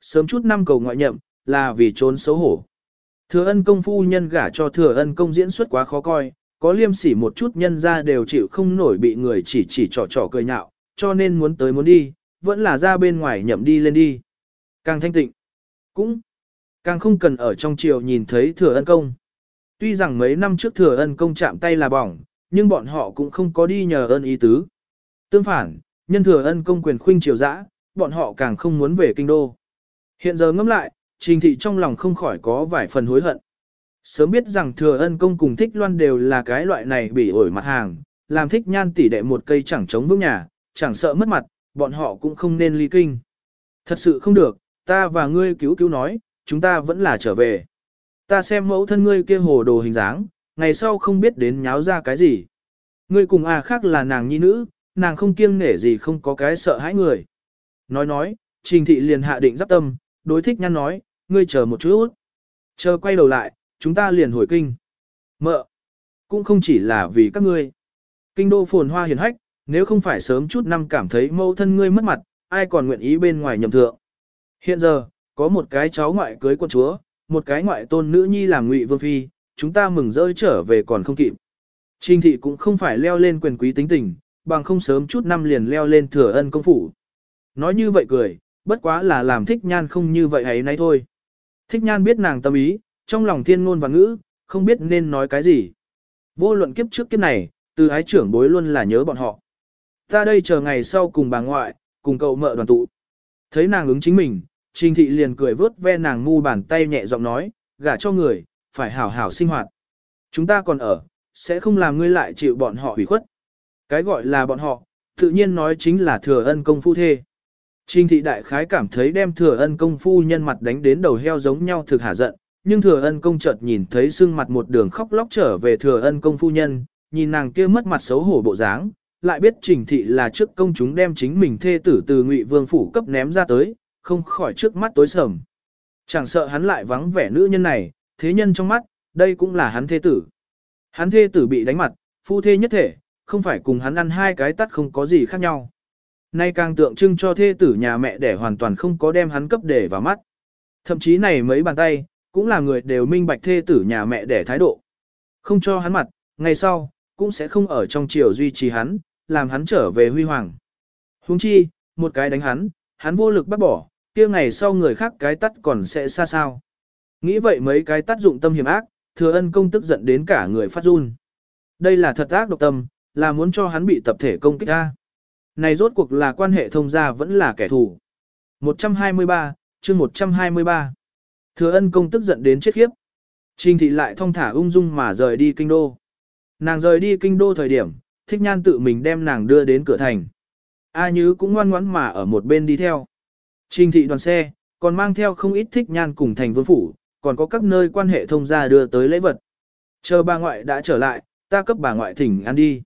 Sớm chút năm cầu ngoại nhậm, là vì trốn xấu hổ. Thừa ân công phu nhân gả cho thừa ân công diễn xuất quá khó coi, có liêm sỉ một chút nhân ra đều chịu không nổi bị người chỉ chỉ trò trò cười nhạo, cho nên muốn tới muốn đi, vẫn là ra bên ngoài nhậm đi lên đi. Càng thanh tịnh, cũng càng không cần ở trong triều nhìn thấy thừa ân công. Tuy rằng mấy năm trước thừa ân công chạm tay là bỏng, nhưng bọn họ cũng không có đi nhờ ơn ý tứ. Tương phản, nhân thừa ân công quyền khuynh triều dã, bọn họ càng không muốn về kinh đô. Hiện giờ ngẫm lại, trình thị trong lòng không khỏi có vài phần hối hận. Sớm biết rằng thừa ân công cùng thích loan đều là cái loại này bị ổi mặt hàng, làm thích nhan tỉ đệ một cây chẳng chống vững nhà, chẳng sợ mất mặt, bọn họ cũng không nên ly kinh. Thật sự không được, ta và ngươi cứu cứu nói, chúng ta vẫn là trở về. Ta xem mẫu thân ngươi kia hồ đồ hình dáng, ngày sau không biết đến nháo ra cái gì. Ngươi cùng à khác là nàng nhi nữ, nàng không kiêng nể gì không có cái sợ hãi người. Nói nói, trình thị liền hạ định giáp tâm, đối thích nhăn nói, ngươi chờ một chút. Chờ quay đầu lại, chúng ta liền hồi kinh. Mợ, cũng không chỉ là vì các ngươi. Kinh đô phồn hoa hiền hách, nếu không phải sớm chút năm cảm thấy mâu thân ngươi mất mặt, ai còn nguyện ý bên ngoài nhậm thượng. Hiện giờ, có một cái cháu ngoại cưới quân chúa, một cái ngoại tôn nữ nhi làm ngụy vương phi, chúng ta mừng rỡ trở về còn không kịp. Trình thị cũng không phải leo lên quyền quý tính tình, bằng không sớm chút năm liền leo lên thừa ân công phủ. Nói như vậy cười, bất quá là làm thích nhan không như vậy ấy nấy thôi. Thích nhan biết nàng tâm ý, trong lòng thiên ngôn và ngữ, không biết nên nói cái gì. Vô luận kiếp trước kiếp này, từ ái trưởng bối luôn là nhớ bọn họ. Ta đây chờ ngày sau cùng bà ngoại, cùng cậu mợ đoàn tụ. Thấy nàng ứng chính mình, Trình thị liền cười vớt ve nàng ngu bàn tay nhẹ giọng nói, gả cho người, phải hảo hảo sinh hoạt. Chúng ta còn ở, sẽ không làm ngươi lại chịu bọn họ hủy khuất. Cái gọi là bọn họ, tự nhiên nói chính là thừa ân công phu thê. Trình thị đại khái cảm thấy đem thừa ân công phu nhân mặt đánh đến đầu heo giống nhau thực hả giận, nhưng thừa ân công chợt nhìn thấy sưng mặt một đường khóc lóc trở về thừa ân công phu nhân, nhìn nàng kia mất mặt xấu hổ bộ dáng, lại biết trình thị là trước công chúng đem chính mình thê tử từ ngụy vương phủ cấp ném ra tới, không khỏi trước mắt tối sầm. Chẳng sợ hắn lại vắng vẻ nữ nhân này, thế nhân trong mắt, đây cũng là hắn thê tử. Hắn thê tử bị đánh mặt, phu thê nhất thể, không phải cùng hắn ăn hai cái tắt không có gì khác nhau. Nay càng tượng trưng cho thê tử nhà mẹ để hoàn toàn không có đem hắn cấp để vào mắt. Thậm chí này mấy bàn tay, cũng là người đều minh bạch thê tử nhà mẹ để thái độ. Không cho hắn mặt, ngày sau, cũng sẽ không ở trong chiều duy trì hắn, làm hắn trở về huy hoàng. Huống chi, một cái đánh hắn, hắn vô lực bắt bỏ, kia ngày sau người khác cái tắt còn sẽ xa sao. Nghĩ vậy mấy cái tắt dụng tâm hiểm ác, thừa ân công tức giận đến cả người phát run. Đây là thật ác độc tâm, là muốn cho hắn bị tập thể công kích ra. Này rốt cuộc là quan hệ thông gia vẫn là kẻ thù. 123, chương 123. Thừa ân công tức giận đến chết khiếp. Trình thị lại thong thả ung dung mà rời đi kinh đô. Nàng rời đi kinh đô thời điểm, thích nhan tự mình đem nàng đưa đến cửa thành. A Nhứ cũng ngoan ngoãn mà ở một bên đi theo. Trình thị đoàn xe, còn mang theo không ít thích nhan cùng thành vương phủ, còn có các nơi quan hệ thông gia đưa tới lễ vật. Chờ bà ngoại đã trở lại, ta cấp bà ngoại thỉnh ăn đi.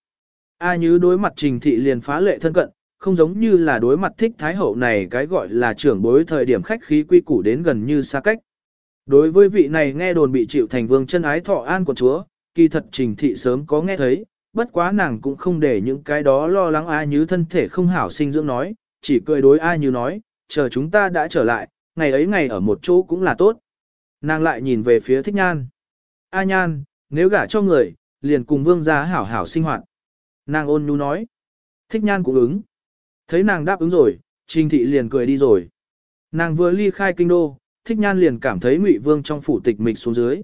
A Nhứ đối mặt trình thị liền phá lệ thân cận, không giống như là đối mặt thích thái hậu này cái gọi là trưởng bối thời điểm khách khí quy củ đến gần như xa cách. Đối với vị này nghe đồn bị chịu thành vương chân ái thọ an của chúa, kỳ thật trình thị sớm có nghe thấy, bất quá nàng cũng không để những cái đó lo lắng A Nhứ thân thể không hảo sinh dưỡng nói, chỉ cười đối A Như nói, chờ chúng ta đã trở lại, ngày ấy ngày ở một chỗ cũng là tốt. Nàng lại nhìn về phía thích nhan. A nhan, nếu gả cho người, liền cùng vương gia hảo hảo sinh hoạt. Nàng ôn nhu nói. Thích nhan cũng ứng. Thấy nàng đáp ứng rồi, trình thị liền cười đi rồi. Nàng vừa ly khai kinh đô, thích nhan liền cảm thấy ngụy vương trong phủ tịch mịch xuống dưới.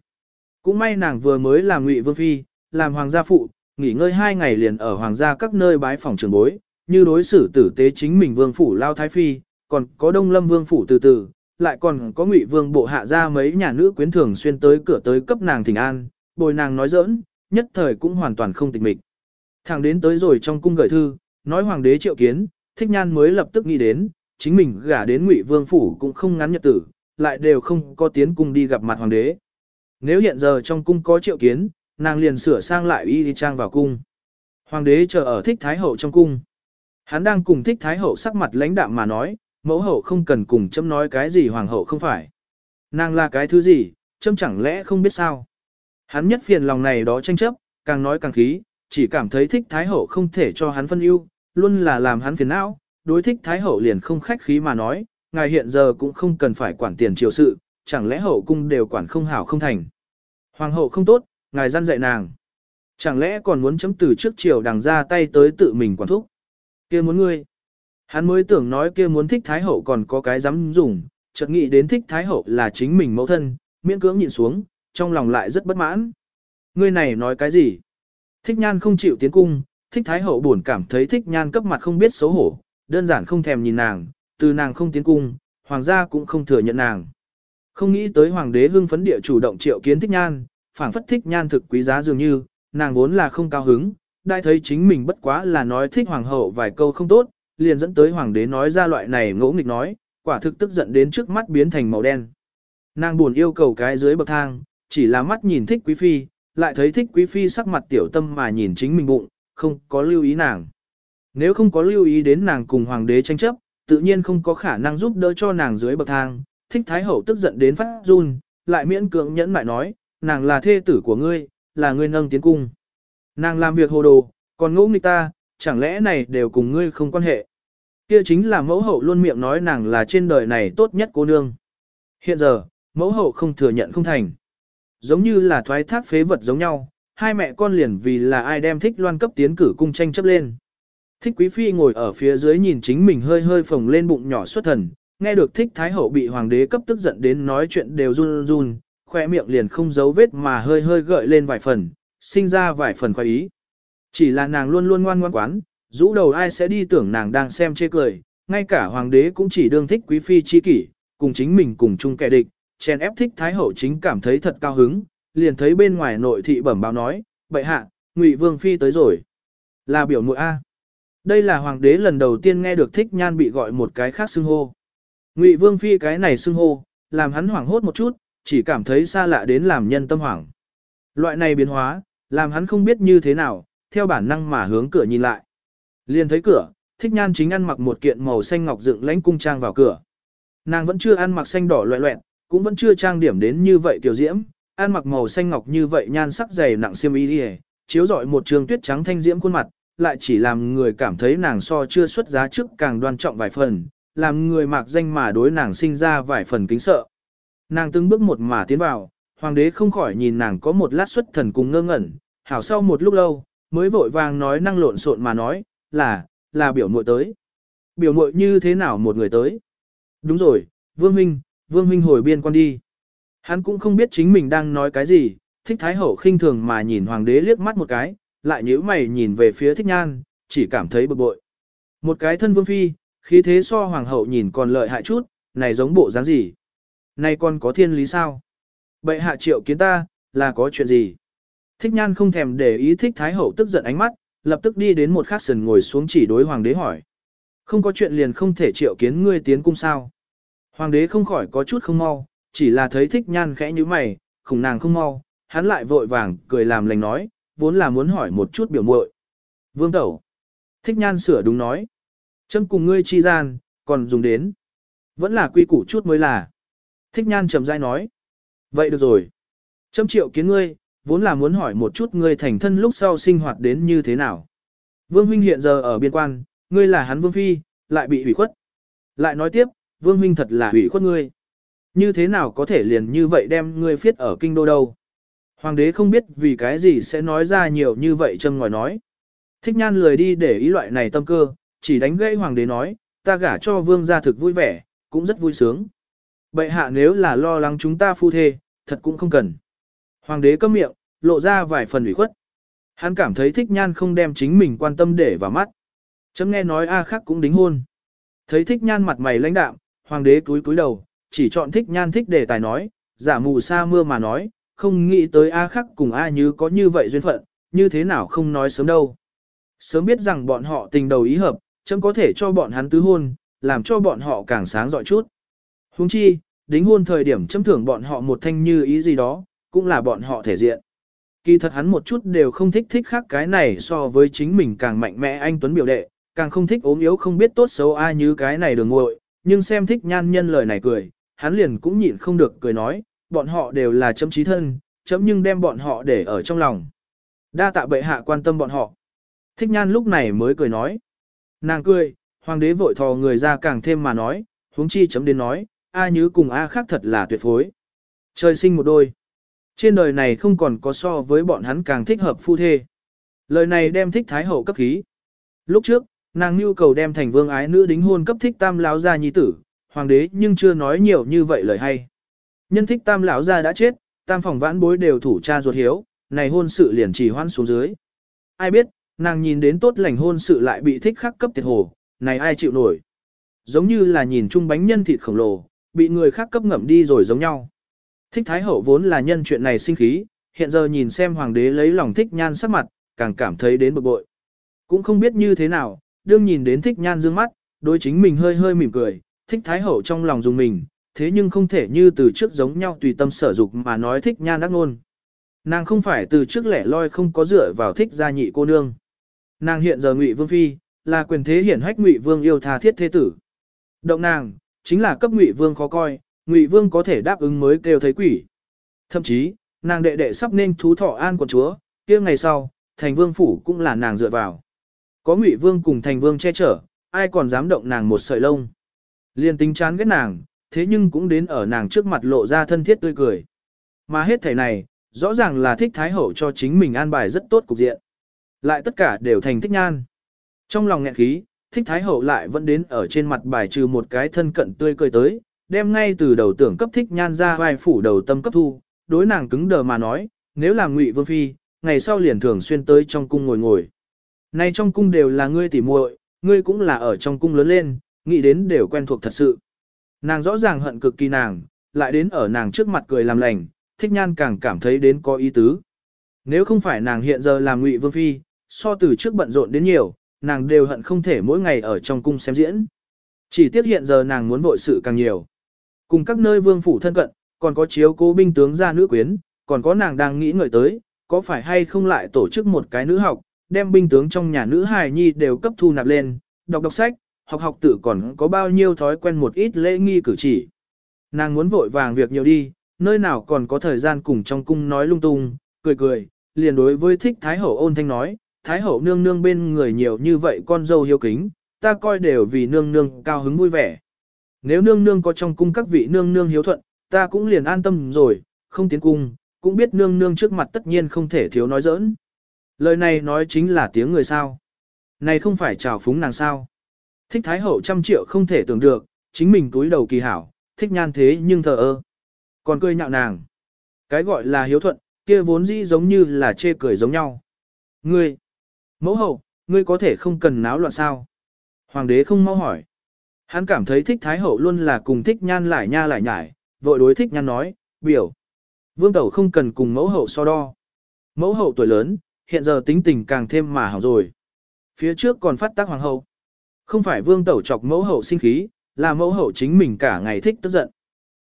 Cũng may nàng vừa mới làm ngụy vương phi, làm hoàng gia phụ, nghỉ ngơi hai ngày liền ở hoàng gia các nơi bái phòng trường bối, như đối xử tử tế chính mình vương phủ lao thái phi, còn có đông lâm vương phủ từ từ, lại còn có ngụy vương bộ hạ ra mấy nhà nữ quyến thường xuyên tới cửa tới cấp nàng thỉnh an, bồi nàng nói giỡn, nhất thời cũng hoàn toàn không tịch mịch. Thẳng đến tới rồi trong cung gửi thư, nói hoàng đế triệu kiến, thích nhan mới lập tức nghĩ đến, chính mình gả đến ngụy vương phủ cũng không ngắn nhật tử, lại đều không có tiến cung đi gặp mặt hoàng đế. Nếu hiện giờ trong cung có triệu kiến, nàng liền sửa sang lại y đi trang vào cung. Hoàng đế chờ ở thích thái hậu trong cung. Hắn đang cùng thích thái hậu sắc mặt lãnh đạm mà nói, mẫu hậu không cần cùng châm nói cái gì hoàng hậu không phải. Nàng là cái thứ gì, châm chẳng lẽ không biết sao. Hắn nhất phiền lòng này đó tranh chấp, càng nói càng khí, chỉ cảm thấy thích thái hậu không thể cho hắn phân ưu, luôn là làm hắn phiền não, đối thích thái hậu liền không khách khí mà nói, ngài hiện giờ cũng không cần phải quản tiền triều sự, chẳng lẽ hậu cung đều quản không hảo không thành. Hoàng hậu không tốt, ngài gian dạy nàng. Chẳng lẽ còn muốn chấm từ trước triều đằng ra tay tới tự mình quản thúc. kia muốn ngươi. Hắn mới tưởng nói kia muốn thích thái hậu còn có cái dám dùng, chợt nghĩ đến thích thái hậu là chính mình mẫu thân, miễn cưỡng nhìn xuống, trong lòng lại rất bất mãn. Ngươi này nói cái gì? Thích nhan không chịu tiến cung, thích thái hậu buồn cảm thấy thích nhan cấp mặt không biết xấu hổ, đơn giản không thèm nhìn nàng, từ nàng không tiến cung, hoàng gia cũng không thừa nhận nàng. Không nghĩ tới hoàng đế hưng phấn địa chủ động triệu kiến thích nhan, phảng phất thích nhan thực quý giá dường như, nàng vốn là không cao hứng, đại thấy chính mình bất quá là nói thích hoàng hậu vài câu không tốt, liền dẫn tới hoàng đế nói ra loại này ngỗ nghịch nói, quả thực tức giận đến trước mắt biến thành màu đen. Nàng buồn yêu cầu cái dưới bậc thang, chỉ là mắt nhìn thích quý phi, lại thấy thích quý phi sắc mặt tiểu tâm mà nhìn chính mình bụng, không có lưu ý nàng. Nếu không có lưu ý đến nàng cùng hoàng đế tranh chấp, tự nhiên không có khả năng giúp đỡ cho nàng dưới bậc thang, thích thái hậu tức giận đến phát run, lại miễn cưỡng nhẫn mại nói, nàng là thê tử của ngươi, là ngươi nâng tiến cung. Nàng làm việc hồ đồ, còn ngỗ nghịch ta, chẳng lẽ này đều cùng ngươi không quan hệ. Kia chính là mẫu hậu luôn miệng nói nàng là trên đời này tốt nhất cô nương. Hiện giờ, mẫu hậu không thừa nhận không thành. Giống như là thoái thác phế vật giống nhau, hai mẹ con liền vì là ai đem thích loan cấp tiến cử cung tranh chấp lên. Thích quý phi ngồi ở phía dưới nhìn chính mình hơi hơi phồng lên bụng nhỏ xuất thần, nghe được thích thái hậu bị hoàng đế cấp tức giận đến nói chuyện đều run run, khoe miệng liền không giấu vết mà hơi hơi gợi lên vài phần, sinh ra vài phần khoái ý. Chỉ là nàng luôn luôn ngoan ngoan quán, rũ đầu ai sẽ đi tưởng nàng đang xem chê cười, ngay cả hoàng đế cũng chỉ đương thích quý phi chi kỷ, cùng chính mình cùng chung kẻ địch, chèn ép thích thái hậu chính cảm thấy thật cao hứng, liền thấy bên ngoài nội thị bẩm báo nói, bệ hạ, ngụy vương phi tới rồi. Là biểu muội A. Đây là hoàng đế lần đầu tiên nghe được thích nhan bị gọi một cái khác xưng hô. Ngụy vương phi cái này xưng hô, làm hắn hoảng hốt một chút, chỉ cảm thấy xa lạ đến làm nhân tâm hoảng. Loại này biến hóa, làm hắn không biết như thế nào, theo bản năng mà hướng cửa nhìn lại. Liền thấy cửa, thích nhan chính ăn mặc một kiện màu xanh ngọc dựng lãnh cung trang vào cửa. Nàng vẫn chưa ăn mặc xanh đỏ loẹ loẹn, cũng vẫn chưa trang điểm đến như vậy tiểu diễm, ăn mặc màu xanh ngọc như vậy nhan sắc dày nặng xiêm y đi chiếu rọi một trường tuyết trắng thanh diễm khuôn mặt, lại chỉ làm người cảm thấy nàng so chưa xuất giá trước càng đoan trọng vài phần, làm người mạc danh mà đối nàng sinh ra vài phần kính sợ. Nàng từng bước một mà tiến vào, hoàng đế không khỏi nhìn nàng có một lát xuất thần cùng ngơ ngẩn, hảo sau một lúc lâu, mới vội vàng nói năng lộn xộn mà nói, là, là biểu muội tới. Biểu muội như thế nào một người tới? Đúng rồi, Vương Minh, Vương huynh hồi biên quan đi. Hắn cũng không biết chính mình đang nói cái gì, thích thái hậu khinh thường mà nhìn hoàng đế liếc mắt một cái, lại nhíu mày nhìn về phía thích nhan, chỉ cảm thấy bực bội. Một cái thân vương phi, khí thế so hoàng hậu nhìn còn lợi hại chút, này giống bộ dáng gì? Này còn có thiên lý sao? Bệ hạ triệu kiến ta, là có chuyện gì? Thích nhan không thèm để ý thích thái hậu tức giận ánh mắt, lập tức đi đến một khắc sần ngồi xuống chỉ đối hoàng đế hỏi. Không có chuyện liền không thể triệu kiến ngươi tiến cung sao? Hoàng đế không khỏi có chút không mau, chỉ là thấy thích nhan khẽ như mày, khủng nàng không mau, hắn lại vội vàng cười làm lành nói, vốn là muốn hỏi một chút biểu muội. Vương Tẩu. Thích nhan sửa đúng nói. Châm cùng ngươi chi gian, còn dùng đến. Vẫn là quy củ chút mới là. Thích nhan trầm dai nói. Vậy được rồi. Châm triệu kiến ngươi, vốn là muốn hỏi một chút ngươi thành thân lúc sau sinh hoạt đến như thế nào. Vương huynh hiện giờ ở biên quan, ngươi là hắn vương phi, lại bị hủy khuất. Lại nói tiếp, vương huynh thật là hủy khuất ngươi. Như thế nào có thể liền như vậy đem ngươi phiết ở kinh đô đâu. Hoàng đế không biết vì cái gì sẽ nói ra nhiều như vậy châm ngòi nói. Thích nhan lười đi để ý loại này tâm cơ, chỉ đánh gãy hoàng đế nói, ta gả cho vương gia thực vui vẻ, cũng rất vui sướng. Bệ hạ nếu là lo lắng chúng ta phu thê, thật cũng không cần. Hoàng đế cấm miệng, lộ ra vài phần ủy khuất. Hắn cảm thấy thích nhan không đem chính mình quan tâm để vào mắt. Chấm nghe nói A khắc cũng đính hôn. Thấy thích nhan mặt mày lãnh đạm, hoàng đế cúi cúi đầu, chỉ chọn thích nhan thích để tài nói, giả mù sa mưa mà nói, không nghĩ tới A khắc cùng A như có như vậy duyên phận, như thế nào không nói sớm đâu. Sớm biết rằng bọn họ tình đầu ý hợp, chấm có thể cho bọn hắn tứ hôn, làm cho bọn họ càng sáng dọi chút. Huống chi, đính hôn thời điểm chấm thưởng bọn họ một thanh như ý gì đó, cũng là bọn họ thể diện. Kỳ thật hắn một chút đều không thích thích khác cái này so với chính mình càng mạnh mẽ anh Tuấn biểu đệ, càng không thích ốm yếu không biết tốt xấu ai như cái này đường ngội, nhưng xem thích nhan nhân lời này cười, hắn liền cũng nhịn không được cười nói, bọn họ đều là chấm trí thân, chấm nhưng đem bọn họ để ở trong lòng. Đa tạ bệ hạ quan tâm bọn họ. Thích nhan lúc này mới cười nói. Nàng cười, hoàng đế vội thò người ra càng thêm mà nói, huống chi chấm đến nói, A Nhứ cùng A khác thật là tuyệt phối. Trời sinh một đôi. Trên đời này không còn có so với bọn hắn càng thích hợp phu thê. Lời này đem thích thái hậu cấp khí. Lúc trước, nàng nhu cầu đem thành vương ái nữ đính hôn cấp thích tam lão gia nhi tử, hoàng đế nhưng chưa nói nhiều như vậy lời hay. Nhân thích tam lão gia đã chết, tam phòng vãn bối đều thủ cha ruột hiếu, này hôn sự liền trì hoãn xuống dưới. Ai biết, nàng nhìn đến tốt lành hôn sự lại bị thích khắc cấp tiệt hồ, này ai chịu nổi. Giống như là nhìn chung bánh nhân thịt khổng lồ, bị người khác cấp ngậm đi rồi giống nhau. Thích Thái Hậu vốn là nhân chuyện này sinh khí, hiện giờ nhìn xem hoàng đế lấy lòng thích nhan sắc mặt, càng cảm thấy đến bực bội. Cũng không biết như thế nào, đương nhìn đến thích nhan dương mắt, đối chính mình hơi hơi mỉm cười, thích Thái Hậu trong lòng dùng mình, thế nhưng không thể như từ trước giống nhau tùy tâm sở dục mà nói thích nhan đắc ngôn. Nàng không phải từ trước lẻ loi không có dựa vào thích gia nhị cô nương. Nàng hiện giờ ngụy vương phi, là quyền thế hiển hách ngụy vương yêu tha thiết thế tử. Động nàng, chính là cấp ngụy vương khó coi, ngụy vương có thể đáp ứng mới kêu thấy quỷ. Thậm chí, nàng đệ đệ sắp nên thú thọ an của chúa, kia ngày sau, thành vương phủ cũng là nàng dựa vào. Có ngụy vương cùng thành vương che chở, ai còn dám động nàng một sợi lông. Liên tính chán ghét nàng, thế nhưng cũng đến ở nàng trước mặt lộ ra thân thiết tươi cười. Mà hết thảy này, rõ ràng là thích thái hậu cho chính mình an bài rất tốt cục diện. Lại tất cả đều thành thích nhan. Trong lòng nghẹn khí, thích thái hậu lại vẫn đến ở trên mặt bài trừ một cái thân cận tươi cười tới, đem ngay từ đầu tưởng cấp thích nhan ra vai phủ đầu tâm cấp thu, đối nàng cứng đờ mà nói, nếu làm ngụy vương phi, ngày sau liền thường xuyên tới trong cung ngồi ngồi. Nay trong cung đều là ngươi tỉ muội, ngươi cũng là ở trong cung lớn lên, nghĩ đến đều quen thuộc thật sự. Nàng rõ ràng hận cực kỳ nàng, lại đến ở nàng trước mặt cười làm lành, thích nhan càng cảm thấy đến có ý tứ. Nếu không phải nàng hiện giờ làm ngụy vương phi, so từ trước bận rộn đến nhiều, nàng đều hận không thể mỗi ngày ở trong cung xem diễn. Chỉ tiếc hiện giờ nàng muốn vội sự càng nhiều. Cùng các nơi vương phủ thân cận, còn có chiếu cố binh tướng gia nữ quyến, còn có nàng đang nghĩ ngợi tới, có phải hay không lại tổ chức một cái nữ học, đem binh tướng trong nhà nữ hài nhi đều cấp thu nạp lên, đọc đọc sách, học học tử còn có bao nhiêu thói quen một ít lễ nghi cử chỉ. Nàng muốn vội vàng việc nhiều đi, nơi nào còn có thời gian cùng trong cung nói lung tung, cười cười, liền đối với thích Thái Hậu ôn thanh nói, Thái Hậu nương nương bên người nhiều như vậy con dâu hiếu kính, ta coi đều vì nương nương cao hứng vui vẻ. Nếu nương nương có trong cung các vị nương nương hiếu thuận, ta cũng liền an tâm rồi, không tiến cung, cũng biết nương nương trước mặt tất nhiên không thể thiếu nói giỡn. Lời này nói chính là tiếng người sao. Này không phải trào phúng nàng sao. Thích Thái Hậu trăm triệu không thể tưởng được, chính mình túi đầu kỳ hảo, thích nhan thế nhưng thờ ơ. Còn cười nhạo nàng. Cái gọi là hiếu thuận, kia vốn dĩ giống như là chê cười giống nhau. Ngươi, mẫu hậu, ngươi có thể không cần náo loạn sao? Hoàng đế không mau hỏi. Hắn cảm thấy thích Thái Hậu luôn là cùng thích nhan lại nha lại nhải, vội đối thích nhan nói, biểu. Vương Tẩu không cần cùng mẫu hậu so đo. Mẫu hậu tuổi lớn, hiện giờ tính tình càng thêm mà hỏng rồi. Phía trước còn phát tác hoàng hậu. Không phải vương tẩu chọc mẫu hậu sinh khí, là mẫu hậu chính mình cả ngày thích tức giận.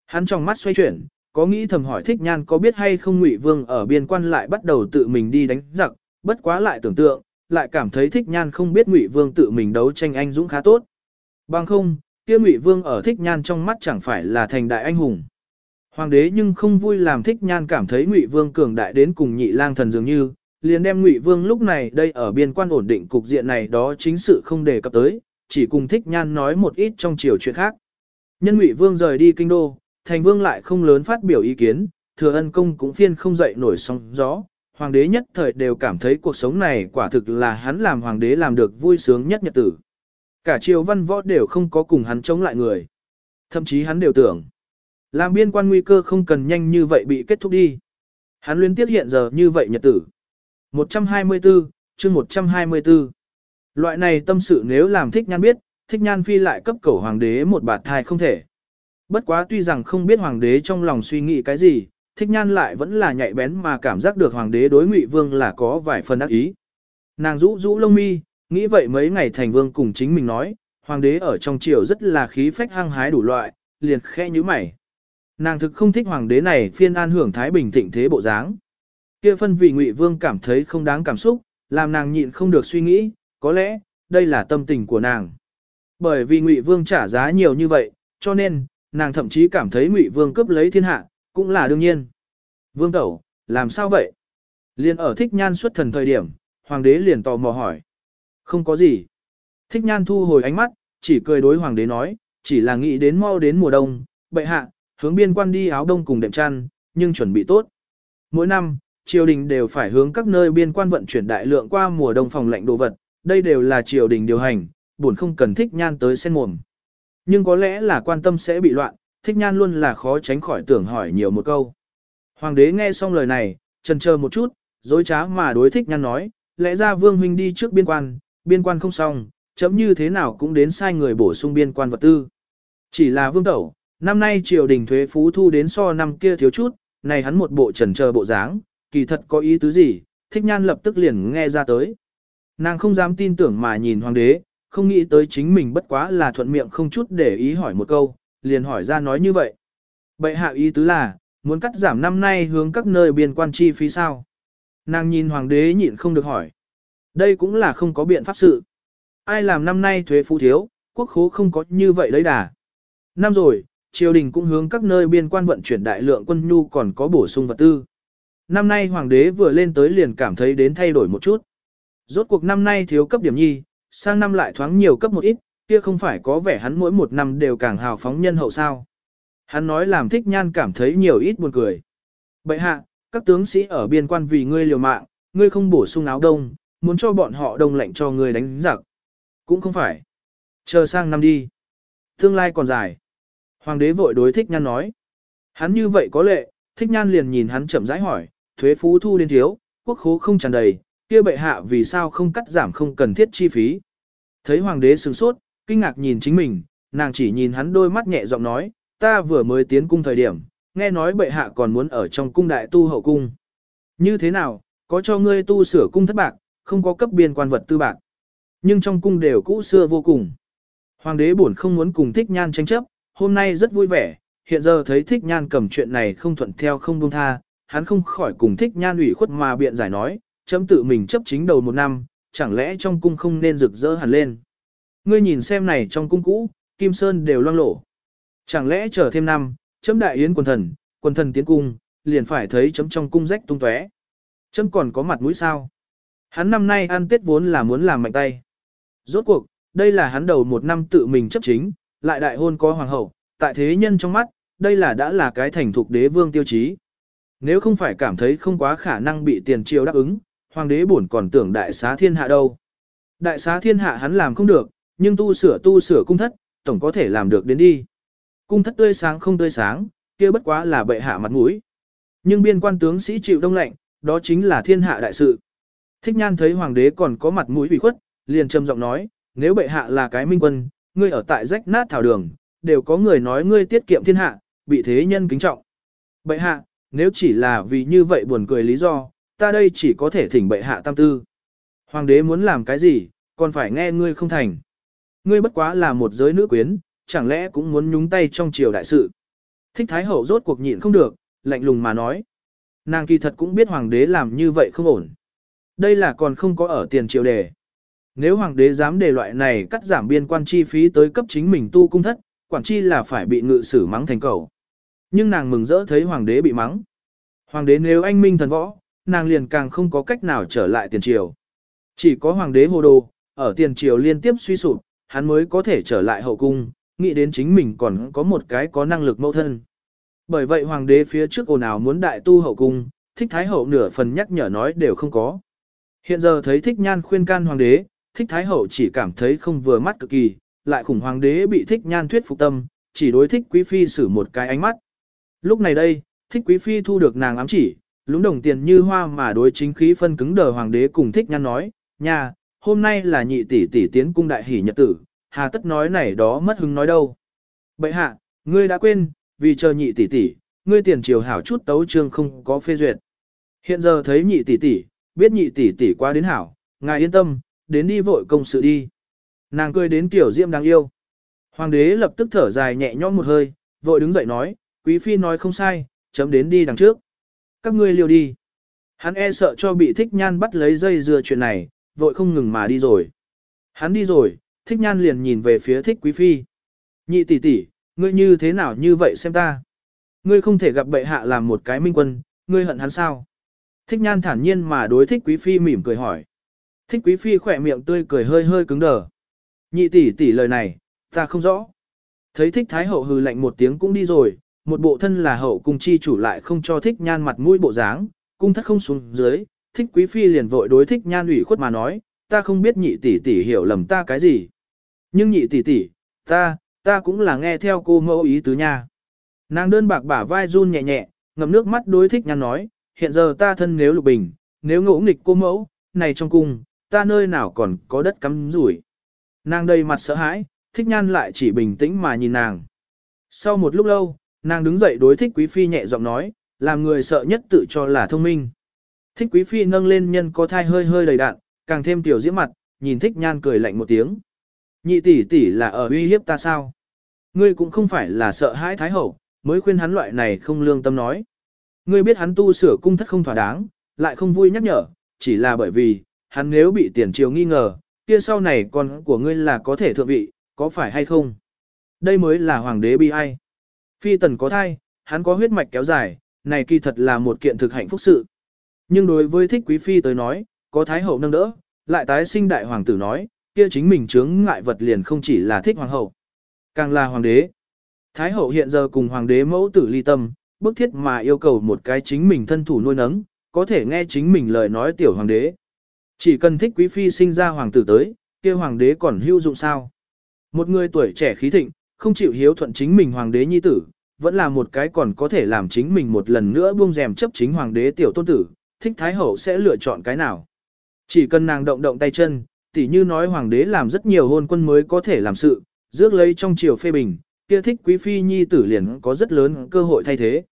Hắn trong mắt xoay chuyển, có nghĩ thầm hỏi thích nhan có biết hay không ngụy vương ở biên quan lại bắt đầu tự mình đi đánh giặc, bất quá lại tưởng tượng, lại cảm thấy thích nhan không biết ngụy vương tự mình đấu tranh anh dũng khá tốt. Bằng không, kia ngụy vương ở thích nhan trong mắt chẳng phải là thành đại anh hùng. Hoàng đế nhưng không vui làm thích nhan cảm thấy ngụy vương cường đại đến cùng nhị lang thần dường như, liền đem ngụy vương lúc này đây ở biên quan ổn định cục diện này đó chính sự không đề cập tới, chỉ cùng thích nhan nói một ít trong chiều chuyện khác. Nhân ngụy vương rời đi kinh đô, thành vương lại không lớn phát biểu ý kiến, thừa ân công cũng phiên không dậy nổi sóng gió. Hoàng đế nhất thời đều cảm thấy cuộc sống này quả thực là hắn làm hoàng đế làm được vui sướng nhất nhật tử. Cả triều văn võ đều không có cùng hắn chống lại người. Thậm chí hắn đều tưởng, làm biên quan nguy cơ không cần nhanh như vậy bị kết thúc đi. Hắn liên tiếp hiện giờ như vậy nhật tử. 124, chương 124. Loại này tâm sự nếu làm thích nhan biết, thích nhan phi lại cấp cầu hoàng đế một bạt thai không thể. Bất quá tuy rằng không biết hoàng đế trong lòng suy nghĩ cái gì, thích nhan lại vẫn là nhạy bén mà cảm giác được hoàng đế đối ngụy vương là có vài phần ác ý. Nàng rũ rũ lông mi, nghĩ vậy mấy ngày thành vương cùng chính mình nói, hoàng đế ở trong triều rất là khí phách hăng hái đủ loại, liền khẽ như mày. Nàng thực không thích hoàng đế này phiên an hưởng thái bình thịnh thế bộ dáng. Kia phân vì ngụy vương cảm thấy không đáng cảm xúc, làm nàng nhịn không được suy nghĩ, có lẽ, đây là tâm tình của nàng. Bởi vì ngụy vương trả giá nhiều như vậy, cho nên, nàng thậm chí cảm thấy ngụy vương cướp lấy thiên hạ, cũng là đương nhiên. Vương tẩu, làm sao vậy? Liên ở thích nhan xuất thần thời điểm, hoàng đế liền tò mò hỏi. Không có gì. Thích nhan thu hồi ánh mắt, chỉ cười đối hoàng đế nói, chỉ là nghĩ đến mau đến mùa đông, bệ hạ, hướng biên quan đi áo đông cùng đệm chăn, nhưng chuẩn bị tốt. Mỗi năm, triều đình đều phải hướng các nơi biên quan vận chuyển đại lượng qua mùa đông phòng lạnh đồ vật, đây đều là triều đình điều hành, buồn không cần thích nhan tới sen mồm. Nhưng có lẽ là quan tâm sẽ bị loạn, thích nhan luôn là khó tránh khỏi tưởng hỏi nhiều một câu. Hoàng đế nghe xong lời này, chần chờ một chút, dối trá mà đối thích nhan nói, lẽ ra vương huynh đi trước biên quan, biên quan không xong, chấm như thế nào cũng đến sai người bổ sung biên quan vật tư. Chỉ là vương tẩu, năm nay triều đình thuế phú thu đến so năm kia thiếu chút, này hắn một bộ trần chờ bộ dáng, kỳ thật có ý tứ gì, thích nhan lập tức liền nghe ra tới. Nàng không dám tin tưởng mà nhìn hoàng đế, không nghĩ tới chính mình bất quá là thuận miệng không chút để ý hỏi một câu, liền hỏi ra nói như vậy. Bệ hạ ý tứ là, muốn cắt giảm năm nay hướng các nơi biên quan chi phí sao. Nàng nhìn hoàng đế nhịn không được hỏi. Đây cũng là không có biện pháp sự. Ai làm năm nay thuế phú thiếu, quốc khố không có như vậy đấy đà. Năm rồi, triều đình cũng hướng các nơi biên quan vận chuyển đại lượng quân nhu còn có bổ sung vật tư. Năm nay hoàng đế vừa lên tới liền cảm thấy đến thay đổi một chút. Rốt cuộc năm nay thiếu cấp điểm nhi, sang năm lại thoáng nhiều cấp một ít, kia không phải có vẻ hắn mỗi một năm đều càng hào phóng nhân hậu sao. Hắn nói làm thích nhan cảm thấy nhiều ít buồn cười. Bậy hạ, các tướng sĩ ở biên quan vì ngươi liều mạng, ngươi không bổ sung áo đông, muốn cho bọn họ đông lạnh cho ngươi đánh giặc. Cũng không phải. Chờ sang năm đi. Tương lai còn dài. Hoàng đế vội đối thích nhan nói. Hắn như vậy có lệ, thích nhan liền nhìn hắn chậm rãi hỏi, thuế phú thu đến thiếu, quốc khố không tràn đầy, kia bệ hạ vì sao không cắt giảm không cần thiết chi phí. Thấy hoàng đế sửng sốt, kinh ngạc nhìn chính mình, nàng chỉ nhìn hắn đôi mắt nhẹ giọng nói, ta vừa mới tiến cung thời điểm, nghe nói bệ hạ còn muốn ở trong cung đại tu hậu cung. Như thế nào, có cho ngươi tu sửa cung thất bạc, không có cấp biên quan vật tư bạc. Nhưng trong cung đều cũ xưa vô cùng. Hoàng đế buồn không muốn cùng thích nhan tranh chấp, hôm nay rất vui vẻ, hiện giờ thấy thích nhan cầm chuyện này không thuận theo không buông tha, hắn không khỏi cùng thích nhan ủy khuất mà biện giải nói, chấm tự mình chấp chính đầu một năm, chẳng lẽ trong cung không nên rực rỡ hẳn lên. Ngươi nhìn xem này trong cung cũ, Kim Sơn đều loang lổ. Chẳng lẽ chờ thêm năm, chấm đại yến quần thần, quần thần tiến cung, liền phải thấy chấm trong cung rách tung tóe. Chấm còn có mặt mũi sao? Hắn năm nay ăn tết vốn là muốn làm mạnh tay. Rốt cuộc, đây là hắn đầu một năm tự mình chấp chính, lại đại hôn có hoàng hậu, tại thế nhân trong mắt, đây là đã là cái thành thục đế vương tiêu chí. Nếu không phải cảm thấy không quá khả năng bị tiền triều đáp ứng, hoàng đế bổn còn tưởng đại xá thiên hạ đâu. Đại xá thiên hạ hắn làm không được, nhưng tu sửa tu sửa cung thất, tổng có thể làm được đến đi. Cung thất tươi sáng không tươi sáng, kia bất quá là bệ hạ mặt mũi. Nhưng biên quan tướng sĩ chịu đông lạnh, đó chính là thiên hạ đại sự. Thích nhan thấy hoàng đế còn có mặt mũi ủy khuất, liền trầm giọng nói, nếu bệ hạ là cái minh quân, ngươi ở tại rách nát thảo đường, đều có người nói ngươi tiết kiệm thiên hạ, bị thế nhân kính trọng. Bệ hạ, nếu chỉ là vì như vậy buồn cười lý do, ta đây chỉ có thể thỉnh bệ hạ tam tư. Hoàng đế muốn làm cái gì, còn phải nghe ngươi không thành. Ngươi bất quá là một giới nữ quyến, chẳng lẽ cũng muốn nhúng tay trong triều đại sự. Thích Thái Hậu rốt cuộc nhịn không được, lạnh lùng mà nói. Nàng kỳ thật cũng biết hoàng đế làm như vậy không ổn. Đây là còn không có ở tiền triều đề. Nếu hoàng đế dám đề loại này cắt giảm biên quan chi phí tới cấp chính mình tu cung thất, quản chi là phải bị ngự xử mắng thành cầu. Nhưng nàng mừng rỡ thấy hoàng đế bị mắng. Hoàng đế nếu anh minh thần võ, nàng liền càng không có cách nào trở lại tiền triều. Chỉ có hoàng đế hồ đồ, ở tiền triều liên tiếp suy sụp, hắn mới có thể trở lại hậu cung, nghĩ đến chính mình còn có một cái có năng lực mẫu thân. Bởi vậy hoàng đế phía trước ồn ào muốn đại tu hậu cung, thích thái hậu nửa phần nhắc nhở nói đều không có. Hiện giờ thấy thích nhan khuyên can hoàng đế, thích thái hậu chỉ cảm thấy không vừa mắt cực kỳ, lại khủng hoàng đế bị thích nhan thuyết phục tâm, chỉ đối thích quý phi xử một cái ánh mắt. Lúc này đây, thích quý phi thu được nàng ám chỉ, lúng đồng tiền như hoa mà đối chính khí phân cứng đờ hoàng đế cùng thích nhăn nói, nhà, hôm nay là nhị tỷ tỷ tiến cung đại hỷ nhật tử, hà tất nói này đó mất hứng nói đâu. bệ hạ, ngươi đã quên, vì chờ nhị tỷ tỷ, ngươi tiền triều hảo chút tấu trương không có phê duyệt. Hiện giờ thấy nhị tỷ tỷ, biết nhị tỷ tỷ qua đến hảo, ngài yên tâm, đến đi vội công sự đi. Nàng cười đến kiểu diễm đáng yêu. Hoàng đế lập tức thở dài nhẹ nhõm một hơi, vội đứng dậy nói, quý phi nói không sai, chấm đến đi đằng trước. Các ngươi liều đi. Hắn e sợ cho bị thích nhan bắt lấy dây dưa chuyện này, vội không ngừng mà đi rồi. Hắn đi rồi, thích nhan liền nhìn về phía thích quý phi. Nhị tỷ tỷ, ngươi như thế nào như vậy xem ta. Ngươi không thể gặp bệ hạ làm một cái minh quân, ngươi hận hắn sao? Thích nhan thản nhiên mà đối thích quý phi mỉm cười hỏi. Thích quý phi khỏe miệng tươi cười hơi hơi cứng đờ. Nhị tỷ tỷ lời này, ta không rõ. Thấy thích thái hậu hừ lạnh một tiếng cũng đi rồi, một bộ thân là hậu cung chi chủ lại không cho thích nhan mặt mũi bộ dáng, cung thất không xuống dưới, thích quý phi liền vội đối thích nhan ủy khuất mà nói, ta không biết nhị tỷ tỷ hiểu lầm ta cái gì. Nhưng nhị tỷ tỷ, ta, ta cũng là nghe theo cô mẫu ý tứ nha. Nàng đơn bạc bả vai run nhẹ nhẹ, ngầm nước mắt đối thích nhan nói, hiện giờ ta thân nếu lục bình, nếu ngỗ nghịch cô mẫu, này trong cung, ta nơi nào còn có đất cắm rủi. Nàng đầy mặt sợ hãi, thích nhan lại chỉ bình tĩnh mà nhìn nàng. Sau một lúc lâu, nàng đứng dậy đối thích quý phi nhẹ giọng nói, làm người sợ nhất tự cho là thông minh. Thích quý phi nâng lên nhân có thai hơi hơi đầy đạn, càng thêm tiểu diễm mặt, nhìn thích nhan cười lạnh một tiếng. Nhị tỷ tỷ là ở uy hiếp ta sao? Ngươi cũng không phải là sợ hãi thái hậu, mới khuyên hắn loại này không lương tâm nói. Ngươi biết hắn tu sửa cung thất không thỏa đáng, lại không vui nhắc nhở, chỉ là bởi vì, hắn nếu bị tiền triều nghi ngờ, kia sau này con của ngươi là có thể thượng vị, có phải hay không? Đây mới là hoàng đế bi ai. Phi tần có thai, hắn có huyết mạch kéo dài, này kỳ thật là một kiện thực hạnh phúc sự. Nhưng đối với thích quý phi tới nói, có thái hậu nâng đỡ, lại tái sinh đại hoàng tử nói, kia chính mình chướng ngại vật liền không chỉ là thích hoàng hậu, càng là hoàng đế. Thái hậu hiện giờ cùng hoàng đế mẫu tử ly tâm, bức thiết mà yêu cầu một cái chính mình thân thủ nuôi nấng, có thể nghe chính mình lời nói tiểu hoàng đế. Chỉ cần thích quý phi sinh ra hoàng tử tới, kia hoàng đế còn hữu dụng sao? Một người tuổi trẻ khí thịnh, không chịu hiếu thuận chính mình hoàng đế nhi tử, vẫn là một cái còn có thể làm chính mình một lần nữa buông rèm chấp chính hoàng đế tiểu tôn tử, thích thái hậu sẽ lựa chọn cái nào. Chỉ cần nàng động động tay chân, tỉ như nói hoàng đế làm rất nhiều hôn quân mới có thể làm sự, rước lấy trong triều phê bình, kia thích quý phi nhi tử liền có rất lớn cơ hội thay thế.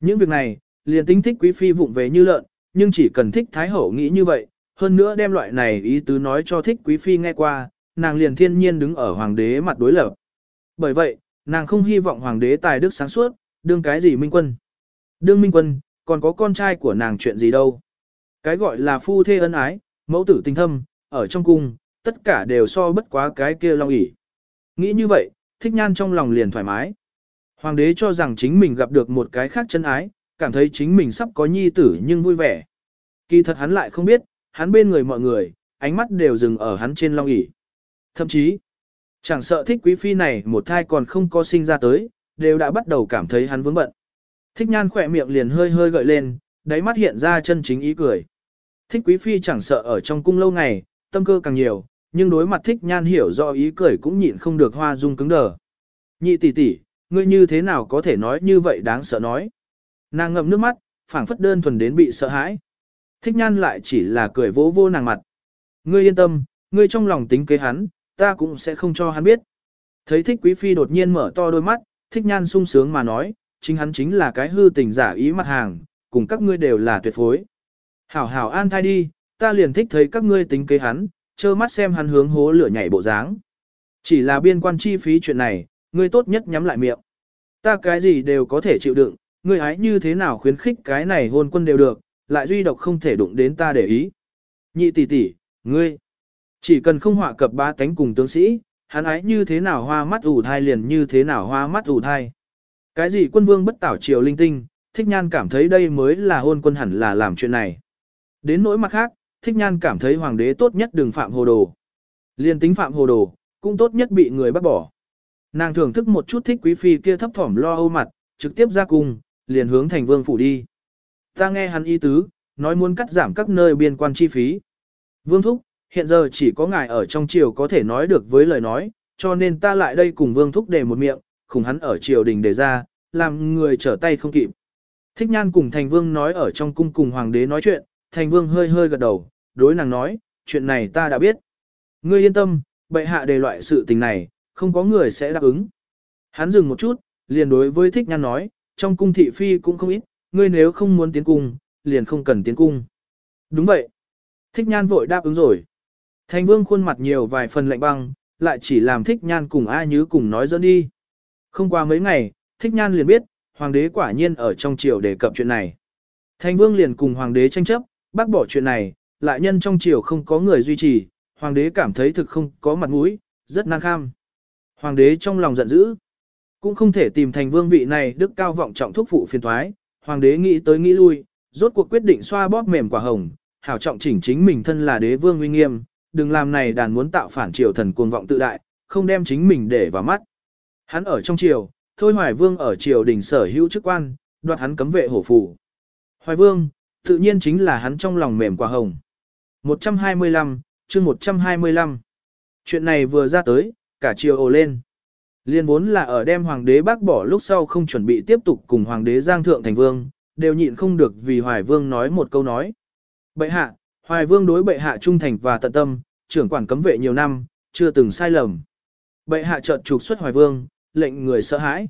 Những việc này, liền tính thích quý phi vụng về như lợn, nhưng chỉ cần thích thái hậu nghĩ như vậy, hơn nữa đem loại này ý tứ nói cho thích quý phi nghe qua, nàng liền thiên nhiên đứng ở hoàng đế mặt đối lập. Bởi vậy, nàng không hy vọng hoàng đế tài đức sáng suốt, đương cái gì minh quân. Đương minh quân, còn có con trai của nàng chuyện gì đâu. Cái gọi là phu thê ân ái, mẫu tử tình thâm, ở trong cung, tất cả đều so bất quá cái kia long ỉ. Nghĩ như vậy, thích nhan trong lòng liền thoải mái. Hoàng đế cho rằng chính mình gặp được một cái khác chân ái, cảm thấy chính mình sắp có nhi tử nhưng vui vẻ. Kỳ thật hắn lại không biết, hắn bên người mọi người, ánh mắt đều dừng ở hắn trên long ỉ. Thậm chí, chẳng sợ thích quý phi này một thai còn không có sinh ra tới, đều đã bắt đầu cảm thấy hắn vướng bận. Thích nhan khỏe miệng liền hơi hơi gợi lên, đáy mắt hiện ra chân chính ý cười. Thích quý phi chẳng sợ ở trong cung lâu ngày, tâm cơ càng nhiều, nhưng đối mặt thích nhan hiểu rõ ý cười cũng nhịn không được hoa dung cứng đờ. Nhị tỷ tỷ, ngươi như thế nào có thể nói như vậy đáng sợ nói. Nàng ngậm nước mắt, phảng phất đơn thuần đến bị sợ hãi. Thích nhan lại chỉ là cười vỗ vô nàng mặt. Ngươi yên tâm, ngươi trong lòng tính kế hắn, ta cũng sẽ không cho hắn biết. Thấy thích quý phi đột nhiên mở to đôi mắt, thích nhan sung sướng mà nói, chính hắn chính là cái hư tình giả ý mặt hàng, cùng các ngươi đều là tuyệt phối. Hảo hảo an thai đi, ta liền thích thấy các ngươi tính kế hắn, trơ mắt xem hắn hướng hố lửa nhảy bộ dáng. Chỉ là biên quan chi phí chuyện này, ngươi tốt nhất nhắm lại miệng. Ta cái gì đều có thể chịu đựng, ngươi ái như thế nào khuyến khích cái này hôn quân đều được, lại duy độc không thể đụng đến ta để ý. Nhị tỷ tỷ, ngươi, chỉ cần không họa cập ba tánh cùng tướng sĩ, hắn ái như thế nào hoa mắt ủ thai liền như thế nào hoa mắt ủ thai. Cái gì quân vương bất tảo triều linh tinh, thích nhan cảm thấy đây mới là hôn quân hẳn là làm chuyện này. Đến nỗi mặt khác, thích nhan cảm thấy hoàng đế tốt nhất đừng phạm hồ đồ. Liên tính phạm hồ đồ, cũng tốt nhất bị người bắt bỏ. Nàng thưởng thức một chút thích quý phi kia thấp thỏm lo âu mặt, trực tiếp ra cung, liền hướng thành vương phủ đi. Ta nghe hắn ý tứ, nói muốn cắt giảm các nơi biên quan chi phí. Vương Thúc, hiện giờ chỉ có ngài ở trong triều có thể nói được với lời nói, cho nên ta lại đây cùng Vương Thúc để một miệng, cùng hắn ở triều đình đề ra, làm người trở tay không kịp. Thích nhan cùng thành vương nói ở trong cung cùng hoàng đế nói chuyện, thành vương hơi hơi gật đầu, đối nàng nói, chuyện này ta đã biết. Ngươi yên tâm, bệ hạ đề loại sự tình này, không có người sẽ đáp ứng. Hắn dừng một chút, liền đối với thích nhan nói, trong cung thị phi cũng không ít, ngươi nếu không muốn tiến cung, liền không cần tiến cung. Đúng vậy. Thích nhan vội đáp ứng rồi. Thành vương khuôn mặt nhiều vài phần lạnh băng, lại chỉ làm thích nhan cùng ai nhứ cùng nói dẫn đi. Không qua mấy ngày, thích nhan liền biết, hoàng đế quả nhiên ở trong triều đề cập chuyện này. Thành vương liền cùng hoàng đế tranh chấp, bác bỏ chuyện này, lại nhân trong triều không có người duy trì, hoàng đế cảm thấy thực không có mặt mũi, rất năng kham. Hoàng đế trong lòng giận dữ, cũng không thể tìm thành vương vị này đức cao vọng trọng thúc phụ phiền thoái, hoàng đế nghĩ tới nghĩ lui, rốt cuộc quyết định xoa bóp mềm quả hồng, hảo trọng chỉnh chính mình thân là đế vương uy nghiêm, đừng làm này đàn muốn tạo phản triều thần cuồng vọng tự đại, không đem chính mình để vào mắt. Hắn ở trong triều, thôi hoài vương ở triều đình sở hữu chức quan, đoạt hắn cấm vệ hổ phủ. Hoài vương, tự nhiên chính là hắn trong lòng mềm quả hồng. 125, chương 125. Chuyện này vừa ra tới, cả triều ồ lên. Liên vốn là ở đem hoàng đế bác bỏ lúc sau không chuẩn bị tiếp tục cùng hoàng đế giang thượng thành vương, đều nhịn không được vì hoài vương nói một câu nói. Bệ hạ, hoài vương đối bệ hạ trung thành và tận tâm, trưởng quản cấm vệ nhiều năm, chưa từng sai lầm. Bệ hạ chợt trục xuất hoài vương, lệnh người sợ hãi.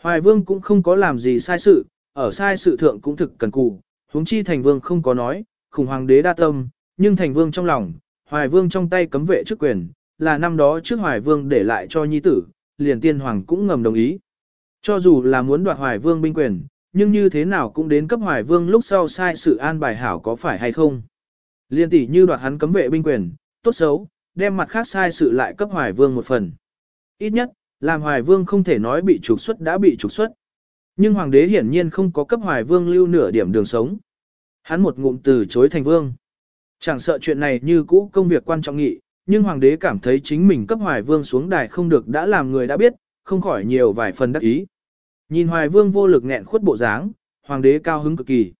Hoài vương cũng không có làm gì sai sự, ở sai sự thượng cũng thực cần cù, huống chi thành vương không có nói, khủng hoàng đế đa tâm, nhưng thành vương trong lòng, hoài vương trong tay cấm vệ chức quyền, là năm đó trước hoài vương để lại cho nhi tử, liền tiên hoàng cũng ngầm đồng ý. Cho dù là muốn đoạt hoài vương binh quyền, nhưng như thế nào cũng đến cấp hoài vương lúc sau sai sự an bài hảo có phải hay không. Liên tỷ như đoạt hắn cấm vệ binh quyền, tốt xấu, đem mặt khác sai sự lại cấp hoài vương một phần. Ít nhất, làm hoài vương không thể nói bị trục xuất đã bị trục xuất. Nhưng hoàng đế hiển nhiên không có cấp hoài vương lưu nửa điểm đường sống. Hắn một ngụm từ chối thành vương. Chẳng sợ chuyện này như cũ công việc quan trọng nghị, nhưng hoàng đế cảm thấy chính mình cấp hoài vương xuống đài không được đã làm người đã biết, không khỏi nhiều vài phần đắc ý. Nhìn hoài vương vô lực nghẹn khuất bộ dáng, hoàng đế cao hứng cực kỳ.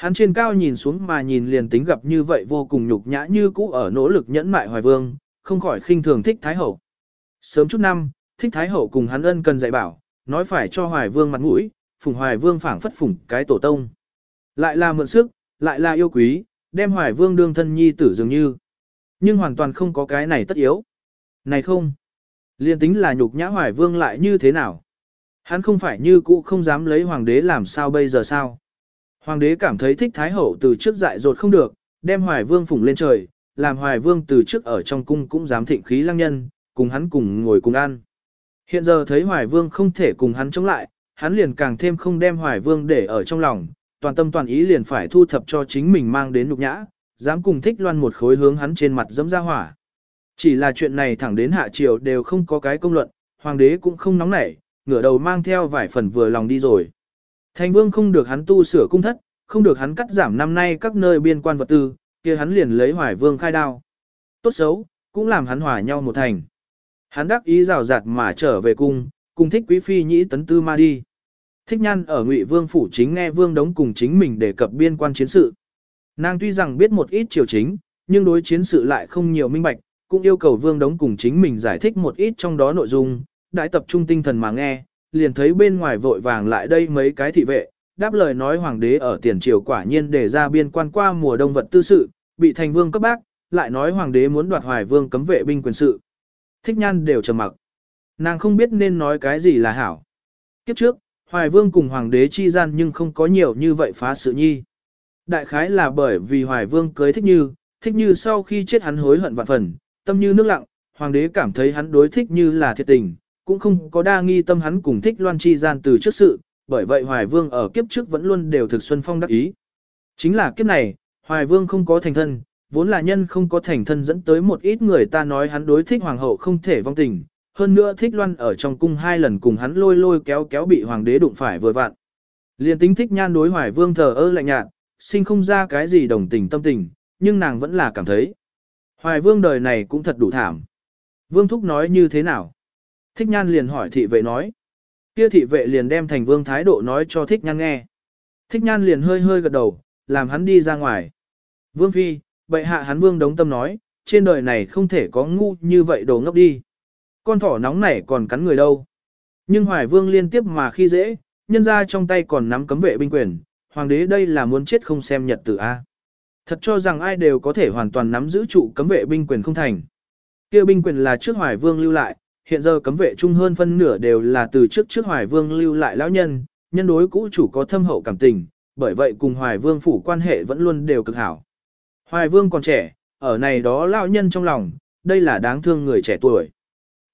Hắn trên cao nhìn xuống mà nhìn liền tính gặp như vậy vô cùng nhục nhã như cũ ở nỗ lực nhẫn mại hoài vương, không khỏi khinh thường thích thái hậu. Sớm chút năm, thích thái hậu cùng hắn ân cần dạy bảo, nói phải cho hoài vương mặt mũi, phùng hoài vương phảng phất phùng cái tổ tông. Lại là mượn sức, lại là yêu quý, đem hoài vương đương thân nhi tử dường như. Nhưng hoàn toàn không có cái này tất yếu. Này không, liền tính là nhục nhã hoài vương lại như thế nào? Hắn không phải như cũ không dám lấy hoàng đế làm sao bây giờ sao? Hoàng đế cảm thấy thích thái hậu từ trước dại dột không được, đem hoài vương phủng lên trời, làm hoài vương từ trước ở trong cung cũng dám thịnh khí lăng nhân, cùng hắn cùng ngồi cùng ăn. Hiện giờ thấy hoài vương không thể cùng hắn chống lại, hắn liền càng thêm không đem hoài vương để ở trong lòng, toàn tâm toàn ý liền phải thu thập cho chính mình mang đến nhục nhã, dám cùng thích loan một khối hướng hắn trên mặt dẫm ra hỏa. Chỉ là chuyện này thẳng đến hạ triều đều không có cái công luận, hoàng đế cũng không nóng nảy, ngửa đầu mang theo vài phần vừa lòng đi rồi. Thành vương không được hắn tu sửa cung thất, không được hắn cắt giảm năm nay các nơi biên quan vật tư, kia hắn liền lấy hoài vương khai đao. Tốt xấu, cũng làm hắn hòa nhau một thành. Hắn đắc ý rào rạt mà trở về cung, cùng thích quý phi nhĩ tấn tư ma đi. Thích nhan ở ngụy vương phủ chính nghe vương đống cùng chính mình đề cập biên quan chiến sự. Nàng tuy rằng biết một ít triều chính, nhưng đối chiến sự lại không nhiều minh bạch, cũng yêu cầu vương đống cùng chính mình giải thích một ít trong đó nội dung, đại tập trung tinh thần mà nghe, liền thấy bên ngoài vội vàng lại đây mấy cái thị vệ, đáp lời nói hoàng đế ở tiền triều quả nhiên để ra biên quan qua mùa đông vật tư sự, bị thành vương cấp bác, lại nói hoàng đế muốn đoạt hoài vương cấm vệ binh quyền sự. Thích nhan đều trầm mặc. Nàng không biết nên nói cái gì là hảo. Kiếp trước, hoài vương cùng hoàng đế chi gian nhưng không có nhiều như vậy phá sự nhi. Đại khái là bởi vì hoài vương cưới thích như, thích như sau khi chết hắn hối hận vạn phần, tâm như nước lặng, hoàng đế cảm thấy hắn đối thích như là thiệt tình, cũng không có đa nghi tâm hắn cùng thích loan chi gian từ trước sự, bởi vậy hoài vương ở kiếp trước vẫn luôn đều thực xuân phong đắc ý. Chính là kiếp này, hoài vương không có thành thân, vốn là nhân không có thành thân dẫn tới một ít người ta nói hắn đối thích hoàng hậu không thể vong tình, hơn nữa thích loan ở trong cung hai lần cùng hắn lôi lôi kéo kéo bị hoàng đế đụng phải vừa vặn. Liên tính thích nhan đối hoài vương thờ ơ lạnh nhạt, sinh không ra cái gì đồng tình tâm tình, nhưng nàng vẫn là cảm thấy. Hoài vương đời này cũng thật đủ thảm. Vương Thúc nói như thế nào? Thích nhan liền hỏi thị vệ nói. Kia thị vệ liền đem thành vương thái độ nói cho thích nhan nghe. Thích nhan liền hơi hơi gật đầu, làm hắn đi ra ngoài. Vương Phi, bệ hạ hắn vương đống tâm nói, trên đời này không thể có ngu như vậy đồ ngốc đi. Con thỏ nóng này còn cắn người đâu. Nhưng hoài vương liên tiếp mà khi dễ, nhân ra trong tay còn nắm cấm vệ binh quyền, hoàng đế đây là muốn chết không xem nhật tử A. Thật cho rằng ai đều có thể hoàn toàn nắm giữ trụ cấm vệ binh quyền không thành. kia binh quyền là trước hoài vương lưu lại, hiện giờ cấm vệ chung hơn phân nửa đều là từ trước trước hoài vương lưu lại lão nhân, nhân đối cũ chủ có thâm hậu cảm tình, bởi vậy cùng hoài vương phủ quan hệ vẫn luôn đều cực hảo. Hoài vương còn trẻ, ở này đó lão nhân trong lòng, đây là đáng thương người trẻ tuổi.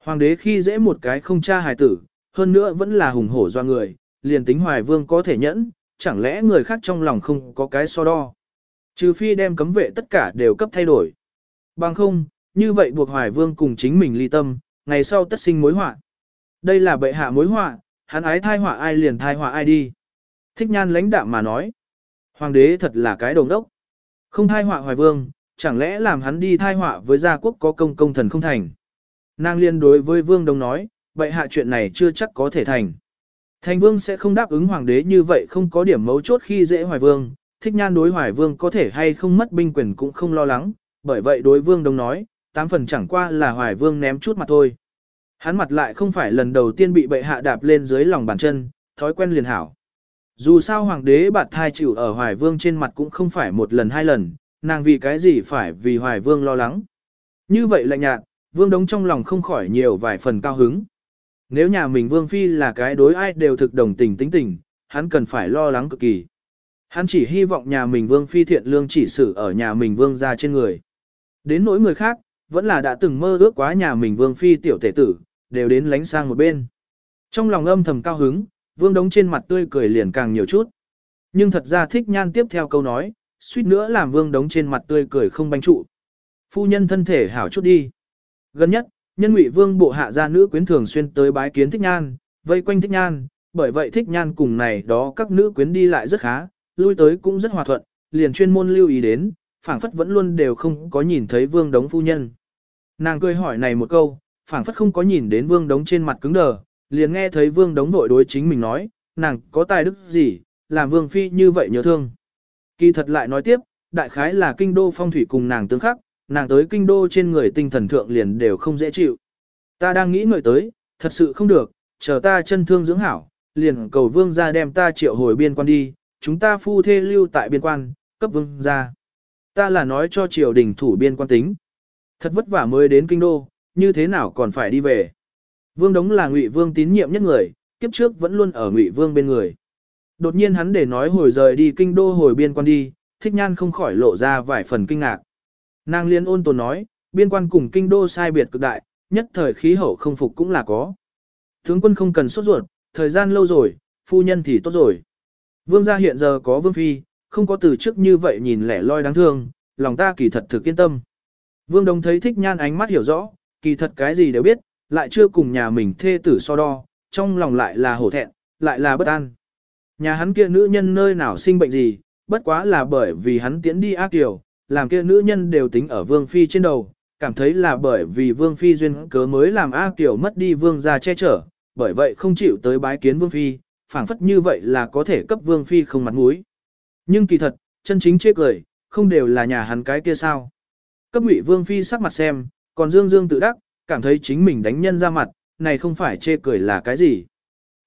Hoàng đế khi dễ một cái không cha hài tử, hơn nữa vẫn là hùng hổ do người, liền tính hoài vương có thể nhẫn, chẳng lẽ người khác trong lòng không có cái so đo. Trừ phi đem cấm vệ tất cả đều cấp thay đổi. Bằng không, như vậy buộc hoài vương cùng chính mình ly tâm, ngày sau tất sinh mối họa. Đây là bệ hạ mối họa, hắn ái thai họa ai liền thai họa ai đi. Thích nhan lãnh đạm mà nói. Hoàng đế thật là cái đồng đốc. Không thai họa hoài vương, chẳng lẽ làm hắn đi thai họa với gia quốc có công công thần không thành. Nàng liên đối với vương đồng nói, vậy hạ chuyện này chưa chắc có thể thành. Thành vương sẽ không đáp ứng hoàng đế như vậy không có điểm mấu chốt khi dễ hoài vương, thích nhan đối hoài vương có thể hay không mất binh quyền cũng không lo lắng, bởi vậy đối vương đông nói, tám phần chẳng qua là hoài vương ném chút mặt thôi. Hắn mặt lại không phải lần đầu tiên bị bệ hạ đạp lên dưới lòng bàn chân, thói quen liền hảo. Dù sao hoàng đế bạt thai chịu ở hoài vương trên mặt cũng không phải một lần hai lần, nàng vì cái gì phải vì hoài vương lo lắng. Như vậy lạnh nhạt, vương đống trong lòng không khỏi nhiều vài phần cao hứng. Nếu nhà mình vương phi là cái đối ai đều thực đồng tình tính tình, hắn cần phải lo lắng cực kỳ. Hắn chỉ hy vọng nhà mình vương phi thiện lương chỉ xử ở nhà mình vương ra trên người. Đến nỗi người khác, vẫn là đã từng mơ ước quá nhà mình vương phi tiểu tể tử, đều đến lánh sang một bên. Trong lòng âm thầm cao hứng, vương đống trên mặt tươi cười liền càng nhiều chút. Nhưng thật ra thích nhan tiếp theo câu nói, suýt nữa làm vương đống trên mặt tươi cười không banh trụ. Phu nhân thân thể hảo chút đi. Gần nhất, nhân ngụy vương bộ hạ gia nữ quyến thường xuyên tới bái kiến thích nhan, vây quanh thích nhan, bởi vậy thích nhan cùng này đó các nữ quyến đi lại rất khá, lui tới cũng rất hòa thuận, liền chuyên môn lưu ý đến, phảng phất vẫn luôn đều không có nhìn thấy vương đống phu nhân. Nàng cười hỏi này một câu, phảng phất không có nhìn đến vương đống trên mặt cứng đờ, liền nghe thấy vương đống vội đối chính mình nói, nàng có tài đức gì, làm vương phi như vậy nhớ thương. Kỳ thật lại nói tiếp, đại khái là kinh đô phong thủy cùng nàng tương khắc, nàng tới kinh đô trên người tinh thần thượng liền đều không dễ chịu. Ta đang nghĩ ngợi tới, thật sự không được, chờ ta chân thương dưỡng hảo, liền cầu vương ra đem ta triệu hồi biên quan đi, chúng ta phu thê lưu tại biên quan, cấp vương ra. Ta là nói cho triều đình thủ biên quan tính. Thật vất vả mới đến kinh đô, như thế nào còn phải đi về. Vương Đống là Ngụy Vương tín nhiệm nhất người, kiếp trước vẫn luôn ở Ngụy Vương bên người. Đột nhiên hắn để nói hồi rời đi kinh đô hồi biên quan đi, thích nhan không khỏi lộ ra vài phần kinh ngạc. Nàng liên ôn tồn nói, biên quan cùng kinh đô sai biệt cực đại, nhất thời khí hậu không phục cũng là có. Tướng quân không cần sốt ruột, thời gian lâu rồi, phu nhân thì tốt rồi. Vương gia hiện giờ có vương phi, không có từ trước như vậy nhìn lẻ loi đáng thương, lòng ta kỳ thật thực yên tâm. Vương Đồng thấy thích nhan ánh mắt hiểu rõ, kỳ thật cái gì đều biết, lại chưa cùng nhà mình thê tử so đo, trong lòng lại là hổ thẹn, lại là bất an. Nhà hắn kia nữ nhân nơi nào sinh bệnh gì, bất quá là bởi vì hắn tiến đi ác kiều, làm kia nữ nhân đều tính ở vương phi trên đầu, cảm thấy là bởi vì vương phi duyên cớ mới làm ác kiều mất đi vương gia che chở, bởi vậy không chịu tới bái kiến vương phi, phảng phất như vậy là có thể cấp vương phi không mặt mũi. Nhưng kỳ thật, chân chính chê cười, không đều là nhà hắn cái kia sao. Cấp ngụy vương phi sắc mặt xem, còn dương dương tự đắc, cảm thấy chính mình đánh nhân ra mặt, này không phải chê cười là cái gì.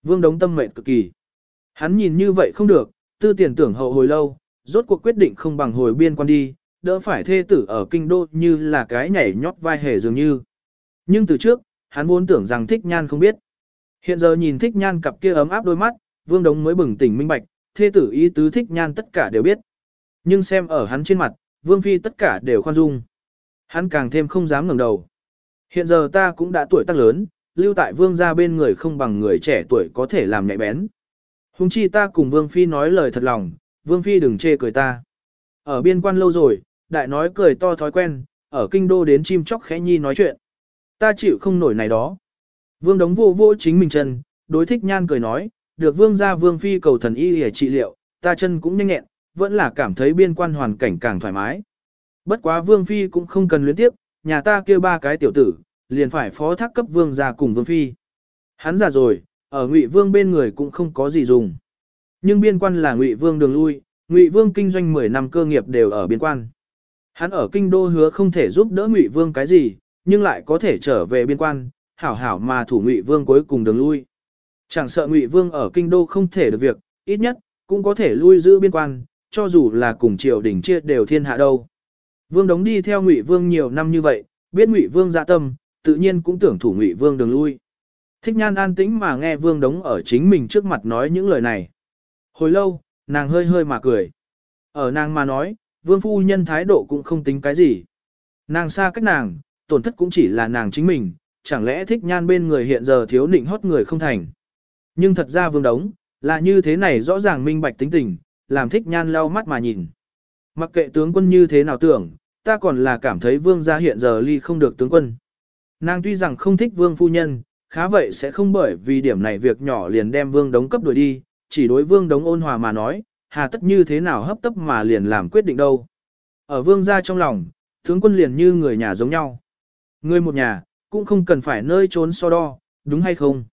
Vương đống tâm mệnh cực kỳ. Hắn nhìn như vậy không được, tư tiền tưởng hậu hồi lâu, rốt cuộc quyết định không bằng hồi biên quan đi, đỡ phải thê tử ở kinh đô như là cái nhảy nhót vai hề dường như. Nhưng từ trước, hắn vốn tưởng rằng thích nhan không biết. Hiện giờ nhìn thích nhan cặp kia ấm áp đôi mắt, vương đống mới bừng tỉnh minh bạch, thê tử ý tứ thích nhan tất cả đều biết. Nhưng xem ở hắn trên mặt, vương phi tất cả đều khoan dung. Hắn càng thêm không dám ngẩng đầu. Hiện giờ ta cũng đã tuổi tác lớn, lưu tại vương gia bên người không bằng người trẻ tuổi có thể làm nhạy bén. Hùng chi ta cùng vương phi nói lời thật lòng, vương phi đừng chê cười ta. Ở biên quan lâu rồi, đại nói cười to thói quen, ở kinh đô đến chim chóc khẽ nhi nói chuyện. Ta chịu không nổi này đó. Vương đống vô vô chính mình chân, đối thích nhan cười nói, được vương gia vương phi cầu thần y để trị liệu, ta chân cũng nhanh nhẹn, vẫn là cảm thấy biên quan hoàn cảnh càng thoải mái. Bất quá vương phi cũng không cần luyến tiếp, nhà ta kêu ba cái tiểu tử, liền phải phó thác cấp vương gia cùng vương phi. Hắn già rồi, ở ngụy vương bên người cũng không có gì dùng. Nhưng biên quan là ngụy vương đường lui, ngụy vương kinh doanh 10 năm cơ nghiệp đều ở biên quan. Hắn ở kinh đô hứa không thể giúp đỡ ngụy vương cái gì, nhưng lại có thể trở về biên quan, hảo hảo mà thủ ngụy vương cuối cùng đường lui. Chẳng sợ ngụy vương ở kinh đô không thể được việc, ít nhất, cũng có thể lui giữ biên quan, cho dù là cùng triều đình chia đều thiên hạ đâu. Vương đóng đi theo ngụy vương nhiều năm như vậy, biết ngụy vương dạ tâm, tự nhiên cũng tưởng thủ ngụy vương đường lui. Thích nhan an tĩnh mà nghe vương đóng ở chính mình trước mặt nói những lời này. Hồi lâu, nàng hơi hơi mà cười. Ở nàng mà nói, vương phu nhân thái độ cũng không tính cái gì. Nàng xa cách nàng, tổn thất cũng chỉ là nàng chính mình, chẳng lẽ thích nhan bên người hiện giờ thiếu nịnh hót người không thành. Nhưng thật ra vương đống, là như thế này rõ ràng minh bạch tính tình, làm thích nhan lau mắt mà nhìn. Mặc kệ tướng quân như thế nào tưởng, ta còn là cảm thấy vương gia hiện giờ ly không được tướng quân. Nàng tuy rằng không thích vương phu nhân, khá vậy sẽ không bởi vì điểm này việc nhỏ liền đem vương đống cấp đuổi đi, chỉ đối vương đống ôn hòa mà nói, hà tất như thế nào hấp tấp mà liền làm quyết định đâu. Ở vương gia trong lòng, tướng quân liền như người nhà giống nhau. Người một nhà, cũng không cần phải nơi trốn so đo, đúng hay không?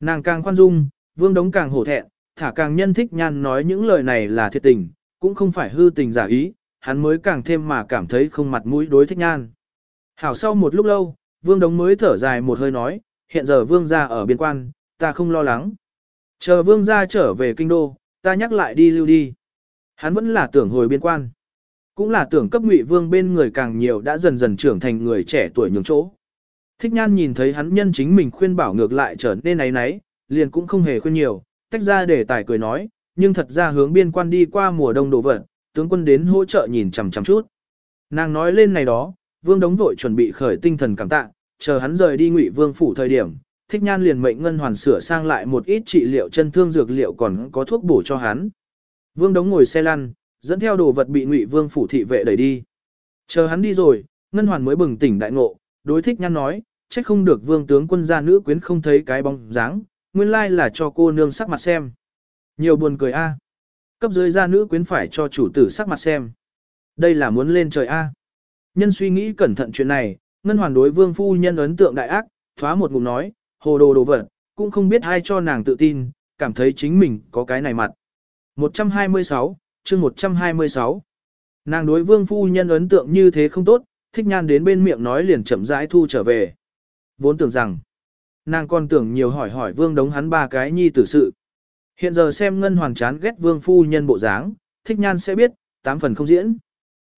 Nàng càng khoan dung, vương đống càng hổ thẹn, thả càng nhân thích nhan nói những lời này là thiệt tình, cũng không phải hư tình giả ý, hắn mới càng thêm mà cảm thấy không mặt mũi đối thích nhan. Hảo sau một lúc lâu, vương đống mới thở dài một hơi nói, hiện giờ vương gia ở biên quan, ta không lo lắng. Chờ vương gia trở về kinh đô, ta nhắc lại đi lưu đi. Hắn vẫn là tưởng hồi biên quan. Cũng là tưởng cấp ngụy vương bên người càng nhiều đã dần dần trưởng thành người trẻ tuổi nhường chỗ. Thích nhan nhìn thấy hắn nhân chính mình khuyên bảo ngược lại trở nên náy náy, liền cũng không hề khuyên nhiều, tách ra để tài cười nói, nhưng thật ra hướng biên quan đi qua mùa đông đổ vật, tướng quân đến hỗ trợ nhìn chằm chằm chút. Nàng nói lên này đó, vương đống vội chuẩn bị khởi tinh thần cảm tạ, chờ hắn rời đi ngụy vương phủ thời điểm, thích nhan liền mệnh ngân hoàn sửa sang lại một ít trị liệu chân thương dược liệu còn có thuốc bổ cho hắn. Vương đống ngồi xe lăn, dẫn theo đồ vật bị ngụy vương phủ thị vệ đẩy đi. Chờ hắn đi rồi, ngân hoàn mới bừng tỉnh đại ngộ, đối thích nhan nói, trách không được vương tướng quân gia nữ quyến không thấy cái bóng dáng, nguyên lai là cho cô nương sắc mặt xem. Nhiều buồn cười a. Cấp dưới gia nữ quyến phải cho chủ tử sắc mặt xem. Đây là muốn lên trời a. Nhân suy nghĩ cẩn thận chuyện này, ngân hoàn đối vương phu nhân ấn tượng đại ác, thoá một ngụm nói, hồ đồ đồ vật, cũng không biết ai cho nàng tự tin, cảm thấy chính mình có cái này mặt. 126, chương 126. Nàng đối vương phu nhân ấn tượng như thế không tốt, thích nhan đến bên miệng nói liền chậm rãi thu trở về. Vốn tưởng rằng, nàng còn tưởng nhiều hỏi hỏi vương đống hắn ba cái nhi tử sự. Hiện giờ xem ngân hoàng chán ghét vương phu nhân bộ dáng, thích nhan sẽ biết, tám phần không diễn.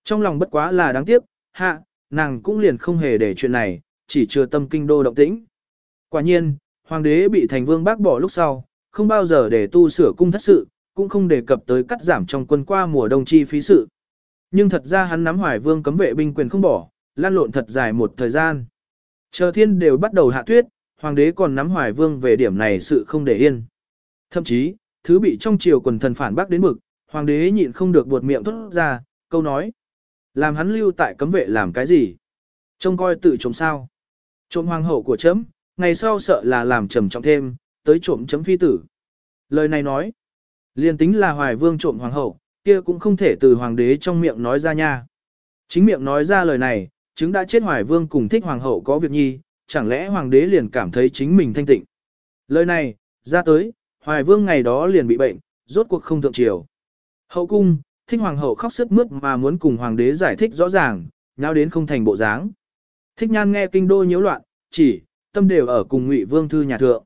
Trong lòng bất quá là đáng tiếc, hạ, nàng cũng liền không hề để chuyện này, chỉ chưa tâm kinh đô động tĩnh. Quả nhiên, hoàng đế bị thành vương bác bỏ lúc sau, không bao giờ để tu sửa cung thất sự, cũng không đề cập tới cắt giảm trong quân qua mùa đông chi phí sự. Nhưng thật ra hắn nắm hoài vương cấm vệ binh quyền không bỏ, lan lộn thật dài một thời gian. Chờ thiên đều bắt đầu hạ tuyết, hoàng đế còn nắm hoài vương về điểm này sự không để yên. Thậm chí, thứ bị trong triều quần thần phản bác đến mực, hoàng đế nhịn không được buột miệng thốt ra, câu nói. Làm hắn lưu tại cấm vệ làm cái gì? Trông coi tự trộm sao? Trộm hoàng hậu của chấm, ngày sau sợ là làm trầm trọng thêm, tới trộm chấm phi tử. Lời này nói, liền tính là hoài vương trộm hoàng hậu, kia cũng không thể từ hoàng đế trong miệng nói ra nha. Chính miệng nói ra lời này, chứng đã chết hoài vương cùng thích hoàng hậu có việc nhi, chẳng lẽ hoàng đế liền cảm thấy chính mình thanh tịnh. Lời này, ra tới, hoài vương ngày đó liền bị bệnh, rốt cuộc không thượng triều. Hậu cung, thích hoàng hậu khóc sức mướt mà muốn cùng hoàng đế giải thích rõ ràng, nhau đến không thành bộ dáng. Thích nhan nghe kinh đô nhiễu loạn, chỉ, tâm đều ở cùng ngụy vương thư nhà thượng.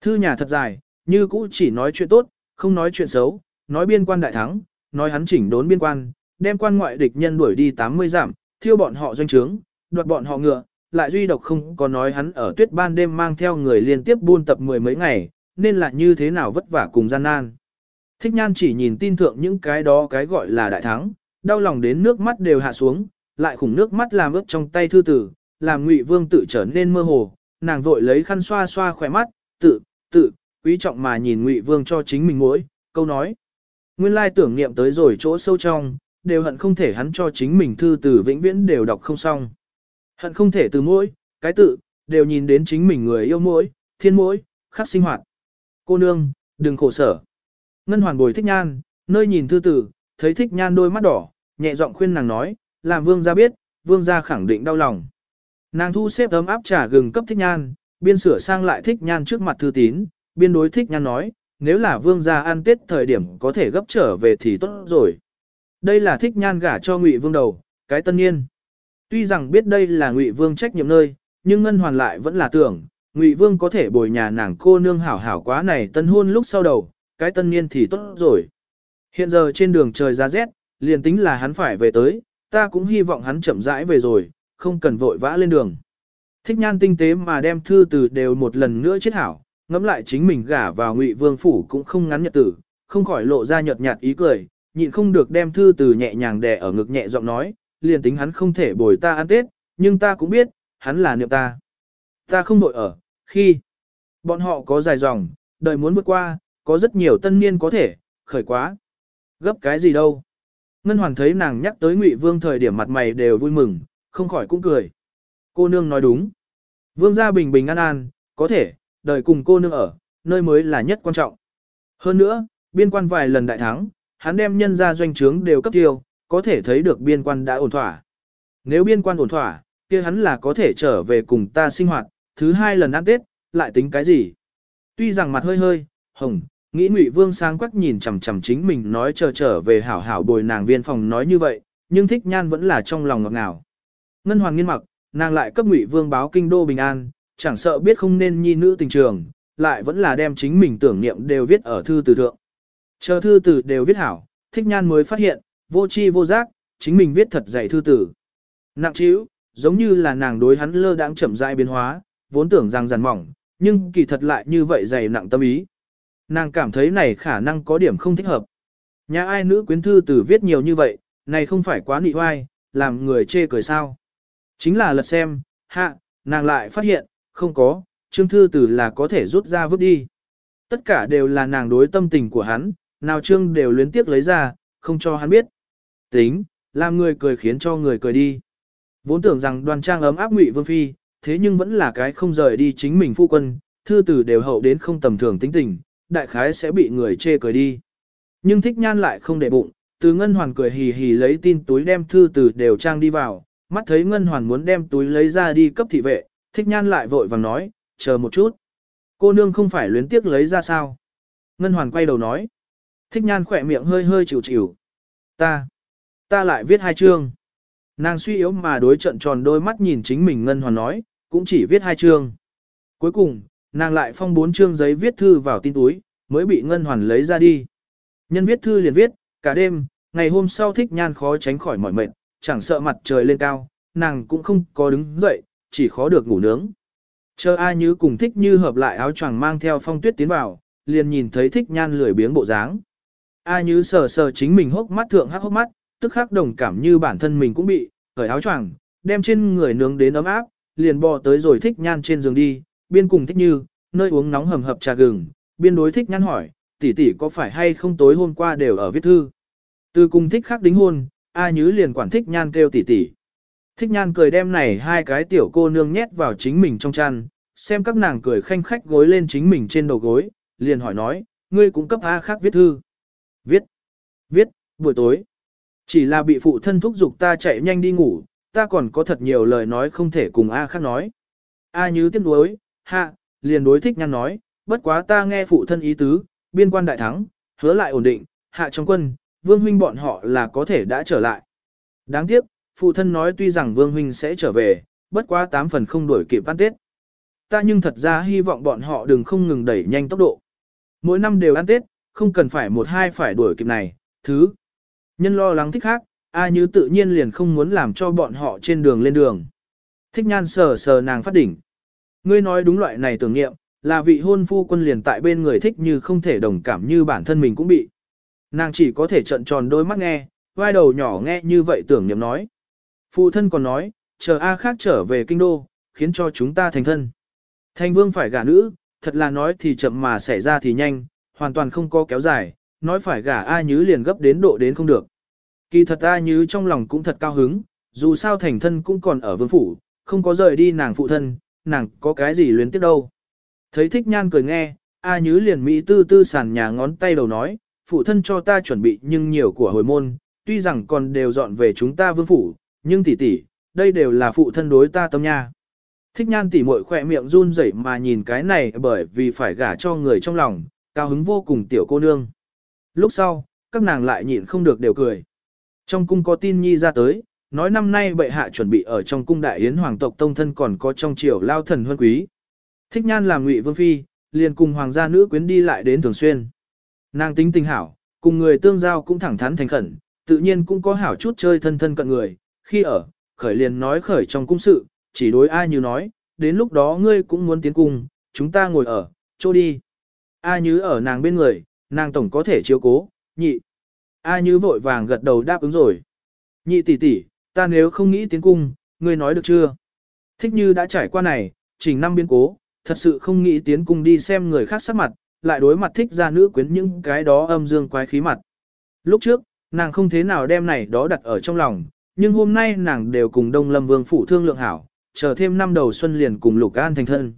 Thư nhà thật dài, như cũ chỉ nói chuyện tốt, không nói chuyện xấu, nói biên quan đại thắng, nói hắn chỉnh đốn biên quan, đem quan ngoại địch nhân đuổi đi 80 giảm, thiêu bọn họ doanh trướng, đoạt bọn họ ngựa, lại duy độc không có nói hắn ở tuyết ban đêm mang theo người liên tiếp buôn tập mười mấy ngày, nên là như thế nào vất vả cùng gian nan. Thích nhan chỉ nhìn tin thượng những cái đó cái gọi là đại thắng, đau lòng đến nước mắt đều hạ xuống, lại khủng nước mắt làm ướt trong tay thư tử, làm ngụy vương tự trở nên mơ hồ, nàng vội lấy khăn xoa xoa khỏe mắt, tự, tự, quý trọng mà nhìn ngụy vương cho chính mình mỗi, câu nói. Nguyên lai tưởng niệm tới rồi chỗ sâu trong, đều hận không thể hắn cho chính mình thư từ vĩnh viễn đều đọc không xong. Hận không thể từ mỗi, cái tự, đều nhìn đến chính mình người yêu mỗi, thiên mỗi, khắc sinh hoạt. Cô nương, đừng khổ sở. Ngân hoàn bồi thích nhan, nơi nhìn thư tử, thấy thích nhan đôi mắt đỏ, nhẹ giọng khuyên nàng nói, làm vương gia biết, vương gia khẳng định đau lòng. Nàng thu xếp ấm áp trà gừng cấp thích nhan, biên sửa sang lại thích nhan trước mặt thư tín, biên đối thích nhan nói, nếu là vương gia ăn tết thời điểm có thể gấp trở về thì tốt rồi. Đây là thích nhan gả cho ngụy vương đầu, cái tân niên. Tuy rằng biết đây là ngụy vương trách nhiệm nơi, nhưng ngân hoàn lại vẫn là tưởng, ngụy vương có thể bồi nhà nàng cô nương hảo hảo quá này tân hôn lúc sau đầu, cái tân niên thì tốt rồi. Hiện giờ trên đường trời ra rét, liền tính là hắn phải về tới, ta cũng hy vọng hắn chậm rãi về rồi, không cần vội vã lên đường. Thích nhan tinh tế mà đem thư từ đều một lần nữa chết hảo, ngẫm lại chính mình gả vào ngụy vương phủ cũng không ngắn nhật tử, không khỏi lộ ra nhợt nhạt ý cười, nhịn không được đem thư từ nhẹ nhàng đè ở ngực nhẹ giọng nói, liền tính hắn không thể bồi ta ăn tết, nhưng ta cũng biết, hắn là niệm ta. Ta không đội ở, khi bọn họ có dài dòng, đời muốn vượt qua, có rất nhiều tân niên có thể, khởi quá. Gấp cái gì đâu. Ngân Hoàn thấy nàng nhắc tới Ngụy Vương thời điểm mặt mày đều vui mừng, không khỏi cũng cười. Cô nương nói đúng. Vương gia bình bình an an, có thể, đời cùng cô nương ở, nơi mới là nhất quan trọng. Hơn nữa, biên quan vài lần đại thắng, hắn đem nhân ra doanh trướng đều cấp tiêu, có thể thấy được biên quan đã ổn thỏa. Nếu biên quan ổn thỏa, kia hắn là có thể trở về cùng ta sinh hoạt, thứ hai lần ăn Tết, lại tính cái gì? Tuy rằng mặt hơi hơi, hồng, nghĩ Ngụy Vương sáng quắc nhìn chằm chằm chính mình nói chờ trở về hảo hảo bồi nàng viên phòng nói như vậy, nhưng thích nhan vẫn là trong lòng ngọt ngào. Ngân Hoàng nghiên mặc, nàng lại cấp Ngụy Vương báo kinh đô bình an, chẳng sợ biết không nên nhi nữ tình trường, lại vẫn là đem chính mình tưởng niệm đều viết ở thư từ thượng. Chờ thư tử đều viết hảo, thích nhan mới phát hiện, vô chi vô giác, chính mình viết thật dạy thư tử. Nặng chíu, giống như là nàng đối hắn lơ đãng chậm rãi biến hóa, vốn tưởng rằng giàn mỏng, nhưng kỳ thật lại như vậy dày nặng tâm ý. Nàng cảm thấy này khả năng có điểm không thích hợp. Nhà ai nữ quyến thư tử viết nhiều như vậy, này không phải quá nị oai, làm người chê cười sao. Chính là lật xem, hạ, nàng lại phát hiện, không có, chương thư tử là có thể rút ra vứt đi. Tất cả đều là nàng đối tâm tình của hắn, nào chương đều luyến tiếc lấy ra, không cho hắn biết. Tính, làm người cười khiến cho người cười đi. Vốn tưởng rằng đoàn trang ấm áp ngụy vương phi, thế nhưng vẫn là cái không rời đi chính mình phu quân, thư tử đều hậu đến không tầm thường tính tình, đại khái sẽ bị người chê cười đi. Nhưng thích nhan lại không để bụng, từ ngân hoàn cười hì hì lấy tin túi đem thư tử đều trang đi vào, mắt thấy ngân hoàn muốn đem túi lấy ra đi cấp thị vệ, thích nhan lại vội vàng nói, chờ một chút. Cô nương không phải luyến tiếc lấy ra sao? Ngân hoàn quay đầu nói. Thích nhan khỏe miệng hơi hơi chịu chịu. Ta, ta lại viết hai chương. Nàng suy yếu mà đối trận tròn đôi mắt nhìn chính mình Ngân Hoàn nói, cũng chỉ viết hai chương. Cuối cùng, nàng lại phong bốn chương giấy viết thư vào tin túi, mới bị Ngân Hoàn lấy ra đi. Nhân viết thư liền viết, cả đêm, ngày hôm sau thích nhan khó tránh khỏi mỏi mệt, chẳng sợ mặt trời lên cao, nàng cũng không có đứng dậy, chỉ khó được ngủ nướng. Chờ ai như cùng thích như hợp lại áo choàng mang theo phong tuyết tiến vào, liền nhìn thấy thích nhan lười biếng bộ dáng. A như sờ sờ chính mình hốc mắt thượng hắc hốc mắt, tức khắc đồng cảm như bản thân mình cũng bị, cởi áo choàng, đem trên người nướng đến ấm áp, liền bò tới rồi thích nhan trên giường đi, biên cùng thích như, nơi uống nóng hầm hập trà gừng, biên đối thích nhan hỏi, tỷ tỷ có phải hay không tối hôm qua đều ở viết thư. Từ cùng thích khác đính hôn, A Như liền quản thích nhan kêu tỷ tỷ. Thích nhan cười đem này hai cái tiểu cô nương nhét vào chính mình trong chăn, xem các nàng cười khanh khách gối lên chính mình trên đầu gối, liền hỏi nói, ngươi cũng cấp A khác viết thư. Viết, viết, buổi tối. Chỉ là bị phụ thân thúc giục ta chạy nhanh đi ngủ, ta còn có thật nhiều lời nói không thể cùng A khác nói. A như tiếc đối, hạ, liền đối thích nhăn nói, bất quá ta nghe phụ thân ý tứ, biên quan đại thắng, hứa lại ổn định, hạ trong quân, vương huynh bọn họ là có thể đã trở lại. Đáng tiếc, phụ thân nói tuy rằng vương huynh sẽ trở về, bất quá tám phần không đổi kịp ăn tết. Ta nhưng thật ra hy vọng bọn họ đừng không ngừng đẩy nhanh tốc độ. Mỗi năm đều ăn tết, không cần phải một hai phải đuổi kịp này, thứ. Nhân lo lắng thích khác, A Như tự nhiên liền không muốn làm cho bọn họ trên đường lên đường. Thích nhan sờ sờ nàng phát đỉnh. Ngươi nói đúng loại này tưởng nghiệm, là vị hôn phu quân liền tại bên người thích như không thể đồng cảm như bản thân mình cũng bị. Nàng chỉ có thể trận tròn đôi mắt nghe, vai đầu nhỏ nghe như vậy tưởng niệm nói. Phụ thân còn nói, chờ A khác trở về kinh đô, khiến cho chúng ta thành thân. Thành vương phải gả nữ, thật là nói thì chậm mà xảy ra thì nhanh, hoàn toàn không có kéo dài, nói phải gả A Nhứ liền gấp đến độ đến không được. Kỳ thật A Nhứ trong lòng cũng thật cao hứng, dù sao thành thân cũng còn ở vương phủ, không có rời đi nàng phụ thân, nàng có cái gì luyến tiếc đâu. Thấy thích nhan cười nghe, A Nhứ liền Mỹ tư tư sàn nhà ngón tay đầu nói, phụ thân cho ta chuẩn bị nhưng nhiều của hồi môn, tuy rằng còn đều dọn về chúng ta vương phủ, nhưng tỷ tỷ, đây đều là phụ thân đối ta tâm nha. Thích nhan tỷ muội khỏe miệng run rẩy mà nhìn cái này bởi vì phải gả cho người trong lòng, cao hứng vô cùng tiểu cô nương. Lúc sau, các nàng lại nhịn không được đều cười. Trong cung có tin nhi ra tới, nói năm nay bệ hạ chuẩn bị ở trong cung đại yến hoàng tộc tông thân còn có trong triều lao thần huân quý. Thích nhan làm ngụy vương phi, liền cùng hoàng gia nữ quyến đi lại đến thường xuyên. Nàng tính tình hảo, cùng người tương giao cũng thẳng thắn thành khẩn, tự nhiên cũng có hảo chút chơi thân thân cận người, khi ở, khởi liền nói khởi trong cung sự, chỉ đối ai như nói, đến lúc đó ngươi cũng muốn tiến cung, chúng ta ngồi ở, chỗ đi. A như ở nàng bên người, nàng tổng có thể chiếu cố, nhị. A như vội vàng gật đầu đáp ứng rồi. Nhị tỷ tỷ, ta nếu không nghĩ tiến cung, ngươi nói được chưa? Thích như đã trải qua này, trình năm biến cố, thật sự không nghĩ tiến cung đi xem người khác sắc mặt, lại đối mặt thích ra nữ quyến những cái đó âm dương quái khí mặt. Lúc trước, nàng không thế nào đem này đó đặt ở trong lòng, nhưng hôm nay nàng đều cùng Đông Lâm Vương phủ thương lượng hảo, chờ thêm năm đầu xuân liền cùng Lục An thành thân.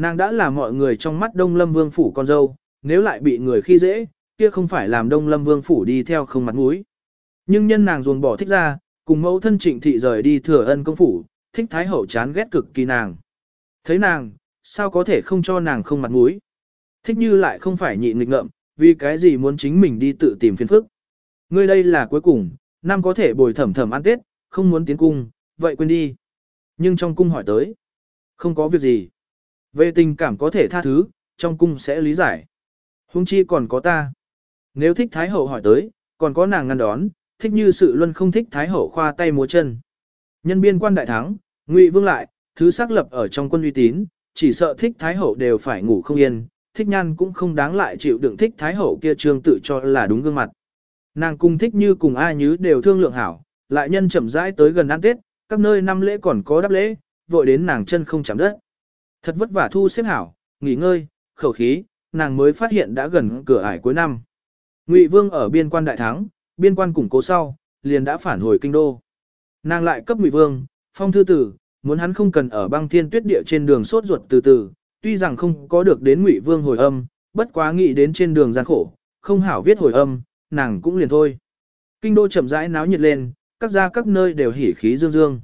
Nàng đã là mọi người trong mắt Đông Lâm Vương phủ con dâu, nếu lại bị người khi dễ, kia không phải làm Đông Lâm Vương phủ đi theo không mặt mũi. Nhưng nhân nàng ruồn bỏ thích ra, cùng mẫu thân trịnh thị rời đi thừa ân công phủ, thích thái hậu chán ghét cực kỳ nàng. Thấy nàng, sao có thể không cho nàng không mặt mũi. Thích như lại không phải nhịn nghịch ngợm, vì cái gì muốn chính mình đi tự tìm phiền phức. Ngươi đây là cuối cùng, năm có thể bồi thẩm thẩm ăn tết, không muốn tiến cung, vậy quên đi. Nhưng trong cung hỏi tới, không có việc gì. Về tình cảm có thể tha thứ, trong cung sẽ lý giải. Hung chi còn có ta. Nếu thích Thái Hậu hỏi tới, còn có nàng ngăn đón, thích như sự luân không thích Thái Hậu khoa tay múa chân. Nhân biên quan đại thắng, Ngụy Vương lại, thứ xác lập ở trong quân uy tín, chỉ sợ thích Thái Hậu đều phải ngủ không yên, thích nhan cũng không đáng lại chịu đựng thích Thái Hậu kia trương tự cho là đúng gương mặt. Nàng cùng thích như cùng ai nhứ đều thương lượng hảo, lại nhân chậm rãi tới gần ăn Tết, các nơi năm lễ còn có đáp lễ, vội đến nàng chân không chạm đất. Thật vất vả thu xếp hảo, nghỉ ngơi, khẩu khí, nàng mới phát hiện đã gần cửa ải cuối năm. Ngụy Vương ở biên quan đại thắng, biên quan củng cố sau, liền đã phản hồi kinh đô. Nàng lại cấp Ngụy Vương, phong thư tử, muốn hắn không cần ở băng thiên tuyết địa trên đường sốt ruột từ từ, tuy rằng không có được đến Ngụy Vương hồi âm, bất quá nghĩ đến trên đường gian khổ, không hảo viết hồi âm, nàng cũng liền thôi. Kinh đô chậm rãi náo nhiệt lên, các gia các nơi đều hỉ khí dương dương.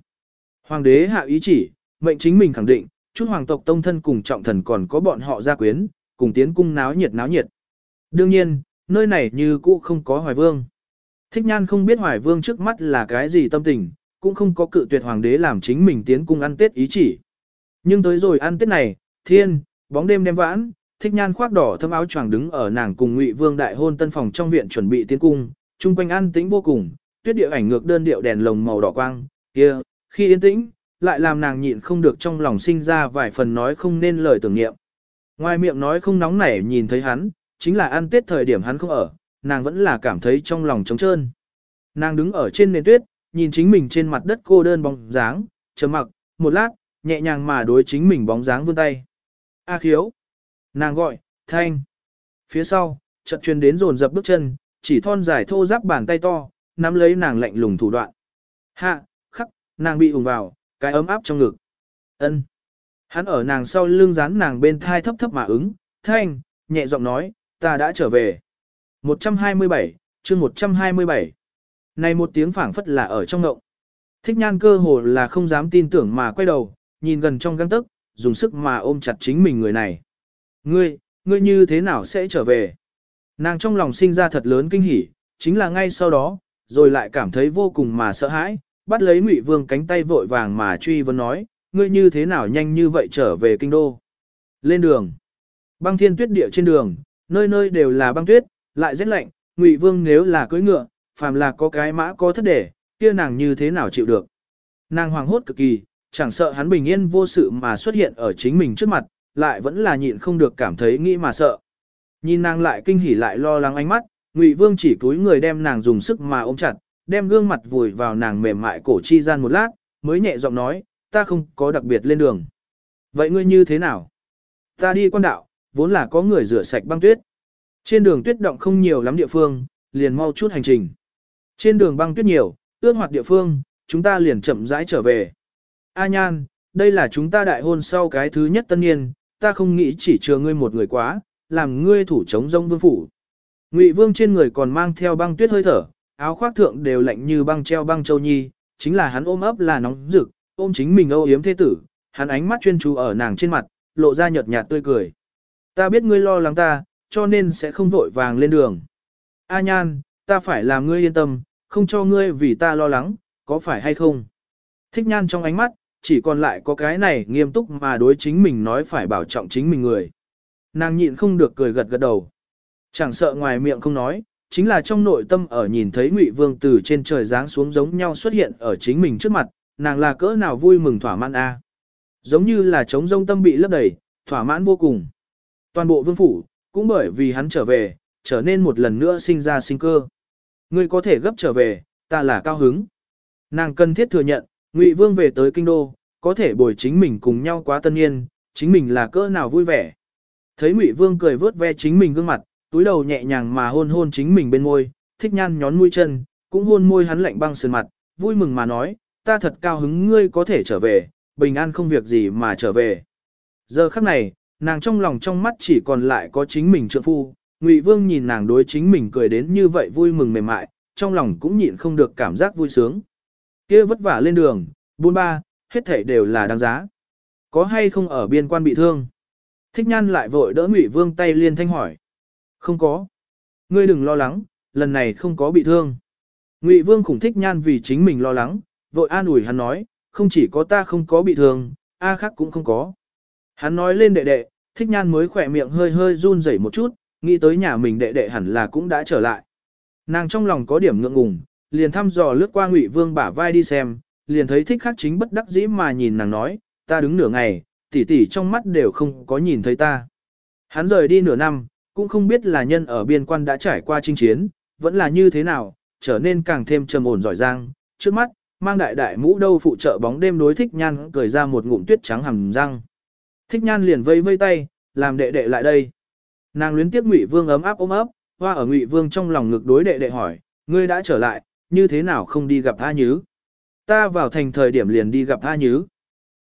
Hoàng đế hạ ý chỉ, mệnh chính mình khẳng định, chút hoàng tộc tông thân cùng trọng thần còn có bọn họ gia quyến, cùng tiến cung náo nhiệt náo nhiệt. Đương nhiên, nơi này như cũ không có hoài vương. Thích nhan không biết hoài vương trước mắt là cái gì tâm tình, cũng không có cự tuyệt hoàng đế làm chính mình tiến cung ăn tết ý chỉ. Nhưng tới rồi ăn tết này, thiên, bóng đêm đêm vãn, thích nhan khoác đỏ thâm áo choàng đứng ở nàng cùng ngụy vương đại hôn tân phòng trong viện chuẩn bị tiến cung, chung quanh an tĩnh vô cùng, tuyết địa ảnh ngược đơn điệu đèn lồng màu đỏ quang, kia, khi yên tĩnh, lại làm nàng nhịn không được trong lòng sinh ra vài phần nói không nên lời tưởng niệm. Ngoài miệng nói không nóng nảy nhìn thấy hắn, chính là ăn tết thời điểm hắn không ở, nàng vẫn là cảm thấy trong lòng trống trơn. Nàng đứng ở trên nền tuyết, nhìn chính mình trên mặt đất cô đơn bóng dáng, trầm mặc, một lát, nhẹ nhàng mà đối chính mình bóng dáng vươn tay. A khiếu. Nàng gọi, thanh. Phía sau, chợt truyền đến rồn dập bước chân, chỉ thon dài thô giáp bàn tay to, nắm lấy nàng lạnh lùng thủ đoạn. Hạ, khắc, nàng bị ủng vào, cái ấm áp trong ngực. ân Hắn ở nàng sau lưng dán nàng bên thai thấp thấp mà ứng, thanh, nhẹ giọng nói, ta đã trở về. 127, chương 127. Này một tiếng phảng phất là ở trong ngộng. Thích nhan cơ hồ là không dám tin tưởng mà quay đầu, nhìn gần trong găng tức, dùng sức mà ôm chặt chính mình người này. Ngươi, ngươi như thế nào sẽ trở về? Nàng trong lòng sinh ra thật lớn kinh hỉ, chính là ngay sau đó, rồi lại cảm thấy vô cùng mà sợ hãi, bắt lấy Ngụy Vương cánh tay vội vàng mà truy vấn nói, ngươi như thế nào nhanh như vậy trở về kinh đô? Lên đường. Băng thiên tuyết địa trên đường, nơi nơi đều là băng tuyết, lại rét lạnh, Ngụy Vương nếu là cưỡi ngựa, phàm là có cái mã có thất để, kia nàng như thế nào chịu được? Nàng hoàng hốt cực kỳ, chẳng sợ hắn bình yên vô sự mà xuất hiện ở chính mình trước mặt, lại vẫn là nhịn không được cảm thấy nghĩ mà sợ. Nhìn nàng lại kinh hỉ lại lo lắng ánh mắt, Ngụy Vương chỉ cúi người đem nàng dùng sức mà ôm chặt, đem gương mặt vùi vào nàng mềm mại cổ chi gian một lát, mới nhẹ giọng nói, ta không có đặc biệt lên đường. Vậy ngươi như thế nào? Ta đi quan đạo, vốn là có người rửa sạch băng tuyết. Trên đường tuyết động không nhiều lắm địa phương, liền mau chút hành trình. Trên đường băng tuyết nhiều, ước hoạt địa phương, chúng ta liền chậm rãi trở về. A Nhan, đây là chúng ta đại hôn sau cái thứ nhất tân niên, ta không nghĩ chỉ chừa ngươi một người quá, làm ngươi thủ chống rông vương phủ. Ngụy Vương trên người còn mang theo băng tuyết hơi thở, áo khoác thượng đều lạnh như băng treo băng châu nhi, chính là hắn ôm ấp là nóng rực, ôm chính mình âu yếm thế tử, hắn ánh mắt chuyên chú ở nàng trên mặt, lộ ra nhợt nhạt tươi cười. Ta biết ngươi lo lắng ta, cho nên sẽ không vội vàng lên đường. A Nhan, ta phải làm ngươi yên tâm, không cho ngươi vì ta lo lắng, có phải hay không? Thích Nhan trong ánh mắt, chỉ còn lại có cái này nghiêm túc mà đối chính mình nói phải bảo trọng chính mình người. Nàng nhịn không được cười gật gật đầu. Chẳng sợ ngoài miệng không nói, chính là trong nội tâm ở nhìn thấy Ngụy Vương từ trên trời giáng xuống giống nhau xuất hiện ở chính mình trước mặt, nàng là cỡ nào vui mừng thỏa mãn a. Giống như là trống rông tâm bị lấp đầy, thỏa mãn vô cùng. Toàn bộ vương phủ, cũng bởi vì hắn trở về, trở nên một lần nữa sinh ra sinh cơ. Ngươi có thể gấp trở về, ta là cao hứng. Nàng cần thiết thừa nhận, Ngụy Vương về tới kinh đô, có thể bồi chính mình cùng nhau quá tân niên, chính mình là cỡ nào vui vẻ. Thấy Ngụy Vương cười vớt ve chính mình gương mặt, túi đầu nhẹ nhàng mà hôn hôn chính mình bên môi, thích nhan nhón mũi chân, cũng hôn môi hắn lạnh băng sườn mặt, vui mừng mà nói, ta thật cao hứng ngươi có thể trở về, bình an không việc gì mà trở về. Giờ khắc này, nàng trong lòng trong mắt chỉ còn lại có chính mình trượng phu, Ngụy Vương nhìn nàng đối chính mình cười đến như vậy vui mừng mềm mại, trong lòng cũng nhịn không được cảm giác vui sướng. Kia vất vả lên đường, buôn ba, hết thảy đều là đáng giá. Có hay không ở biên quan bị thương? Thích nhan lại vội đỡ Ngụy Vương tay liên thanh hỏi. Không có. Ngươi đừng lo lắng, lần này không có bị thương. Ngụy Vương khủng thích nhan vì chính mình lo lắng, vội an ủi hắn nói, không chỉ có ta không có bị thương, A khác cũng không có. Hắn nói lên đệ đệ, thích nhan mới khỏe miệng hơi hơi run rẩy một chút, nghĩ tới nhà mình đệ đệ hẳn là cũng đã trở lại. Nàng trong lòng có điểm ngượng ngùng, liền thăm dò lướt qua Ngụy Vương bả vai đi xem, liền thấy thích khắc chính bất đắc dĩ mà nhìn nàng nói, ta đứng nửa ngày, tỷ tỷ trong mắt đều không có nhìn thấy ta. Hắn rời đi nửa năm, cũng không biết là nhân ở biên quan đã trải qua chinh chiến, vẫn là như thế nào, trở nên càng thêm trầm ổn giỏi giang, trước mắt, mang đại đại mũ đâu phụ trợ bóng đêm đối thích nhan cười ra một ngụm tuyết trắng hầm răng. Thích nhan liền vây vây tay, làm đệ đệ lại đây. Nàng luyến tiếc Ngụy Vương ấm áp ôm ấp, hoa ở Ngụy Vương trong lòng ngực đối đệ đệ hỏi, ngươi đã trở lại, như thế nào không đi gặp A Nhứ? Ta vào thành thời điểm liền đi gặp A Nhứ.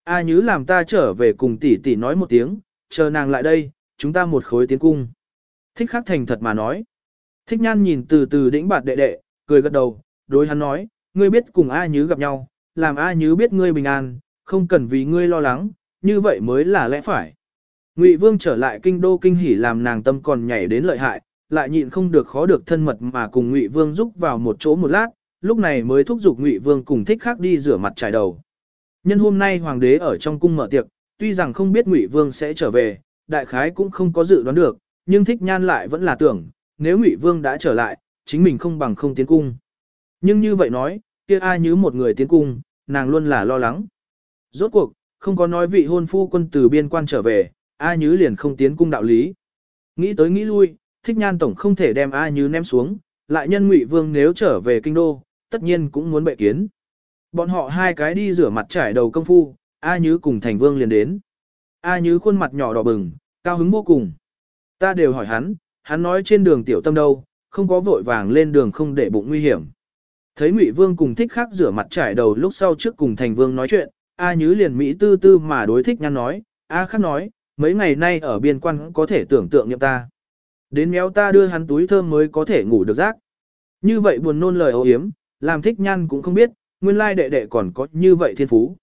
A Nhứ làm ta trở về cùng tỷ tỷ nói một tiếng, chờ nàng lại đây, chúng ta một khối tiến cung. Thích khắc thành thật mà nói. Thích nhan nhìn từ từ đĩnh bạt đệ đệ, cười gật đầu, đối hắn nói, ngươi biết cùng A Nhứ gặp nhau, làm A Nhứ biết ngươi bình an, không cần vì ngươi lo lắng, như vậy mới là lẽ phải. Ngụy Vương trở lại kinh đô kinh hỉ làm nàng tâm còn nhảy đến lợi hại, lại nhịn không được khó được thân mật mà cùng Ngụy Vương giúp vào một chỗ một lát, lúc này mới thúc giục Ngụy Vương cùng thích khác đi rửa mặt trải đầu. Nhân hôm nay hoàng đế ở trong cung mở tiệc, tuy rằng không biết Ngụy Vương sẽ trở về, đại khái cũng không có dự đoán được, nhưng thích nhan lại vẫn là tưởng, nếu Ngụy Vương đã trở lại, chính mình không bằng không tiến cung. Nhưng như vậy nói, kia ai như một người tiến cung, nàng luôn là lo lắng. Rốt cuộc, không có nói vị hôn phu quân từ biên quan trở về, A như liền không tiến cung đạo lý. Nghĩ tới nghĩ lui, thích nhan tổng không thể đem A như ném xuống, lại nhân ngụy vương nếu trở về kinh đô, tất nhiên cũng muốn bệ kiến. Bọn họ hai cái đi rửa mặt trải đầu công phu, A Nhứ cùng thành vương liền đến. A Nhứ khuôn mặt nhỏ đỏ bừng, cao hứng vô cùng. Ta đều hỏi hắn, hắn nói trên đường tiểu tâm đâu, không có vội vàng lên đường không để bụng nguy hiểm. Thấy Ngụy Vương cùng thích khác rửa mặt trải đầu lúc sau trước cùng thành vương nói chuyện, A Nhứ liền Mỹ tư tư mà đối thích nhăn nói, A khác nói, mấy ngày nay ở biên quan có thể tưởng tượng nhậm ta. Đến méo ta đưa hắn túi thơm mới có thể ngủ được giấc. Như vậy buồn nôn lời ấu yếm, làm thích nhăn cũng không biết, nguyên lai đệ đệ còn có như vậy thiên phú.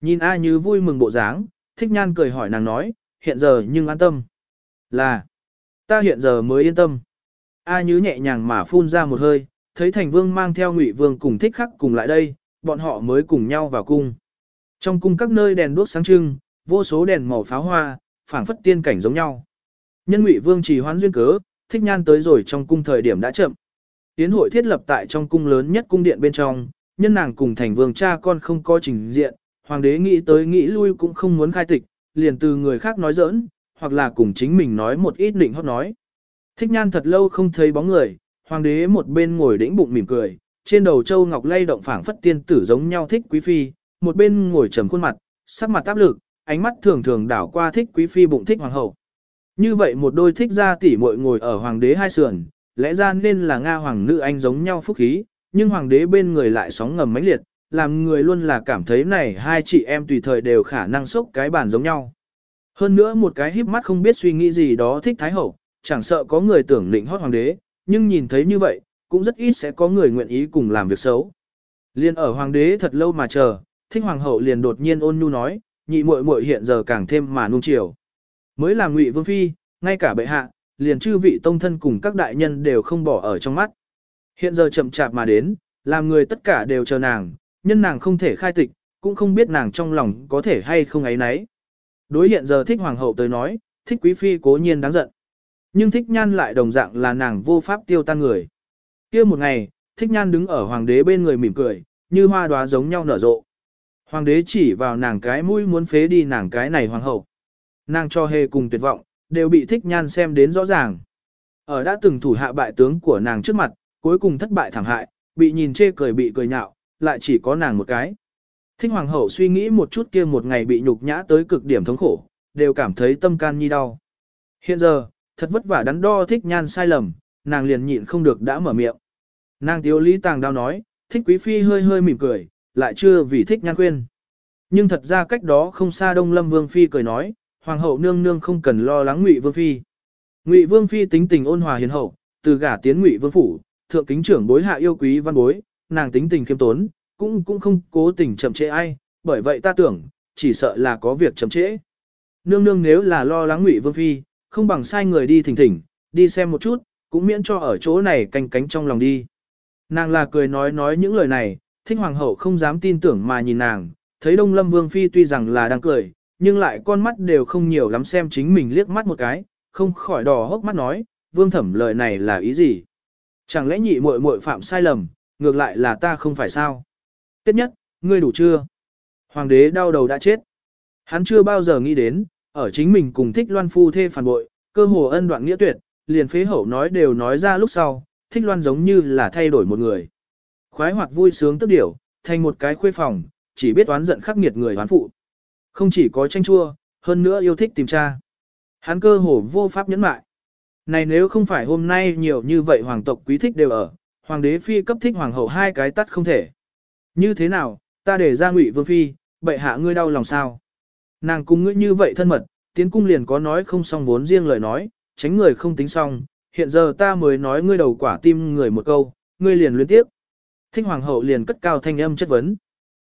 Nhìn A như vui mừng bộ dáng, thích nhan cười hỏi nàng nói, hiện giờ nhưng an tâm. Là, ta hiện giờ mới yên tâm. A như nhẹ nhàng mà phun ra một hơi, thấy thành vương mang theo ngụy vương cùng thích khắc cùng lại đây, bọn họ mới cùng nhau vào cung. Trong cung các nơi đèn đuốc sáng trưng, vô số đèn màu pháo hoa, phảng phất tiên cảnh giống nhau. Nhân Ngụy Vương chỉ hoán duyên cớ, thích nhan tới rồi trong cung thời điểm đã chậm. Tiến hội thiết lập tại trong cung lớn nhất cung điện bên trong, nhân nàng cùng thành vương cha con không có trình diện, hoàng đế nghĩ tới nghĩ lui cũng không muốn khai tịch, liền từ người khác nói giỡn, hoặc là cùng chính mình nói một ít định hót nói. Thích nhan thật lâu không thấy bóng người, hoàng đế một bên ngồi đĩnh bụng mỉm cười, trên đầu châu ngọc lay động phảng phất tiên tử giống nhau thích quý phi, một bên ngồi trầm khuôn mặt, sắc mặt áp lực, ánh mắt thường thường đảo qua thích quý phi bụng thích hoàng hậu. Như vậy một đôi thích gia tỷ muội ngồi ở hoàng đế hai sườn, lẽ ra nên là Nga hoàng nữ anh giống nhau phúc khí, nhưng hoàng đế bên người lại sóng ngầm mãnh liệt, làm người luôn là cảm thấy này hai chị em tùy thời đều khả năng sốc cái bàn giống nhau. Hơn nữa một cái híp mắt không biết suy nghĩ gì đó thích thái hậu, chẳng sợ có người tưởng định hót hoàng đế, nhưng nhìn thấy như vậy, cũng rất ít sẽ có người nguyện ý cùng làm việc xấu. Liên ở hoàng đế thật lâu mà chờ, thích hoàng hậu liền đột nhiên ôn nhu nói, nhị muội muội hiện giờ càng thêm mà nung chiều. Mới là ngụy vương phi, ngay cả bệ hạ, liền chư vị tông thân cùng các đại nhân đều không bỏ ở trong mắt. Hiện giờ chậm chạp mà đến, làm người tất cả đều chờ nàng, nhân nàng không thể khai tịch, cũng không biết nàng trong lòng có thể hay không ấy nấy. Đối hiện giờ thích hoàng hậu tới nói, thích quý phi cố nhiên đáng giận. Nhưng thích nhan lại đồng dạng là nàng vô pháp tiêu tan người. kia một ngày, thích nhan đứng ở hoàng đế bên người mỉm cười, như hoa đóa giống nhau nở rộ. Hoàng đế chỉ vào nàng cái mũi muốn phế đi nàng cái này hoàng hậu. Nàng cho hề cùng tuyệt vọng, đều bị thích nhan xem đến rõ ràng. Ở đã từng thủ hạ bại tướng của nàng trước mặt, cuối cùng thất bại thảm hại, bị nhìn chê cười bị cười nhạo, lại chỉ có nàng một cái. Thích hoàng hậu suy nghĩ một chút kia một ngày bị nhục nhã tới cực điểm thống khổ, đều cảm thấy tâm can nhi đau. Hiện giờ, thật vất vả đắn đo thích nhan sai lầm, nàng liền nhịn không được đã mở miệng. Nàng tiếu lý tàng đau nói, thích quý phi hơi hơi mỉm cười, lại chưa vì thích nhan khuyên. Nhưng thật ra cách đó không xa Đông Lâm Vương Phi cười nói, Hoàng hậu nương nương không cần lo lắng Ngụy Vương Phi. Ngụy Vương Phi tính tình ôn hòa hiền hậu, từ gả tiến Ngụy Vương Phủ, thượng kính trưởng bối hạ yêu quý văn bối, nàng tính tình khiêm tốn, cũng cũng không cố tình chậm trễ ai, bởi vậy ta tưởng, chỉ sợ là có việc chậm trễ. Nương nương nếu là lo lắng Ngụy Vương phi, không bằng sai người đi thỉnh thỉnh, đi xem một chút, cũng miễn cho ở chỗ này canh cánh trong lòng đi. Nàng là cười nói nói những lời này, thích hoàng hậu không dám tin tưởng mà nhìn nàng, thấy Đông Lâm Vương phi tuy rằng là đang cười, nhưng lại con mắt đều không nhiều lắm xem chính mình liếc mắt một cái, không khỏi đỏ hốc mắt nói, Vương thẩm lời này là ý gì? Chẳng lẽ nhị muội muội phạm sai lầm, ngược lại là ta không phải sao? Tiếp nhất, ngươi đủ chưa? Hoàng đế đau đầu đã chết. Hắn chưa bao giờ nghĩ đến, ở chính mình cùng thích loan phu thê phản bội, cơ hồ ân đoạn nghĩa tuyệt, liền phế hậu nói đều nói ra lúc sau, thích loan giống như là thay đổi một người. Khoái hoặc vui sướng tức điểu, thành một cái khuê phòng, chỉ biết oán giận khắc nghiệt người hoán phụ. Không chỉ có tranh chua, hơn nữa yêu thích tìm tra. Hắn cơ hồ vô pháp nhẫn mại. Này nếu không phải hôm nay nhiều như vậy hoàng tộc quý thích đều ở, hoàng đế phi cấp thích hoàng hậu hai cái tắt không thể. Như thế nào, ta để ra ngụy vương phi, bệ hạ ngươi đau lòng sao? Nàng cùng ngươi như vậy thân mật, tiến cung liền có nói không xong vốn riêng lời nói, tránh người không tính xong, hiện giờ ta mới nói ngươi đầu quả tim người một câu, ngươi liền luyến tiếp. Thích hoàng hậu liền cất cao thanh âm chất vấn.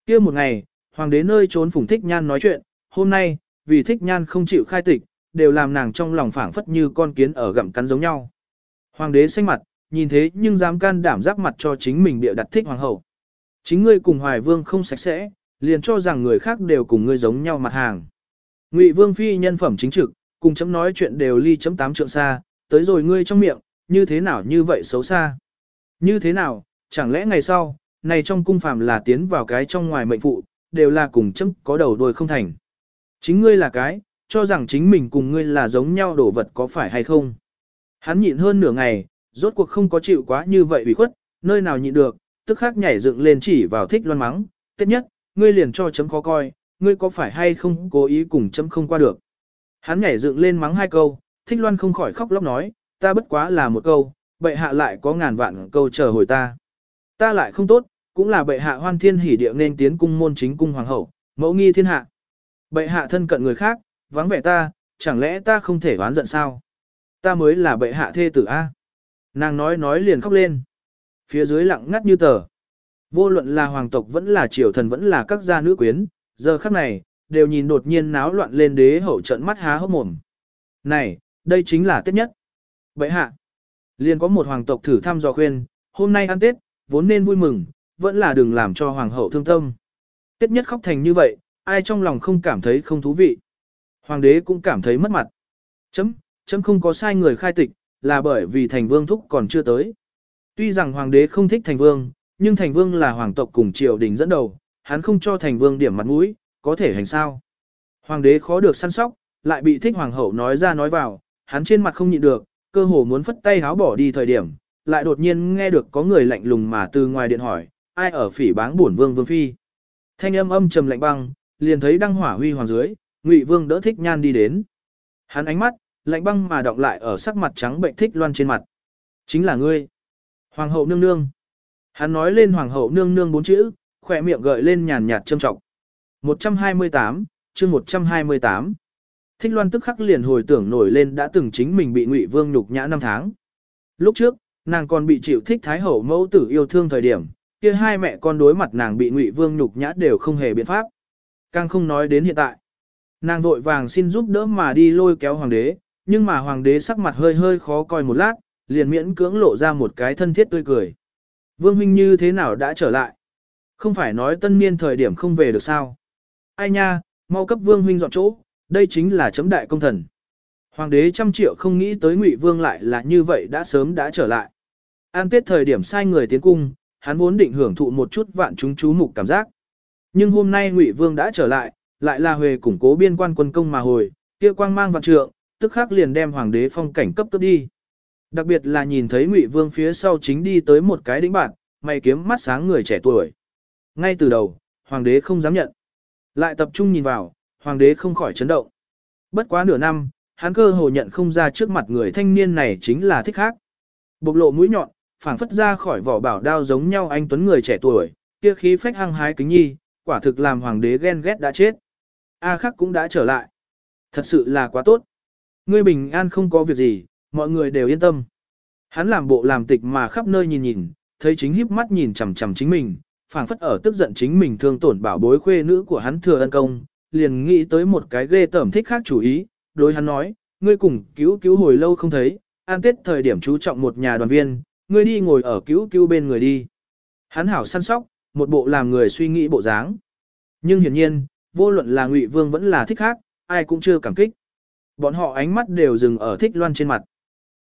kia một ngày, hoàng đế nơi trốn phùng thích nhan nói chuyện, hôm nay, vì thích nhan không chịu khai tịch, đều làm nàng trong lòng phảng phất như con kiến ở gặm cắn giống nhau. Hoàng đế xanh mặt, nhìn thế nhưng dám can đảm giác mặt cho chính mình bịa đặt thích hoàng hậu. Chính ngươi cùng hoài vương không sạch sẽ, liền cho rằng người khác đều cùng ngươi giống nhau mặt hàng. Ngụy vương phi nhân phẩm chính trực, cùng chấm nói chuyện đều ly chấm tám trượng xa, tới rồi ngươi trong miệng, như thế nào như vậy xấu xa. Như thế nào, chẳng lẽ ngày sau, này trong cung phàm là tiến vào cái trong ngoài mệnh phụ, đều là cùng chấm có đầu đuôi không thành. Chính ngươi là cái, cho rằng chính mình cùng ngươi là giống nhau đổ vật có phải hay không. Hắn nhịn hơn nửa ngày, rốt cuộc không có chịu quá như vậy ủy khuất, nơi nào nhịn được, tức khắc nhảy dựng lên chỉ vào thích loan mắng, tiết nhất, ngươi liền cho chấm khó coi, ngươi có phải hay không cố ý cùng chấm không qua được. Hắn nhảy dựng lên mắng hai câu, thích loan không khỏi khóc lóc nói, ta bất quá là một câu, bệ hạ lại có ngàn vạn câu chờ hồi ta. Ta lại không tốt, cũng là bệ hạ hoan thiên hỉ địa nên tiến cung môn chính cung hoàng hậu, mẫu nghi thiên hạ. Bệ hạ thân cận người khác, vắng vẻ ta, chẳng lẽ ta không thể oán giận sao? Ta mới là bệ hạ thê tử A. Nàng nói nói liền khóc lên. Phía dưới lặng ngắt như tờ. Vô luận là hoàng tộc vẫn là triều thần vẫn là các gia nữ quyến, giờ khắc này, đều nhìn đột nhiên náo loạn lên đế hậu trận mắt há hốc mồm. Này, đây chính là Tết nhất. Vậy hạ. Liền có một hoàng tộc thử thăm dò khuyên, hôm nay ăn Tết, vốn nên vui mừng, vẫn là đừng làm cho hoàng hậu thương tâm. Tết nhất khóc thành như vậy, ai trong lòng không cảm thấy không thú vị. Hoàng đế cũng cảm thấy mất mặt. Chấm, chấm không có sai người khai tịch, là bởi vì thành vương thúc còn chưa tới. Tuy rằng hoàng đế không thích thành vương, nhưng thành vương là hoàng tộc cùng triều đình dẫn đầu, hắn không cho thành vương điểm mặt mũi, có thể hành sao. Hoàng đế khó được săn sóc, lại bị thích hoàng hậu nói ra nói vào, hắn trên mặt không nhịn được, cơ hồ muốn phất tay háo bỏ đi thời điểm, lại đột nhiên nghe được có người lạnh lùng mà từ ngoài điện hỏi, ai ở phỉ báng bổn vương vương phi. Thanh âm âm trầm lạnh băng, liền thấy đăng hỏa huy hoàng dưới, Ngụy Vương đỡ thích nhan đi đến. Hắn ánh mắt, lạnh băng mà đọng lại ở sắc mặt trắng bệnh thích loan trên mặt. Chính là ngươi. Hoàng hậu nương nương. Hắn nói lên hoàng hậu nương nương bốn chữ, khỏe miệng gợi lên nhàn nhạt châm trọng. 128, chương 128. Thích loan tức khắc liền hồi tưởng nổi lên đã từng chính mình bị Ngụy Vương nhục nhã năm tháng. Lúc trước, nàng còn bị chịu thích thái hậu mẫu tử yêu thương thời điểm, kia hai mẹ con đối mặt nàng bị Ngụy Vương nhục nhã đều không hề biện pháp. Càng không nói đến hiện tại. Nàng vội vàng xin giúp đỡ mà đi lôi kéo hoàng đế, nhưng mà hoàng đế sắc mặt hơi hơi khó coi một lát, liền miễn cưỡng lộ ra một cái thân thiết tươi cười. Vương huynh như thế nào đã trở lại? Không phải nói tân niên thời điểm không về được sao? Ai nha, mau cấp vương huynh dọn chỗ, đây chính là chấm đại công thần. Hoàng đế trăm triệu không nghĩ tới ngụy vương lại là như vậy đã sớm đã trở lại. An tiết thời điểm sai người tiến cung, hắn vốn định hưởng thụ một chút vạn chúng chú mục cảm giác. Nhưng hôm nay ngụy vương đã trở lại, lại là huề củng cố biên quan quân công mà hồi, kia quang mang vạn trượng, tức khắc liền đem hoàng đế phong cảnh cấp cấp đi. Đặc biệt là nhìn thấy Ngụy Vương phía sau chính đi tới một cái đĩnh bạn, mày kiếm mắt sáng người trẻ tuổi. Ngay từ đầu, hoàng đế không dám nhận. Lại tập trung nhìn vào, hoàng đế không khỏi chấn động. Bất quá nửa năm, hắn cơ hồ nhận không ra trước mặt người thanh niên này chính là thích khác. Bộc lộ mũi nhọn, phảng phất ra khỏi vỏ bảo đao giống nhau anh tuấn người trẻ tuổi, kia khí phách hăng hái kính nhi, quả thực làm hoàng đế ghen ghét đã chết. A khắc cũng đã trở lại. Thật sự là quá tốt. Ngươi bình an không có việc gì, mọi người đều yên tâm. Hắn làm bộ làm tịch mà khắp nơi nhìn nhìn, thấy chính híp mắt nhìn chằm chằm chính mình, phảng phất ở tức giận chính mình thương tổn bảo bối khuê nữ của hắn thừa ân công, liền nghĩ tới một cái ghê tởm thích khác chủ ý, đối hắn nói, ngươi cùng cứu cứu hồi lâu không thấy, an tết thời điểm chú trọng một nhà đoàn viên, ngươi đi ngồi ở cứu cứu bên người đi. Hắn hảo săn sóc, một bộ làm người suy nghĩ bộ dáng. Nhưng hiển nhiên, vô luận là Ngụy Vương vẫn là thích khác, ai cũng chưa cảm kích. Bọn họ ánh mắt đều dừng ở thích loan trên mặt.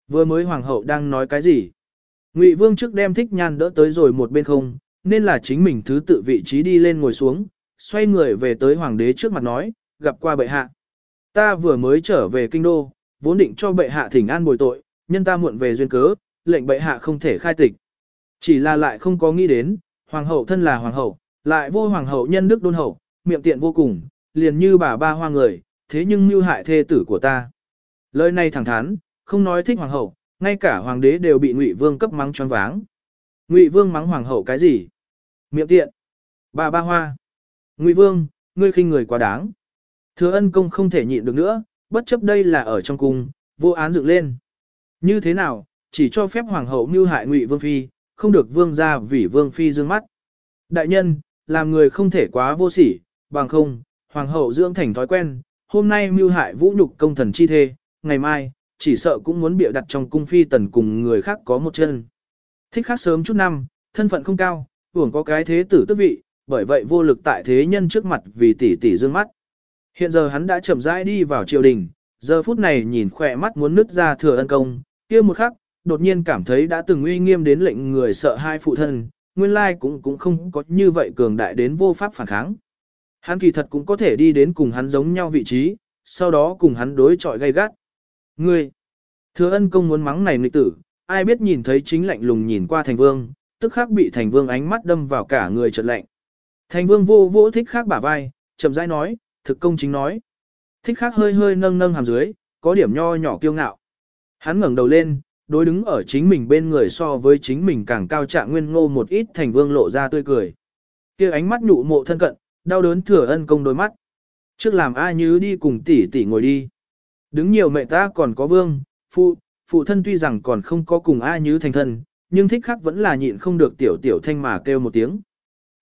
Vừa mới hoàng hậu đang nói cái gì? Ngụy Vương trước đem thích nhan đỡ tới rồi một bên không, nên là chính mình thứ tự vị trí đi lên ngồi xuống, xoay người về tới hoàng đế trước mặt nói, gặp qua bệ hạ. Ta vừa mới trở về kinh đô, vốn định cho bệ hạ thỉnh an bồi tội, nhân ta muộn về duyên cớ, lệnh bệ hạ không thể khai tịch. Chỉ là lại không có nghĩ đến, hoàng hậu thân là hoàng hậu, lại vô hoàng hậu nhân đức đôn hậu, miệng tiện vô cùng, liền như bà ba hoa người, thế nhưng mưu hại thê tử của ta. Lời này thẳng thắn, không nói thích hoàng hậu, ngay cả hoàng đế đều bị ngụy vương cấp mắng choáng váng. Ngụy vương mắng hoàng hậu cái gì? Miệng tiện. Bà ba hoa. Ngụy vương, ngươi khinh người quá đáng. Thừa ân công không thể nhịn được nữa, bất chấp đây là ở trong cung, vô án dựng lên. Như thế nào, chỉ cho phép hoàng hậu mưu hại ngụy vương phi, không được vương gia vì vương phi dương mắt. Đại nhân, làm người không thể quá vô sỉ, bằng không, hoàng hậu dưỡng thành thói quen, hôm nay mưu hại vũ nhục công thần chi thê, ngày mai, chỉ sợ cũng muốn bịa đặt trong cung phi tần cùng người khác có một chân. Thích khác sớm chút năm, thân phận không cao, hưởng có cái thế tử tước vị, bởi vậy vô lực tại thế nhân trước mặt vì tỷ tỷ dương mắt. Hiện giờ hắn đã chậm rãi đi vào triều đình, giờ phút này nhìn khỏe mắt muốn nứt ra thừa ân công, kia một khắc, đột nhiên cảm thấy đã từng uy nghiêm đến lệnh người sợ hai phụ thân, nguyên lai cũng cũng không có như vậy cường đại đến vô pháp phản kháng. Hắn kỳ thật cũng có thể đi đến cùng hắn giống nhau vị trí, sau đó cùng hắn đối chọi gay gắt. Ngươi, thừa ân công muốn mắng này nghịch tử, ai biết nhìn thấy chính lạnh lùng nhìn qua thành vương, tức khắc bị thành vương ánh mắt đâm vào cả người chợt lạnh. Thành vương vô vô thích khác bả vai, chậm rãi nói, thực công chính nói. Thích khác hơi hơi nâng nâng hàm dưới, có điểm nho nhỏ kiêu ngạo. Hắn ngẩng đầu lên, đối đứng ở chính mình bên người so với chính mình càng cao trạng nguyên ngô một ít thành vương lộ ra tươi cười. kia ánh mắt nhụ mộ thân cận, đau đớn thừa ân công đôi mắt. Trước làm ai như đi cùng tỷ tỷ ngồi đi. Đứng nhiều mẹ ta còn có vương, phụ, phụ thân tuy rằng còn không có cùng ai như thành thân, nhưng thích khắc vẫn là nhịn không được tiểu tiểu thanh mà kêu một tiếng.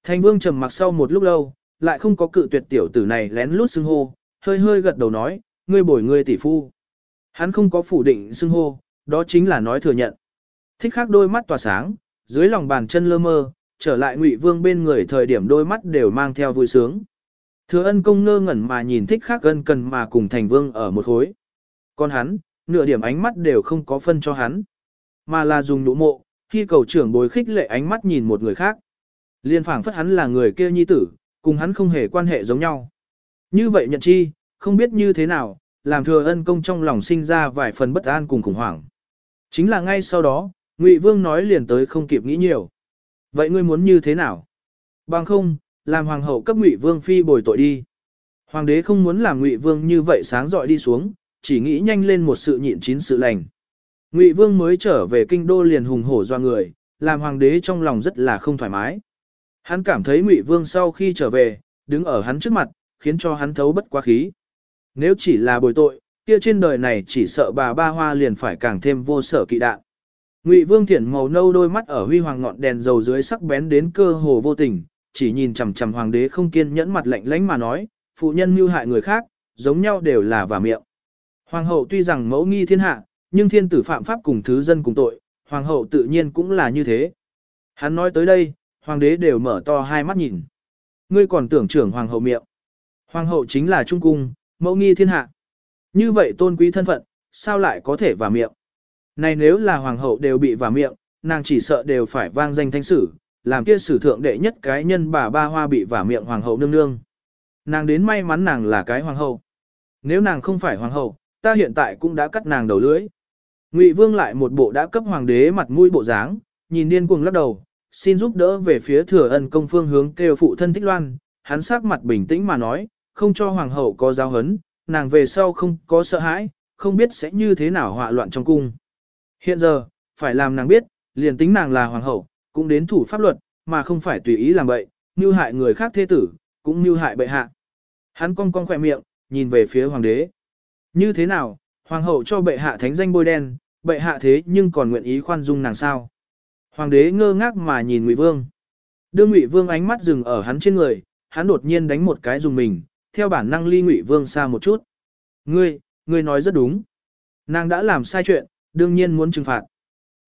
Thành vương trầm mặc sau một lúc lâu, lại không có cự tuyệt tiểu tử này lén lút xưng hô, hơi hơi gật đầu nói, ngươi bồi ngươi tỷ phu. Hắn không có phủ định xưng hô, đó chính là nói thừa nhận. Thích khắc đôi mắt tỏa sáng, dưới lòng bàn chân lơ mơ, trở lại ngụy vương bên người thời điểm đôi mắt đều mang theo vui sướng. Thừa ân công ngơ ngẩn mà nhìn thích khác ân cần mà cùng thành vương ở một khối. Còn hắn, nửa điểm ánh mắt đều không có phân cho hắn. Mà là dùng nụ mộ, khi cầu trưởng bồi khích lệ ánh mắt nhìn một người khác. Liên phảng phất hắn là người kia nhi tử, cùng hắn không hề quan hệ giống nhau. Như vậy nhận chi, không biết như thế nào, làm thừa ân công trong lòng sinh ra vài phần bất an cùng khủng hoảng. Chính là ngay sau đó, Ngụy Vương nói liền tới không kịp nghĩ nhiều. Vậy ngươi muốn như thế nào? Bằng không, làm hoàng hậu cấp Ngụy Vương phi bồi tội đi. Hoàng đế không muốn làm Ngụy Vương như vậy sáng dọi đi xuống, chỉ nghĩ nhanh lên một sự nhịn chín sự lành. Ngụy Vương mới trở về kinh đô liền hùng hổ doa người, làm hoàng đế trong lòng rất là không thoải mái. Hắn cảm thấy Ngụy Vương sau khi trở về, đứng ở hắn trước mặt, khiến cho hắn thấu bất quá khí. Nếu chỉ là bồi tội, kia trên đời này chỉ sợ bà ba hoa liền phải càng thêm vô sở kỵ đạn. Ngụy Vương Thiển màu nâu đôi mắt ở huy hoàng ngọn đèn dầu dưới sắc bén đến cơ hồ vô tình, chỉ nhìn chằm chằm hoàng đế không kiên nhẫn mặt lạnh lãnh mà nói, phụ nhân mưu hại người khác, giống nhau đều là vả miệng. Hoàng hậu tuy rằng mẫu nghi thiên hạ, nhưng thiên tử phạm pháp cùng thứ dân cùng tội, hoàng hậu tự nhiên cũng là như thế. Hắn nói tới đây, hoàng đế đều mở to hai mắt nhìn. Ngươi còn tưởng trưởng hoàng hậu miệng. Hoàng hậu chính là trung cung, mẫu nghi thiên hạ. Như vậy tôn quý thân phận, sao lại có thể vả miệng? Này nếu là hoàng hậu đều bị vả miệng, nàng chỉ sợ đều phải vang danh thanh sử, làm kia sử thượng đệ nhất cái nhân bà ba hoa bị vả miệng hoàng hậu nương nương. Nàng đến may mắn nàng là cái hoàng hậu. Nếu nàng không phải hoàng hậu, ta hiện tại cũng đã cắt nàng đầu lưỡi. Ngụy Vương lại một bộ đã cấp hoàng đế mặt mũi bộ dáng, nhìn điên cuồng lắc đầu, xin giúp đỡ về phía thừa ân công phương hướng kêu phụ thân thích loan, hắn sắc mặt bình tĩnh mà nói, không cho hoàng hậu có giáo hấn, nàng về sau không có sợ hãi, không biết sẽ như thế nào họa loạn trong cung. Hiện giờ, phải làm nàng biết, liền tính nàng là hoàng hậu, cũng đến thủ pháp luật, mà không phải tùy ý làm bậy, như hại người khác thế tử, cũng như hại bệ hạ. Hắn cong cong khỏe miệng, nhìn về phía hoàng đế. Như thế nào, hoàng hậu cho bệ hạ thánh danh bôi đen, bệ hạ thế nhưng còn nguyện ý khoan dung nàng sao? Hoàng đế ngơ ngác mà nhìn Ngụy Vương. Đưa Ngụy Vương ánh mắt dừng ở hắn trên người, hắn đột nhiên đánh một cái dùng mình, theo bản năng ly Ngụy Vương xa một chút. Ngươi, ngươi nói rất đúng. Nàng đã làm sai chuyện, đương nhiên muốn trừng phạt.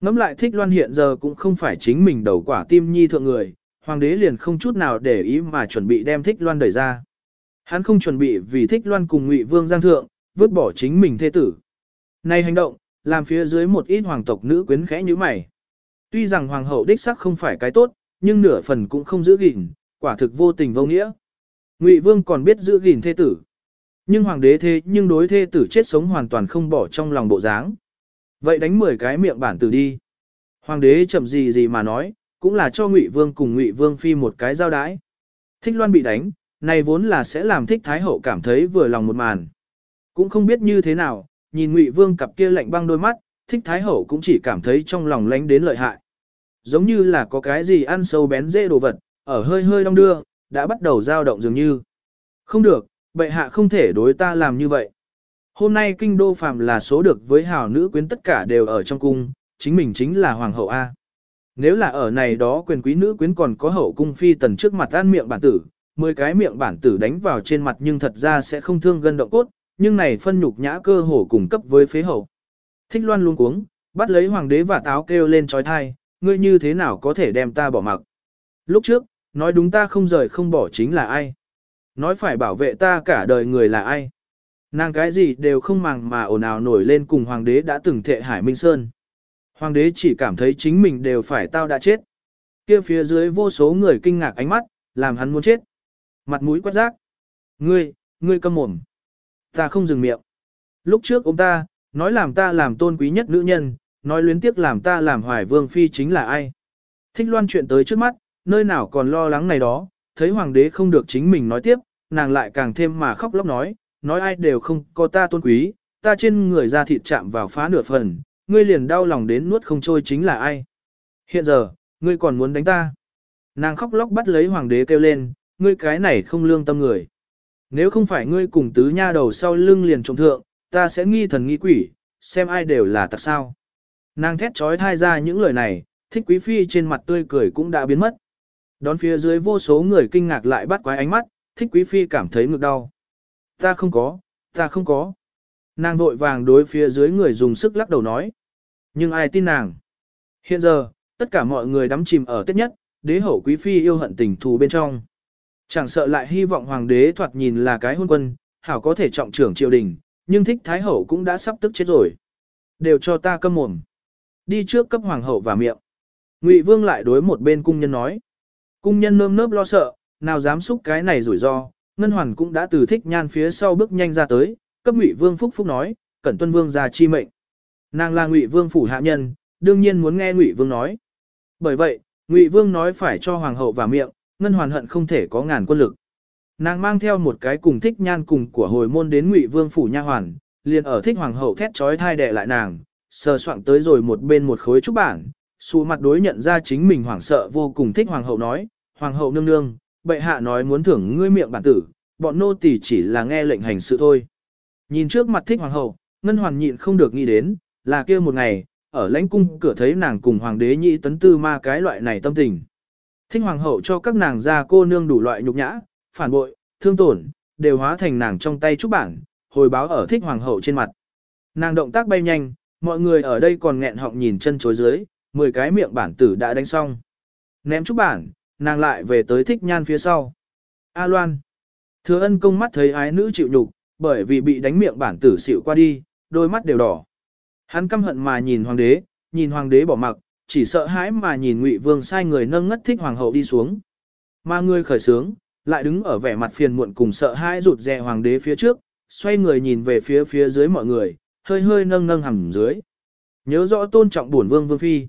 Ngắm lại thích loan hiện giờ cũng không phải chính mình đầu quả tim nhi thượng người, hoàng đế liền không chút nào để ý mà chuẩn bị đem thích loan đẩy ra. Hắn không chuẩn bị vì thích loan cùng ngụy vương giang thượng, vứt bỏ chính mình thê tử. Này hành động, làm phía dưới một ít hoàng tộc nữ quyến khẽ như mày. Tuy rằng hoàng hậu đích sắc không phải cái tốt, nhưng nửa phần cũng không giữ gìn, quả thực vô tình vô nghĩa. Ngụy vương còn biết giữ gìn thê tử. Nhưng hoàng đế thế nhưng đối thê tử chết sống hoàn toàn không bỏ trong lòng bộ dáng. Vậy đánh 10 cái miệng bản tử đi. Hoàng đế chậm gì gì mà nói, cũng là cho Ngụy Vương cùng Ngụy Vương phi một cái giao đái. Thích Loan bị đánh, này vốn là sẽ làm Thích Thái hậu cảm thấy vừa lòng một màn. Cũng không biết như thế nào, nhìn Ngụy Vương cặp kia lạnh băng đôi mắt, Thích Thái hậu cũng chỉ cảm thấy trong lòng lánh đến lợi hại. Giống như là có cái gì ăn sâu bén dễ đồ vật, ở hơi hơi đong đưa, đã bắt đầu dao động dường như. Không được, bệ hạ không thể đối ta làm như vậy. Hôm nay kinh đô phàm là số được với hào nữ quyến tất cả đều ở trong cung, chính mình chính là hoàng hậu A. Nếu là ở này đó quyền quý nữ quyến còn có hậu cung phi tần trước mặt ăn miệng bản tử, 10 cái miệng bản tử đánh vào trên mặt nhưng thật ra sẽ không thương gân động cốt, nhưng này phân nhục nhã cơ hồ cùng cấp với phế hậu. Thích loan luôn cuống, bắt lấy hoàng đế và táo kêu lên trói thai, ngươi như thế nào có thể đem ta bỏ mặc. Lúc trước, nói đúng ta không rời không bỏ chính là ai. Nói phải bảo vệ ta cả đời người là ai. Nàng cái gì đều không màng mà ồn ào nổi lên cùng hoàng đế đã từng thệ Hải Minh Sơn. Hoàng đế chỉ cảm thấy chính mình đều phải tao đã chết. Kia phía dưới vô số người kinh ngạc ánh mắt, làm hắn muốn chết. Mặt mũi quát rác. Ngươi, ngươi câm mồm. Ta không dừng miệng. Lúc trước ông ta, nói làm ta làm tôn quý nhất nữ nhân, nói luyến tiếc làm ta làm hoài vương phi chính là ai. Thích loan chuyện tới trước mắt, nơi nào còn lo lắng này đó, thấy hoàng đế không được chính mình nói tiếp, nàng lại càng thêm mà khóc lóc nói, nói ai đều không có ta tôn quý, ta trên người ra thịt chạm vào phá nửa phần, ngươi liền đau lòng đến nuốt không trôi chính là ai. Hiện giờ, ngươi còn muốn đánh ta. Nàng khóc lóc bắt lấy hoàng đế kêu lên, ngươi cái này không lương tâm người. Nếu không phải ngươi cùng tứ nha đầu sau lưng liền trộm thượng, ta sẽ nghi thần nghi quỷ, xem ai đều là tặc sao. Nàng thét trói thai ra những lời này, thích quý phi trên mặt tươi cười cũng đã biến mất. Đón phía dưới vô số người kinh ngạc lại bắt quái ánh mắt, thích quý phi cảm thấy ngực đau. Ta không có, ta không có. Nàng vội vàng đối phía dưới người dùng sức lắc đầu nói. Nhưng ai tin nàng? Hiện giờ, tất cả mọi người đắm chìm ở tết nhất, đế hậu quý phi yêu hận tình thù bên trong. Chẳng sợ lại hy vọng hoàng đế thoạt nhìn là cái hôn quân, hảo có thể trọng trưởng triều đình, nhưng thích thái hậu cũng đã sắp tức chết rồi. Đều cho ta câm mồm. Đi trước cấp hoàng hậu và miệng. Ngụy vương lại đối một bên cung nhân nói. Cung nhân nơm nớp lo sợ, nào dám xúc cái này rủi ro, Ngân Hoàn cũng đã từ thích nhan phía sau bước nhanh ra tới, cấp Ngụy Vương Phúc Phúc nói, cẩn tuân vương ra chi mệnh. Nàng là Ngụy Vương phủ hạ nhân, đương nhiên muốn nghe Ngụy Vương nói. Bởi vậy, Ngụy Vương nói phải cho hoàng hậu vào miệng, Ngân Hoàn hận không thể có ngàn quân lực. Nàng mang theo một cái cùng thích nhan cùng của hồi môn đến Ngụy Vương phủ nha hoàn, liền ở thích hoàng hậu thét chói thai đè lại nàng, sờ soạng tới rồi một bên một khối trúc bản, xù mặt đối nhận ra chính mình hoảng sợ vô cùng thích hoàng hậu nói, hoàng hậu nương nương, bệ hạ nói muốn thưởng ngươi miệng bản tử, bọn nô tỳ chỉ là nghe lệnh hành sự thôi. Nhìn trước mặt thích hoàng hậu, ngân hoàn nhịn không được nghĩ đến, là kia một ngày, ở lãnh cung cửa thấy nàng cùng hoàng đế nhị tấn tư ma cái loại này tâm tình. Thích hoàng hậu cho các nàng ra cô nương đủ loại nhục nhã, phản bội, thương tổn, đều hóa thành nàng trong tay trúc bản, hồi báo ở thích hoàng hậu trên mặt. Nàng động tác bay nhanh, mọi người ở đây còn nghẹn họng nhìn chân chối dưới, 10 cái miệng bản tử đã đánh xong. Ném trúc bản, nàng lại về tới thích nhan phía sau. A Loan. Thừa ân công mắt thấy ái nữ chịu nhục, bởi vì bị đánh miệng bản tử xịu qua đi, đôi mắt đều đỏ. Hắn căm hận mà nhìn hoàng đế, nhìn hoàng đế bỏ mặc, chỉ sợ hãi mà nhìn ngụy vương sai người nâng ngất thích hoàng hậu đi xuống. Mà người khởi sướng, lại đứng ở vẻ mặt phiền muộn cùng sợ hãi rụt rè hoàng đế phía trước, xoay người nhìn về phía phía dưới mọi người, hơi hơi nâng nâng hầm dưới. Nhớ rõ tôn trọng bổn vương vương phi.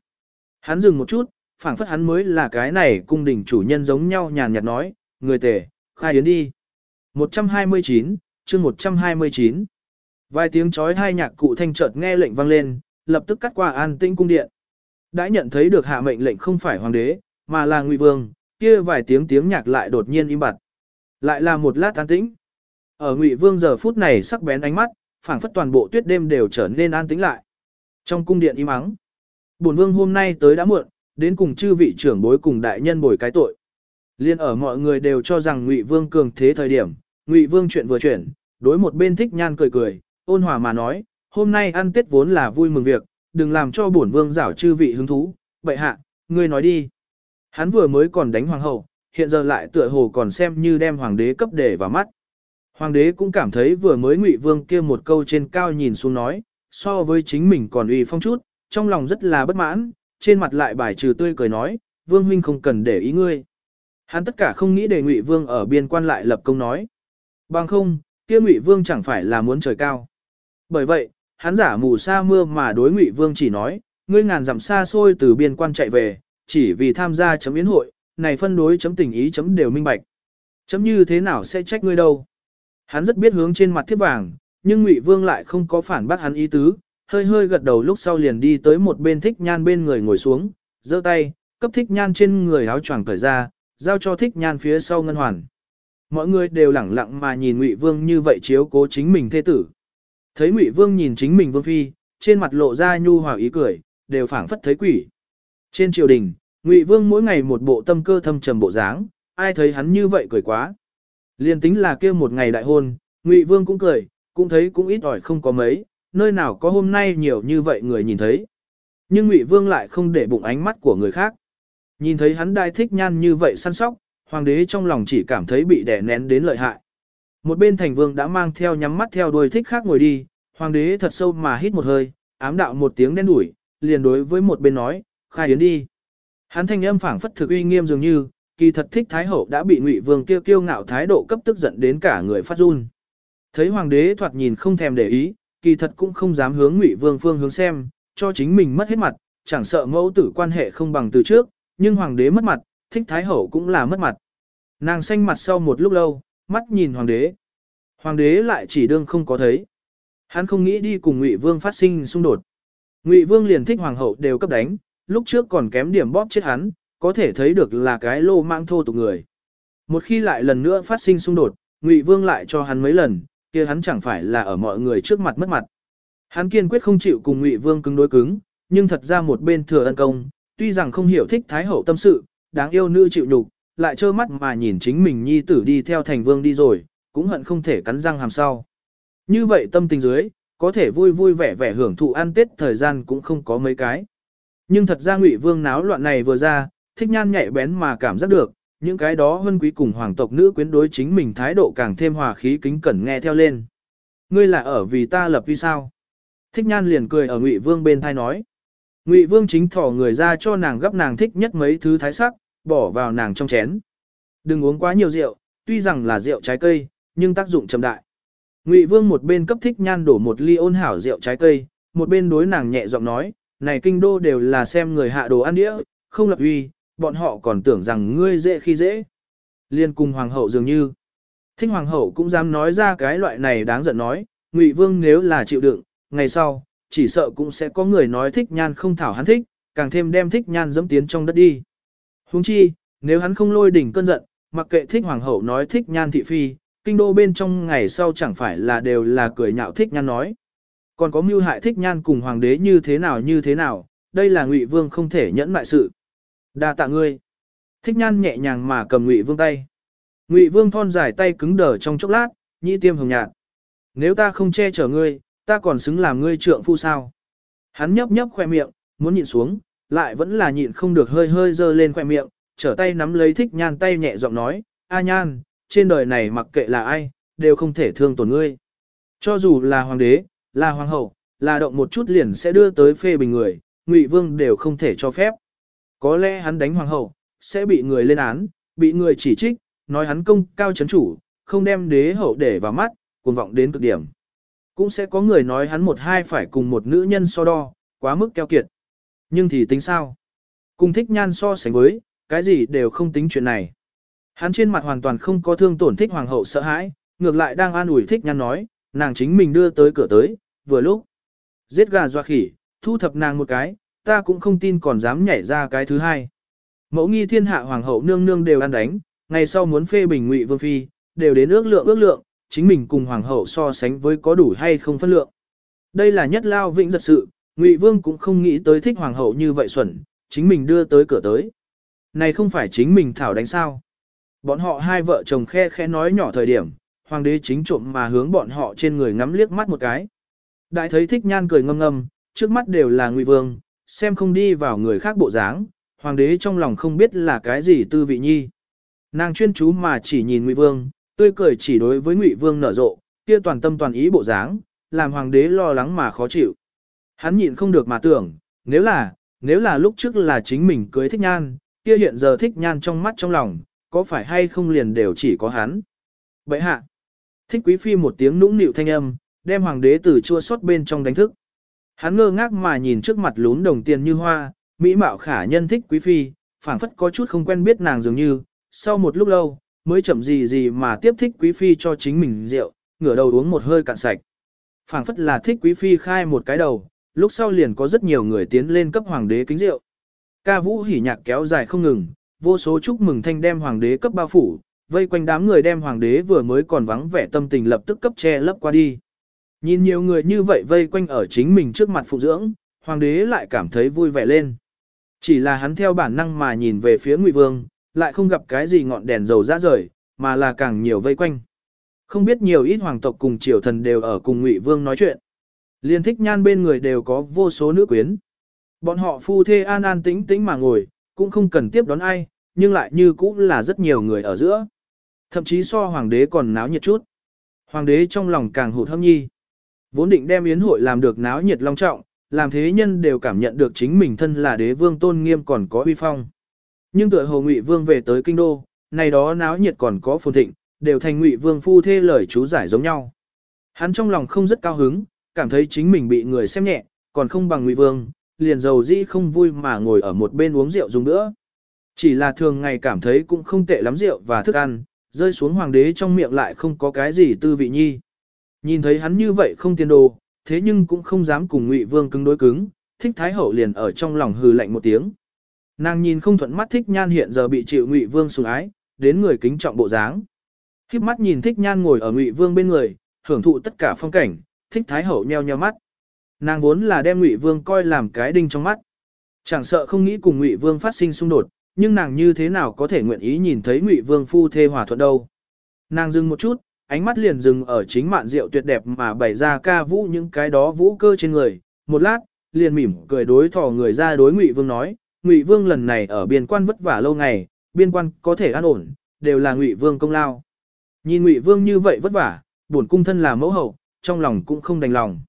Hắn dừng một chút, phảng phất hắn mới là cái này cung đình chủ nhân giống nhau nhàn nhạt nói, người tể, khai yến đi. 129, chương 129. Vài tiếng chói hai nhạc cụ thanh chợt nghe lệnh vang lên, lập tức cắt qua an tĩnh cung điện. Đã nhận thấy được hạ mệnh lệnh không phải hoàng đế, mà là ngụy vương, kia vài tiếng tiếng nhạc lại đột nhiên im bặt. Lại là một lát an tĩnh. Ở ngụy vương giờ phút này sắc bén ánh mắt, phảng phất toàn bộ tuyết đêm đều trở nên an tĩnh lại. Trong cung điện im ắng, bổn vương hôm nay tới đã muộn, đến cùng chư vị trưởng bối cùng đại nhân bồi cái tội. Liên ở mọi người đều cho rằng Ngụy Vương cường thế thời điểm, Ngụy Vương chuyện vừa chuyển, đối một bên thích nhan cười cười, ôn hòa mà nói, hôm nay ăn tết vốn là vui mừng việc, đừng làm cho bổn vương giảo chư vị hứng thú, vậy hạ, ngươi nói đi. Hắn vừa mới còn đánh hoàng hậu, hiện giờ lại tựa hồ còn xem như đem hoàng đế cấp để vào mắt. Hoàng đế cũng cảm thấy vừa mới ngụy vương kia một câu trên cao nhìn xuống nói, so với chính mình còn uy phong chút, trong lòng rất là bất mãn, trên mặt lại bài trừ tươi cười nói, vương huynh không cần để ý ngươi. Hắn tất cả không nghĩ để ngụy vương ở biên quan lại lập công nói. Bằng không, kia ngụy vương chẳng phải là muốn trời cao. Bởi vậy, hắn giả mù sa mưa mà đối ngụy vương chỉ nói, ngươi ngàn dặm xa xôi từ biên quan chạy về, chỉ vì tham gia chấm yến hội, này phân đối chấm tình ý chấm đều minh bạch. Chấm như thế nào sẽ trách ngươi đâu. Hắn rất biết hướng trên mặt thiết vàng, nhưng Ngụy Vương lại không có phản bác hắn ý tứ, hơi hơi gật đầu lúc sau liền đi tới một bên thích nhan bên người ngồi xuống, giơ tay, cấp thích nhan trên người áo choàng cởi ra, giao cho thích nhan phía sau ngân hoàn. Mọi người đều lẳng lặng mà nhìn Ngụy Vương như vậy chiếu cố chính mình thê tử. Thấy Ngụy Vương nhìn chính mình Vương Phi, trên mặt lộ ra nhu hòa ý cười, đều phảng phất thấy quỷ. Trên triều đình, Ngụy Vương mỗi ngày một bộ tâm cơ thâm trầm bộ dáng, ai thấy hắn như vậy cười quá. Liên tính là kia một ngày đại hôn, Ngụy Vương cũng cười, cũng thấy cũng ít ỏi không có mấy, nơi nào có hôm nay nhiều như vậy người nhìn thấy. Nhưng Ngụy Vương lại không để bụng ánh mắt của người khác. Nhìn thấy hắn đai thích nhan như vậy săn sóc, hoàng đế trong lòng chỉ cảm thấy bị đè nén đến lợi hại. Một bên thành vương đã mang theo nhắm mắt theo đuôi thích khác ngồi đi, hoàng đế thật sâu mà hít một hơi, ám đạo một tiếng đen đủi, liền đối với một bên nói, khai yến đi. Hắn thanh âm phảng phất thực uy nghiêm dường như, kỳ thật thích thái hậu đã bị ngụy vương kia kiêu ngạo thái độ cấp tức giận đến cả người phát run. Thấy hoàng đế thoạt nhìn không thèm để ý, kỳ thật cũng không dám hướng ngụy vương phương hướng xem, cho chính mình mất hết mặt, chẳng sợ mẫu tử quan hệ không bằng từ trước, nhưng hoàng đế mất mặt, thích thái hậu cũng là mất mặt. Nàng xanh mặt sau một lúc lâu, mắt nhìn hoàng đế. Hoàng đế lại chỉ đương không có thấy. Hắn không nghĩ đi cùng ngụy vương phát sinh xung đột. Ngụy vương liền thích hoàng hậu đều cấp đánh, lúc trước còn kém điểm bóp chết hắn, có thể thấy được là cái lô mang thô tục người. Một khi lại lần nữa phát sinh xung đột, Ngụy Vương lại cho hắn mấy lần, kia hắn chẳng phải là ở mọi người trước mặt mất mặt. Hắn kiên quyết không chịu cùng Ngụy Vương cứng đối cứng, nhưng thật ra một bên thừa ân công, tuy rằng không hiểu thích thái hậu tâm sự, đáng yêu nữ chịu nhục, lại trơ mắt mà nhìn chính mình nhi tử đi theo thành vương đi rồi, cũng hận không thể cắn răng hàm sau. Như vậy tâm tình dưới, có thể vui vui vẻ vẻ hưởng thụ ăn tết thời gian cũng không có mấy cái. Nhưng thật ra Ngụy Vương náo loạn này vừa ra, thích nhan nhạy bén mà cảm giác được, những cái đó hân quý cùng hoàng tộc nữ quyến đối chính mình thái độ càng thêm hòa khí kính cẩn nghe theo lên. Ngươi là ở vì ta lập vì sao? Thích nhan liền cười ở Ngụy Vương bên thai nói. Ngụy Vương chính thỏ người ra cho nàng gấp nàng thích nhất mấy thứ thái sắc, bỏ vào nàng trong chén. Đừng uống quá nhiều rượu, tuy rằng là rượu trái cây, nhưng tác dụng trầm đại. Ngụy Vương một bên cấp thích nhan đổ một ly ôn hảo rượu trái cây, một bên đối nàng nhẹ giọng nói, này kinh đô đều là xem người hạ đồ ăn đĩa, không lập uy, bọn họ còn tưởng rằng ngươi dễ khi dễ. Liên cùng hoàng hậu dường như. Thích hoàng hậu cũng dám nói ra cái loại này đáng giận nói, Ngụy Vương nếu là chịu đựng, ngày sau, chỉ sợ cũng sẽ có người nói thích nhan không thảo hắn thích, càng thêm đem thích nhan dẫm tiến trong đất đi. Huống chi, nếu hắn không lôi đỉnh cơn giận, mặc kệ thích hoàng hậu nói thích nhan thị phi, kinh đô bên trong ngày sau chẳng phải là đều là cười nhạo thích nhan nói. Còn có mưu hại thích nhan cùng hoàng đế như thế nào như thế nào, đây là ngụy vương không thể nhẫn mại sự. Đa tạ ngươi. Thích nhan nhẹ nhàng mà cầm Ngụy Vương tay. Ngụy Vương thon dài tay cứng đờ trong chốc lát, nhĩ tiêm hồng nhạt. Nếu ta không che chở ngươi, ta còn xứng làm ngươi trượng phu sao? Hắn nhấp nhấp khoe miệng, muốn nhịn xuống, lại vẫn là nhịn không được hơi hơi dơ lên khoe miệng, trở tay nắm lấy thích nhan tay nhẹ giọng nói, A nhan, trên đời này mặc kệ là ai, đều không thể thương tổn ngươi. Cho dù là hoàng đế, là hoàng hậu, là động một chút liền sẽ đưa tới phê bình người, Ngụy Vương đều không thể cho phép. Có lẽ hắn đánh hoàng hậu, sẽ bị người lên án, bị người chỉ trích, nói hắn công cao chấn chủ, không đem đế hậu để vào mắt, cuồng vọng đến cực điểm. Cũng sẽ có người nói hắn một hai phải cùng một nữ nhân so đo, quá mức keo kiệt. Nhưng thì tính sao? Cùng thích nhan so sánh với, cái gì đều không tính chuyện này. Hắn trên mặt hoàn toàn không có thương tổn thích hoàng hậu sợ hãi, ngược lại đang an ủi thích nhan nói, nàng chính mình đưa tới cửa tới, vừa lúc. Giết gà doa khỉ, thu thập nàng một cái, ta cũng không tin còn dám nhảy ra cái thứ hai. Mẫu nghi thiên hạ hoàng hậu nương nương đều ăn đánh, ngày sau muốn phê bình ngụy vương phi, đều đến ước lượng ước lượng, chính mình cùng hoàng hậu so sánh với có đủ hay không phân lượng. Đây là nhất lao vĩnh giật sự, ngụy vương cũng không nghĩ tới thích hoàng hậu như vậy xuẩn, chính mình đưa tới cửa tới. Này không phải chính mình thảo đánh sao. Bọn họ hai vợ chồng khe khe nói nhỏ thời điểm, hoàng đế chính trộm mà hướng bọn họ trên người ngắm liếc mắt một cái. Đại thấy thích nhan cười ngâm ngâm, trước mắt đều là ngụy vương, xem không đi vào người khác bộ dáng, hoàng đế trong lòng không biết là cái gì tư vị nhi. Nàng chuyên chú mà chỉ nhìn ngụy vương, tươi cười chỉ đối với ngụy vương nở rộ, kia toàn tâm toàn ý bộ dáng, làm hoàng đế lo lắng mà khó chịu. Hắn nhịn không được mà tưởng, nếu là, nếu là lúc trước là chính mình cưới thích nhan, kia hiện giờ thích nhan trong mắt trong lòng, có phải hay không liền đều chỉ có hắn. Vậy hạ, thích quý phi một tiếng nũng nịu thanh âm, đem hoàng đế từ chua xót bên trong đánh thức. Hắn ngơ ngác mà nhìn trước mặt lún đồng tiền như hoa, mỹ mạo khả nhân thích quý phi, phảng phất có chút không quen biết nàng dường như, sau một lúc lâu, mới chậm gì gì mà tiếp thích quý phi cho chính mình rượu, ngửa đầu uống một hơi cạn sạch. phảng phất là thích quý phi khai một cái đầu, lúc sau liền có rất nhiều người tiến lên cấp hoàng đế kính rượu. Ca vũ hỉ nhạc kéo dài không ngừng, vô số chúc mừng thanh đem hoàng đế cấp bao phủ, vây quanh đám người đem hoàng đế vừa mới còn vắng vẻ tâm tình lập tức cấp che lấp qua đi. Nhìn nhiều người như vậy vây quanh ở chính mình trước mặt phụ dưỡng, hoàng đế lại cảm thấy vui vẻ lên. Chỉ là hắn theo bản năng mà nhìn về phía Ngụy Vương, lại không gặp cái gì ngọn đèn dầu ra rời, mà là càng nhiều vây quanh. Không biết nhiều ít hoàng tộc cùng triều thần đều ở cùng Ngụy Vương nói chuyện. Liên thích nhan bên người đều có vô số nữ quyến. Bọn họ phu thê an an tĩnh tĩnh mà ngồi, cũng không cần tiếp đón ai, nhưng lại như cũng là rất nhiều người ở giữa. Thậm chí so hoàng đế còn náo nhiệt chút. Hoàng đế trong lòng càng hụt hâm nhi. Vốn định đem yến hội làm được náo nhiệt long trọng, làm thế nhân đều cảm nhận được chính mình thân là đế vương tôn nghiêm còn có uy phong. Nhưng tựa hồ ngụy vương về tới kinh đô, này đó náo nhiệt còn có phồn thịnh, đều thành ngụy vương phu thê lời chú giải giống nhau. Hắn trong lòng không rất cao hứng, cảm thấy chính mình bị người xem nhẹ, còn không bằng ngụy vương, liền dầu dĩ không vui mà ngồi ở một bên uống rượu dùng nữa. Chỉ là thường ngày cảm thấy cũng không tệ lắm rượu và thức ăn, rơi xuống hoàng đế trong miệng lại không có cái gì tư vị nhi. Nhìn thấy hắn như vậy không tiền đồ, thế nhưng cũng không dám cùng Ngụy Vương cứng đối cứng, thích thái hậu liền ở trong lòng hừ lạnh một tiếng. Nàng nhìn không thuận mắt thích nhan hiện giờ bị chịu Ngụy Vương sủng ái, đến người kính trọng bộ dáng. Khiếp mắt nhìn thích nhan ngồi ở Ngụy Vương bên người, hưởng thụ tất cả phong cảnh, thích thái hậu nheo nheo mắt. Nàng vốn là đem Ngụy Vương coi làm cái đinh trong mắt. Chẳng sợ không nghĩ cùng Ngụy Vương phát sinh xung đột, nhưng nàng như thế nào có thể nguyện ý nhìn thấy Ngụy Vương phu thê hòa thuận đâu. Nàng dừng một chút, ánh mắt liền dừng ở chính mạn rượu tuyệt đẹp mà bày ra ca vũ những cái đó vũ cơ trên người. Một lát, liền mỉm cười đối thò người ra đối Ngụy Vương nói, Ngụy Vương lần này ở biên quan vất vả lâu ngày, biên quan có thể an ổn, đều là Ngụy Vương công lao. Nhìn Ngụy Vương như vậy vất vả, buồn cung thân là mẫu hậu, trong lòng cũng không đành lòng.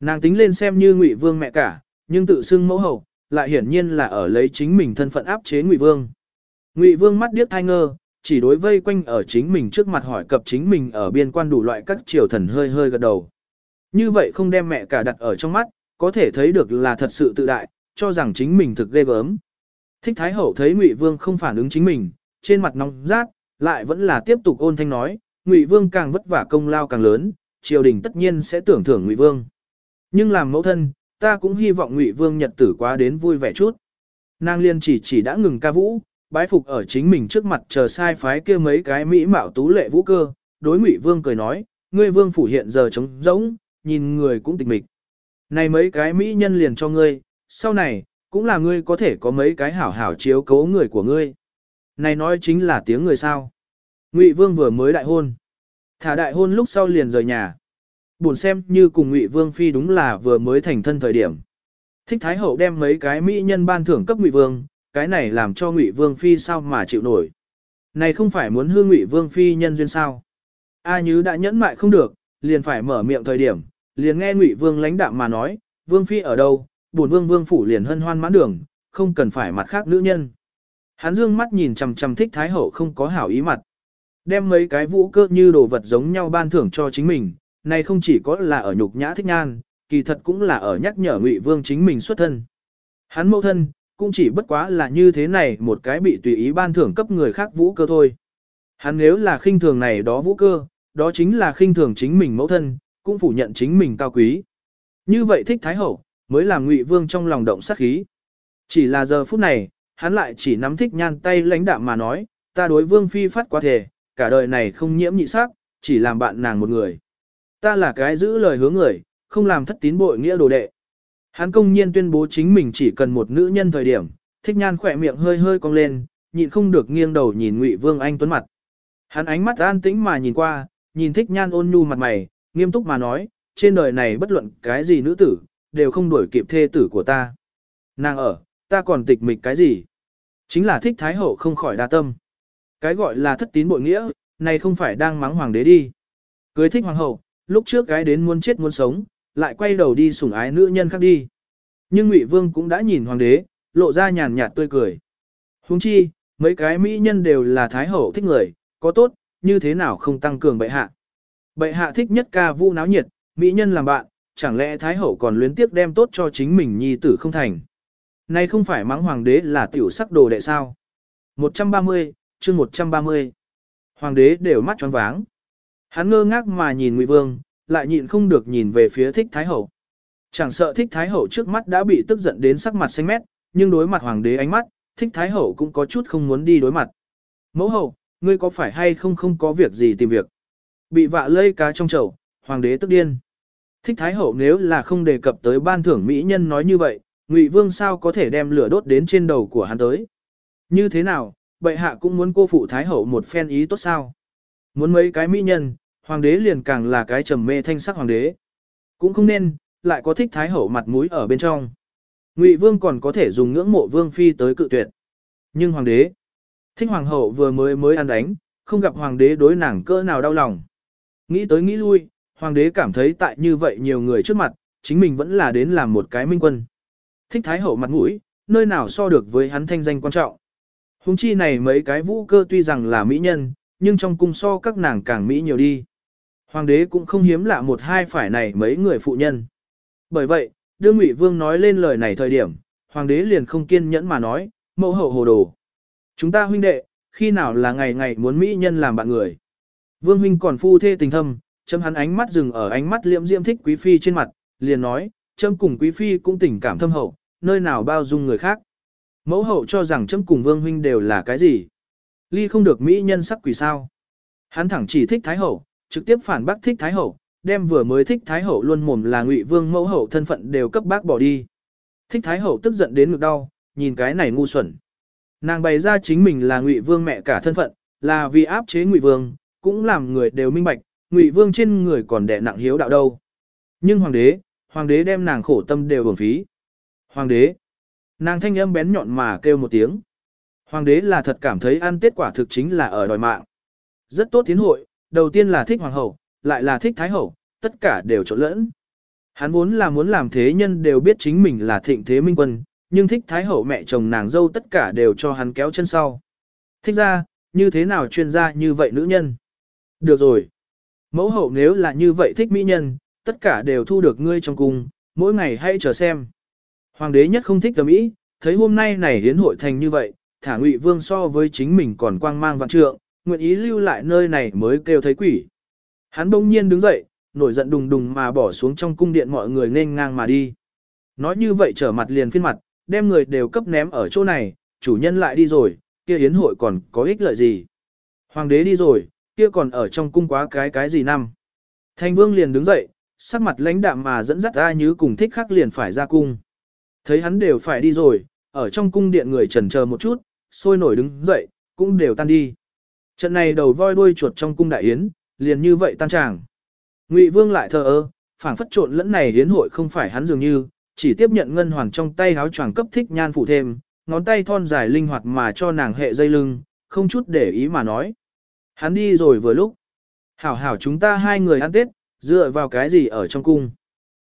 Nàng tính lên xem như Ngụy Vương mẹ cả, nhưng tự xưng mẫu hậu, lại hiển nhiên là ở lấy chính mình thân phận áp chế Ngụy Vương. Ngụy Vương mắt điếc thai ngơ, chỉ đối vây quanh ở chính mình trước mặt hỏi cập chính mình ở biên quan đủ loại các triều thần hơi hơi gật đầu. Như vậy không đem mẹ cả đặt ở trong mắt, có thể thấy được là thật sự tự đại, cho rằng chính mình thực ghê gớm. Thích Thái Hậu thấy Ngụy Vương không phản ứng chính mình, trên mặt nóng rát, lại vẫn là tiếp tục ôn thanh nói, Ngụy Vương càng vất vả công lao càng lớn, triều đình tất nhiên sẽ tưởng thưởng Ngụy Vương. Nhưng làm mẫu thân, ta cũng hy vọng Ngụy Vương nhật tử quá đến vui vẻ chút. Nàng liên chỉ chỉ đã ngừng ca vũ, bái phục ở chính mình trước mặt chờ sai phái kia mấy cái mỹ mạo tú lệ vũ cơ, đối Ngụy Vương cười nói, ngươi vương phủ hiện giờ trống rỗng, nhìn người cũng tịch mịch. Này mấy cái mỹ nhân liền cho ngươi, sau này, cũng là ngươi có thể có mấy cái hảo hảo chiếu cố người của ngươi. Này nói chính là tiếng người sao. Ngụy Vương vừa mới đại hôn. Thả đại hôn lúc sau liền rời nhà. Buồn xem như cùng Ngụy Vương phi đúng là vừa mới thành thân thời điểm. Thích Thái Hậu đem mấy cái mỹ nhân ban thưởng cấp Ngụy Vương, cái này làm cho Ngụy Vương phi sao mà chịu nổi. Này không phải muốn hương Ngụy Vương phi nhân duyên sao? A nhứ đã nhẫn mại không được, liền phải mở miệng thời điểm, liền nghe Ngụy Vương lãnh đạm mà nói, Vương phi ở đâu? Bổn Vương Vương phủ liền hân hoan mãn đường, không cần phải mặt khác nữ nhân. Hắn dương mắt nhìn chằm chằm thích Thái Hậu không có hảo ý mặt. Đem mấy cái vũ cơ như đồ vật giống nhau ban thưởng cho chính mình, này không chỉ có là ở nhục nhã thích nhan, kỳ thật cũng là ở nhắc nhở Ngụy Vương chính mình xuất thân. Hắn mẫu thân, cũng chỉ bất quá là như thế này một cái bị tùy ý ban thưởng cấp người khác vũ cơ thôi. Hắn nếu là khinh thường này đó vũ cơ, đó chính là khinh thường chính mình mẫu thân, cũng phủ nhận chính mình cao quý. Như vậy thích Thái Hậu, mới làm Ngụy Vương trong lòng động sát khí. Chỉ là giờ phút này, hắn lại chỉ nắm thích nhan tay lãnh đạm mà nói, ta đối Vương Phi phát quá thể, cả đời này không nhiễm nhị sắc, chỉ làm bạn nàng một người. Ta là cái giữ lời hứa người, không làm thất tín bội nghĩa đồ đệ. Hắn công nhiên tuyên bố chính mình chỉ cần một nữ nhân thời điểm, thích nhan khỏe miệng hơi hơi cong lên, nhịn không được nghiêng đầu nhìn Ngụy Vương Anh Tuấn mặt. Hắn ánh mắt an tĩnh mà nhìn qua, nhìn thích nhan ôn nhu mặt mày, nghiêm túc mà nói, trên đời này bất luận cái gì nữ tử, đều không đuổi kịp thê tử của ta. Nàng ở, ta còn tịch mịch cái gì? Chính là thích thái hậu không khỏi đa tâm. Cái gọi là thất tín bội nghĩa, này không phải đang mắng hoàng đế đi. Cưới thích hoàng hậu, lúc trước cái đến muốn chết muốn sống, lại quay đầu đi sủng ái nữ nhân khác đi. Nhưng Ngụy Vương cũng đã nhìn hoàng đế, lộ ra nhàn nhạt tươi cười. Huống chi, mấy cái mỹ nhân đều là thái hậu thích người, có tốt, như thế nào không tăng cường bệ hạ. Bệ hạ thích nhất ca vũ náo nhiệt, mỹ nhân làm bạn, chẳng lẽ thái hậu còn luyến tiếc đem tốt cho chính mình nhi tử không thành. nay không phải mắng hoàng đế là tiểu sắc đồ đệ sao. 130, chương 130. Hoàng đế đều mắt tròn váng. Hắn ngơ ngác mà nhìn Ngụy Vương, lại nhịn không được nhìn về phía thích thái hậu. Chẳng sợ thích thái hậu trước mắt đã bị tức giận đến sắc mặt xanh mét, nhưng đối mặt hoàng đế ánh mắt, thích thái hậu cũng có chút không muốn đi đối mặt. Mẫu hậu, ngươi có phải hay không không có việc gì tìm việc? Bị vạ lây cá trong chậu, hoàng đế tức điên. Thích thái hậu nếu là không đề cập tới ban thưởng mỹ nhân nói như vậy, Ngụy Vương sao có thể đem lửa đốt đến trên đầu của hắn tới? Như thế nào, bệ hạ cũng muốn cô phụ thái hậu một phen ý tốt sao? Muốn mấy cái mỹ nhân, hoàng đế liền càng là cái trầm mê thanh sắc hoàng đế. Cũng không nên, lại có thích thái hậu mặt mũi ở bên trong. Ngụy Vương còn có thể dùng ngưỡng mộ Vương Phi tới cự tuyệt. Nhưng hoàng đế, thích hoàng hậu vừa mới mới ăn đánh, không gặp hoàng đế đối nàng cỡ nào đau lòng. Nghĩ tới nghĩ lui, hoàng đế cảm thấy tại như vậy nhiều người trước mặt, chính mình vẫn là đến làm một cái minh quân. Thích thái hậu mặt mũi, nơi nào so được với hắn thanh danh quan trọng. Hùng chi này mấy cái vũ cơ tuy rằng là mỹ nhân, nhưng trong cung so các nàng càng mỹ nhiều đi. Hoàng đế cũng không hiếm lạ một hai phải này mấy người phụ nhân. Bởi vậy, đương Ngụy Vương nói lên lời này thời điểm, hoàng đế liền không kiên nhẫn mà nói, mẫu hậu hồ đồ. Chúng ta huynh đệ, khi nào là ngày ngày muốn mỹ nhân làm bạn người. Vương huynh còn phu thê tình thâm, chấm hắn ánh mắt dừng ở ánh mắt Liễm diễm thích quý phi trên mặt, liền nói, chấm cùng quý phi cũng tình cảm thâm hậu, nơi nào bao dung người khác. Mẫu hậu cho rằng chấm cùng vương huynh đều là cái gì? Ly không được mỹ nhân sắc quỷ sao? Hắn thẳng chỉ thích thái hậu, trực tiếp phản bác thích thái hậu, đem vừa mới thích thái hậu luôn mồm là ngụy vương mẫu hậu thân phận đều cấp bác bỏ đi. Thích thái hậu tức giận đến ngực đau, nhìn cái này ngu xuẩn. Nàng bày ra chính mình là ngụy vương mẹ cả thân phận, là vì áp chế ngụy vương, cũng làm người đều minh bạch, ngụy vương trên người còn đẻ nặng hiếu đạo đâu. Nhưng hoàng đế, hoàng đế đem nàng khổ tâm đều bổng phí. Hoàng đế, nàng thanh âm bén nhọn mà kêu một tiếng. Hoàng đế là thật cảm thấy ăn tết quả thực chính là ở đòi mạng. Rất tốt tiến hội, đầu tiên là thích hoàng hậu, lại là thích thái hậu, tất cả đều trộn lẫn. Hắn vốn là muốn làm thế nhân đều biết chính mình là thịnh thế minh quân, nhưng thích thái hậu mẹ chồng nàng dâu tất cả đều cho hắn kéo chân sau. Thích ra, như thế nào chuyên gia như vậy nữ nhân? Được rồi. Mẫu hậu nếu là như vậy thích mỹ nhân, tất cả đều thu được ngươi trong cung, mỗi ngày hãy chờ xem. Hoàng đế nhất không thích tầm ý, thấy hôm nay này hiến hội thành như vậy, thả ngụy vương so với chính mình còn quang mang vạn trượng, nguyện ý lưu lại nơi này mới kêu thấy quỷ. Hắn bỗng nhiên đứng dậy, nổi giận đùng đùng mà bỏ xuống trong cung điện mọi người nên ngang mà đi. Nói như vậy trở mặt liền phiên mặt, đem người đều cấp ném ở chỗ này, chủ nhân lại đi rồi, kia yến hội còn có ích lợi gì. Hoàng đế đi rồi, kia còn ở trong cung quá cái cái gì năm. Thanh vương liền đứng dậy, sắc mặt lãnh đạm mà dẫn dắt ai như cùng thích khắc liền phải ra cung. Thấy hắn đều phải đi rồi, ở trong cung điện người trần chờ một chút, sôi nổi đứng dậy, cũng đều tan đi. Trận này đầu voi đuôi chuột trong cung đại yến, liền như vậy tan tràng. Ngụy Vương lại thờ ơ, phảng phất trộn lẫn này yến hội không phải hắn dường như, chỉ tiếp nhận ngân hoàng trong tay háo choàng cấp thích nhan phụ thêm, ngón tay thon dài linh hoạt mà cho nàng hệ dây lưng, không chút để ý mà nói. Hắn đi rồi vừa lúc. Hảo hảo chúng ta hai người ăn tết, dựa vào cái gì ở trong cung.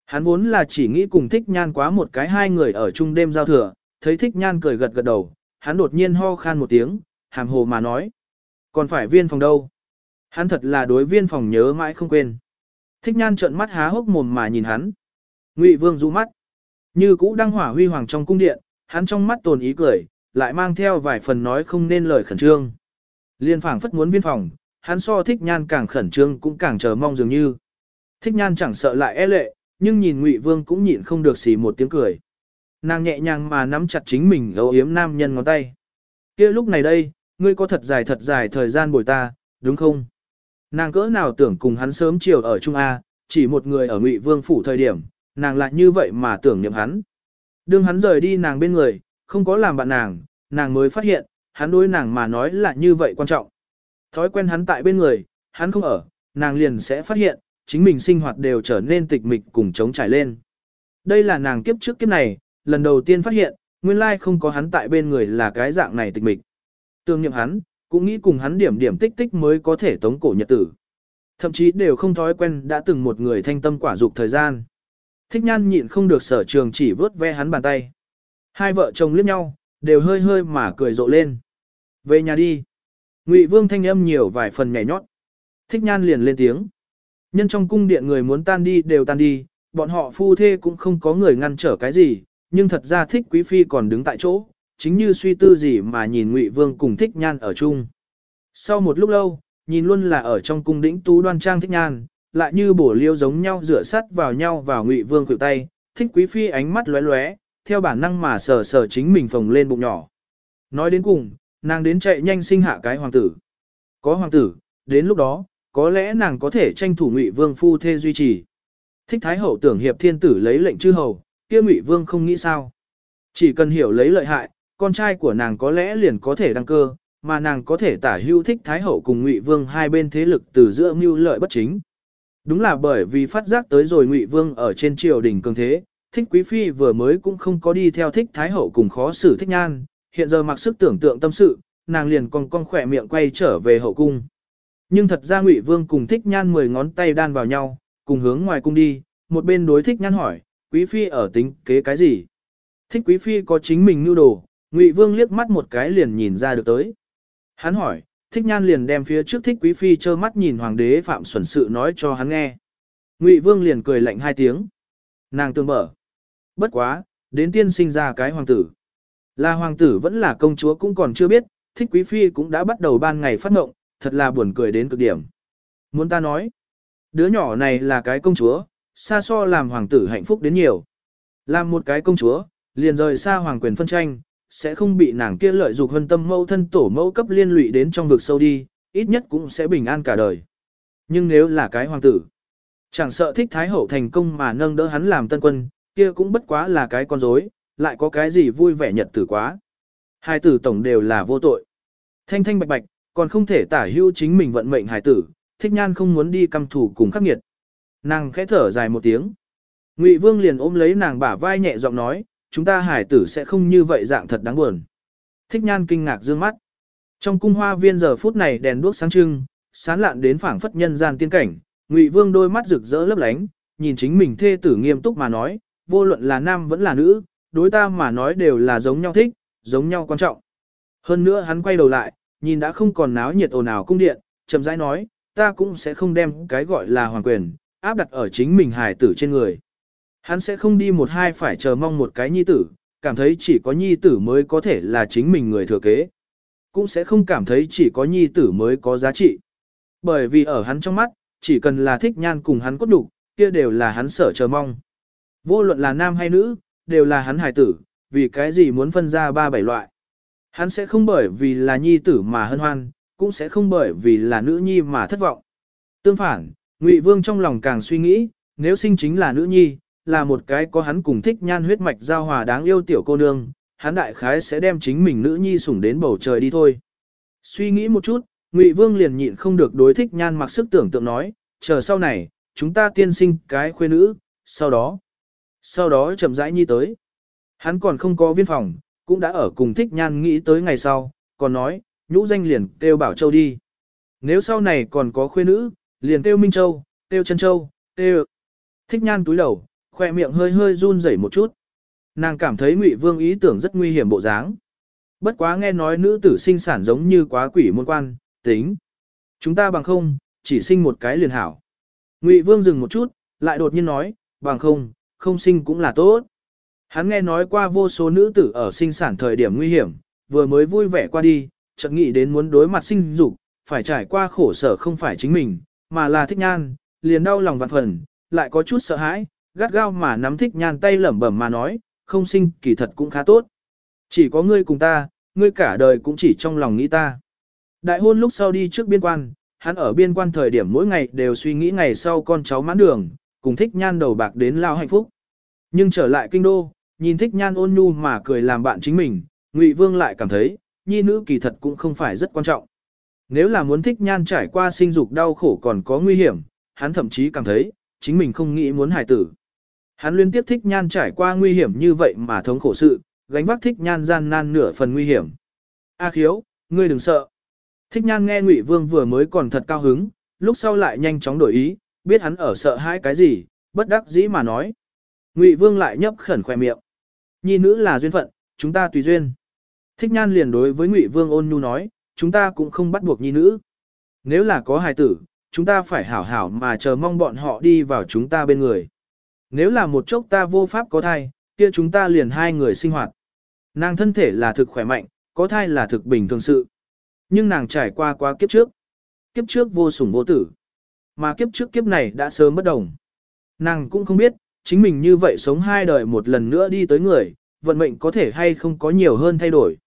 Hắn vốn là chỉ nghĩ cùng thích nhan quá một cái hai người ở chung đêm giao thừa, thấy thích nhan cười gật gật đầu, hắn đột nhiên ho khan một tiếng, hàm hồ mà nói. Còn phải viên phòng đâu? Hắn thật là đối viên phòng nhớ mãi không quên. Thích nhan trợn mắt há hốc mồm mà nhìn hắn. Ngụy vương rũ mắt. Như cũ đang hỏa huy hoàng trong cung điện, hắn trong mắt tồn ý cười, lại mang theo vài phần nói không nên lời khẩn trương. Liên phảng phất muốn viên phòng, hắn so thích nhan càng khẩn trương cũng càng chờ mong dường như. Thích nhan chẳng sợ lại e lệ, nhưng nhìn Ngụy Vương cũng nhịn không được xì một tiếng cười. Nàng nhẹ nhàng mà nắm chặt chính mình gấu yếm nam nhân ngón tay. kia lúc này đây, ngươi có thật dài thật dài thời gian bồi ta, đúng không? Nàng cỡ nào tưởng cùng hắn sớm chiều ở Trung A, chỉ một người ở Ngụy Vương phủ thời điểm, nàng lại như vậy mà tưởng niệm hắn. Đương hắn rời đi nàng bên người, không có làm bạn nàng, nàng mới phát hiện, hắn đối nàng mà nói là như vậy quan trọng. Thói quen hắn tại bên người, hắn không ở, nàng liền sẽ phát hiện, chính mình sinh hoạt đều trở nên tịch mịch cùng chống trải lên. Đây là nàng kiếp trước kiếp này, lần đầu tiên phát hiện, nguyên lai không có hắn tại bên người là cái dạng này tịch mịch. Tương nhậm hắn, cũng nghĩ cùng hắn điểm điểm tích tích mới có thể tống cổ nhật tử. Thậm chí đều không thói quen đã từng một người thanh tâm quả dục thời gian. Thích nhan nhịn không được sở trường chỉ vớt ve hắn bàn tay. Hai vợ chồng liếc nhau, đều hơi hơi mà cười rộ lên. Về nhà đi. Ngụy Vương thanh âm nhiều vài phần nhảy nhót. Thích nhan liền lên tiếng. Nhân trong cung điện người muốn tan đi đều tan đi, bọn họ phu thê cũng không có người ngăn trở cái gì, nhưng thật ra thích quý phi còn đứng tại chỗ, chính như suy tư gì mà nhìn Ngụy Vương cùng thích nhan ở chung. Sau một lúc lâu, nhìn luôn là ở trong cung đỉnh tú đoan trang thích nhan, lại như bổ liêu giống nhau rửa sắt vào nhau vào Ngụy Vương khuỷu tay, thích quý phi ánh mắt lóe lóe, theo bản năng mà sờ sờ chính mình phồng lên bụng nhỏ. Nói đến cùng, nàng đến chạy nhanh sinh hạ cái hoàng tử. Có hoàng tử, đến lúc đó, có lẽ nàng có thể tranh thủ Ngụy Vương phu thê duy trì. Thích Thái hậu tưởng hiệp thiên tử lấy lệnh chư hầu, kia Ngụy Vương không nghĩ sao? Chỉ cần hiểu lấy lợi hại, con trai của nàng có lẽ liền có thể đăng cơ, mà nàng có thể tả hưu thích Thái hậu cùng Ngụy Vương hai bên thế lực từ giữa mưu lợi bất chính. Đúng là bởi vì phát giác tới rồi Ngụy Vương ở trên triều đình cường thế, thích quý phi vừa mới cũng không có đi theo thích Thái hậu cùng khó xử thích nhan, hiện giờ mặc sức tưởng tượng tâm sự, nàng liền còn con khỏe miệng quay trở về hậu cung. Nhưng thật ra Ngụy Vương cùng thích nhan mười ngón tay đan vào nhau, cùng hướng ngoài cung đi, một bên đối thích nhan hỏi, quý phi ở tính kế cái gì? Thích quý phi có chính mình nưu đồ, Ngụy Vương liếc mắt một cái liền nhìn ra được tới. Hắn hỏi, thích nhan liền đem phía trước thích quý phi trơ mắt nhìn hoàng đế phạm xuẩn sự nói cho hắn nghe. Ngụy Vương liền cười lạnh hai tiếng. Nàng tương mở. Bất quá, đến tiên sinh ra cái hoàng tử. Là hoàng tử vẫn là công chúa cũng còn chưa biết, thích quý phi cũng đã bắt đầu ban ngày phát ngộng, thật là buồn cười đến cực điểm. Muốn ta nói, đứa nhỏ này là cái công chúa, xa so làm hoàng tử hạnh phúc đến nhiều. Làm một cái công chúa, liền rời xa hoàng quyền phân tranh, sẽ không bị nàng kia lợi dục hân tâm mẫu thân tổ mẫu cấp liên lụy đến trong vực sâu đi, ít nhất cũng sẽ bình an cả đời. Nhưng nếu là cái hoàng tử, chẳng sợ thích thái hậu thành công mà nâng đỡ hắn làm tân quân, kia cũng bất quá là cái con rối, lại có cái gì vui vẻ nhật tử quá. Hai tử tổng đều là vô tội. Thanh thanh bạch bạch, còn không thể tả hữu chính mình vận mệnh hài tử, thích nhan không muốn đi căm thủ cùng khắc nghiệt. Nàng khẽ thở dài một tiếng. Ngụy Vương liền ôm lấy nàng bả vai nhẹ giọng nói, chúng ta hải tử sẽ không như vậy dạng thật đáng buồn. Thích nhan kinh ngạc dương mắt. Trong cung hoa viên giờ phút này đèn đuốc sáng trưng, sán lạn đến phảng phất nhân gian tiên cảnh, Ngụy Vương đôi mắt rực rỡ lấp lánh, nhìn chính mình thê tử nghiêm túc mà nói, vô luận là nam vẫn là nữ, đối ta mà nói đều là giống nhau thích, giống nhau quan trọng. Hơn nữa hắn quay đầu lại, nhìn đã không còn náo nhiệt ồn ào cung điện, chậm rãi nói, ta cũng sẽ không đem cái gọi là hoàng quyền, áp đặt ở chính mình hài tử trên người. Hắn sẽ không đi một hai phải chờ mong một cái nhi tử, cảm thấy chỉ có nhi tử mới có thể là chính mình người thừa kế. Cũng sẽ không cảm thấy chỉ có nhi tử mới có giá trị. Bởi vì ở hắn trong mắt, chỉ cần là thích nhan cùng hắn cốt đủ, kia đều là hắn sở chờ mong. Vô luận là nam hay nữ, đều là hắn hài tử, vì cái gì muốn phân ra ba bảy loại. Hắn sẽ không bởi vì là nhi tử mà hân hoan, cũng sẽ không bởi vì là nữ nhi mà thất vọng. Tương phản, Ngụy Vương trong lòng càng suy nghĩ, nếu sinh chính là nữ nhi, là một cái có hắn cùng thích nhan huyết mạch giao hòa đáng yêu tiểu cô nương, hắn đại khái sẽ đem chính mình nữ nhi sủng đến bầu trời đi thôi. Suy nghĩ một chút, Ngụy Vương liền nhịn không được đối thích nhan mặc sức tưởng tượng nói, chờ sau này, chúng ta tiên sinh cái khuê nữ, sau đó, sau đó chậm rãi nhi tới. Hắn còn không có viên phòng, cũng đã ở cùng thích nhan nghĩ tới ngày sau, còn nói, nhũ danh liền kêu Bảo Châu đi. Nếu sau này còn có khuê nữ, liền kêu Minh Châu, kêu Trân Châu, kêu... Thích nhan túi đầu, khoe miệng hơi hơi run rẩy một chút. Nàng cảm thấy Ngụy Vương ý tưởng rất nguy hiểm bộ dáng. Bất quá nghe nói nữ tử sinh sản giống như quá quỷ môn quan, tính. Chúng ta bằng không, chỉ sinh một cái liền hảo. Ngụy Vương dừng một chút, lại đột nhiên nói, bằng không, không sinh cũng là tốt. Hắn nghe nói qua vô số nữ tử ở sinh sản thời điểm nguy hiểm, vừa mới vui vẻ qua đi, chợt nghĩ đến muốn đối mặt sinh dục, phải trải qua khổ sở không phải chính mình, mà là thích nhan, liền đau lòng vạn phần, lại có chút sợ hãi, gắt gao mà nắm thích nhan tay lẩm bẩm mà nói, không sinh kỳ thật cũng khá tốt. Chỉ có ngươi cùng ta, ngươi cả đời cũng chỉ trong lòng nghĩ ta. Đại hôn lúc sau đi trước biên quan, hắn ở biên quan thời điểm mỗi ngày đều suy nghĩ ngày sau con cháu mãn đường, cùng thích nhan đầu bạc đến lao hạnh phúc. Nhưng trở lại kinh đô, nhìn thích nhan ôn nhu mà cười làm bạn chính mình, Ngụy Vương lại cảm thấy, nhi nữ kỳ thật cũng không phải rất quan trọng. Nếu là muốn thích nhan trải qua sinh dục đau khổ còn có nguy hiểm, hắn thậm chí cảm thấy, chính mình không nghĩ muốn hài tử. Hắn liên tiếp thích nhan trải qua nguy hiểm như vậy mà thống khổ sự, gánh vác thích nhan gian nan nửa phần nguy hiểm. A khiếu, ngươi đừng sợ. Thích nhan nghe Ngụy Vương vừa mới còn thật cao hứng, lúc sau lại nhanh chóng đổi ý, biết hắn ở sợ hãi cái gì, bất đắc dĩ mà nói. Ngụy Vương lại nhấp khẩn khoe miệng. Nhi nữ là duyên phận, chúng ta tùy duyên. Thích nhan liền đối với Ngụy Vương ôn nhu nói, chúng ta cũng không bắt buộc nhi nữ. Nếu là có hài tử, chúng ta phải hảo hảo mà chờ mong bọn họ đi vào chúng ta bên người. Nếu là một chốc ta vô pháp có thai, kia chúng ta liền hai người sinh hoạt. Nàng thân thể là thực khỏe mạnh, có thai là thực bình thường sự. Nhưng nàng trải qua qua kiếp trước. Kiếp trước vô sủng vô tử. Mà kiếp trước kiếp này đã sớm bất đồng. Nàng cũng không biết, chính mình như vậy sống hai đời một lần nữa đi tới người, vận mệnh có thể hay không có nhiều hơn thay đổi.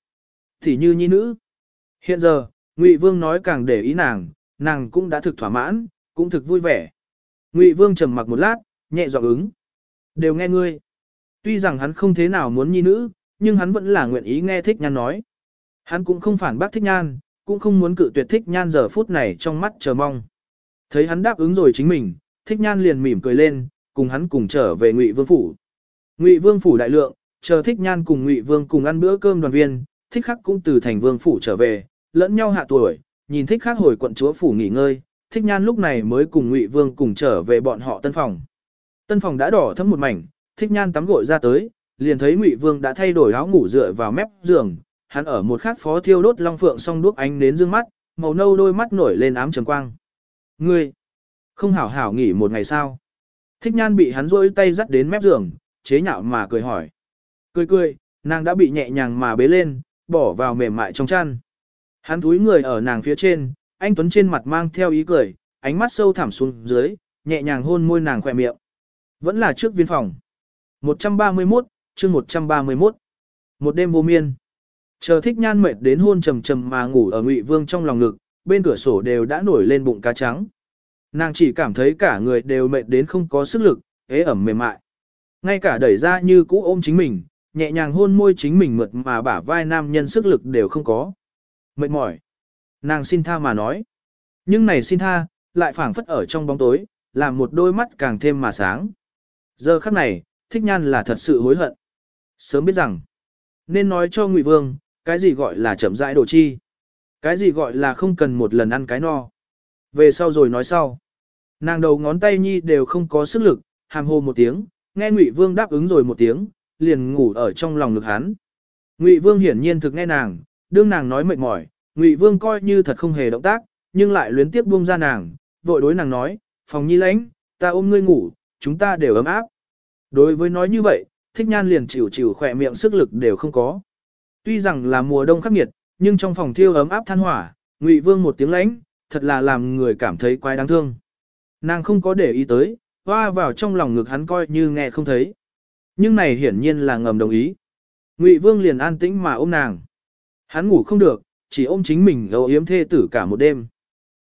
Thì như nhi nữ. Hiện giờ, Ngụy Vương nói càng để ý nàng, nàng cũng đã thực thỏa mãn, cũng thực vui vẻ. Ngụy Vương trầm mặc một lát, nhẹ giọng ứng. Đều nghe ngươi. Tuy rằng hắn không thế nào muốn nhi nữ, nhưng hắn vẫn là nguyện ý nghe thích nhan nói. Hắn cũng không phản bác thích nhan, cũng không muốn cự tuyệt thích nhan giờ phút này trong mắt chờ mong. Thấy hắn đáp ứng rồi chính mình, thích nhan liền mỉm cười lên, cùng hắn cùng trở về Ngụy Vương phủ. Ngụy Vương phủ đại lượng, chờ thích nhan cùng Ngụy Vương cùng ăn bữa cơm đoàn viên, thích khắc cũng từ thành vương phủ trở về, lẫn nhau hạ tuổi, nhìn thích khắc hồi quận chúa phủ nghỉ ngơi, thích nhan lúc này mới cùng Ngụy Vương cùng trở về bọn họ tân phòng. Tân phòng đã đỏ thấm một mảnh, thích nhan tắm gội ra tới, liền thấy Ngụy Vương đã thay đổi áo ngủ dựa vào mép giường, hắn ở một khắc phó thiêu đốt long phượng song đuốc ánh đến dương mắt, màu nâu đôi mắt nổi lên ám trầm quang. Ngươi, không hảo hảo nghỉ một ngày sao? Thích nhan bị hắn rôi tay dắt đến mép giường, chế nhạo mà cười hỏi. Cười cười, nàng đã bị nhẹ nhàng mà bế lên, bỏ vào mềm mại trong chăn. Hắn túi người ở nàng phía trên, anh Tuấn trên mặt mang theo ý cười, ánh mắt sâu thẳm xuống dưới, nhẹ nhàng hôn môi nàng khỏe miệng. Vẫn là trước viên phòng. 131, chương 131. Một đêm vô miên. Chờ thích nhan mệt đến hôn trầm trầm mà ngủ ở ngụy vương trong lòng ngực, bên cửa sổ đều đã nổi lên bụng cá trắng. Nàng chỉ cảm thấy cả người đều mệt đến không có sức lực, ế ẩm mềm mại. Ngay cả đẩy ra như cũ ôm chính mình, nhẹ nhàng hôn môi chính mình mượt mà bả vai nam nhân sức lực đều không có. Mệt mỏi. Nàng xin tha mà nói. Nhưng này xin tha, lại phảng phất ở trong bóng tối, làm một đôi mắt càng thêm mà sáng. Giờ khắc này, thích nhan là thật sự hối hận. Sớm biết rằng, nên nói cho Ngụy Vương, cái gì gọi là chậm rãi đồ chi. Cái gì gọi là không cần một lần ăn cái no. Về sau rồi nói sau. Nàng đầu ngón tay nhi đều không có sức lực, hàm hồ một tiếng, nghe Ngụy Vương đáp ứng rồi một tiếng, liền ngủ ở trong lòng ngực hắn. Ngụy Vương hiển nhiên thực nghe nàng, đương nàng nói mệt mỏi, Ngụy Vương coi như thật không hề động tác, nhưng lại luyến tiếp buông ra nàng, vội đối nàng nói, phòng nhi lãnh, ta ôm ngươi ngủ, chúng ta đều ấm áp. Đối với nói như vậy, thích nhan liền chịu chịu khỏe miệng sức lực đều không có. Tuy rằng là mùa đông khắc nghiệt, nhưng trong phòng thiêu ấm áp than hỏa, Ngụy Vương một tiếng lãnh, thật là làm người cảm thấy quái đáng thương. Nàng không có để ý tới, hoa vào trong lòng ngực hắn coi như nghe không thấy. Nhưng này hiển nhiên là ngầm đồng ý. Ngụy Vương liền an tĩnh mà ôm nàng. Hắn ngủ không được, chỉ ôm chính mình âu yếm thê tử cả một đêm.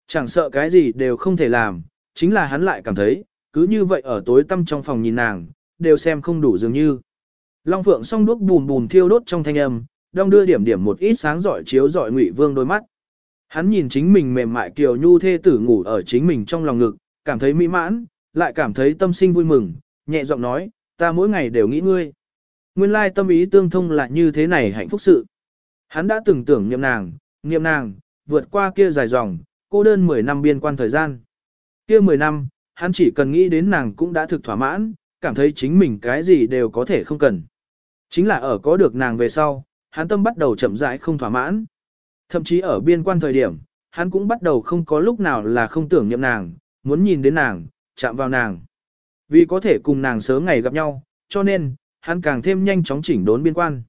Chẳng sợ cái gì đều không thể làm, chính là hắn lại cảm thấy, cứ như vậy ở tối tăm trong phòng nhìn nàng, đều xem không đủ dường như. Long Phượng song đuốc bùn bùn thiêu đốt trong thanh âm, đong đưa điểm điểm một ít sáng giỏi chiếu giỏi Ngụy Vương đôi mắt. Hắn nhìn chính mình mềm mại kiều nhu thê tử ngủ ở chính mình trong lòng ngực, cảm thấy mỹ mãn, lại cảm thấy tâm sinh vui mừng, nhẹ giọng nói, ta mỗi ngày đều nghĩ ngươi. Nguyên lai tâm ý tương thông là như thế này hạnh phúc sự. Hắn đã từng tưởng niệm nàng, niệm nàng, vượt qua kia dài dòng, cô đơn 10 năm biên quan thời gian. Kia 10 năm, hắn chỉ cần nghĩ đến nàng cũng đã thực thỏa mãn, cảm thấy chính mình cái gì đều có thể không cần. Chính là ở có được nàng về sau, hắn tâm bắt đầu chậm rãi không thỏa mãn. Thậm chí ở biên quan thời điểm, hắn cũng bắt đầu không có lúc nào là không tưởng niệm nàng, muốn nhìn đến nàng, chạm vào nàng. Vì có thể cùng nàng sớm ngày gặp nhau, cho nên, hắn càng thêm nhanh chóng chỉnh đốn biên quan.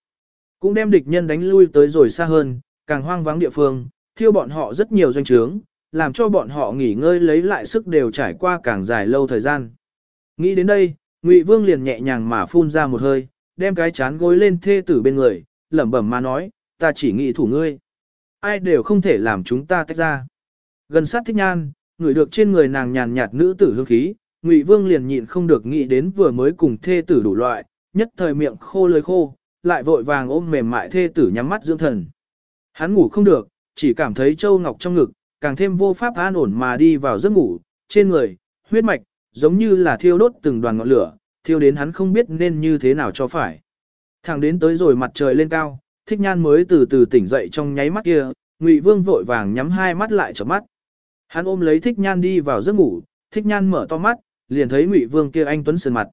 Cũng đem địch nhân đánh lui tới rồi xa hơn, càng hoang vắng địa phương, thiêu bọn họ rất nhiều doanh trướng, làm cho bọn họ nghỉ ngơi lấy lại sức đều trải qua càng dài lâu thời gian. Nghĩ đến đây, Ngụy Vương liền nhẹ nhàng mà phun ra một hơi, đem cái chán gối lên thê tử bên người, lẩm bẩm mà nói, ta chỉ nghĩ thủ ngươi. Ai đều không thể làm chúng ta tách ra. Gần sát thích nhan, người được trên người nàng nhàn nhạt nữ tử hương khí, Ngụy Vương liền nhịn không được nghĩ đến vừa mới cùng thê tử đủ loại, nhất thời miệng khô lưỡi khô, lại vội vàng ôm mềm mại thê tử nhắm mắt dưỡng thần. Hắn ngủ không được, chỉ cảm thấy Châu Ngọc trong ngực, càng thêm vô pháp an ổn mà đi vào giấc ngủ, trên người, huyết mạch, giống như là thiêu đốt từng đoàn ngọn lửa, thiêu đến hắn không biết nên như thế nào cho phải. Thẳng đến tới rồi mặt trời lên cao, thích nhan mới từ từ tỉnh dậy trong nháy mắt kia, Ngụy Vương vội vàng nhắm hai mắt lại chớp mắt. Hắn ôm lấy thích nhan đi vào giấc ngủ, thích nhan mở to mắt, liền thấy Ngụy Vương kia anh tuấn sườn mặt.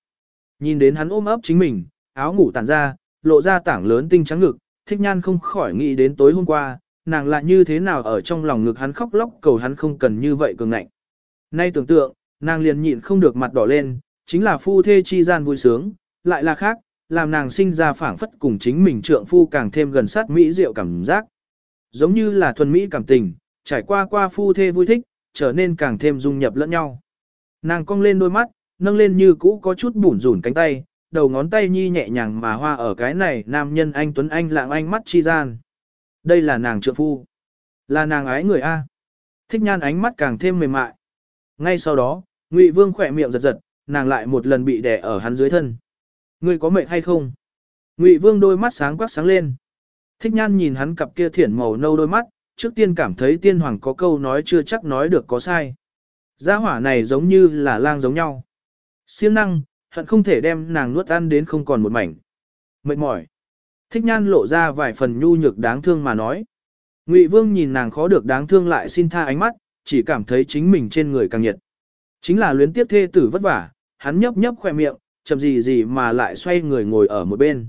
Nhìn đến hắn ôm ấp chính mình, áo ngủ tản ra, lộ ra tảng lớn tinh trắng ngực, thích nhan không khỏi nghĩ đến tối hôm qua, nàng lại như thế nào ở trong lòng ngực hắn khóc lóc cầu hắn không cần như vậy cường ngạnh. Nay tưởng tượng, nàng liền nhịn không được mặt đỏ lên, chính là phu thê chi gian vui sướng, lại là khác, làm nàng sinh ra phảng phất cùng chính mình trượng phu càng thêm gần sát mỹ diệu cảm giác. Giống như là thuần mỹ cảm tình, trải qua qua phu thê vui thích, trở nên càng thêm dung nhập lẫn nhau. Nàng cong lên đôi mắt, nâng lên như cũ có chút bủn rủn cánh tay, đầu ngón tay nhi nhẹ nhàng mà hoa ở cái này nam nhân anh Tuấn Anh lạng anh mắt chi gian. Đây là nàng trượng phu. Là nàng ái người A. Thích nhan ánh mắt càng thêm mềm mại. Ngay sau đó, Ngụy Vương khỏe miệng giật giật, nàng lại một lần bị đè ở hắn dưới thân. Ngươi có mệt hay không? Ngụy Vương đôi mắt sáng quắc sáng lên. Thích nhan nhìn hắn cặp kia thiển màu nâu đôi mắt, trước tiên cảm thấy tiên hoàng có câu nói chưa chắc nói được có sai. Gia hỏa này giống như là lang giống nhau. Siêng năng, hận không thể đem nàng nuốt ăn đến không còn một mảnh. Mệt mỏi. Thích nhan lộ ra vài phần nhu nhược đáng thương mà nói. Ngụy Vương nhìn nàng khó được đáng thương lại xin tha ánh mắt, chỉ cảm thấy chính mình trên người càng nhiệt. Chính là luyến tiếp thê tử vất vả, hắn nhấp nhấp khoe miệng, chậm gì gì mà lại xoay người ngồi ở một bên.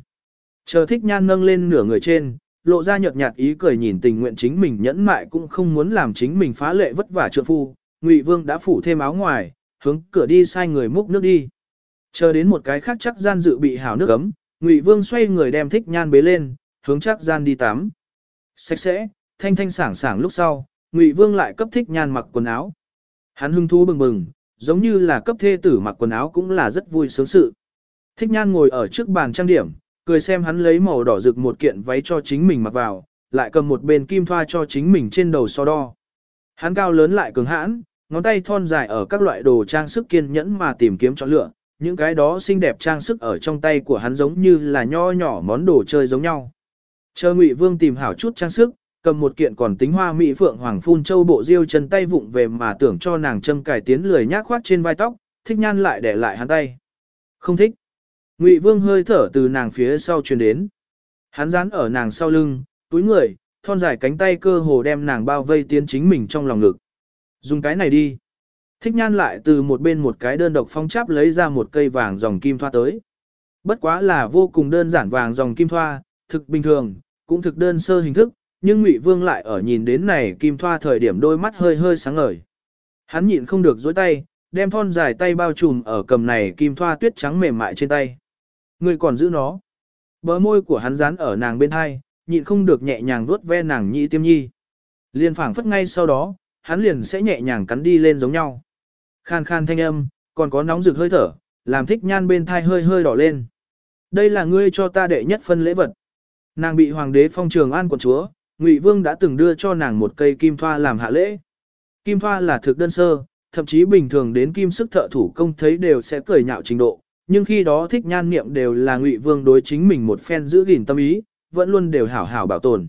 Chờ thích nhan nâng lên nửa người trên, lộ ra nhợt nhạt ý cười nhìn tình nguyện chính mình nhẫn mại cũng không muốn làm chính mình phá lệ vất vả trượng phu. Ngụy Vương đã phủ thêm áo ngoài, hướng cửa đi sai người múc nước đi. Chờ đến một cái khác chắc gian dự bị hào nước ấm, Ngụy Vương xoay người đem thích nhan bế lên, hướng chắc gian đi tắm. Sạch sẽ, thanh thanh sảng sảng lúc sau, Ngụy Vương lại cấp thích nhan mặc quần áo. Hắn hưng thú bừng bừng, giống như là cấp thê tử mặc quần áo cũng là rất vui sướng sự. Thích nhan ngồi ở trước bàn trang điểm, cười xem hắn lấy màu đỏ rực một kiện váy cho chính mình mặc vào, lại cầm một bên kim thoa cho chính mình trên đầu so đo. Hắn cao lớn lại cứng hãn, ngón tay thon dài ở các loại đồ trang sức kiên nhẫn mà tìm kiếm chọn lựa, những cái đó xinh đẹp trang sức ở trong tay của hắn giống như là nho nhỏ món đồ chơi giống nhau. Chờ Ngụy Vương tìm hảo chút trang sức, cầm một kiện còn tính hoa mỹ phượng hoàng phun châu bộ diêu chân tay vụng về mà tưởng cho nàng châm cải tiến lười nhác khoát trên vai tóc, thích nhan lại để lại hắn tay. Không thích. Ngụy Vương hơi thở từ nàng phía sau truyền đến. Hắn dán ở nàng sau lưng, túi người, thon dài cánh tay cơ hồ đem nàng bao vây tiến chính mình trong lòng ngực. Dùng cái này đi. Thích nhan lại từ một bên một cái đơn độc phong cháp lấy ra một cây vàng dòng kim thoa tới. Bất quá là vô cùng đơn giản vàng dòng kim thoa, thực bình thường, cũng thực đơn sơ hình thức, nhưng Ngụy Vương lại ở nhìn đến này kim thoa thời điểm đôi mắt hơi hơi sáng ngời. Hắn nhịn không được dối tay, đem thon dài tay bao trùm ở cầm này kim thoa tuyết trắng mềm mại trên tay. Người còn giữ nó. Bờ môi của hắn dán ở nàng bên hai, nhịn không được nhẹ nhàng vuốt ve nàng nhị tiêm nhi. Liên phảng phất ngay sau đó, hắn liền sẽ nhẹ nhàng cắn đi lên giống nhau. Khan khan thanh âm, còn có nóng rực hơi thở, làm thích nhan bên thai hơi hơi đỏ lên. Đây là ngươi cho ta đệ nhất phân lễ vật. Nàng bị hoàng đế phong trường an quận chúa, Ngụy Vương đã từng đưa cho nàng một cây kim thoa làm hạ lễ. Kim thoa là thực đơn sơ, thậm chí bình thường đến kim sức thợ thủ công thấy đều sẽ cười nhạo trình độ, nhưng khi đó thích nhan niệm đều là Ngụy Vương đối chính mình một phen giữ gìn tâm ý, vẫn luôn đều hảo hảo bảo tồn.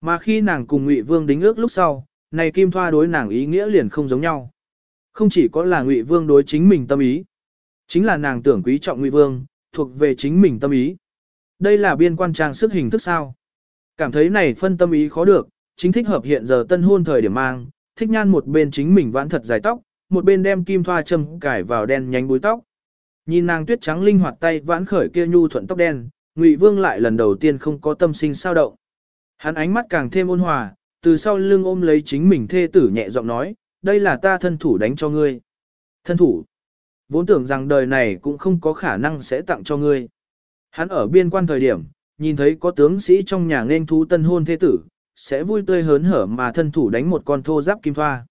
Mà khi nàng cùng Ngụy Vương đính ước lúc sau, này kim thoa đối nàng ý nghĩa liền không giống nhau. Không chỉ có là Ngụy Vương đối chính mình tâm ý, chính là nàng tưởng quý trọng Ngụy Vương, thuộc về chính mình tâm ý. Đây là biên quan trang sức hình thức sao? Cảm thấy này phân tâm ý khó được, chính thích hợp hiện giờ tân hôn thời điểm mang, thích nhan một bên chính mình vãn thật dài tóc, một bên đem kim thoa châm cải vào đen nhánh búi tóc. Nhìn nàng tuyết trắng linh hoạt tay vãn khởi kia nhu thuận tóc đen, Ngụy Vương lại lần đầu tiên không có tâm sinh sao động. Hắn ánh mắt càng thêm ôn hòa, từ sau lưng ôm lấy chính mình thê tử nhẹ giọng nói, đây là ta thân thủ đánh cho ngươi. Thân thủ. Vốn tưởng rằng đời này cũng không có khả năng sẽ tặng cho ngươi. Hắn ở biên quan thời điểm, nhìn thấy có tướng sĩ trong nhà nên thú tân hôn thế tử, sẽ vui tươi hớn hở mà thân thủ đánh một con thô giáp kim thoa.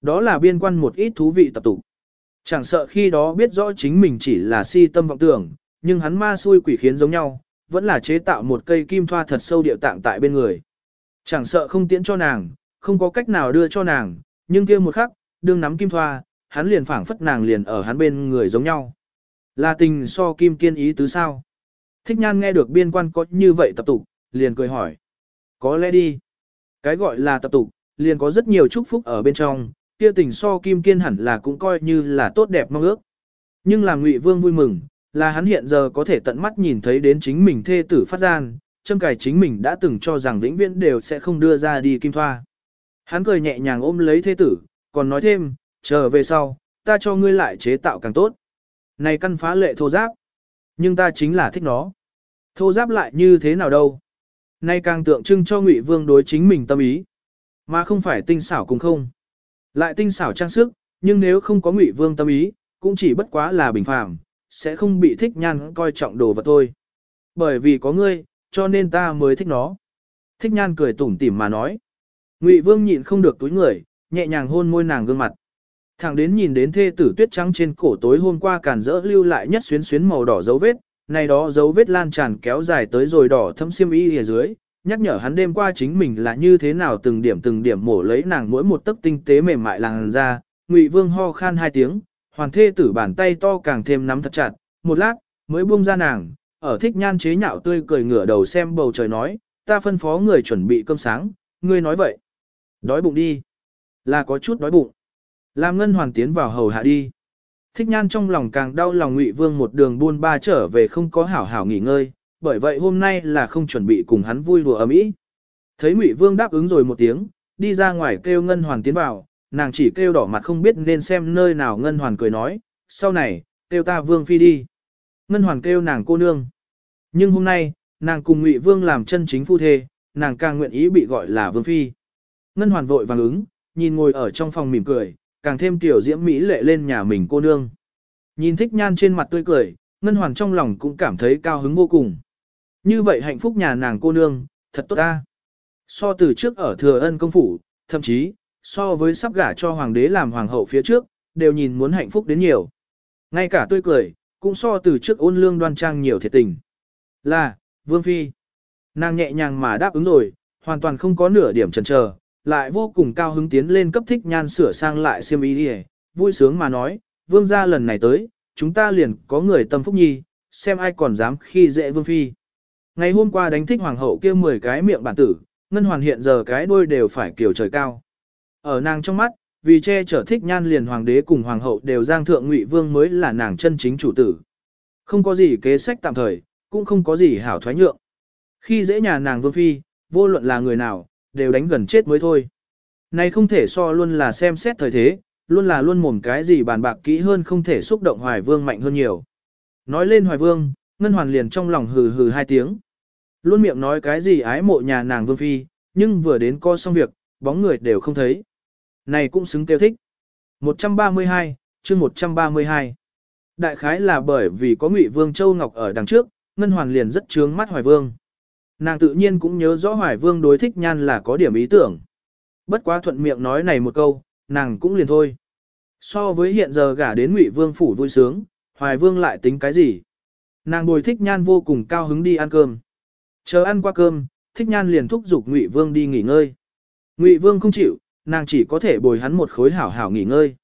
Đó là biên quan một ít thú vị tập tục. Chẳng sợ khi đó biết rõ chính mình chỉ là si tâm vọng tưởng, nhưng hắn ma xui quỷ khiến giống nhau, vẫn là chế tạo một cây kim thoa thật sâu điệu tạng tại bên người. Chẳng sợ không tiễn cho nàng, không có cách nào đưa cho nàng, nhưng kia một khắc, đương nắm kim thoa, hắn liền phảng phất nàng liền ở hắn bên người giống nhau. Là tình so kim kiên ý tứ sao? Thích nhan nghe được biên quan có như vậy tập tục, liền cười hỏi. Có lẽ đi. Cái gọi là tập tục, liền có rất nhiều chúc phúc ở bên trong, kia tình so kim kiên hẳn là cũng coi như là tốt đẹp mong ước. Nhưng làm Ngụy Vương vui mừng, là hắn hiện giờ có thể tận mắt nhìn thấy đến chính mình thê tử phát gian, châm cài chính mình đã từng cho rằng vĩnh viễn đều sẽ không đưa ra đi kim thoa. Hắn cười nhẹ nhàng ôm lấy thế tử, còn nói thêm, chờ về sau, ta cho ngươi lại chế tạo càng tốt. Này căn phá lệ thô giáp, nhưng ta chính là thích nó. Thô giáp lại như thế nào đâu? Nay càng tượng trưng cho Ngụy Vương đối chính mình tâm ý, mà không phải tinh xảo cùng không. Lại tinh xảo trang sức, nhưng nếu không có Ngụy Vương tâm ý, cũng chỉ bất quá là bình phàm, sẽ không bị thích nhan coi trọng đồ vật thôi. Bởi vì có ngươi, cho nên ta mới thích nó. Thích nhan cười tủm tỉm mà nói. Ngụy Vương nhịn không được túi người, nhẹ nhàng hôn môi nàng gương mặt. Thẳng đến nhìn đến thê tử tuyết trắng trên cổ tối hôm qua càn rỡ lưu lại nhất xuyến xuyến màu đỏ dấu vết, này đó dấu vết lan tràn kéo dài tới rồi đỏ thâm xiêm y ở dưới, nhắc nhở hắn đêm qua chính mình là như thế nào từng điểm từng điểm mổ lấy nàng mỗi một tấc tinh tế mềm mại làn ra, Ngụy Vương ho khan hai tiếng, hoàn thê tử bàn tay to càng thêm nắm thật chặt, một lát, mới buông ra nàng, ở thích nhan chế nhạo tươi cười ngửa đầu xem bầu trời nói, ta phân phó người chuẩn bị cơm sáng, ngươi nói vậy. Đói bụng đi. Là có chút đói bụng. Làm ngân hoàn tiến vào hầu hạ đi. Thích nhan trong lòng càng đau lòng ngụy vương một đường buôn ba trở về không có hảo hảo nghỉ ngơi, bởi vậy hôm nay là không chuẩn bị cùng hắn vui đùa ấm ý. Thấy ngụy vương đáp ứng rồi một tiếng, đi ra ngoài kêu ngân hoàn tiến vào, nàng chỉ kêu đỏ mặt không biết nên xem nơi nào ngân hoàn cười nói, sau này, kêu ta vương phi đi. Ngân hoàn kêu nàng cô nương. Nhưng hôm nay, nàng cùng ngụy vương làm chân chính phu thê, nàng càng nguyện ý bị gọi là vương phi. Ngân hoàn vội vàng ứng, nhìn ngồi ở trong phòng mỉm cười, càng thêm tiểu diễm mỹ lệ lên nhà mình cô nương. Nhìn thích nhan trên mặt tươi cười, Ngân hoàn trong lòng cũng cảm thấy cao hứng vô cùng. Như vậy hạnh phúc nhà nàng cô nương, thật tốt ta. So từ trước ở thừa ân công phủ, thậm chí, so với sắp gả cho hoàng đế làm hoàng hậu phía trước, đều nhìn muốn hạnh phúc đến nhiều. Ngay cả tươi cười, cũng so từ trước ôn lương đoan trang nhiều thiệt tình. Là, Vương Phi. Nàng nhẹ nhàng mà đáp ứng rồi, hoàn toàn không có nửa điểm chần chờ, lại vô cùng cao hứng tiến lên cấp thích nhan sửa sang lại xiêm y đi vui sướng mà nói, Vương gia lần này tới, chúng ta liền có người tâm phúc nhi, xem ai còn dám khi dễ Vương Phi. Ngày hôm qua đánh thích hoàng hậu kia 10 cái miệng bản tử, ngân hoàn hiện giờ cái đôi đều phải kiểu trời cao. Ở nàng trong mắt, vì che chở thích nhan liền hoàng đế cùng hoàng hậu đều giang thượng ngụy vương mới là nàng chân chính chủ tử. Không có gì kế sách tạm thời, cũng không có gì hảo thoái nhượng. Khi dễ nhà nàng vương phi, vô luận là người nào, đều đánh gần chết mới thôi. Này không thể so luôn là xem xét thời thế, luôn là luôn mồm cái gì bàn bạc kỹ hơn không thể xúc động hoài vương mạnh hơn nhiều. Nói lên hoài vương, ngân hoàn liền trong lòng hừ hừ hai tiếng. Luôn miệng nói cái gì ái mộ nhà nàng vương phi, nhưng vừa đến co xong việc, bóng người đều không thấy. Này cũng xứng kêu thích. 132, chương 132. Đại khái là bởi vì có Ngụy Vương Châu Ngọc ở đằng trước, Ngân Hoàn liền rất trướng mắt Hoài Vương. Nàng tự nhiên cũng nhớ rõ Hoài Vương đối thích nhan là có điểm ý tưởng. Bất quá thuận miệng nói này một câu, nàng cũng liền thôi. So với hiện giờ gả đến Ngụy Vương phủ vui sướng, Hoài Vương lại tính cái gì? Nàng bồi thích nhan vô cùng cao hứng đi ăn cơm. Chờ ăn qua cơm, thích nhan liền thúc giục Ngụy Vương đi nghỉ ngơi. Ngụy Vương không chịu, nàng chỉ có thể bồi hắn một khối hảo hảo nghỉ ngơi.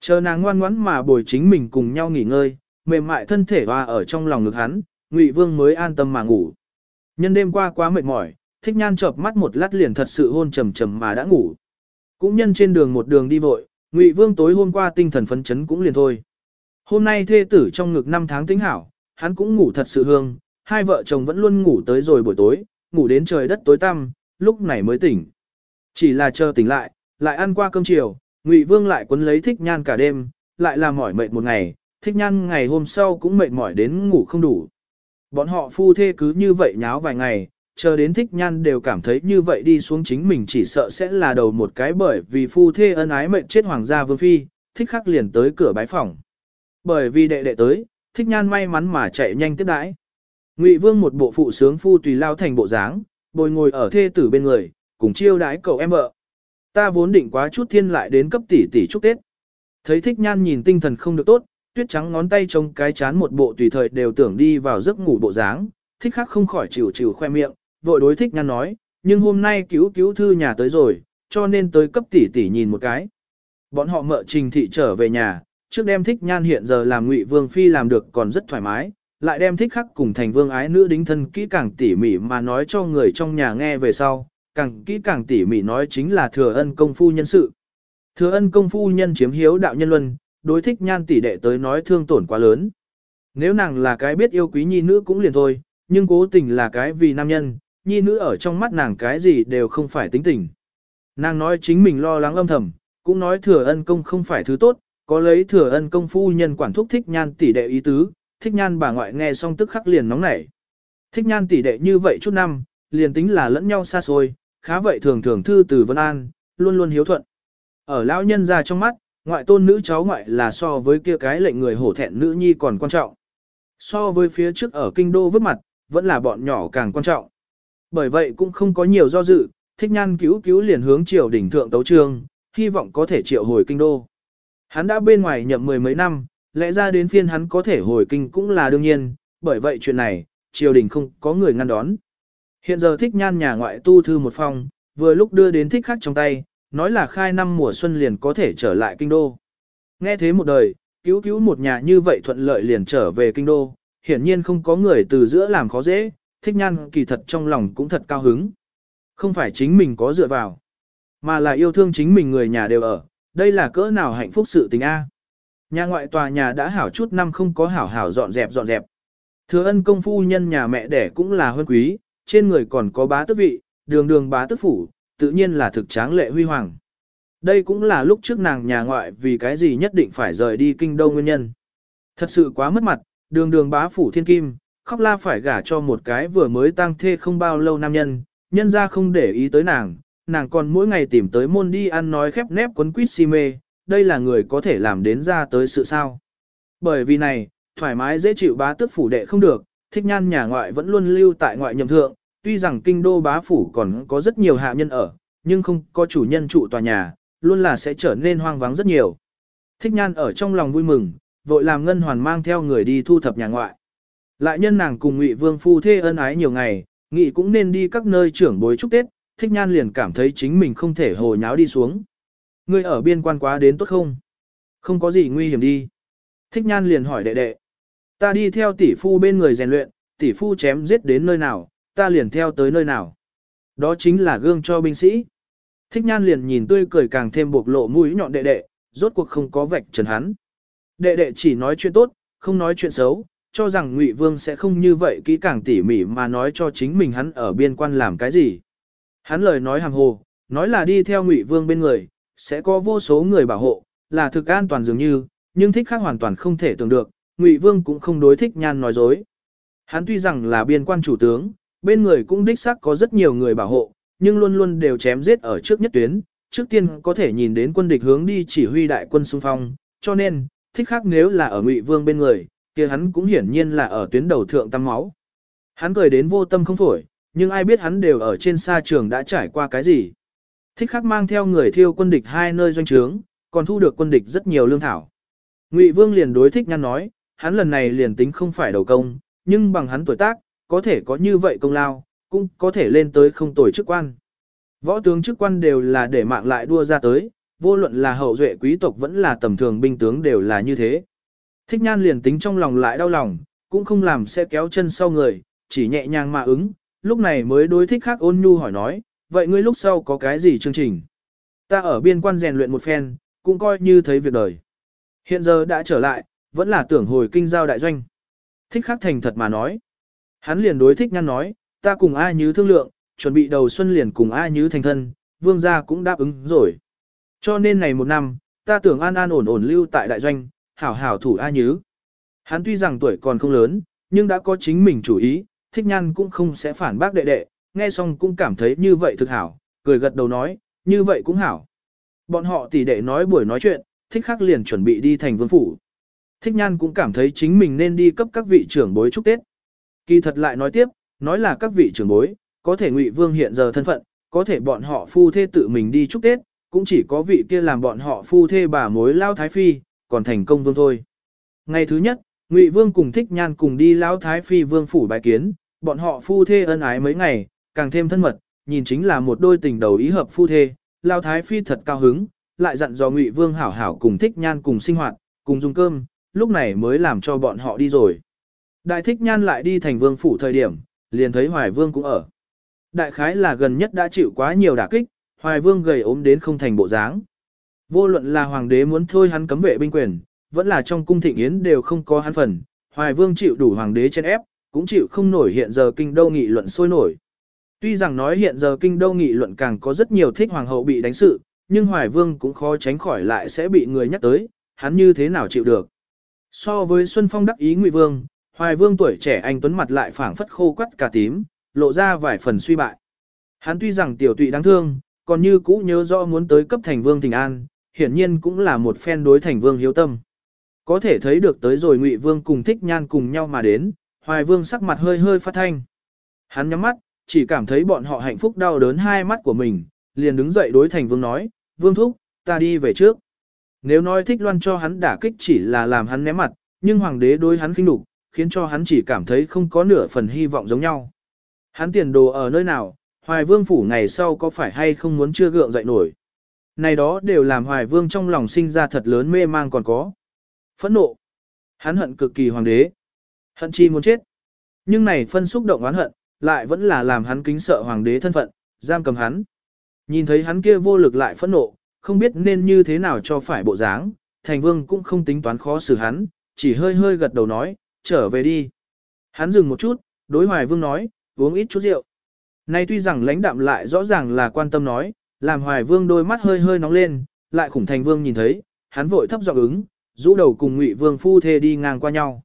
Chờ nàng ngoan ngoãn mà bồi chính mình cùng nhau nghỉ ngơi, mềm mại thân thể hòa ở trong lòng ngực hắn, Ngụy Vương mới an tâm mà ngủ. Nhân đêm qua quá mệt mỏi, thích nhan chợp mắt một lát liền thật sự hôn trầm trầm mà đã ngủ. Cũng nhân trên đường một đường đi vội, Ngụy Vương tối hôm qua tinh thần phấn chấn cũng liền thôi. Hôm nay thê tử trong ngực năm tháng tính hảo, hắn cũng ngủ thật sự hương, hai vợ chồng vẫn luôn ngủ tới rồi buổi tối, ngủ đến trời đất tối tăm, lúc này mới tỉnh. Chỉ là chờ tỉnh lại, lại ăn qua cơm chiều, Ngụy Vương lại quấn lấy thích nhan cả đêm, lại làm mỏi mệt một ngày, thích nhan ngày hôm sau cũng mệt mỏi đến ngủ không đủ. Bọn họ phu thê cứ như vậy nháo vài ngày, chờ đến thích nhan đều cảm thấy như vậy đi xuống chính mình chỉ sợ sẽ là đầu một cái bởi vì phu thê ân ái mệnh chết hoàng gia vương phi, thích khắc liền tới cửa bái phòng. Bởi vì đệ đệ tới, thích nhan may mắn mà chạy nhanh tiếp đãi. Ngụy Vương một bộ phụ sướng phu tùy lao thành bộ dáng, bồi ngồi ở thê tử bên người, cùng chiêu đái cậu em vợ. Ta vốn định quá chút thiên lại đến cấp tỷ tỷ chúc Tết. Thấy thích nhan nhìn tinh thần không được tốt, tuyết trắng ngón tay trông cái chán một bộ tùy thời đều tưởng đi vào giấc ngủ bộ dáng, thích khắc không khỏi chịu chịu khoe miệng, vội đối thích nhan nói, nhưng hôm nay cứu cứu thư nhà tới rồi, cho nên tới cấp tỷ tỷ nhìn một cái. Bọn họ mợ trình thị trở về nhà, trước đem thích nhan hiện giờ làm ngụy vương phi làm được còn rất thoải mái, lại đem thích khắc cùng thành vương ái nữ đính thân kỹ càng tỉ mỉ mà nói cho người trong nhà nghe về sau, càng kỹ càng tỉ mỉ nói chính là thừa ân công phu nhân sự. Thừa ân công phu nhân chiếm hiếu đạo nhân luân, đối thích nhan tỷ đệ tới nói thương tổn quá lớn. Nếu nàng là cái biết yêu quý nhi nữ cũng liền thôi, nhưng cố tình là cái vì nam nhân, nhi nữ ở trong mắt nàng cái gì đều không phải tính tình. Nàng nói chính mình lo lắng âm thầm, cũng nói thừa ân công không phải thứ tốt, có lấy thừa ân công phu nhân quản thúc thích nhan tỷ đệ ý tứ, thích nhan bà ngoại nghe xong tức khắc liền nóng nảy. Thích nhan tỷ đệ như vậy chút năm, liền tính là lẫn nhau xa xôi, khá vậy thường thường thư từ Vân An, luôn luôn hiếu thuận. Ở lão nhân ra trong mắt, ngoại tôn nữ cháu ngoại là so với kia cái lệnh người hổ thẹn nữ nhi còn quan trọng. So với phía trước ở kinh đô vứt mặt, vẫn là bọn nhỏ càng quan trọng. Bởi vậy cũng không có nhiều do dự, thích nhan cứu cứu liền hướng triều đỉnh thượng tấu trương, hy vọng có thể triệu hồi kinh đô. Hắn đã bên ngoài nhậm mười mấy năm, lẽ ra đến phiên hắn có thể hồi kinh cũng là đương nhiên, bởi vậy chuyện này, triều đình không có người ngăn đón. Hiện giờ thích nhan nhà ngoại tu thư một phòng vừa lúc đưa đến thích khách trong tay, nói là khai năm mùa xuân liền có thể trở lại kinh đô. Nghe thế một đời, cứu cứu một nhà như vậy thuận lợi liền trở về kinh đô, hiển nhiên không có người từ giữa làm khó dễ, thích nhan kỳ thật trong lòng cũng thật cao hứng. Không phải chính mình có dựa vào, mà là yêu thương chính mình người nhà đều ở, đây là cỡ nào hạnh phúc sự tình A. Nhà ngoại tòa nhà đã hảo chút năm không có hảo hảo dọn dẹp dọn dẹp. Thừa ân công phu nhân nhà mẹ đẻ cũng là huân quý, trên người còn có bá tước vị, đường đường bá tước phủ, tự nhiên là thực tráng lệ huy hoàng. Đây cũng là lúc trước nàng nhà ngoại vì cái gì nhất định phải rời đi kinh đô nguyên nhân. Thật sự quá mất mặt, đường đường bá phủ thiên kim, khóc la phải gả cho một cái vừa mới tăng thê không bao lâu nam nhân, nhân ra không để ý tới nàng, nàng còn mỗi ngày tìm tới môn đi ăn nói khép nép quấn quýt si mê, đây là người có thể làm đến ra tới sự sao. Bởi vì này, thoải mái dễ chịu bá tước phủ đệ không được, thích nhan nhà ngoại vẫn luôn lưu tại ngoại nhậm thượng, tuy rằng kinh đô bá phủ còn có rất nhiều hạ nhân ở, nhưng không có chủ nhân trụ tòa nhà, luôn là sẽ trở nên hoang vắng rất nhiều. Thích nhan ở trong lòng vui mừng, vội làm ngân hoàn mang theo người đi thu thập nhà ngoại. Lại nhân nàng cùng ngụy vương phu thê ân ái nhiều ngày, nghị cũng nên đi các nơi trưởng bối chúc Tết, thích nhan liền cảm thấy chính mình không thể hồ nháo đi xuống. Ngươi ở biên quan quá đến tốt không? Không có gì nguy hiểm đi. Thích nhan liền hỏi đệ đệ. Ta đi theo tỷ phu bên người rèn luyện, tỷ phu chém giết đến nơi nào, ta liền theo tới nơi nào. Đó chính là gương cho binh sĩ. Thích nhan liền nhìn tươi cười càng thêm bộc lộ mũi nhọn đệ đệ, rốt cuộc không có vạch trần hắn. Đệ đệ chỉ nói chuyện tốt, không nói chuyện xấu, cho rằng Ngụy Vương sẽ không như vậy kỹ càng tỉ mỉ mà nói cho chính mình hắn ở biên quan làm cái gì. Hắn lời nói hàng hồ, nói là đi theo Ngụy Vương bên người, sẽ có vô số người bảo hộ, là thực an toàn dường như, nhưng thích khác hoàn toàn không thể tưởng được, Ngụy Vương cũng không đối thích nhan nói dối. Hắn tuy rằng là biên quan chủ tướng, bên người cũng đích xác có rất nhiều người bảo hộ, nhưng luôn luôn đều chém giết ở trước nhất tuyến, trước tiên có thể nhìn đến quân địch hướng đi chỉ huy đại quân xung phong, cho nên, thích khác nếu là ở Ngụy Vương bên người, kia hắn cũng hiển nhiên là ở tuyến đầu thượng tăng máu. Hắn cười đến vô tâm không phổi, nhưng ai biết hắn đều ở trên xa trường đã trải qua cái gì. Thích khắc mang theo người thiêu quân địch hai nơi doanh trướng, còn thu được quân địch rất nhiều lương thảo. Ngụy Vương liền đối thích nhăn nói, hắn lần này liền tính không phải đầu công, nhưng bằng hắn tuổi tác, có thể có như vậy công lao, cũng có thể lên tới không tuổi chức quan. Võ tướng chức quan đều là để mạng lại đua ra tới, vô luận là hậu duệ quý tộc vẫn là tầm thường binh tướng đều là như thế. Thích nhan liền tính trong lòng lại đau lòng, cũng không làm sẽ kéo chân sau người, chỉ nhẹ nhàng mà ứng, lúc này mới đối thích khác ôn nhu hỏi nói, vậy ngươi lúc sau có cái gì chương trình? Ta ở biên quan rèn luyện một phen, cũng coi như thấy việc đời. Hiện giờ đã trở lại, vẫn là tưởng hồi kinh giao đại doanh. Thích khắc thành thật mà nói. Hắn liền đối thích nhăn nói, ta cùng A như thương lượng, chuẩn bị đầu xuân liền cùng A như thành thân, vương gia cũng đáp ứng rồi. Cho nên này một năm, ta tưởng an an ổn ổn lưu tại đại doanh, hảo hảo thủ A nhứ. Hắn tuy rằng tuổi còn không lớn, nhưng đã có chính mình chủ ý, thích nhăn cũng không sẽ phản bác đệ đệ, nghe xong cũng cảm thấy như vậy thực hảo, cười gật đầu nói, như vậy cũng hảo. Bọn họ tỷ đệ nói buổi nói chuyện, thích khắc liền chuẩn bị đi thành vương phủ. Thích nhan cũng cảm thấy chính mình nên đi cấp các vị trưởng bối chúc Tết. Kỳ thật lại nói tiếp, nói là các vị trưởng bối, có thể ngụy vương hiện giờ thân phận, có thể bọn họ phu thê tự mình đi chúc Tết, cũng chỉ có vị kia làm bọn họ phu thê bà mối lao thái phi, còn thành công vương thôi. Ngày thứ nhất, Ngụy Vương cùng Thích Nhan cùng đi lão thái phi vương phủ bài kiến, bọn họ phu thê ân ái mấy ngày, càng thêm thân mật, nhìn chính là một đôi tình đầu ý hợp phu thê, Lão thái phi thật cao hứng, lại dặn dò Ngụy Vương hảo hảo cùng Thích Nhan cùng sinh hoạt, cùng dùng cơm, lúc này mới làm cho bọn họ đi rồi. Đại Thích Nhan lại đi thành vương phủ thời điểm, liền thấy Hoài Vương cũng ở. Đại khái là gần nhất đã chịu quá nhiều đả kích, Hoài Vương gầy ốm đến không thành bộ dáng. Vô luận là hoàng đế muốn thôi hắn cấm vệ binh quyền, vẫn là trong cung thịnh yến đều không có hắn phần, Hoài Vương chịu đủ hoàng đế chen ép, cũng chịu không nổi hiện giờ kinh đô nghị luận sôi nổi. Tuy rằng nói hiện giờ kinh đô nghị luận càng có rất nhiều thích hoàng hậu bị đánh sự, nhưng Hoài Vương cũng khó tránh khỏi lại sẽ bị người nhắc tới, hắn như thế nào chịu được. So với Xuân Phong đắc ý Ngụy Vương, Hoài Vương tuổi trẻ anh tuấn mặt lại phảng phất khô quắt cả tím, lộ ra vài phần suy bại. Hắn tuy rằng tiểu tụy đáng thương, còn như cũ nhớ rõ muốn tới cấp thành vương Thịnh an, hiển nhiên cũng là một phen đối thành vương hiếu tâm. Có thể thấy được tới rồi Ngụy Vương cùng Thích Nhan cùng nhau mà đến, Hoài Vương sắc mặt hơi hơi phát thanh. Hắn nhắm mắt, chỉ cảm thấy bọn họ hạnh phúc đau đớn hai mắt của mình, liền đứng dậy đối thành Vương nói, Vương Thúc, ta đi về trước. Nếu nói thích loan cho hắn đả kích chỉ là làm hắn ném mặt, nhưng hoàng đế đối hắn khinh đục, khiến cho hắn chỉ cảm thấy không có nửa phần hy vọng giống nhau. Hắn tiền đồ ở nơi nào, hoài vương phủ ngày sau có phải hay không muốn chưa gượng dậy nổi. Này đó đều làm hoài vương trong lòng sinh ra thật lớn mê mang còn có. Phẫn nộ. Hắn hận cực kỳ hoàng đế. Hận chi muốn chết. Nhưng này phân xúc động oán hận, lại vẫn là làm hắn kính sợ hoàng đế thân phận, giam cầm hắn. Nhìn thấy hắn kia vô lực lại phẫn nộ, không biết nên như thế nào cho phải bộ dáng, thành vương cũng không tính toán khó xử hắn, chỉ hơi hơi gật đầu nói, trở về đi. Hắn dừng một chút, đối hoài vương nói, uống ít chút rượu. Nay tuy rằng lãnh đạm lại rõ ràng là quan tâm nói, làm hoài vương đôi mắt hơi hơi nóng lên, lại khủng thành vương nhìn thấy, hắn vội thấp giọng ứng, rũ đầu cùng ngụy vương phu thê đi ngang qua nhau.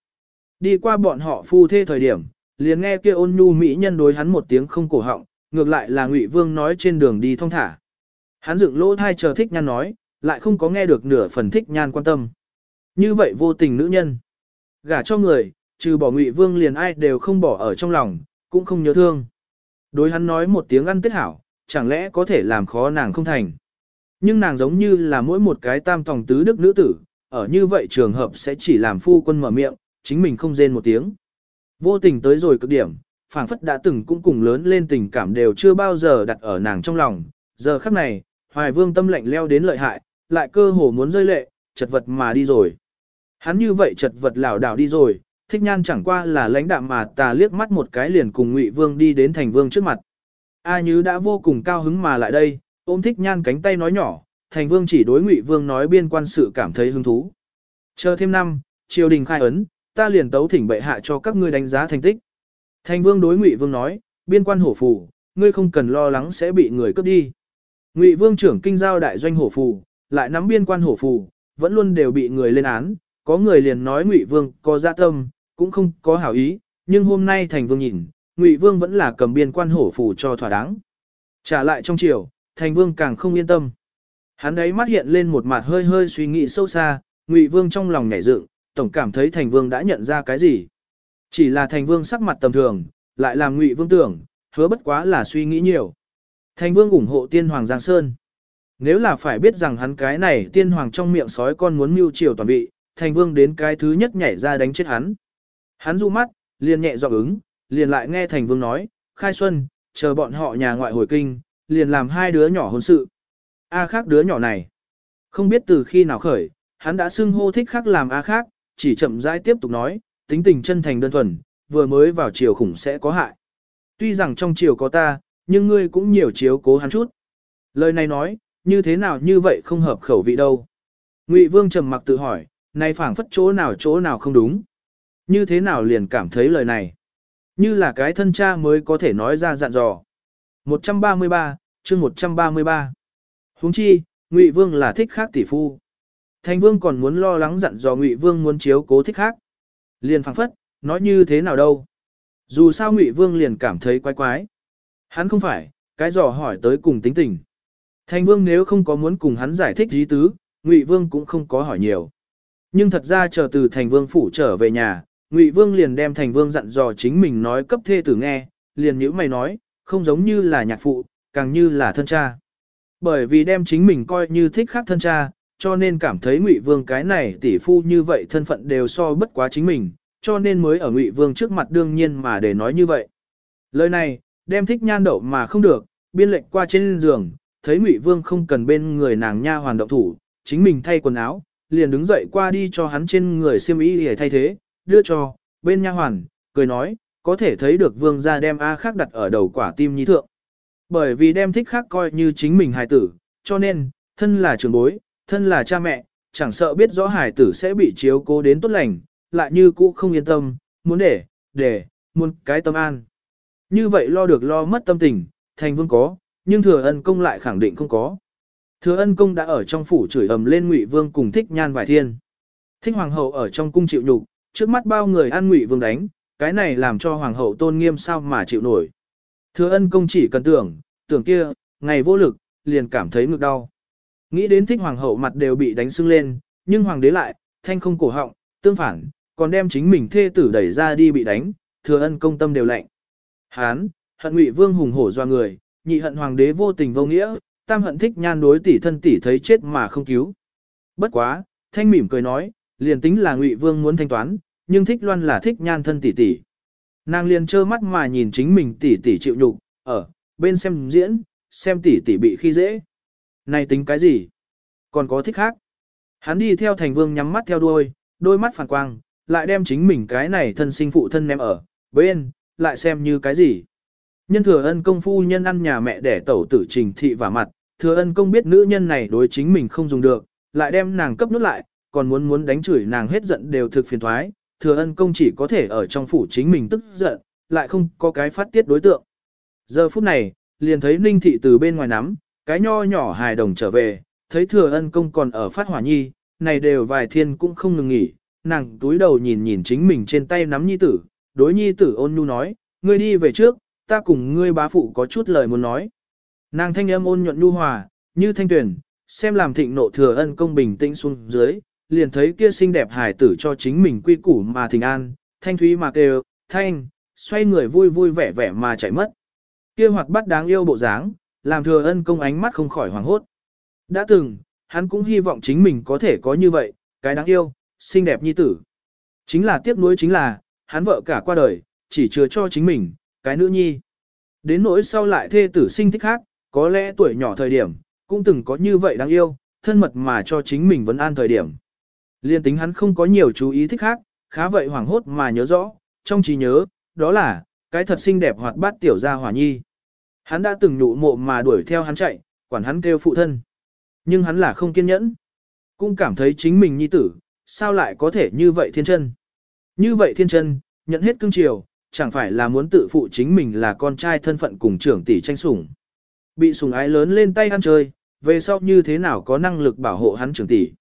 Đi qua bọn họ phu thê thời điểm, liền nghe kia ôn nhu mỹ nhân đối hắn một tiếng không cổ họng, ngược lại là ngụy vương nói trên đường đi thong thả. Hắn dựng lỗ thai chờ thích nhan nói, lại không có nghe được nửa phần thích nhan quan tâm. Như vậy vô tình nữ nhân. Gả cho người, trừ bỏ ngụy vương liền ai đều không bỏ ở trong lòng, cũng không nhớ thương. Đối hắn nói một tiếng ăn tiết hảo, chẳng lẽ có thể làm khó nàng không thành. Nhưng nàng giống như là mỗi một cái tam tòng tứ đức nữ tử, ở như vậy trường hợp sẽ chỉ làm phu quân mở miệng, chính mình không rên một tiếng. Vô tình tới rồi cực điểm, phảng phất đã từng cũng cùng lớn lên tình cảm đều chưa bao giờ đặt ở nàng trong lòng. Giờ khắc này, Hoài Vương tâm lạnh leo đến lợi hại, lại cơ hồ muốn rơi lệ, chật vật mà đi rồi. Hắn như vậy chật vật lảo đảo đi rồi, thích nhan chẳng qua là lãnh đạm mà tà liếc mắt một cái liền cùng Ngụy Vương đi đến thành vương trước mặt. A Như đã vô cùng cao hứng mà lại đây, ôm thích nhan cánh tay nói nhỏ, thành vương chỉ đối Ngụy Vương nói biên quan sự cảm thấy hứng thú. Chờ thêm năm, triều đình khai ấn, ta liền tấu thỉnh bệ hạ cho các ngươi đánh giá thành tích. Thành vương đối Ngụy Vương nói, biên quan hổ phù, ngươi không cần lo lắng sẽ bị người cướp đi. Ngụy Vương trưởng kinh giao đại doanh hổ phù, lại nắm biên quan hổ phù, vẫn luôn đều bị người lên án, có người liền nói Ngụy Vương có dạ tâm, cũng không có hảo ý, nhưng hôm nay thành vương nhìn, Ngụy Vương vẫn là cầm biên quan hổ phù cho thỏa đáng. Trả lại trong triều thành vương càng không yên tâm. Hắn đấy mắt hiện lên một mặt hơi hơi suy nghĩ sâu xa, Ngụy Vương trong lòng nhảy dựng, tổng cảm thấy thành vương đã nhận ra cái gì. Chỉ là thành vương sắc mặt tầm thường, lại làm Ngụy Vương tưởng, hứa bất quá là suy nghĩ nhiều. Thành vương ủng hộ tiên hoàng Giang Sơn. Nếu là phải biết rằng hắn cái này tiên hoàng trong miệng sói con muốn mưu triều toàn vị, thành vương đến cái thứ nhất nhảy ra đánh chết hắn. Hắn du mắt, liền nhẹ giọng ứng, liền lại nghe thành vương nói, khai xuân, chờ bọn họ nhà ngoại hồi kinh, liền làm hai đứa nhỏ hôn sự. A khác đứa nhỏ này, không biết từ khi nào khởi, hắn đã xưng hô thích khác làm A khác, chỉ chậm rãi tiếp tục nói, tính tình chân thành đơn thuần, vừa mới vào chiều khủng sẽ có hại. Tuy rằng trong chiều có ta, nhưng ngươi cũng nhiều chiếu cố hắn chút. Lời này nói, như thế nào như vậy không hợp khẩu vị đâu. Ngụy Vương trầm mặc tự hỏi, này phảng phất chỗ nào chỗ nào không đúng. Như thế nào liền cảm thấy lời này. Như là cái thân cha mới có thể nói ra dặn dò. 133, chương 133. Huống chi, Ngụy Vương là thích khác tỷ phu. Thành Vương còn muốn lo lắng dặn dò Ngụy Vương muốn chiếu cố thích khác. Liền phảng phất, nói như thế nào đâu. Dù sao Ngụy Vương liền cảm thấy quái quái. Hắn không phải, cái dò hỏi tới cùng tính tình. Thành vương nếu không có muốn cùng hắn giải thích ý tứ, Ngụy vương cũng không có hỏi nhiều. Nhưng thật ra chờ từ thành vương phủ trở về nhà, Ngụy vương liền đem thành vương dặn dò chính mình nói cấp thê tử nghe, liền nhữ mày nói, không giống như là nhạc phụ, càng như là thân cha. Bởi vì đem chính mình coi như thích khác thân cha, cho nên cảm thấy Ngụy Vương cái này tỷ phu như vậy thân phận đều so bất quá chính mình, cho nên mới ở Ngụy Vương trước mặt đương nhiên mà để nói như vậy. Lời này, đem thích nhan đậu mà không được, biên lệnh qua trên giường, thấy Ngụy Vương không cần bên người nàng nha hoàn động thủ, chính mình thay quần áo, liền đứng dậy qua đi cho hắn trên người xiêm y để thay thế, đưa cho, bên nha hoàn, cười nói, có thể thấy được vương gia đem A khác đặt ở đầu quả tim nhi thượng. Bởi vì đem thích khác coi như chính mình hài tử, cho nên, thân là trưởng bối, thân là cha mẹ, chẳng sợ biết rõ hài tử sẽ bị chiếu cố đến tốt lành, lại như cũ không yên tâm, muốn để, để, muốn cái tâm an. Như vậy lo được lo mất tâm tình, thành vương có, nhưng thừa ân công lại khẳng định không có. Thừa ân công đã ở trong phủ chửi ầm lên ngụy vương cùng thích nhan vài thiên. Thích hoàng hậu ở trong cung chịu nhục, trước mắt bao người ăn ngụy vương đánh, cái này làm cho hoàng hậu tôn nghiêm sao mà chịu nổi. Thừa ân công chỉ cần tưởng, tưởng kia, ngày vô lực, liền cảm thấy ngực đau. Nghĩ đến thích hoàng hậu mặt đều bị đánh sưng lên, nhưng hoàng đế lại, thanh không cổ họng, tương phản, còn đem chính mình thê tử đẩy ra đi bị đánh, thừa ân công tâm đều lạnh. Hán, hận ngụy vương hùng hổ doa người, nhị hận hoàng đế vô tình vô nghĩa, tam hận thích nhan đối tỷ thân tỷ thấy chết mà không cứu. Bất quá, thanh mỉm cười nói, liền tính là ngụy vương muốn thanh toán, nhưng thích loan là thích nhan thân tỷ tỷ. Nàng liền trơ mắt mà nhìn chính mình tỷ tỷ chịu nhục, ở bên xem diễn, xem tỷ tỷ bị khi dễ. Này tính cái gì? Còn có thích khác. Hắn đi theo thành vương nhắm mắt theo đuôi, đôi mắt phản quang, lại đem chính mình cái này thân sinh phụ thân ném ở, bên, lại xem như cái gì. Nhân thừa ân công phu nhân ăn nhà mẹ để tẩu tử trình thị và mặt, thừa ân công biết nữ nhân này đối chính mình không dùng được, lại đem nàng cấp nút lại, còn muốn muốn đánh chửi nàng hết giận đều thực phiền thoái, thừa ân công chỉ có thể ở trong phủ chính mình tức giận, lại không có cái phát tiết đối tượng. Giờ phút này, liền thấy ninh thị từ bên ngoài nắm, cái nho nhỏ hài đồng trở về, thấy thừa ân công còn ở phát hỏa nhi, này đều vài thiên cũng không ngừng nghỉ, nàng túi đầu nhìn nhìn chính mình trên tay nắm nhi tử, đối nhi tử ôn nhu nói, ngươi đi về trước, ta cùng ngươi bá phụ có chút lời muốn nói. Nàng thanh âm ôn nhuận nhu hòa, như thanh tuyển, xem làm thịnh nộ thừa ân công bình tĩnh xuống dưới, liền thấy kia xinh đẹp hài tử cho chính mình quy củ mà thịnh an, thanh thúy mà kêu, thanh, xoay người vui vui vẻ vẻ mà chạy mất. Kia hoạt bát đáng yêu bộ dáng, làm thừa ân công ánh mắt không khỏi hoàng hốt. Đã từng, hắn cũng hy vọng chính mình có thể có như vậy, cái đáng yêu, xinh đẹp như tử. Chính là tiếc nuối chính là, hắn vợ cả qua đời, chỉ chừa cho chính mình, cái nữ nhi. Đến nỗi sau lại thê tử sinh thích khác, có lẽ tuổi nhỏ thời điểm, cũng từng có như vậy đáng yêu, thân mật mà cho chính mình vẫn an thời điểm. Liên tính hắn không có nhiều chú ý thích khác, khá vậy hoảng hốt mà nhớ rõ, trong trí nhớ, đó là, cái thật xinh đẹp hoạt bát tiểu gia hỏa nhi. Hắn đã từng nụ mộ mà đuổi theo hắn chạy, quản hắn kêu phụ thân. Nhưng hắn là không kiên nhẫn. Cũng cảm thấy chính mình nhi tử, sao lại có thể như vậy thiên chân. Như vậy thiên chân, nhận hết cưng chiều, chẳng phải là muốn tự phụ chính mình là con trai thân phận cùng trưởng tỷ tranh sủng. Bị sủng ái lớn lên tay ăn chơi, về sau như thế nào có năng lực bảo hộ hắn trưởng tỷ.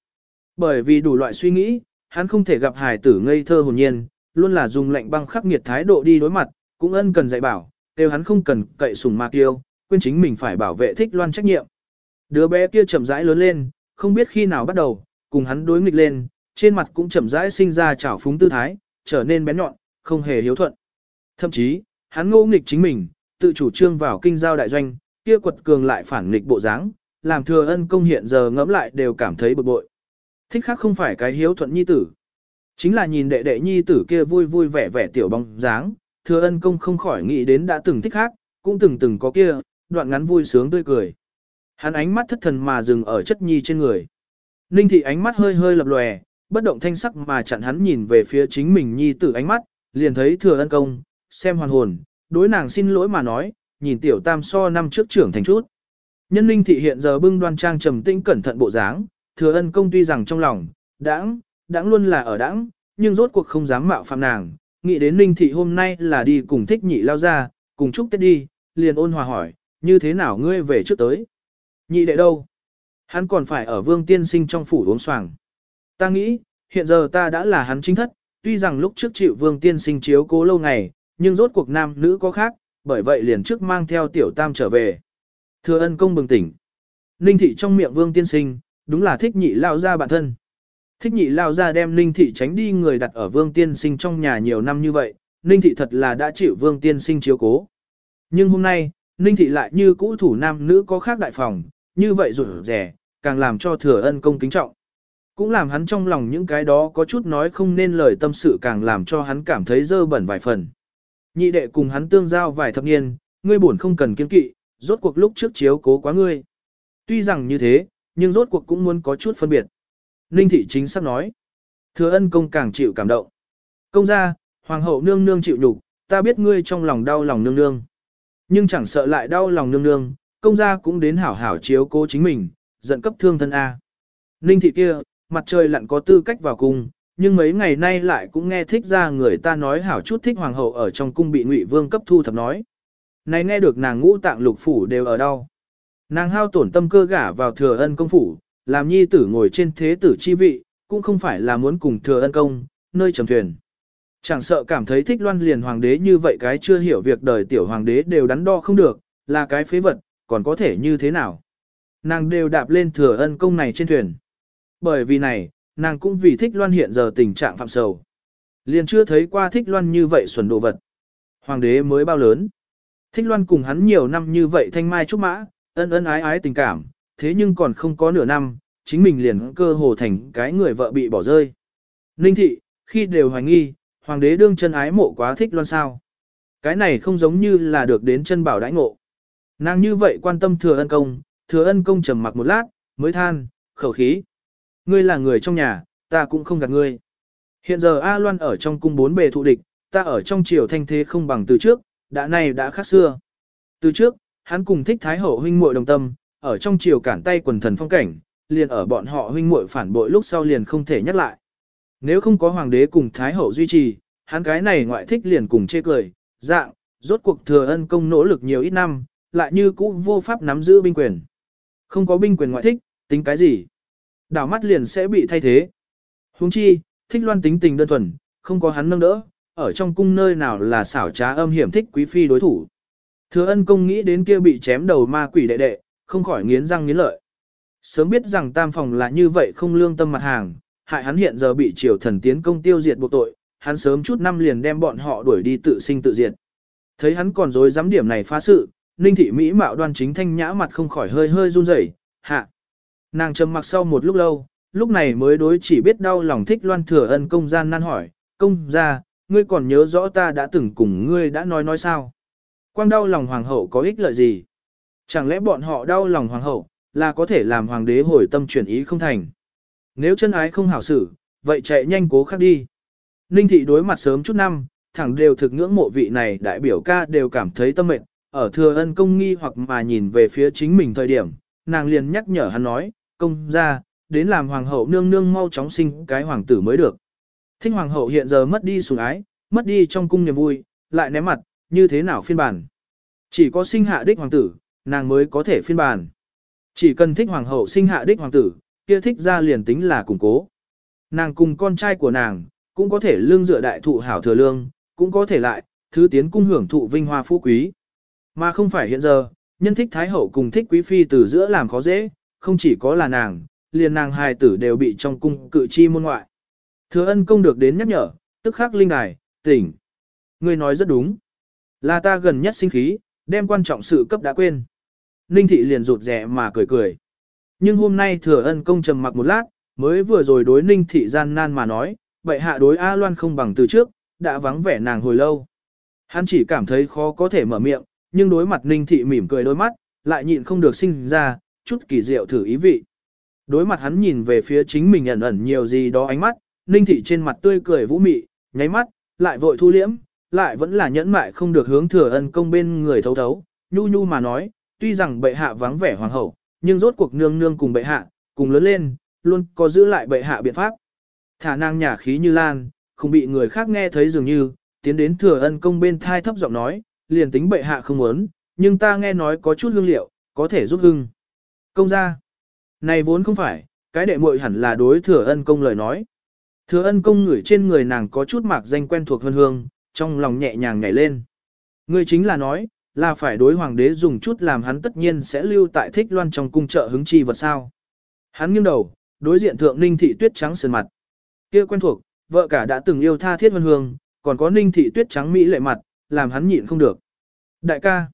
Bởi vì đủ loại suy nghĩ, hắn không thể gặp hài tử ngây thơ hồn nhiên, luôn là dùng lệnh băng khắc nghiệt thái độ đi đối mặt, cũng ân cần dạy bảo, kêu hắn không cần cậy sùng ma kiêu, quên chính mình phải bảo vệ thích loan trách nhiệm. Đứa bé kia chậm rãi lớn lên, không biết khi nào bắt đầu, cùng hắn đối nghịch lên, trên mặt cũng chậm rãi sinh ra trào phúng tư thái, trở nên bén nhọn, không hề hiếu thuận. Thậm chí, hắn ngô nghịch chính mình, tự chủ trương vào kinh giao đại doanh, kia quật cường lại phản nghịch bộ dáng, làm thừa ân công hiện giờ ngẫm lại đều cảm thấy bực bội. Thích khác không phải cái hiếu thuận nhi tử. Chính là nhìn đệ đệ nhi tử kia vui vui vẻ vẻ tiểu bóng dáng, thừa ân công không khỏi nghĩ đến đã từng thích khác, cũng từng từng có kia, đoạn ngắn vui sướng tươi cười. Hắn ánh mắt thất thần mà dừng ở chất nhi trên người. Ninh thị ánh mắt hơi hơi lập lòe, bất động thanh sắc mà chặn hắn nhìn về phía chính mình nhi tử ánh mắt, liền thấy thừa ân công, xem hoàn hồn, đối nàng xin lỗi mà nói, nhìn tiểu tam so năm trước trưởng thành chút. Nhân ninh thị hiện giờ bưng đoan trang trầm tĩnh cẩn thận bộ dáng, thừa ân công tuy rằng trong lòng, đãng, đãng luôn là ở đãng, nhưng rốt cuộc không dám mạo phạm nàng, nghĩ đến ninh thị hôm nay là đi cùng thích nhị lao ra, cùng chúc tết đi, liền ôn hòa hỏi, như thế nào ngươi về trước tới? Nhị đệ đâu? Hắn còn phải ở vương tiên sinh trong phủ uống soàng. Ta nghĩ, hiện giờ ta đã là hắn chính thất, tuy rằng lúc trước chịu vương tiên sinh chiếu cố lâu ngày, nhưng rốt cuộc nam nữ có khác, bởi vậy liền trước mang theo tiểu tam trở về. Thừa ân công bừng tỉnh. Ninh thị trong miệng vương tiên sinh, đúng là thích nhị lao ra bản thân. Thích nhị lao ra đem Ninh thị tránh đi người đặt ở vương tiên sinh trong nhà nhiều năm như vậy, Ninh thị thật là đã chịu vương tiên sinh chiếu cố. Nhưng hôm nay, Ninh thị lại như cũ thủ nam nữ có khác đại phòng, như vậy rủi rẻ, càng làm cho thừa ân công kính trọng. Cũng làm hắn trong lòng những cái đó có chút nói không nên lời tâm sự càng làm cho hắn cảm thấy dơ bẩn vài phần. Nhị đệ cùng hắn tương giao vài thập niên, ngươi buồn không cần kiên kỵ, rốt cuộc lúc trước chiếu cố quá ngươi. Tuy rằng như thế, nhưng rốt cuộc cũng muốn có chút phân biệt. Ninh thị chính sắp nói. Thừa ân công càng chịu cảm động. Công gia, hoàng hậu nương nương chịu nhục, ta biết ngươi trong lòng đau lòng nương nương. Nhưng chẳng sợ lại đau lòng nương nương, công gia cũng đến hảo hảo chiếu cố chính mình, giận cấp thương thân A. Ninh thị kia, mặt trời lặn có tư cách vào cung, nhưng mấy ngày nay lại cũng nghe thích ra người ta nói hảo chút thích hoàng hậu ở trong cung bị ngụy vương cấp thu thập nói. Này nghe được nàng ngũ tạng lục phủ đều ở đâu. Nàng hao tổn tâm cơ gả vào thừa ân công phủ, làm nhi tử ngồi trên thế tử chi vị, cũng không phải là muốn cùng thừa ân công, nơi trầm thuyền. Chẳng sợ cảm thấy thích loan liền hoàng đế như vậy cái chưa hiểu việc đời tiểu hoàng đế đều đắn đo không được, là cái phế vật, còn có thể như thế nào. Nàng đều đạp lên thừa ân công này trên thuyền. Bởi vì này, nàng cũng vì thích loan hiện giờ tình trạng phạm sầu. Liền chưa thấy qua thích loan như vậy xuẩn đồ vật. Hoàng đế mới bao lớn. Thích loan cùng hắn nhiều năm như vậy thanh mai trúc mã, ân ân ái ái tình cảm, thế nhưng còn không có nửa năm, chính mình liền cơ hồ thành cái người vợ bị bỏ rơi. Ninh thị, khi đều hoài nghi, hoàng đế đương chân ái mộ quá thích loan sao. Cái này không giống như là được đến chân bảo đãi ngộ. Nàng như vậy quan tâm thừa ân công, thừa ân công trầm mặc một lát, mới than, khẩu khí. Ngươi là người trong nhà, ta cũng không gạt ngươi. Hiện giờ A Loan ở trong cung bốn bề thụ địch, ta ở trong triều thanh thế không bằng từ trước, đã này đã khác xưa. Từ trước, hắn cùng thích thái hậu huynh muội đồng tâm, ở trong triều cản tay quần thần phong cảnh, liền ở bọn họ huynh muội phản bội lúc sau liền không thể nhắc lại. Nếu không có hoàng đế cùng thái hậu duy trì, hắn cái này ngoại thích liền cùng chê cười, dạng, rốt cuộc thừa ân công nỗ lực nhiều ít năm, lại như cũ vô pháp nắm giữ binh quyền. Không có binh quyền ngoại thích, tính cái gì? Đảo mắt liền sẽ bị thay thế. Huống chi, thích loan tính tình đơn thuần, không có hắn nâng đỡ, ở trong cung nơi nào là xảo trá âm hiểm thích quý phi đối thủ. Thừa ân công nghĩ đến kia bị chém đầu ma quỷ đệ đệ, không khỏi nghiến răng nghiến lợi. Sớm biết rằng tam phòng là như vậy không lương tâm mặt hàng, hại hắn hiện giờ bị triều thần tiến công tiêu diệt buộc tội, hắn sớm chút năm liền đem bọn họ đuổi đi tự sinh tự diệt. Thấy hắn còn dối dám điểm này phá sự, Ninh thị Mỹ mạo đoan chính thanh nhã mặt không khỏi hơi hơi run rẩy, hạ. Nàng trầm mặc sau một lúc lâu, lúc này mới đối chỉ biết đau lòng thích loan thừa ân công gian nan hỏi, công gia, ngươi còn nhớ rõ ta đã từng cùng ngươi đã nói nói sao? Quang đau lòng hoàng hậu có ích lợi gì? Chẳng lẽ bọn họ đau lòng hoàng hậu, là có thể làm hoàng đế hồi tâm chuyển ý không thành? Nếu chân ái không hảo xử, vậy chạy nhanh cố khác đi. Ninh thị đối mặt sớm chút năm, thẳng đều thực ngưỡng mộ vị này đại biểu ca đều cảm thấy tâm mệnh, ở thừa ân công nghi hoặc mà nhìn về phía chính mình thời điểm, nàng liền nhắc nhở hắn nói, công ra, đến làm hoàng hậu nương nương mau chóng sinh cái hoàng tử mới được. Thinh hoàng hậu hiện giờ mất đi sủng ái, mất đi trong cung niềm vui, lại ném mặt, như thế nào phiên bản. Chỉ có sinh hạ đích hoàng tử, nàng mới có thể phiên bản. Chỉ cần thích hoàng hậu sinh hạ đích hoàng tử, kia thích ra liền tính là củng cố. Nàng cùng con trai của nàng, cũng có thể lương dựa đại thụ hảo thừa lương, cũng có thể lại, thứ tiến cung hưởng thụ vinh hoa phú quý. Mà không phải hiện giờ, nhân thích thái hậu cùng thích quý phi từ giữa làm khó dễ, không chỉ có là nàng, liền nàng hài tử đều bị trong cung cự chi môn ngoại. Thừa ân công được đến nhắc nhở, tức khắc linh đài, tỉnh. Ngươi nói rất đúng. Là ta gần nhất sinh khí, đem quan trọng sự cấp đã quên. Ninh thị liền rụt rẻ mà cười cười. Nhưng hôm nay thừa ân công trầm mặc một lát, mới vừa rồi đối ninh thị gian nan mà nói, vậy hạ đối A Loan không bằng từ trước, đã vắng vẻ nàng hồi lâu. Hắn chỉ cảm thấy khó có thể mở miệng, nhưng đối mặt ninh thị mỉm cười đôi mắt, lại nhịn không được sinh ra, chút kỳ diệu thử ý vị. Đối mặt hắn nhìn về phía chính mình ẩn ẩn nhiều gì đó ánh mắt, ninh thị trên mặt tươi cười vũ mị, nháy mắt, lại vội thu liễm, lại vẫn là nhẫn mại không được hướng thừa ân công bên người thấu thấu, nhu nhu mà nói, tuy rằng bệ hạ vắng vẻ hoàng hậu, nhưng rốt cuộc nương nương cùng bệ hạ, cùng lớn lên, luôn có giữ lại bệ hạ biện pháp. Thả năng nhả khí như lan, không bị người khác nghe thấy dường như, tiến đến thừa ân công bên thai thấp giọng nói, liền tính bệ hạ không muốn, nhưng ta nghe nói có chút hương liệu, có thể giúp hưng. Công gia, này vốn không phải, cái đệ muội hẳn là đối thừa ân công lời nói. Thừa ân công ngửi trên người nàng có chút mạc danh quen thuộc hơn hương, trong lòng nhẹ nhàng nhảy lên. Ngươi chính là nói, là phải đối hoàng đế dùng chút làm hắn tất nhiên sẽ lưu tại thích loan trong cung trợ hứng chi vật sao. Hắn nghiêng đầu, đối diện thượng ninh thị tuyết trắng sườn mặt. kia quen thuộc, vợ cả đã từng yêu tha thiết vân hương, còn có ninh thị tuyết trắng mỹ lệ mặt, làm hắn nhịn không được. Đại ca,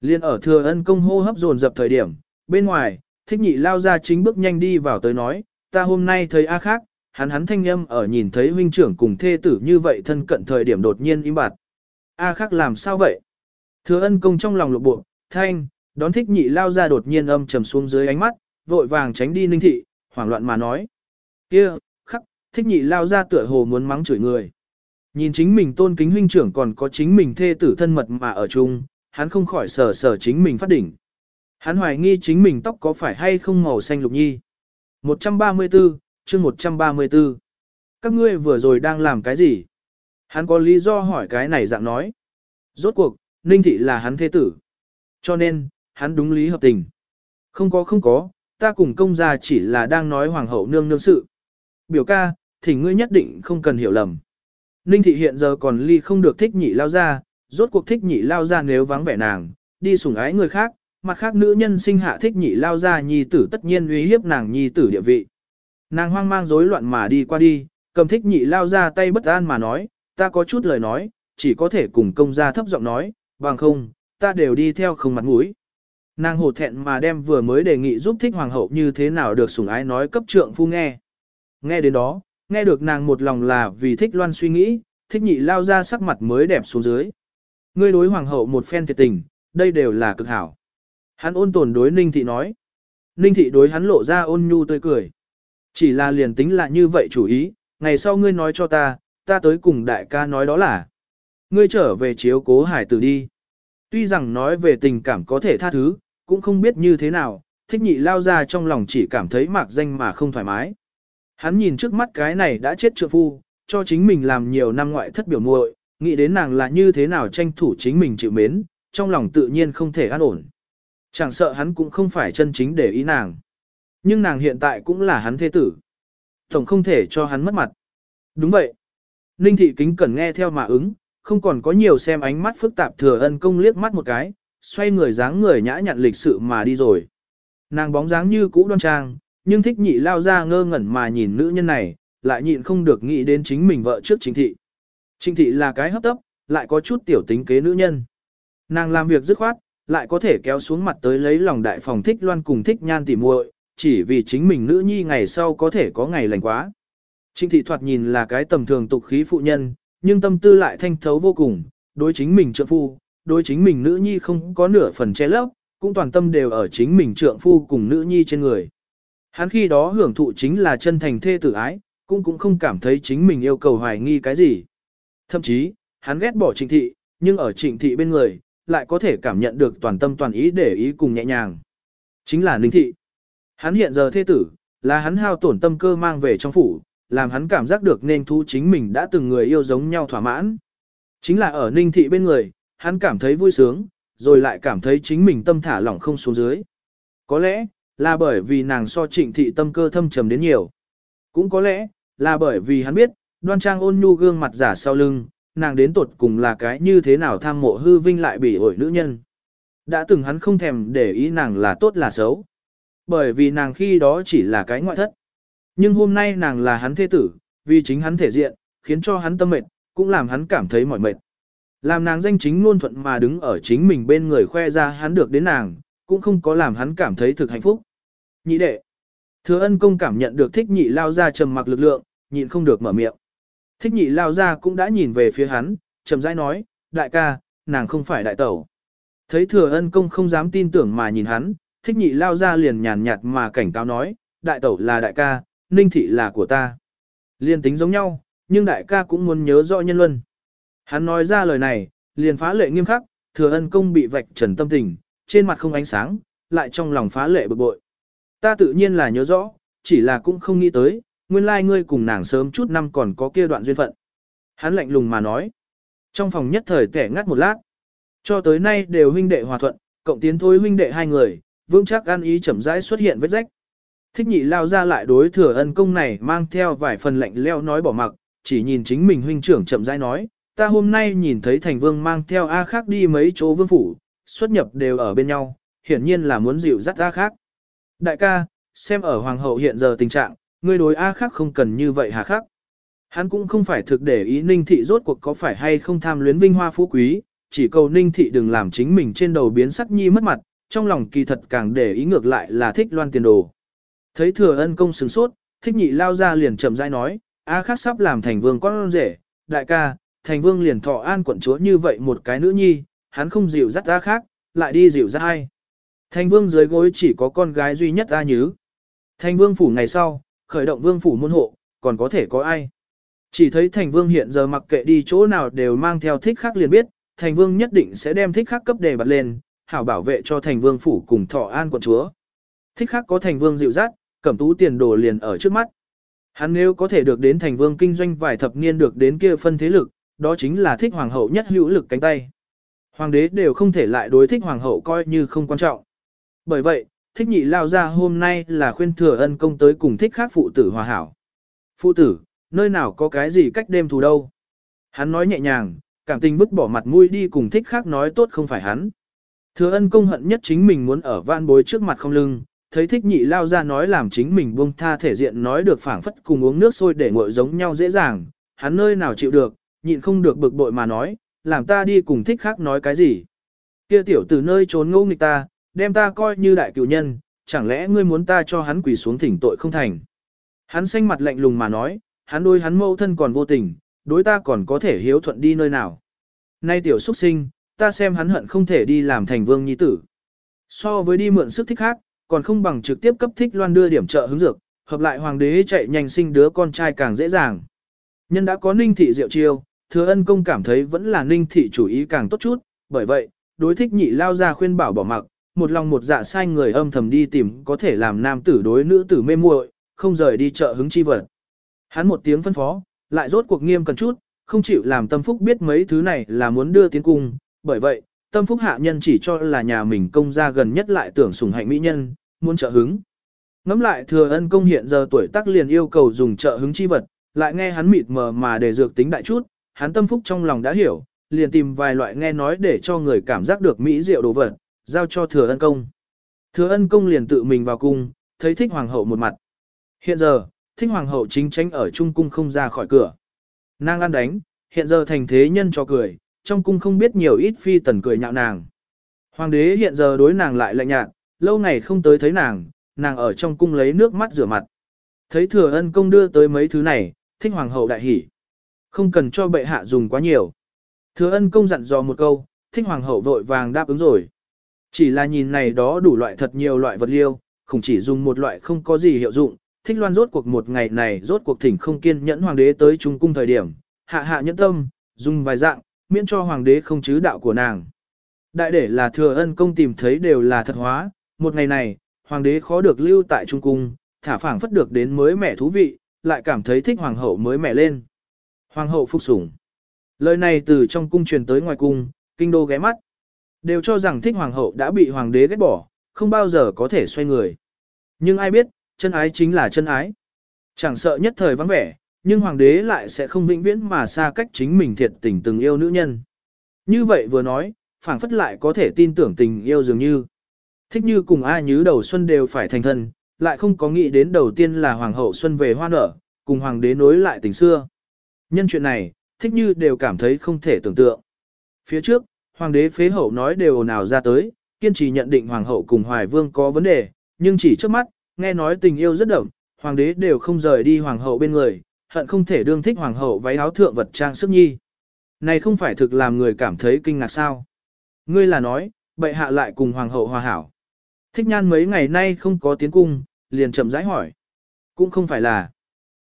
liên ở thừa ân công hô hấp dồn dập thời điểm, bên ngoài, thích nhị lao ra chính bước nhanh đi vào tới nói, ta hôm nay thấy A khác, hắn hắn thanh âm ở nhìn thấy huynh trưởng cùng thê tử như vậy thân cận thời điểm đột nhiên im bặt. A khác làm sao vậy? Thừa ân công trong lòng lục bộ, thanh, đón thích nhị lao ra đột nhiên âm trầm xuống dưới ánh mắt, vội vàng tránh đi ninh thị, hoảng loạn mà nói. kia khắc, thích nhị lao ra tựa hồ muốn mắng chửi người. Nhìn chính mình tôn kính huynh trưởng còn có chính mình thê tử thân mật mà ở chung, hắn không khỏi sờ sờ chính mình phát đỉnh. Hắn hoài nghi chính mình tóc có phải hay không màu xanh lục nhi. 134, chương 134. Các ngươi vừa rồi đang làm cái gì? Hắn có lý do hỏi cái này dạng nói. Rốt cuộc, Ninh Thị là hắn thế tử. Cho nên, hắn đúng lý hợp tình. Không có không có, ta cùng công gia chỉ là đang nói hoàng hậu nương nương sự. Biểu ca, thì ngươi nhất định không cần hiểu lầm. Ninh Thị hiện giờ còn ly không được thích nhị lao ra, rốt cuộc thích nhị lao ra nếu vắng vẻ nàng, đi sủng ái người khác, mặt khác nữ nhân sinh hạ thích nhị lao ra nhi tử tất nhiên uy hiếp nàng nhi tử địa vị. Nàng hoang mang rối loạn mà đi qua đi, cầm thích nhị lao ra tay bất an mà nói, ta có chút lời nói, chỉ có thể cùng công gia thấp giọng nói, bằng không, ta đều đi theo không mặt mũi. Nàng hổ thẹn mà đem vừa mới đề nghị giúp thích hoàng hậu như thế nào được sủng ái nói cấp trượng phu nghe. Nghe đến đó, nghe được nàng một lòng là vì thích loan suy nghĩ, thích nhị lao ra sắc mặt mới đẹp xuống dưới. Ngươi đối hoàng hậu một phen thiệt tình, đây đều là cực hảo. Hắn ôn tồn đối ninh thị nói. Ninh thị đối hắn lộ ra ôn nhu tươi cười. Chỉ là liền tính là như vậy chủ ý, ngày sau ngươi nói cho ta, ta tới cùng đại ca nói đó là. Ngươi trở về chiếu cố hải tử đi. Tuy rằng nói về tình cảm có thể tha thứ, cũng không biết như thế nào, thích nhị lao ra trong lòng chỉ cảm thấy mạc danh mà không thoải mái. Hắn nhìn trước mắt cái này đã chết trượng phu, cho chính mình làm nhiều năm ngoại thất biểu muội, nghĩ đến nàng là như thế nào tranh thủ chính mình chịu mến, trong lòng tự nhiên không thể an ổn. Chẳng sợ hắn cũng không phải chân chính để ý nàng. Nhưng nàng hiện tại cũng là hắn thế tử. Tổng không thể cho hắn mất mặt. Đúng vậy. Ninh thị kính cẩn nghe theo mà ứng, không còn có nhiều xem ánh mắt phức tạp thừa ân công liếc mắt một cái, xoay người dáng người nhã nhặn lịch sự mà đi rồi. Nàng bóng dáng như cũ đoan trang, nhưng thích nhị lao ra ngơ ngẩn mà nhìn nữ nhân này, lại nhịn không được nghĩ đến chính mình vợ trước chính thị. Trịnh thị là cái hấp tấp, lại có chút tiểu tính kế nữ nhân. Nàng làm việc dứt khoát, lại có thể kéo xuống mặt tới lấy lòng đại phòng thích loan cùng thích nhan tỉ muội, chỉ vì chính mình nữ nhi ngày sau có thể có ngày lành quá. Trinh thị thoạt nhìn là cái tầm thường tục khí phụ nhân, nhưng tâm tư lại thanh thấu vô cùng, đối chính mình trượng phu, đối chính mình nữ nhi không có nửa phần che lấp, cũng toàn tâm đều ở chính mình trượng phu cùng nữ nhi trên người. Hắn khi đó hưởng thụ chính là chân thành thê tử ái, cũng cũng không cảm thấy chính mình yêu cầu hoài nghi cái gì. Thậm chí, hắn ghét bỏ trịnh thị, nhưng ở trịnh thị bên người, lại có thể cảm nhận được toàn tâm toàn ý để ý cùng nhẹ nhàng. Chính là ninh thị. Hắn hiện giờ thế tử, là hắn hao tổn tâm cơ mang về trong phủ, làm hắn cảm giác được nên thu chính mình đã từng người yêu giống nhau thỏa mãn. Chính là ở ninh thị bên người, hắn cảm thấy vui sướng, rồi lại cảm thấy chính mình tâm thả lỏng không xuống dưới. Có lẽ, là bởi vì nàng so trịnh thị tâm cơ thâm trầm đến nhiều. Cũng có lẽ, là bởi vì hắn biết, đoan trang ôn nhu gương mặt giả sau lưng, nàng đến tột cùng là cái như thế nào tham mộ hư vinh lại bị ổi nữ nhân. Đã từng hắn không thèm để ý nàng là tốt là xấu. Bởi vì nàng khi đó chỉ là cái ngoại thất. Nhưng hôm nay nàng là hắn thế tử, vì chính hắn thể diện, khiến cho hắn tâm mệt, cũng làm hắn cảm thấy mỏi mệt. Làm nàng danh chính ngôn thuận mà đứng ở chính mình bên người khoe ra hắn được đến nàng, cũng không có làm hắn cảm thấy thực hạnh phúc. Nhị đệ. Thừa ân công cảm nhận được thích nhị lao ra trầm mặc lực lượng, nhịn không được mở miệng. Thích nhị lao ra cũng đã nhìn về phía hắn, chậm rãi nói, đại ca, nàng không phải đại tẩu. Thấy thừa ân công không dám tin tưởng mà nhìn hắn, thích nhị lao ra liền nhàn nhạt mà cảnh cáo nói, đại tẩu là đại ca, ninh thị là của ta. Liên tính giống nhau, nhưng đại ca cũng muốn nhớ rõ nhân luân. Hắn nói ra lời này, liền phá lệ nghiêm khắc, thừa ân công bị vạch trần tâm tình, trên mặt không ánh sáng, lại trong lòng phá lệ bực bội. Ta tự nhiên là nhớ rõ, chỉ là cũng không nghĩ tới, nguyên lai like ngươi cùng nàng sớm chút năm còn có kia đoạn duyên phận. Hắn lạnh lùng mà nói. Trong phòng nhất thời kẻ ngắt một lát. Cho tới nay đều huynh đệ hòa thuận, cộng tiến thôi huynh đệ hai người, vững chắc ăn ý chậm rãi xuất hiện vết rách. Thích nhị lao ra lại đối thừa ân công này mang theo vài phần lạnh leo nói bỏ mặc, chỉ nhìn chính mình huynh trưởng chậm rãi nói, ta hôm nay nhìn thấy thành vương mang theo A khác đi mấy chỗ vương phủ, xuất nhập đều ở bên nhau, hiển nhiên là muốn dịu dắt A khác. Đại ca, xem ở hoàng hậu hiện giờ tình trạng, ngươi đối A khác không cần như vậy hà khắc. Hắn cũng không phải thực để ý ninh thị rốt cuộc có phải hay không tham luyến vinh hoa phú quý, chỉ cầu ninh thị đừng làm chính mình trên đầu biến sắc nhi mất mặt, trong lòng kỳ thật càng để ý ngược lại là thích loan tiền đồ. Thấy thừa ân công sừng sốt, thích nhị lao ra liền chậm rãi nói, A khác sắp làm thành vương con rể, đại ca, thành vương liền thọ an quận chúa như vậy một cái nữ nhi, hắn không dịu dắt A khác, lại đi dịu dắt ai. Thành vương dưới gối chỉ có con gái duy nhất A nhứ. Thành vương phủ ngày sau, khởi động vương phủ môn hộ, còn có thể có ai. Chỉ thấy thành vương hiện giờ mặc kệ đi chỗ nào đều mang theo thích khác liền biết, thành vương nhất định sẽ đem thích khắc cấp đề bật lên, hảo bảo vệ cho thành vương phủ cùng thọ an quận chúa. Thích khắc có thành vương dịu dắt, cẩm tú tiền đồ liền ở trước mắt. Hắn nếu có thể được đến thành vương kinh doanh vài thập niên được đến kia phân thế lực, đó chính là thích hoàng hậu nhất hữu lực cánh tay. Hoàng đế đều không thể lại đối thích hoàng hậu coi như không quan trọng. Bởi vậy, thích nhị lao ra hôm nay là khuyên thừa ân công tới cùng thích khác phụ tử hòa hảo. Phụ tử, nơi nào có cái gì cách đêm thù đâu. Hắn nói nhẹ nhàng, cảm tình vứt bỏ mặt mũi đi cùng thích khác nói tốt không phải hắn. Thừa ân công hận nhất chính mình muốn ở van bối trước mặt không lưng, thấy thích nhị lao ra nói làm chính mình buông tha thể diện nói được phảng phất cùng uống nước sôi để nguội giống nhau dễ dàng, hắn nơi nào chịu được, nhịn không được bực bội mà nói, làm ta đi cùng thích khác nói cái gì. Kia tiểu từ nơi trốn ngô nghịch ta, đem ta coi như đại cựu nhân, chẳng lẽ ngươi muốn ta cho hắn quỳ xuống thỉnh tội không thành. Hắn xanh mặt lạnh lùng mà nói, hắn đôi hắn mâu thân còn vô tình, đối ta còn có thể hiếu thuận đi nơi nào. Nay tiểu xuất sinh, ta xem hắn hận không thể đi làm thành vương nhi tử. So với đi mượn sức thích khác, còn không bằng trực tiếp cấp thích loan đưa điểm trợ hướng dược, hợp lại hoàng đế chạy nhanh sinh đứa con trai càng dễ dàng. Nhân đã có ninh thị diệu chiêu, thừa ân công cảm thấy vẫn là ninh thị chủ ý càng tốt chút, bởi vậy, đối thích nhị lao ra khuyên bảo bỏ mặc, một lòng một dạ sai người âm thầm đi tìm có thể làm nam tử đối nữ tử mê muội, không rời đi chợ hứng chi vật. Hắn một tiếng phân phó, lại rốt cuộc nghiêm cần chút, không chịu làm tâm phúc biết mấy thứ này là muốn đưa tiến cung, bởi vậy, tâm phúc hạ nhân chỉ cho là nhà mình công gia gần nhất lại tưởng sủng hạnh mỹ nhân, muốn trợ hứng. Ngắm lại thừa ân công hiện giờ tuổi tác liền yêu cầu dùng trợ hứng chi vật, lại nghe hắn mịt mờ mà để dược tính đại chút, hắn tâm phúc trong lòng đã hiểu, liền tìm vài loại nghe nói để cho người cảm giác được mỹ diệu đồ vật, giao cho thừa ân công. Thừa ân công liền tự mình vào cung, thấy thích hoàng hậu một mặt. Hiện giờ, thích hoàng hậu chính tránh ở trung cung không ra khỏi cửa. Nàng ăn đánh, hiện giờ thành thế nhân cho cười, trong cung không biết nhiều ít phi tần cười nhạo nàng. Hoàng đế hiện giờ đối nàng lại lạnh nhạt, lâu ngày không tới thấy nàng, nàng ở trong cung lấy nước mắt rửa mặt. Thấy thừa ân công đưa tới mấy thứ này, thích hoàng hậu đại hỉ. Không cần cho bệ hạ dùng quá nhiều. Thừa ân công dặn dò một câu, thích hoàng hậu vội vàng đáp ứng rồi. Chỉ là nhìn này đó đủ loại thật nhiều loại vật liêu, không chỉ dùng một loại không có gì hiệu dụng, thích loan rốt cuộc một ngày này rốt cuộc thỉnh không kiên nhẫn hoàng đế tới trung cung thời điểm, hạ hạ nhẫn tâm, dùng vài dạng, miễn cho hoàng đế không chứ đạo của nàng. Đại để là thừa ân công tìm thấy đều là thật hóa, một ngày này, hoàng đế khó được lưu tại trung cung, thả phảng phất được đến mới mẻ thú vị, lại cảm thấy thích hoàng hậu mới mẻ lên. Hoàng hậu phục sủng. Lời này từ trong cung truyền tới ngoài cung, kinh đô ghé mắt. Đều cho rằng thích hoàng hậu đã bị hoàng đế ghét bỏ, không bao giờ có thể xoay người. Nhưng ai biết, chân ái chính là chân ái. Chẳng sợ nhất thời vắng vẻ, nhưng hoàng đế lại sẽ không vĩnh viễn mà xa cách chính mình thiệt tình từng yêu nữ nhân. Như vậy vừa nói, phảng phất lại có thể tin tưởng tình yêu dường như. Thích như cùng ai nhứ đầu xuân đều phải thành thân, lại không có nghĩ đến đầu tiên là hoàng hậu xuân về hoa nở, cùng hoàng đế nối lại tình xưa. Nhân chuyện này, thích như đều cảm thấy không thể tưởng tượng. Phía trước, hoàng đế phế hậu nói đều nào ra tới, kiên trì nhận định hoàng hậu cùng hoài vương có vấn đề, nhưng chỉ trước mắt, nghe nói tình yêu rất đậm, hoàng đế đều không rời đi hoàng hậu bên người, hận không thể đương thích hoàng hậu váy áo thượng vật trang sức nhi. Này không phải thực làm người cảm thấy kinh ngạc sao. Ngươi là nói, bệ hạ lại cùng hoàng hậu hòa hảo. Thích nhan mấy ngày nay không có tiến cung, liền chậm rãi hỏi. Cũng không phải là.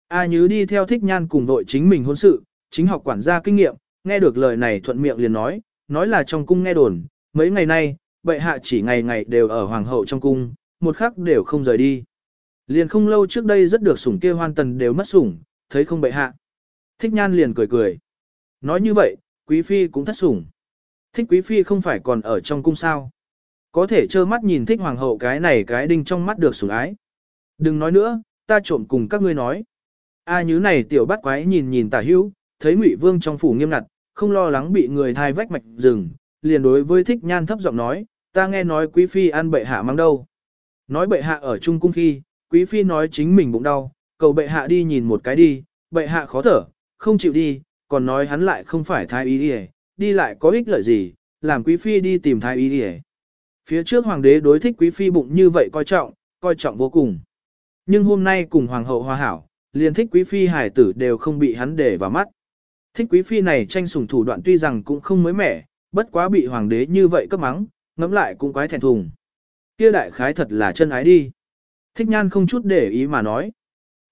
A nhứ đi theo thích nhan cùng vội chính mình hôn sự, chính học quản gia kinh nghiệm, nghe được lời này thuận miệng liền nói, nói là trong cung nghe đồn, mấy ngày nay, bệ hạ chỉ ngày ngày đều ở hoàng hậu trong cung, một khắc đều không rời đi. Liền không lâu trước đây rất được sủng kia hoan tần đều mất sủng, thấy không bệ hạ. Thích nhan liền cười cười. Nói như vậy, quý phi cũng thất sủng. Thích quý phi không phải còn ở trong cung sao. Có thể trơ mắt nhìn thích hoàng hậu cái này cái đinh trong mắt được sủng ái. Đừng nói nữa, ta trộm cùng các ngươi nói. A như này tiểu bắt quái nhìn nhìn tả hữu, thấy ngụy vương trong phủ nghiêm ngặt, không lo lắng bị người thai vách mạch rừng, liền đối với thích nhan thấp giọng nói, ta nghe nói quý phi ăn bệ hạ mang đâu. Nói bệ hạ ở trung cung khi, quý phi nói chính mình bụng đau, cầu bệ hạ đi nhìn một cái đi, bệ hạ khó thở, không chịu đi, còn nói hắn lại không phải thái y đi đi lại có ích lợi gì, làm quý phi đi tìm thái y đi Phía trước hoàng đế đối thích quý phi bụng như vậy coi trọng, coi trọng vô cùng. Nhưng hôm nay cùng hoàng hậu hòa hảo, liền thích quý phi hải tử đều không bị hắn để vào mắt. Thích quý phi này tranh sủng thủ đoạn tuy rằng cũng không mới mẻ, bất quá bị hoàng đế như vậy cấp mắng, ngẫm lại cũng quái thẹn thùng. Kia đại khái thật là chân ái đi. Thích nhan không chút để ý mà nói.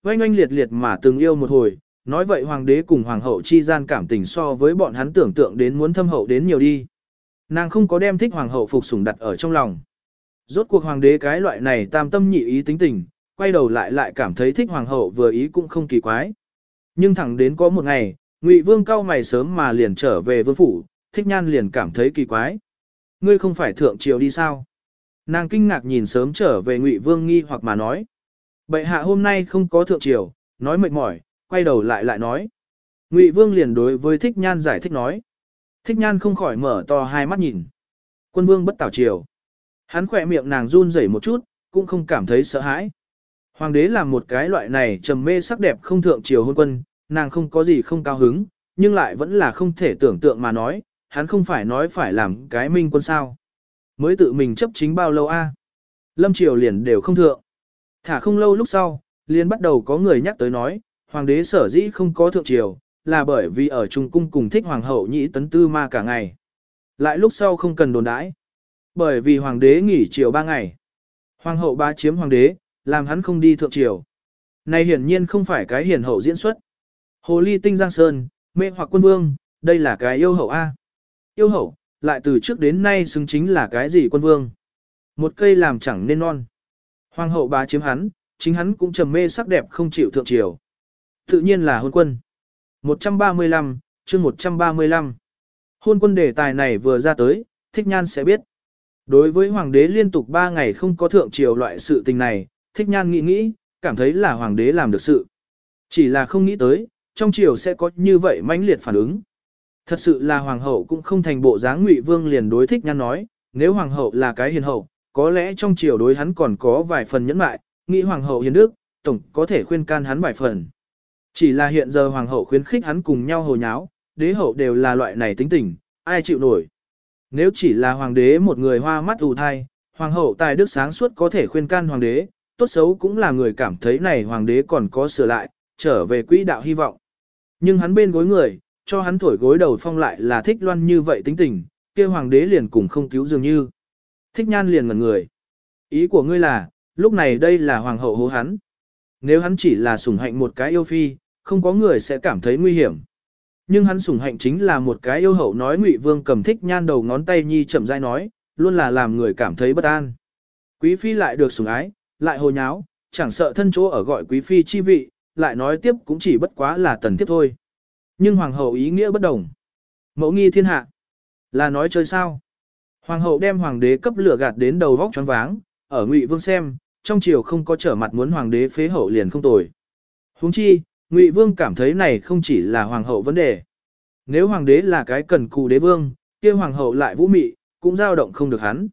Oanh oanh liệt liệt mà từng yêu một hồi, nói vậy hoàng đế cùng hoàng hậu chi gian cảm tình so với bọn hắn tưởng tượng đến muốn thâm hậu đến nhiều đi. Nàng không có đem thích hoàng hậu phục sủng đặt ở trong lòng. Rốt cuộc hoàng đế cái loại này tam tâm nhị ý tính tình, quay đầu lại lại cảm thấy thích hoàng hậu vừa ý cũng không kỳ quái. Nhưng thẳng đến có một ngày, Ngụy Vương cao mày sớm mà liền trở về vương phủ, thích nhan liền cảm thấy kỳ quái. Ngươi không phải thượng triều đi sao? Nàng kinh ngạc nhìn sớm trở về Ngụy Vương nghi hoặc mà nói. Bệ hạ hôm nay không có thượng triều, nói mệt mỏi, quay đầu lại lại nói. Ngụy Vương liền đối với Thích Nhan giải thích nói. Thích Nhan không khỏi mở to hai mắt nhìn. Quân Vương bất tảo triều. Hắn khỏe miệng nàng run rẩy một chút, cũng không cảm thấy sợ hãi. Hoàng đế là một cái loại này trầm mê sắc đẹp không thượng triều hôn quân, nàng không có gì không cao hứng, nhưng lại vẫn là không thể tưởng tượng mà nói, hắn không phải nói phải làm cái minh quân sao. Mới tự mình chấp chính bao lâu a? Lâm triều liền đều không thượng. Thả không lâu lúc sau, liền bắt đầu có người nhắc tới nói, hoàng đế sở dĩ không có thượng triều, là bởi vì ở trung cung cùng thích hoàng hậu nhĩ tấn tư ma cả ngày. Lại lúc sau không cần đồn đãi. Bởi vì hoàng đế nghỉ triều ba ngày. Hoàng hậu ba chiếm hoàng đế, làm hắn không đi thượng triều. Này hiển nhiên không phải cái hiển hậu diễn xuất. Hồ ly tinh giang sơn, mê hoặc quân vương, đây là cái yêu hậu A. Yêu hậu, lại từ trước đến nay xứng chính là cái gì quân vương. Một cây làm chẳng nên non. Hoàng hậu bá chiếm hắn, chính hắn cũng trầm mê sắc đẹp không chịu thượng triều. Tự nhiên là hôn quân. 135, chương 135. Hôn quân đề tài này vừa ra tới, thích nhan sẽ biết. Đối với hoàng đế liên tục 3 ngày không có thượng triều loại sự tình này, thích nhan nghĩ nghĩ, cảm thấy là hoàng đế làm được sự. Chỉ là không nghĩ tới, trong triều sẽ có như vậy mãnh liệt phản ứng. Thật sự là hoàng hậu cũng không thành bộ dáng ngụy vương liền đối thích nhan nói, nếu hoàng hậu là cái hiền hậu, có lẽ trong triều đối hắn còn có vài phần nhẫn mại, nghĩ hoàng hậu hiền đức, tổng có thể khuyên can hắn vài phần. Chỉ là hiện giờ hoàng hậu khuyến khích hắn cùng nhau hồ nháo, đế hậu đều là loại này tính tình, ai chịu nổi. Nếu chỉ là hoàng đế một người hoa mắt ù thai, hoàng hậu tài đức sáng suốt có thể khuyên can hoàng đế, tốt xấu cũng là người cảm thấy này hoàng đế còn có sửa lại, trở về quỹ đạo hy vọng. Nhưng hắn bên gối người, cho hắn thổi gối đầu phong lại là thích loan như vậy tính tình, kia hoàng đế liền cùng không cứu dường như. Thích nhan liền ngẩn người. Ý của ngươi là, lúc này đây là hoàng hậu hố hắn. Nếu hắn chỉ là sủng hạnh một cái yêu phi, không có người sẽ cảm thấy nguy hiểm. Nhưng hắn sủng hạnh chính là một cái yêu hậu nói Ngụy Vương cầm thích nhan đầu ngón tay nhi chậm rãi nói, luôn là làm người cảm thấy bất an. Quý phi lại được sủng ái, lại hồ nháo, chẳng sợ thân chỗ ở gọi quý phi chi vị, lại nói tiếp cũng chỉ bất quá là tần tiếp thôi. Nhưng hoàng hậu ý nghĩa bất đồng. Mẫu nghi thiên hạ. Là nói chơi sao? Hoàng hậu đem hoàng đế cấp lửa gạt đến đầu vóc choáng váng, ở Ngụy Vương xem, trong triều không có trở mặt muốn hoàng đế phế hậu liền không tồi. Huống chi, Ngụy Vương cảm thấy này không chỉ là hoàng hậu vấn đề. Nếu hoàng đế là cái cần cù đế vương, kia hoàng hậu lại vũ mị, cũng dao động không được hắn.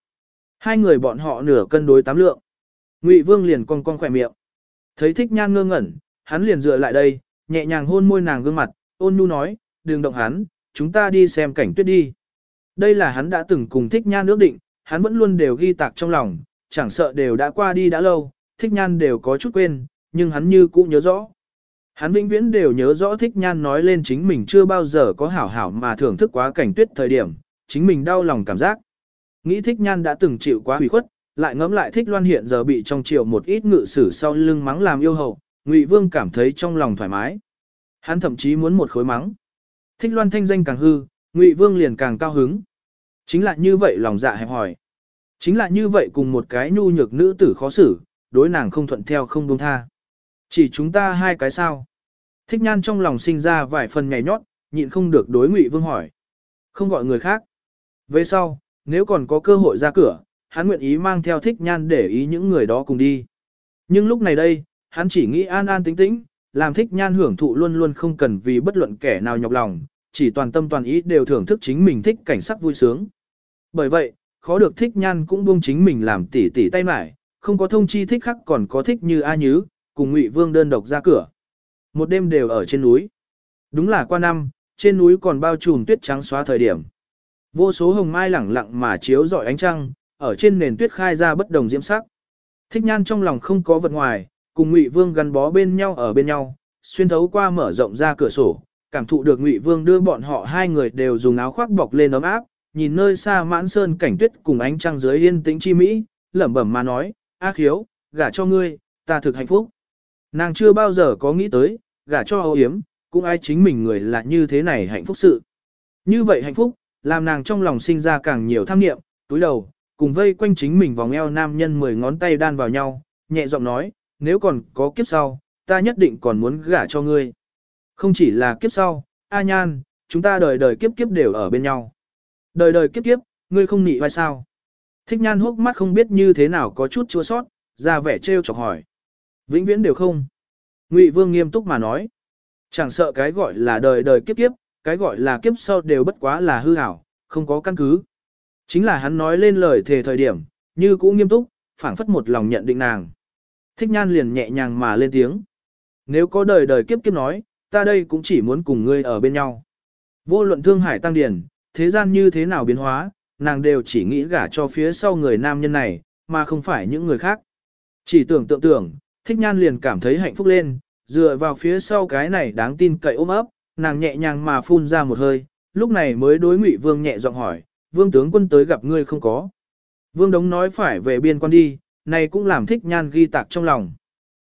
Hai người bọn họ nửa cân đối tám lượng. Ngụy Vương liền cong cong khỏe miệng. Thấy thích nhan ngơ ngẩn, hắn liền dựa lại đây, nhẹ nhàng hôn môi nàng gương mặt, ôn nhu nói, đừng động hắn, chúng ta đi xem cảnh tuyết đi. Đây là hắn đã từng cùng thích nhan ước định, hắn vẫn luôn đều ghi tạc trong lòng, chẳng sợ đều đã qua đi đã lâu, thích nhan đều có chút quên, nhưng hắn như cũng nhớ rõ. Hắn vĩnh viễn đều nhớ rõ thích nhan nói lên chính mình chưa bao giờ có hảo hảo mà thưởng thức quá cảnh tuyết thời điểm, chính mình đau lòng cảm giác. Nghĩ thích nhan đã từng chịu quá hủy khuất, lại ngẫm lại thích loan hiện giờ bị trong chiều một ít ngự sử sau lưng mắng làm yêu hầu. Ngụy Vương cảm thấy trong lòng thoải mái. Hắn thậm chí muốn một khối mắng. Thích loan thanh danh càng hư, Ngụy Vương liền càng cao hứng. Chính là như vậy lòng dạ hẹp hỏi. Chính là như vậy cùng một cái nhu nhược nữ tử khó xử, đối nàng không thuận theo không buông tha. Chỉ chúng ta hai cái sao. Thích nhan trong lòng sinh ra vài phần nhảy nhót, nhịn không được đối Ngụy Vương hỏi. Không gọi người khác. Về sau, nếu còn có cơ hội ra cửa, hắn nguyện ý mang theo thích nhan để ý những người đó cùng đi. Nhưng lúc này đây, hắn chỉ nghĩ an an tính tĩnh, làm thích nhan hưởng thụ luôn luôn không cần vì bất luận kẻ nào nhọc lòng, chỉ toàn tâm toàn ý đều thưởng thức chính mình thích cảnh sắc vui sướng. Bởi vậy, khó được thích nhan cũng buông chính mình làm tỉ tỉ tay mải, không có thông chi thích khắc còn có thích như A Nhứ, cùng Ngụy Vương đơn độc ra cửa. Một đêm đều ở trên núi. Đúng là qua năm, trên núi còn bao trùm tuyết trắng xóa thời điểm. Vô số hồng mai lẳng lặng mà chiếu rọi ánh trăng, ở trên nền tuyết khai ra bất đồng diễm sắc. Thích nhan trong lòng không có vật ngoài, cùng Ngụy Vương gắn bó bên nhau ở bên nhau, xuyên thấu qua mở rộng ra cửa sổ, cảm thụ được Ngụy Vương đưa bọn họ hai người đều dùng áo khoác bọc lên ấm áp, nhìn nơi xa mãn sơn cảnh tuyết cùng ánh trăng dưới yên tĩnh chi mỹ, lẩm bẩm mà nói, "A Khiếu, gả cho ngươi, ta thực hạnh phúc." Nàng chưa bao giờ có nghĩ tới, gả cho Âu Yếm, cũng ai chính mình người là như thế này hạnh phúc sự. Như vậy hạnh phúc, làm nàng trong lòng sinh ra càng nhiều tham niệm, túi đầu, cùng vây quanh chính mình vòng eo nam nhân mười ngón tay đan vào nhau, nhẹ giọng nói, nếu còn có kiếp sau, ta nhất định còn muốn gả cho ngươi. Không chỉ là kiếp sau, A Nhan, chúng ta đời đời kiếp kiếp đều ở bên nhau. Đời đời kiếp kiếp, ngươi không nị vai sao? Thích Nhan hốc mắt không biết như thế nào có chút chua sót, ra vẻ trêu chọc hỏi. Vĩnh viễn đều không. Ngụy Vương nghiêm túc mà nói. Chẳng sợ cái gọi là đời đời kiếp kiếp, cái gọi là kiếp sau đều bất quá là hư ảo, không có căn cứ. Chính là hắn nói lên lời thề thời điểm, như cũng nghiêm túc, phảng phất một lòng nhận định nàng. Thích nhan liền nhẹ nhàng mà lên tiếng. Nếu có đời đời kiếp kiếp nói, ta đây cũng chỉ muốn cùng ngươi ở bên nhau. Vô luận thương hải tăng điển, thế gian như thế nào biến hóa, nàng đều chỉ nghĩ gả cho phía sau người nam nhân này, mà không phải những người khác. Chỉ tưởng tượng tưởng, thích nhan liền cảm thấy hạnh phúc lên, dựa vào phía sau cái này đáng tin cậy ôm ấp, nàng nhẹ nhàng mà phun ra một hơi, lúc này mới đối Ngụy Vương nhẹ giọng hỏi, "Vương tướng quân tới gặp ngươi không có?" Vương Đống nói phải về biên quan đi, này cũng làm Thích Nhan ghi tạc trong lòng.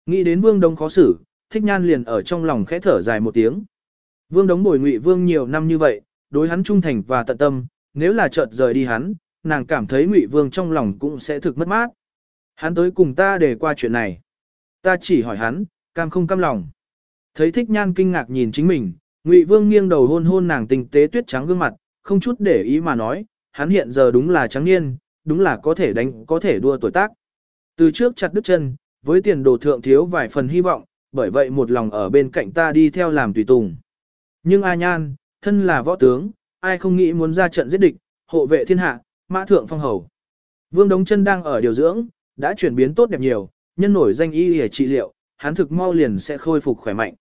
Nghĩ đến Vương Đống khó xử, Thích Nhan liền ở trong lòng khẽ thở dài một tiếng. Vương Đống bồi Ngụy Vương nhiều năm như vậy, đối hắn trung thành và tận tâm, nếu là chợt rời đi hắn, nàng cảm thấy Ngụy Vương trong lòng cũng sẽ thực mất mát. Hắn tới cùng ta để qua chuyện này. Ta chỉ hỏi hắn, cam không cam lòng. Thấy thích nhan kinh ngạc nhìn chính mình, Ngụy Vương nghiêng đầu hôn hôn nàng tinh tế tuyết trắng gương mặt, không chút để ý mà nói, hắn hiện giờ đúng là trắng niên, đúng là có thể đánh, có thể đua tuổi tác. Từ trước chặt đứt chân, với tiền đồ thượng thiếu vài phần hy vọng, bởi vậy một lòng ở bên cạnh ta đi theo làm tùy tùng. Nhưng A Nhan, thân là võ tướng, ai không nghĩ muốn ra trận giết địch, hộ vệ thiên hạ, mã thượng phong hầu. Vương Đống Chân đang ở điều dưỡng, đã chuyển biến tốt đẹp nhiều, nhân nổi danh y y trị liệu, hắn thực mau liền sẽ khôi phục khỏe mạnh.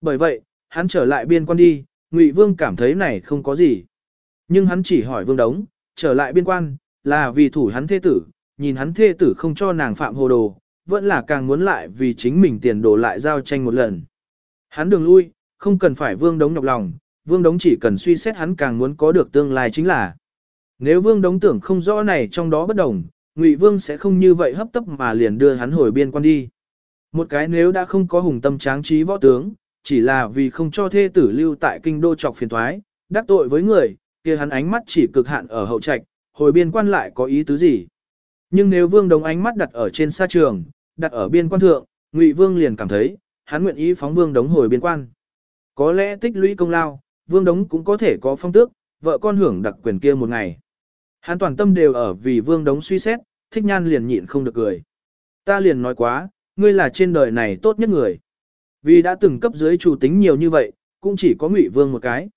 Bởi vậy, hắn trở lại biên quan đi, Ngụy Vương cảm thấy này không có gì. Nhưng hắn chỉ hỏi Vương Đống, trở lại biên quan, là vì thủ hắn thế tử, nhìn hắn thê tử không cho nàng phạm hồ đồ, vẫn là càng muốn lại vì chính mình tiền đồ lại giao tranh một lần. Hắn đường lui, không cần phải Vương Đống nhọc lòng, Vương Đống chỉ cần suy xét hắn càng muốn có được tương lai chính là. Nếu Vương Đống tưởng không rõ này trong đó bất đồng, Ngụy Vương sẽ không như vậy hấp tấp mà liền đưa hắn hồi biên quan đi. Một cái nếu đã không có hùng tâm tráng trí võ tướng, chỉ là vì không cho thê tử lưu tại kinh đô trọc phiền thoái, đắc tội với người, kia hắn ánh mắt chỉ cực hạn ở hậu trạch, hồi biên quan lại có ý tứ gì. Nhưng nếu vương đồng ánh mắt đặt ở trên sa trường, đặt ở biên quan thượng, ngụy vương liền cảm thấy, hắn nguyện ý phóng vương đống hồi biên quan. Có lẽ tích lũy công lao, vương đống cũng có thể có phong tước, vợ con hưởng đặc quyền kia một ngày. Hắn toàn tâm đều ở vì vương đống suy xét, thích nhan liền nhịn không được cười. Ta liền nói quá, ngươi là trên đời này tốt nhất người. Vì đã từng cấp dưới chủ tính nhiều như vậy, cũng chỉ có Ngụy Vương một cái.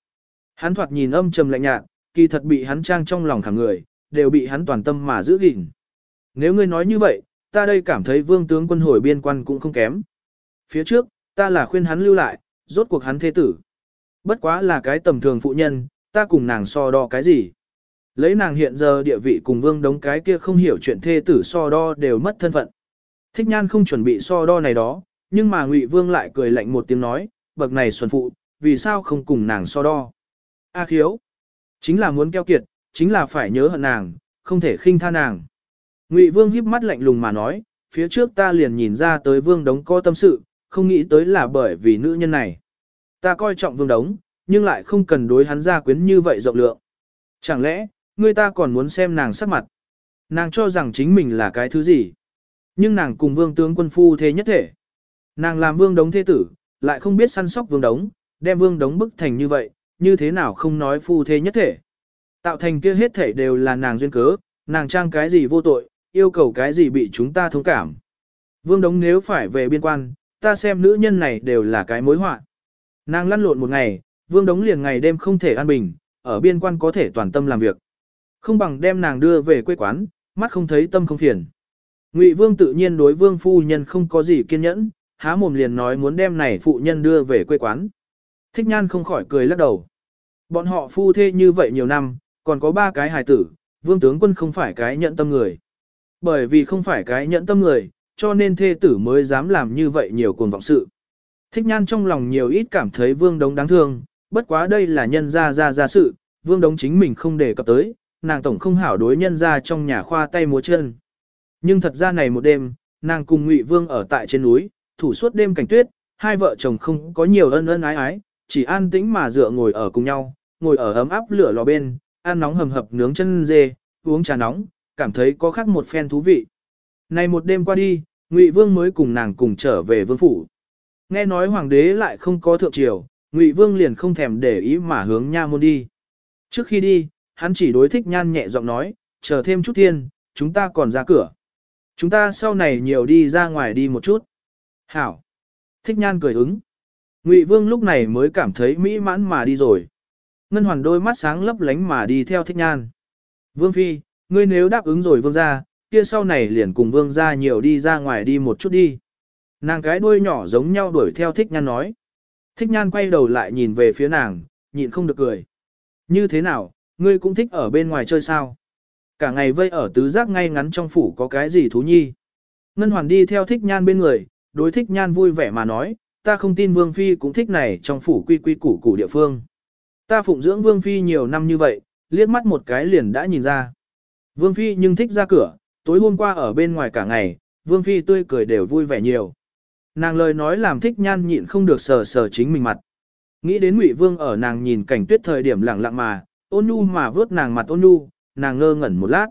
Hắn thoạt nhìn âm trầm lạnh nhạt, kỳ thật bị hắn trang trong lòng khẳng người, đều bị hắn toàn tâm mà giữ gìn. Nếu ngươi nói như vậy, ta đây cảm thấy vương tướng quân hồi biên quan cũng không kém. Phía trước, ta là khuyên hắn lưu lại, rốt cuộc hắn thế tử. Bất quá là cái tầm thường phụ nhân, ta cùng nàng so đo cái gì. Lấy nàng hiện giờ địa vị cùng vương đống cái kia không hiểu chuyện thê tử so đo đều mất thân phận. Thích nhan không chuẩn bị so đo này đó, nhưng mà Ngụy Vương lại cười lạnh một tiếng nói, bậc này xuân phụ, vì sao không cùng nàng so đo. A khiếu, chính là muốn keo kiệt, chính là phải nhớ hận nàng, không thể khinh tha nàng. Ngụy Vương híp mắt lạnh lùng mà nói, phía trước ta liền nhìn ra tới Vương Đống có tâm sự, không nghĩ tới là bởi vì nữ nhân này. Ta coi trọng Vương Đống, nhưng lại không cần đối hắn ra quyến như vậy rộng lượng. Chẳng lẽ, người ta còn muốn xem nàng sắc mặt? Nàng cho rằng chính mình là cái thứ gì? Nhưng nàng cùng vương tướng quân phu thế nhất thể. Nàng làm vương đống thế tử, lại không biết săn sóc vương đống, đem vương đống bức thành như vậy, như thế nào không nói phu thế nhất thể. Tạo thành kia hết thể đều là nàng duyên cớ, nàng trang cái gì vô tội, yêu cầu cái gì bị chúng ta thông cảm. Vương đống nếu phải về biên quan, ta xem nữ nhân này đều là cái mối họa. Nàng lăn lộn một ngày, vương đống liền ngày đêm không thể an bình, ở biên quan có thể toàn tâm làm việc. Không bằng đem nàng đưa về quê quán, mắt không thấy tâm không phiền. Ngụy Vương tự nhiên đối Vương phu nhân không có gì kiên nhẫn, há mồm liền nói muốn đem này phụ nhân đưa về quê quán. Thích Nhan không khỏi cười lắc đầu. Bọn họ phu thê như vậy nhiều năm, còn có ba cái hài tử, Vương tướng quân không phải cái nhận tâm người. Bởi vì không phải cái nhẫn tâm người, cho nên thê tử mới dám làm như vậy nhiều cuồng vọng sự. Thích Nhan trong lòng nhiều ít cảm thấy Vương Đống đáng thương, bất quá đây là nhân gia ra ra sự, Vương Đống chính mình không đề cập tới, nàng tổng không hảo đối nhân gia trong nhà khoa tay múa chân. Nhưng thật ra này một đêm, nàng cùng Ngụy Vương ở tại trên núi, thủ suốt đêm cảnh tuyết, hai vợ chồng không có nhiều ân ân ái ái, chỉ an tĩnh mà dựa ngồi ở cùng nhau, ngồi ở ấm áp lửa lò bên, ăn nóng hầm hập nướng chân dê, uống trà nóng, cảm thấy có khác một phen thú vị. Này một đêm qua đi, Ngụy Vương mới cùng nàng cùng trở về vương phủ. Nghe nói hoàng đế lại không có thượng triều, Ngụy Vương liền không thèm để ý mà hướng nha môn đi. Trước khi đi, hắn chỉ đối thích nhan nhẹ giọng nói, chờ thêm chút thiên, chúng ta còn ra cửa. Chúng ta sau này nhiều đi ra ngoài đi một chút. Hảo. Thích nhan cười ứng. Ngụy Vương lúc này mới cảm thấy mỹ mãn mà đi rồi. Ngân hoàn đôi mắt sáng lấp lánh mà đi theo thích nhan. Vương Phi, ngươi nếu đáp ứng rồi Vương gia, kia sau này liền cùng Vương gia nhiều đi ra ngoài đi một chút đi. Nàng cái đuôi nhỏ giống nhau đuổi theo thích nhan nói. Thích nhan quay đầu lại nhìn về phía nàng, nhịn không được cười. Như thế nào, ngươi cũng thích ở bên ngoài chơi sao? Cả ngày vây ở tứ giác ngay ngắn trong phủ có cái gì thú nhi? Ngân hoàn đi theo thích nhan bên người, đối thích nhan vui vẻ mà nói, ta không tin Vương Phi cũng thích này trong phủ quy quy củ củ địa phương. Ta phụng dưỡng Vương Phi nhiều năm như vậy, liếc mắt một cái liền đã nhìn ra. Vương Phi nhưng thích ra cửa, tối hôm qua ở bên ngoài cả ngày, Vương Phi tươi cười đều vui vẻ nhiều. Nàng lời nói làm thích nhan nhịn không được sờ sờ chính mình mặt. Nghĩ đến Ngụy Vương ở nàng nhìn cảnh tuyết thời điểm lặng lặng mà, ôn nhu mà vớt nàng mặt ôn nhu, nàng ngơ ngẩn một lát.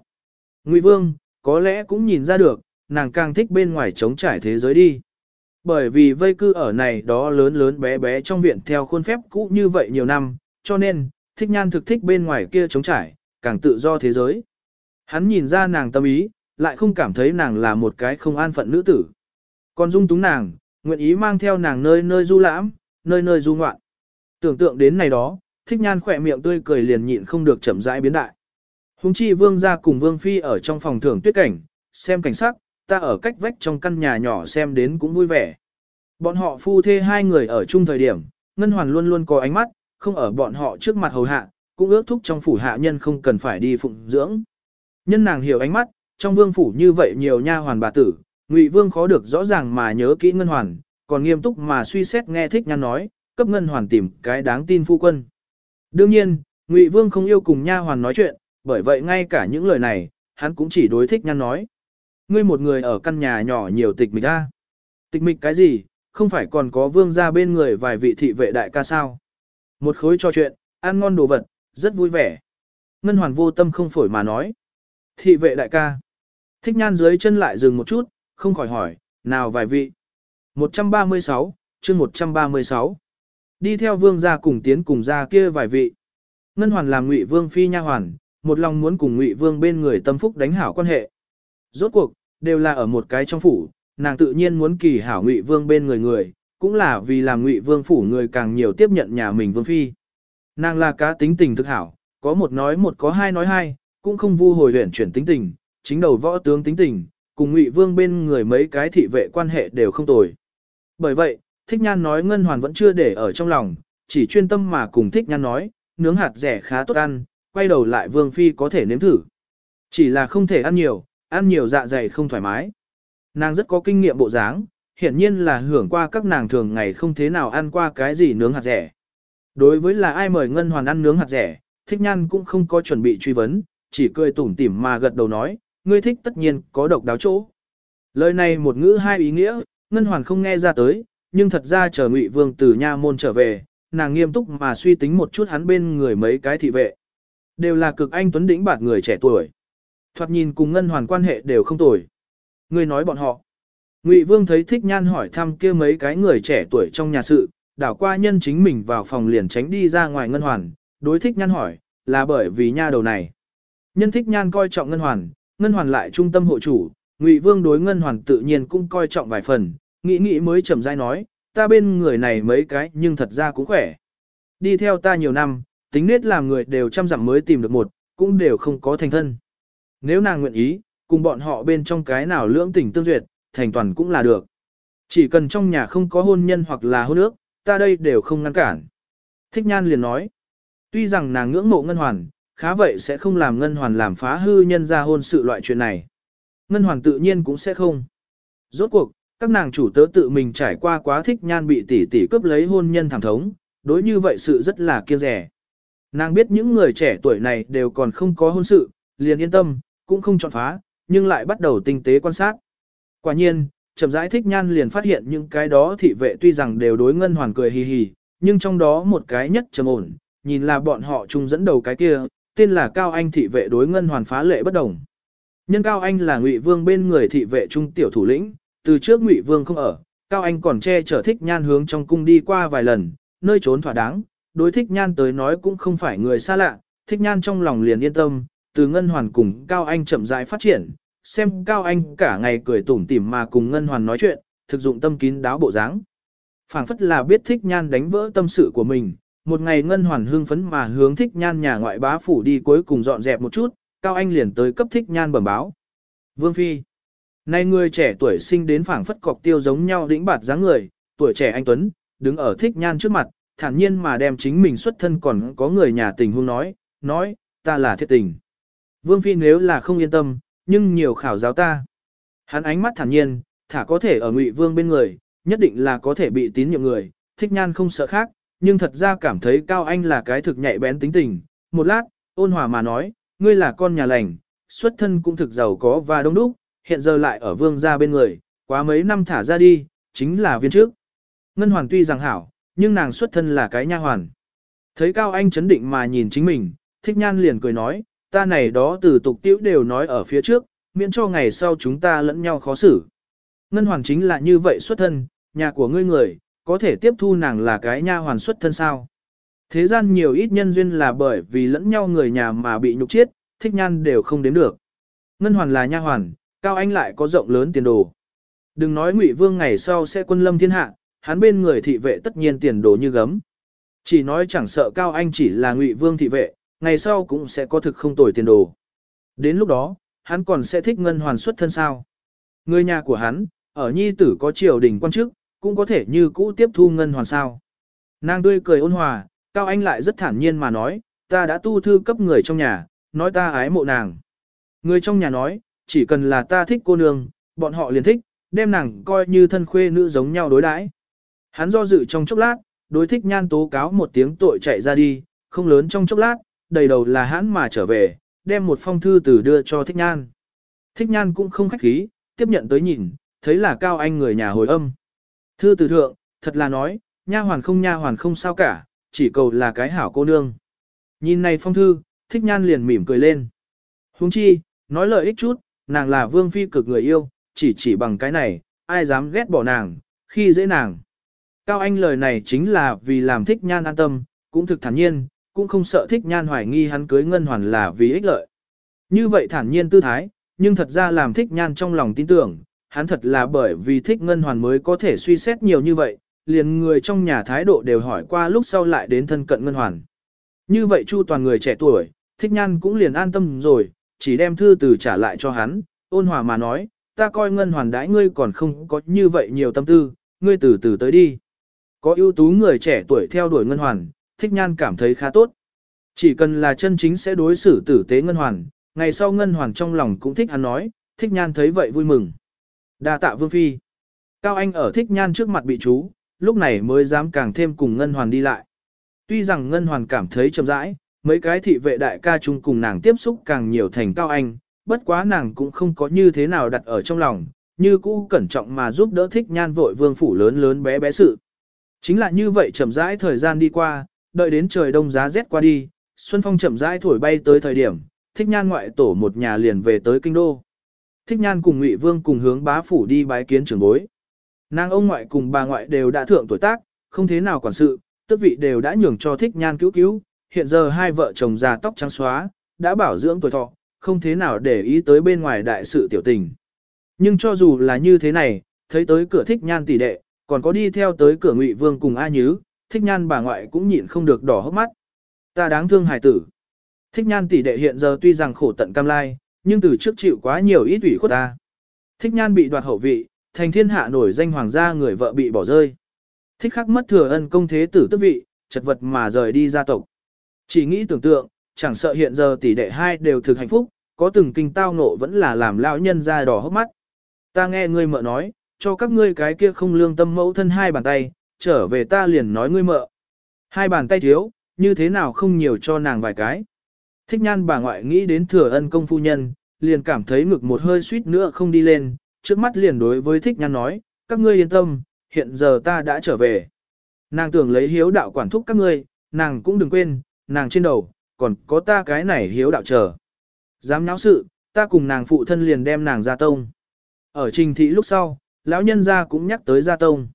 Ngụy Vương, có lẽ cũng nhìn ra được, nàng càng thích bên ngoài trống trải thế giới đi. Bởi vì vây cư ở này đó lớn lớn bé bé trong viện theo khuôn phép cũ như vậy nhiều năm, cho nên, thích nhan thực thích bên ngoài kia trống trải, càng tự do thế giới. Hắn nhìn ra nàng tâm ý, lại không cảm thấy nàng là một cái không an phận nữ tử. Còn dung túng nàng, nguyện ý mang theo nàng nơi nơi du lãm, nơi nơi du ngoạn. Tưởng tượng đến này đó, thích nhan khỏe miệng tươi cười liền nhịn không được chậm rãi biến đại. Hùng chi vương gia cùng vương phi ở trong phòng thưởng tuyết cảnh, xem cảnh sắc, ta ở cách vách trong căn nhà nhỏ xem đến cũng vui vẻ. Bọn họ phu thê hai người ở chung thời điểm, Ngân Hoàn luôn luôn có ánh mắt, không ở bọn họ trước mặt hầu hạ, cũng ước thúc trong phủ hạ nhân không cần phải đi phụng dưỡng. Nhân nàng hiểu ánh mắt, trong vương phủ như vậy nhiều nha hoàn bà tử, Ngụy Vương khó được rõ ràng mà nhớ kỹ Ngân Hoàn, còn nghiêm túc mà suy xét nghe thích nhan nói, cấp Ngân Hoàn tìm cái đáng tin phu quân. Đương nhiên, Ngụy Vương không yêu cùng nha hoàn nói chuyện, bởi vậy ngay cả những lời này, hắn cũng chỉ đối thích nhan nói. Ngươi một người ở căn nhà nhỏ nhiều tịch mịch a. Tịch mịch cái gì, không phải còn có vương gia bên người vài vị thị vệ đại ca sao. Một khối trò chuyện, ăn ngon đồ vật, rất vui vẻ. Ngân hoàn vô tâm không phổi mà nói. Thị vệ đại ca. Thích nhan dưới chân lại dừng một chút, không khỏi hỏi, nào vài vị. 136, chương 136. Đi theo vương gia cùng tiến cùng ra kia vài vị. Ngân hoàn làm ngụy vương phi nha hoàn, một lòng muốn cùng ngụy vương bên người tâm phúc đánh hảo quan hệ. Rốt cuộc, đều là ở một cái trong phủ, nàng tự nhiên muốn kỳ hảo ngụy vương bên người người, cũng là vì làm ngụy vương phủ người càng nhiều tiếp nhận nhà mình vương phi. Nàng là cá tính tình thực hảo, có một nói một có hai nói hai, cũng không vu hồi huyện chuyển tính tình, chính đầu võ tướng tính tình, cùng ngụy vương bên người mấy cái thị vệ quan hệ đều không tồi. Bởi vậy, thích nhan nói ngân hoàn vẫn chưa để ở trong lòng, chỉ chuyên tâm mà cùng thích nhan nói, nướng hạt rẻ khá tốt ăn, quay đầu lại vương phi có thể nếm thử. Chỉ là không thể ăn nhiều, ăn nhiều dạ dày không thoải mái. Nàng rất có kinh nghiệm bộ dáng, hiển nhiên là hưởng qua các nàng thường ngày không thế nào ăn qua cái gì nướng hạt rẻ. Đối với là ai mời Ngân Hoàn ăn nướng hạt rẻ, thích nhan cũng không có chuẩn bị truy vấn, chỉ cười tủm tỉm mà gật đầu nói, ngươi thích tất nhiên có độc đáo chỗ. Lời này một ngữ hai ý nghĩa, Ngân Hoàn không nghe ra tới, nhưng thật ra chờ Ngụy Vương từ nha môn trở về, nàng nghiêm túc mà suy tính một chút hắn bên người mấy cái thị vệ. Đều là cực anh tuấn đỉnh bạt người trẻ tuổi. Thoạt nhìn cùng Ngân Hoàn quan hệ đều không tồi. Ngươi nói bọn họ. Ngụy Vương thấy thích nhan hỏi thăm kia mấy cái người trẻ tuổi trong nhà sự, đảo qua nhân chính mình vào phòng liền tránh đi ra ngoài ngân hoàn, đối thích nhan hỏi, là bởi vì nha đầu này. Nhân thích nhan coi trọng ngân hoàn, ngân hoàn lại trung tâm hộ chủ, Ngụy Vương đối ngân hoàn tự nhiên cũng coi trọng vài phần, nghĩ nghĩ mới chậm rãi nói, ta bên người này mấy cái nhưng thật ra cũng khỏe. Đi theo ta nhiều năm, tính nết làm người đều chăm dặm mới tìm được một, cũng đều không có thành thân. Nếu nàng nguyện ý, cùng bọn họ bên trong cái nào lưỡng tình tương duyệt, thành toàn cũng là được. Chỉ cần trong nhà không có hôn nhân hoặc là hôn ước, ta đây đều không ngăn cản. Thích nhan liền nói, tuy rằng nàng ngưỡng mộ ngân hoàn, khá vậy sẽ không làm ngân hoàn làm phá hư nhân ra hôn sự loại chuyện này. Ngân hoàn tự nhiên cũng sẽ không. Rốt cuộc, các nàng chủ tớ tự mình trải qua quá thích nhan bị tỷ tỷ cướp lấy hôn nhân thảm thống, đối như vậy sự rất là kiêng rẻ. Nàng biết những người trẻ tuổi này đều còn không có hôn sự, liền yên tâm, cũng không chọn phá, nhưng lại bắt đầu tinh tế quan sát. Quả nhiên, chậm rãi thích nhan liền phát hiện những cái đó thị vệ tuy rằng đều đối ngân hoàn cười hì hì, nhưng trong đó một cái nhất trầm ổn, nhìn là bọn họ chung dẫn đầu cái kia, tên là Cao Anh thị vệ đối ngân hoàn phá lệ bất đồng. Nhân Cao Anh là Ngụy Vương bên người thị vệ trung tiểu thủ lĩnh, từ trước Ngụy Vương không ở, Cao Anh còn che chở thích nhan hướng trong cung đi qua vài lần, nơi trốn thỏa đáng, đối thích nhan tới nói cũng không phải người xa lạ, thích nhan trong lòng liền yên tâm, từ ngân hoàn cùng Cao Anh chậm rãi phát triển, xem Cao Anh cả ngày cười tủm tỉm mà cùng ngân hoàn nói chuyện, thực dụng tâm kín đáo bộ dáng. phảng phất là biết thích nhan đánh vỡ tâm sự của mình, một ngày ngân hoàn hưng phấn mà hướng thích nhan nhà ngoại bá phủ đi cuối cùng dọn dẹp một chút, Cao Anh liền tới cấp thích nhan bẩm báo. Vương Phi Nay người trẻ tuổi sinh đến phảng phất cọc tiêu giống nhau đĩnh bạt dáng người, tuổi trẻ anh Tuấn, đứng ở thích nhan trước mặt, thản nhiên mà đem chính mình xuất thân còn có người nhà tình hung nói, nói, ta là thiết tình. Vương Phi nếu là không yên tâm, nhưng nhiều khảo giáo ta. Hắn ánh mắt thản nhiên, thả có thể ở ngụy vương bên người, nhất định là có thể bị tín nhiệm người, thích nhan không sợ khác, nhưng thật ra cảm thấy Cao Anh là cái thực nhạy bén tính tình. Một lát, ôn hòa mà nói, ngươi là con nhà lành, xuất thân cũng thực giàu có và đông đúc, hiện giờ lại ở vương gia bên người, quá mấy năm thả ra đi, chính là viên trước. Ngân Hoàn tuy rằng hảo, nhưng nàng xuất thân là cái nha hoàn. Thấy Cao Anh chấn định mà nhìn chính mình, thích nhan liền cười nói, ta này đó từ tục tiễu đều nói ở phía trước, miễn cho ngày sau chúng ta lẫn nhau khó xử. Ngân Hoàn chính là như vậy xuất thân, nhà của ngươi người, có thể tiếp thu nàng là cái nha hoàn xuất thân sao. Thế gian nhiều ít nhân duyên là bởi vì lẫn nhau người nhà mà bị nhục chết, thích nhan đều không đến được. Ngân Hoàn là nha hoàn, Cao Anh lại có rộng lớn tiền đồ. Đừng nói Ngụy Vương ngày sau sẽ quân lâm thiên hạ, hắn bên người thị vệ tất nhiên tiền đồ như gấm. Chỉ nói chẳng sợ Cao Anh chỉ là Ngụy Vương thị vệ, ngày sau cũng sẽ có thực không tồi tiền đồ. Đến lúc đó, hắn còn sẽ thích ngân hoàn xuất thân sao. Người nhà của hắn, ở nhi tử có triều đình quan chức, cũng có thể như cũ tiếp thu ngân hoàn sao. Nàng tươi cười ôn hòa, Cao Anh lại rất thản nhiên mà nói, ta đã tu thư cấp người trong nhà, nói ta ái mộ nàng. Người trong nhà nói, chỉ cần là ta thích cô nương, bọn họ liền thích, đem nàng coi như thân khuê nữ giống nhau đối đãi. Hắn do dự trong chốc lát, đối thích nhan tố cáo một tiếng tội chạy ra đi, không lớn trong chốc lát, đầy đầu là hắn mà trở về, đem một phong thư từ đưa cho thích nhan. Thích nhan cũng không khách khí, tiếp nhận tới nhìn, thấy là cao anh người nhà hồi âm. Thư từ thượng, thật là nói, nha hoàn không nha hoàn không sao cả, chỉ cầu là cái hảo cô nương. Nhìn này phong thư, thích nhan liền mỉm cười lên. Huống chi, nói lợi ích chút, nàng là vương phi cực người yêu, chỉ chỉ bằng cái này, ai dám ghét bỏ nàng, khi dễ nàng. Cao Anh lời này chính là vì làm thích nhan an tâm, cũng thực thản nhiên, cũng không sợ thích nhan hoài nghi hắn cưới ngân hoàn là vì ích lợi. Như vậy thản nhiên tư thái, nhưng thật ra làm thích nhan trong lòng tin tưởng, hắn thật là bởi vì thích ngân hoàn mới có thể suy xét nhiều như vậy, liền người trong nhà thái độ đều hỏi qua lúc sau lại đến thân cận ngân hoàn. Như vậy chu toàn người trẻ tuổi, thích nhan cũng liền an tâm rồi, chỉ đem thư từ trả lại cho hắn, ôn hòa mà nói, ta coi ngân hoàn đãi ngươi còn không có như vậy nhiều tâm tư, ngươi từ từ tới đi. Có ưu tú người trẻ tuổi theo đuổi ngân hoàn, thích nhan cảm thấy khá tốt. Chỉ cần là chân chính sẽ đối xử tử tế ngân hoàn, ngày sau ngân hoàn trong lòng cũng thích hắn nói, thích nhan thấy vậy vui mừng đa tạ vương phi. Cao Anh ở thích nhan trước mặt bị chú, lúc này mới dám càng thêm cùng ngân hoàn đi lại. Tuy rằng ngân hoàn cảm thấy chậm rãi, mấy cái thị vệ đại ca chung cùng nàng tiếp xúc càng nhiều thành Cao Anh, bất quá nàng cũng không có như thế nào đặt ở trong lòng, như cũ cẩn trọng mà giúp đỡ thích nhan vội vương phủ lớn lớn bé bé sự. Chính là như vậy chậm rãi thời gian đi qua, đợi đến trời đông giá rét qua đi, xuân phong chậm rãi thổi bay tới thời điểm, thích nhan ngoại tổ một nhà liền về tới kinh đô. Thích nhan cùng ngụy vương cùng hướng bá phủ đi bái kiến trưởng bối. Nàng ông ngoại cùng bà ngoại đều đã thượng tuổi tác, không thế nào quản sự, tức vị đều đã nhường cho thích nhan cứu cứu, hiện giờ hai vợ chồng già tóc trắng xóa, đã bảo dưỡng tuổi thọ, không thế nào để ý tới bên ngoài đại sự tiểu tình. Nhưng cho dù là như thế này, thấy tới cửa thích nhan tỷ đệ, còn có đi theo tới cửa ngụy vương cùng A Nhứ, thích nhan bà ngoại cũng nhịn không được đỏ hốc mắt. Ta đáng thương hải tử. Thích nhan tỷ đệ hiện giờ tuy rằng khổ tận cam lai, nhưng từ trước chịu quá nhiều ít ủy khuất ta. Thích nhan bị đoạt hậu vị, thành thiên hạ nổi danh hoàng gia người vợ bị bỏ rơi. Thích khắc mất thừa ân công thế tử tức vị, chật vật mà rời đi gia tộc. Chỉ nghĩ tưởng tượng, chẳng sợ hiện giờ tỷ đệ hai đều thực hạnh phúc, có từng kinh tao ngộ vẫn là làm lão nhân ra đỏ hốc mắt. Ta nghe ngươi mợ nói, cho các ngươi cái kia không lương tâm mẫu thân hai bàn tay, trở về ta liền nói ngươi mợ. Hai bàn tay thiếu, như thế nào không nhiều cho nàng vài cái. Thích nhan bà ngoại nghĩ đến thừa ân công phu nhân, liền cảm thấy ngực một hơi suýt nữa không đi lên, trước mắt liền đối với thích nhan nói, các ngươi yên tâm, hiện giờ ta đã trở về. Nàng tưởng lấy hiếu đạo quản thúc các ngươi, nàng cũng đừng quên, nàng trên đầu, còn có ta cái này hiếu đạo chờ. Dám nháo sự, ta cùng nàng phụ thân liền đem nàng ra tông. Ở trình thị lúc sau, lão nhân gia cũng nhắc tới gia tông.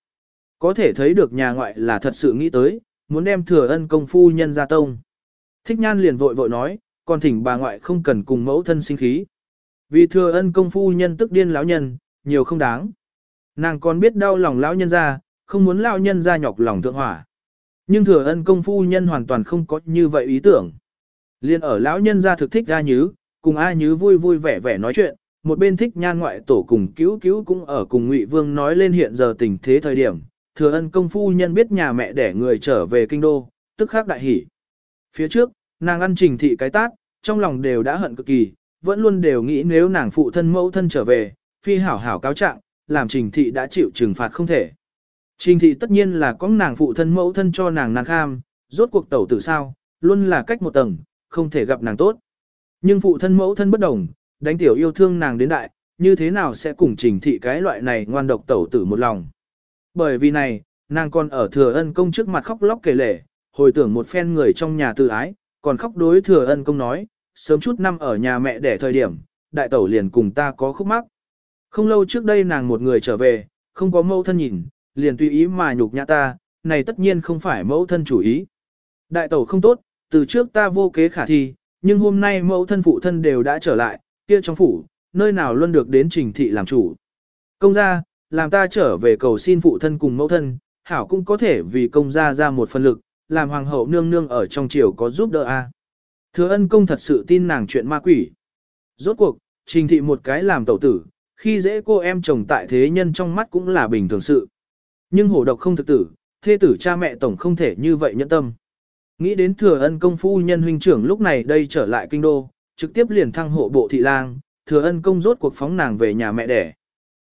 Có thể thấy được nhà ngoại là thật sự nghĩ tới, muốn đem thừa ân công phu nhân gia tông. Thích nhan liền vội vội nói, còn thỉnh bà ngoại không cần cùng mẫu thân sinh khí. Vì thừa ân công phu nhân tức điên lão nhân, nhiều không đáng. Nàng còn biết đau lòng lão nhân ra, không muốn lão nhân ra nhọc lòng thượng hỏa. Nhưng thừa ân công phu nhân hoàn toàn không có như vậy ý tưởng. Liên ở lão nhân ra thực thích A Nhứ, cùng A Nhứ vui vui vẻ vẻ nói chuyện, một bên thích nhan ngoại tổ cùng cứu cứu cũng ở cùng Ngụy Vương nói lên hiện giờ tình thế thời điểm. Thừa ân công phu nhân biết nhà mẹ để người trở về kinh đô, tức khắc đại hỉ. Phía trước, nàng ăn trình thị cái tát, trong lòng đều đã hận cực kỳ, vẫn luôn đều nghĩ nếu nàng phụ thân mẫu thân trở về, phi hảo hảo cáo trạng, làm trình thị đã chịu trừng phạt không thể. Trình thị tất nhiên là có nàng phụ thân mẫu thân cho nàng nàng kham, rốt cuộc tẩu tử sao, luôn là cách một tầng, không thể gặp nàng tốt. Nhưng phụ thân mẫu thân bất đồng, đánh tiểu yêu thương nàng đến đại, như thế nào sẽ cùng trình thị cái loại này ngoan độc tẩu tử một lòng. Bởi vì này, nàng còn ở thừa ân công trước mặt khóc lóc kể lể, hồi tưởng một phen người trong nhà tự ái, còn khóc đối thừa ân công nói, sớm chút năm ở nhà mẹ đẻ thời điểm, đại tẩu liền cùng ta có khúc mắc. Không lâu trước đây nàng một người trở về, không có mẫu thân nhìn, liền tùy ý mà nhục nhã ta, này tất nhiên không phải mẫu thân chủ ý. Đại tẩu không tốt, từ trước ta vô kế khả thi, nhưng hôm nay mẫu thân phụ thân đều đã trở lại, kia trong phủ, nơi nào luôn được đến trình thị làm chủ. Công gia, làm ta trở về cầu xin phụ thân cùng mẫu thân, hảo cũng có thể vì công gia ra một phần lực, làm hoàng hậu nương nương ở trong triều có giúp đỡ a. Thừa ân công thật sự tin nàng chuyện ma quỷ. Rốt cuộc, trình thị một cái làm tẩu tử, khi dễ cô em chồng tại thế nhân trong mắt cũng là bình thường sự. Nhưng hổ độc không thực tử, thê tử cha mẹ tổng không thể như vậy nhẫn tâm. Nghĩ đến thừa ân công phu nhân huynh trưởng lúc này đây trở lại kinh đô, trực tiếp liền thăng hộ bộ thị lang, thừa ân công rốt cuộc phóng nàng về nhà mẹ đẻ.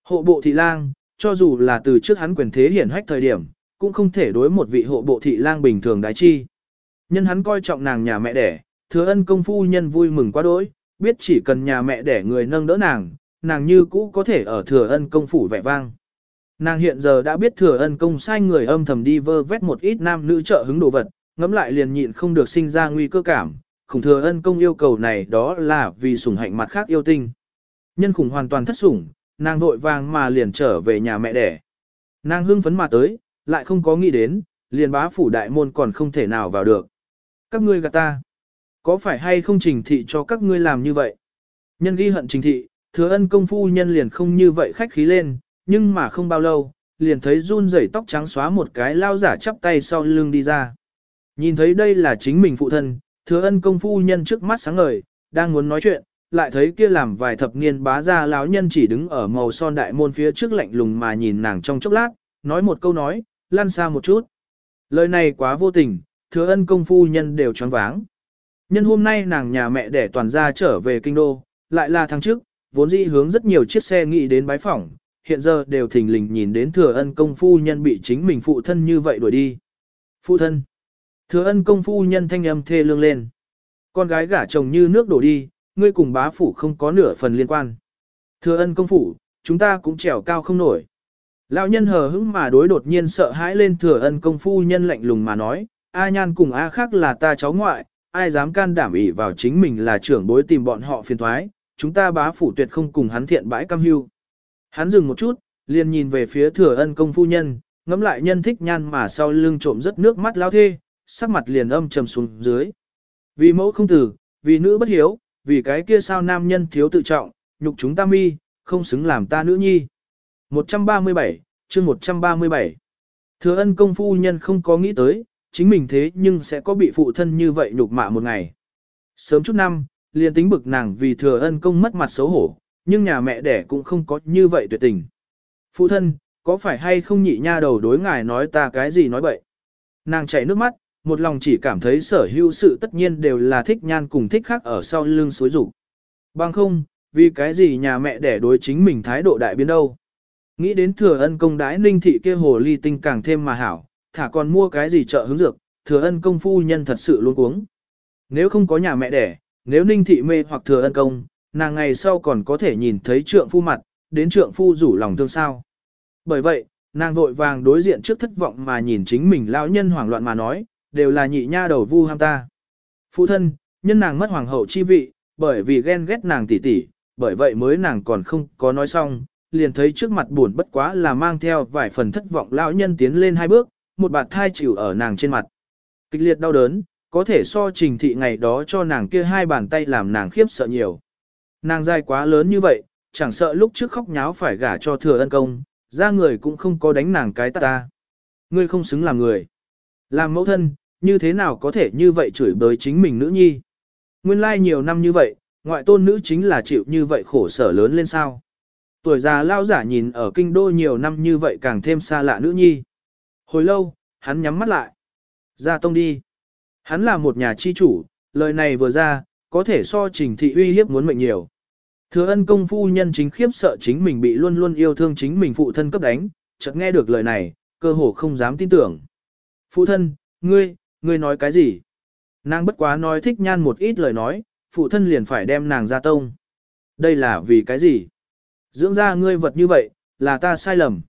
Hộ bộ thị lang, cho dù là từ trước hắn quyền thế hiển hách thời điểm, cũng không thể đối một vị hộ bộ thị lang bình thường đái chi. Nhân hắn coi trọng nàng nhà mẹ đẻ, thừa ân công phu nhân vui mừng quá đỗi, biết chỉ cần nhà mẹ đẻ người nâng đỡ nàng, nàng như cũ có thể ở thừa ân công phủ vẻ vang. Nàng hiện giờ đã biết thừa ân công sai người âm thầm đi vơ vét một ít nam nữ trợ hứng đồ vật, ngẫm lại liền nhịn không được sinh ra nguy cơ cảm, khủng thừa ân công yêu cầu này đó là vì sủng hạnh mặt khác yêu tinh. Nhân khủng hoàn toàn thất sủng, nàng vội vàng mà liền trở về nhà mẹ đẻ. Nàng hưng phấn mà tới, lại không có nghĩ đến, liền bá phủ đại môn còn không thể nào vào được. Các ngươi gạt ta. Có phải hay không trình thị cho các ngươi làm như vậy? Nhân ghi hận trình thị, thừa ân công phu nhân liền không như vậy khách khí lên, nhưng mà không bao lâu, liền thấy run rẩy tóc trắng xóa một cái lao giả chắp tay sau lưng đi ra. Nhìn thấy đây là chính mình phụ thân, thừa ân công phu nhân trước mắt sáng ngời, đang muốn nói chuyện, lại thấy kia làm vài thập niên bá gia lão nhân chỉ đứng ở màu son đại môn phía trước lạnh lùng mà nhìn nàng trong chốc lát, nói một câu nói, lan xa một chút. Lời này quá vô tình, thừa ân công phu nhân đều choáng váng. Nhân hôm nay nàng nhà mẹ để toàn gia trở về kinh đô, lại là tháng trước, vốn dĩ hướng rất nhiều chiếc xe nghị đến bái phỏng, hiện giờ đều thình lình nhìn đến thừa ân công phu nhân bị chính mình phụ thân như vậy đuổi đi. Phụ thân. Thừa ân công phu nhân thanh âm thê lương lên. Con gái gả chồng như nước đổ đi, ngươi cùng bá phủ không có nửa phần liên quan. Thừa ân công phủ, chúng ta cũng trèo cao không nổi. Lão nhân hờ hững mà đối đột nhiên sợ hãi lên thừa ân công phu nhân lạnh lùng mà nói, A nhan cùng A khác là ta cháu ngoại, ai dám can đảm ỷ vào chính mình là trưởng bối tìm bọn họ phiền thoái, chúng ta bá phủ tuyệt không cùng hắn thiện bãi cam hưu. Hắn dừng một chút, liền nhìn về phía thừa ân công phu nhân, ngắm lại nhân thích nhan mà sau lưng trộm rất nước mắt lao thê, sắc mặt liền âm trầm xuống dưới. Vì mẫu không tử, vì nữ bất hiếu, vì cái kia sao nam nhân thiếu tự trọng, nhục chúng ta mi, không xứng làm ta nữ nhi. 137, chương 137. Thừa ân công phu nhân không có nghĩ tới, chính mình thế nhưng sẽ có bị phụ thân như vậy nhục mạ một ngày. Sớm chút năm, liền tính bực nàng vì thừa ân công mất mặt xấu hổ, nhưng nhà mẹ đẻ cũng không có như vậy tuyệt tình. Phụ thân, có phải hay không nhị nha đầu đối ngài nói ta cái gì nói bậy? Nàng chảy nước mắt, một lòng chỉ cảm thấy sở hữu sự tất nhiên đều là thích nhan cùng thích khác ở sau lưng suối rủ. Bằng không, vì cái gì nhà mẹ đẻ đối chính mình thái độ đại biến đâu. Nghĩ đến thừa ân công đái ninh thị kia hồ ly tinh càng thêm mà hảo, thả còn mua cái gì chợ hướng dược, thừa ân công phu nhân thật sự luôn cuống. Nếu không có nhà mẹ đẻ, nếu ninh thị mê hoặc thừa ân công, nàng ngày sau còn có thể nhìn thấy trượng phu mặt, đến trượng phu rủ lòng thương sao. Bởi vậy, Nàng vội vàng đối diện trước thất vọng mà nhìn chính mình lão nhân hoảng loạn mà nói, đều là nhị nha đầu vu ham ta. Phụ thân, nhân nàng mất hoàng hậu chi vị, bởi vì ghen ghét nàng tỷ tỷ, bởi vậy mới nàng còn không có nói xong, liền thấy trước mặt buồn bất quá là mang theo vài phần thất vọng lão nhân tiến lên hai bước, một bạt thai chịu ở nàng trên mặt. Kịch liệt đau đớn, có thể so trình thị ngày đó cho nàng kia hai bàn tay làm nàng khiếp sợ nhiều. Nàng dai quá lớn như vậy, chẳng sợ lúc trước khóc nháo phải gả cho thừa ân công, ra người cũng không có đánh nàng cái ta ta. Ngươi không xứng làm người. Làm mẫu thân, như thế nào có thể như vậy chửi bới chính mình nữ nhi. Nguyên lai nhiều năm như vậy, ngoại tôn nữ chính là chịu như vậy khổ sở lớn lên sao. Tuổi già lao giả nhìn ở kinh đô nhiều năm như vậy càng thêm xa lạ nữ nhi. Hồi lâu, hắn nhắm mắt lại. Ra tông đi. Hắn là một nhà chi chủ, lời này vừa ra, có thể so trình thị uy hiếp muốn mệnh nhiều. Thừa ân công phu nhân chính khiếp sợ chính mình bị luôn luôn yêu thương chính mình phụ thân cấp đánh, chợt nghe được lời này, cơ hồ không dám tin tưởng. Phụ thân, ngươi, ngươi nói cái gì? Nàng bất quá nói thích nhan một ít lời nói, phụ thân liền phải đem nàng ra tông. Đây là vì cái gì? Dưỡng ra ngươi vật như vậy, là ta sai lầm.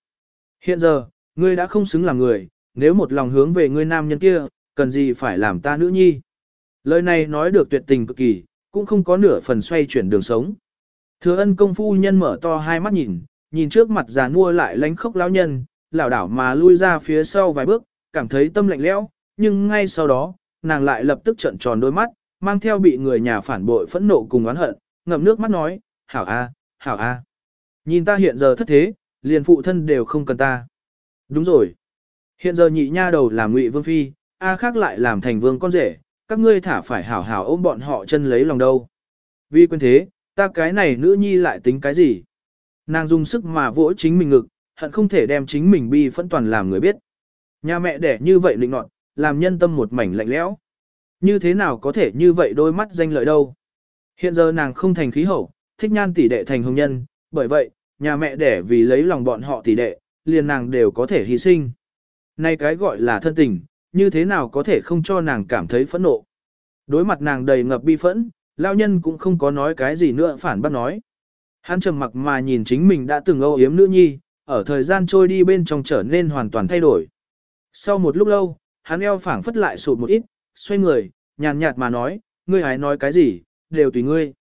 Hiện giờ, ngươi đã không xứng làm người, nếu một lòng hướng về ngươi nam nhân kia, cần gì phải làm ta nữ nhi. Lời này nói được tuyệt tình cực kỳ, cũng không có nửa phần xoay chuyển đường sống. Thừa ân công phu nhân mở to hai mắt nhìn, nhìn trước mặt già nua lại lánh khóc lão nhân, lảo đảo mà lui ra phía sau vài bước, cảm thấy tâm lạnh lẽo, nhưng ngay sau đó, nàng lại lập tức trợn tròn đôi mắt, mang theo bị người nhà phản bội phẫn nộ cùng oán hận, ngậm nước mắt nói, hảo a, hảo a. Nhìn ta hiện giờ thất thế, liền phụ thân đều không cần ta. Đúng rồi. Hiện giờ nhị nha đầu làm ngụy vương phi, a khác lại làm thành vương con rể, các ngươi thả phải hảo hảo ôm bọn họ chân lấy lòng đâu. Vì quên thế, ta cái này nữ nhi lại tính cái gì? Nàng dùng sức mà vỗ chính mình ngực, hận không thể đem chính mình bi phẫn toàn làm người biết. Nhà mẹ đẻ như vậy lịnh nọt, làm nhân tâm một mảnh lạnh lẽo. Như thế nào có thể như vậy đôi mắt danh lợi đâu? Hiện giờ nàng không thành khí hậu, thích nhan tỷ đệ thành hồng nhân, bởi vậy, nhà mẹ đẻ vì lấy lòng bọn họ tỷ đệ, liền nàng đều có thể hy sinh. Nay cái gọi là thân tình, như thế nào có thể không cho nàng cảm thấy phẫn nộ. Đối mặt nàng đầy ngập bi phẫn, lao nhân cũng không có nói cái gì nữa phản bác nói. Hắn trầm mặc mà nhìn chính mình đã từng âu yếm nữ nhi, ở thời gian trôi đi bên trong trở nên hoàn toàn thay đổi. Sau một lúc lâu, hắn eo phảng phất lại sụt một ít, xoay người, nhàn nhạt mà nói, ngươi hãy nói cái gì, đều tùy ngươi.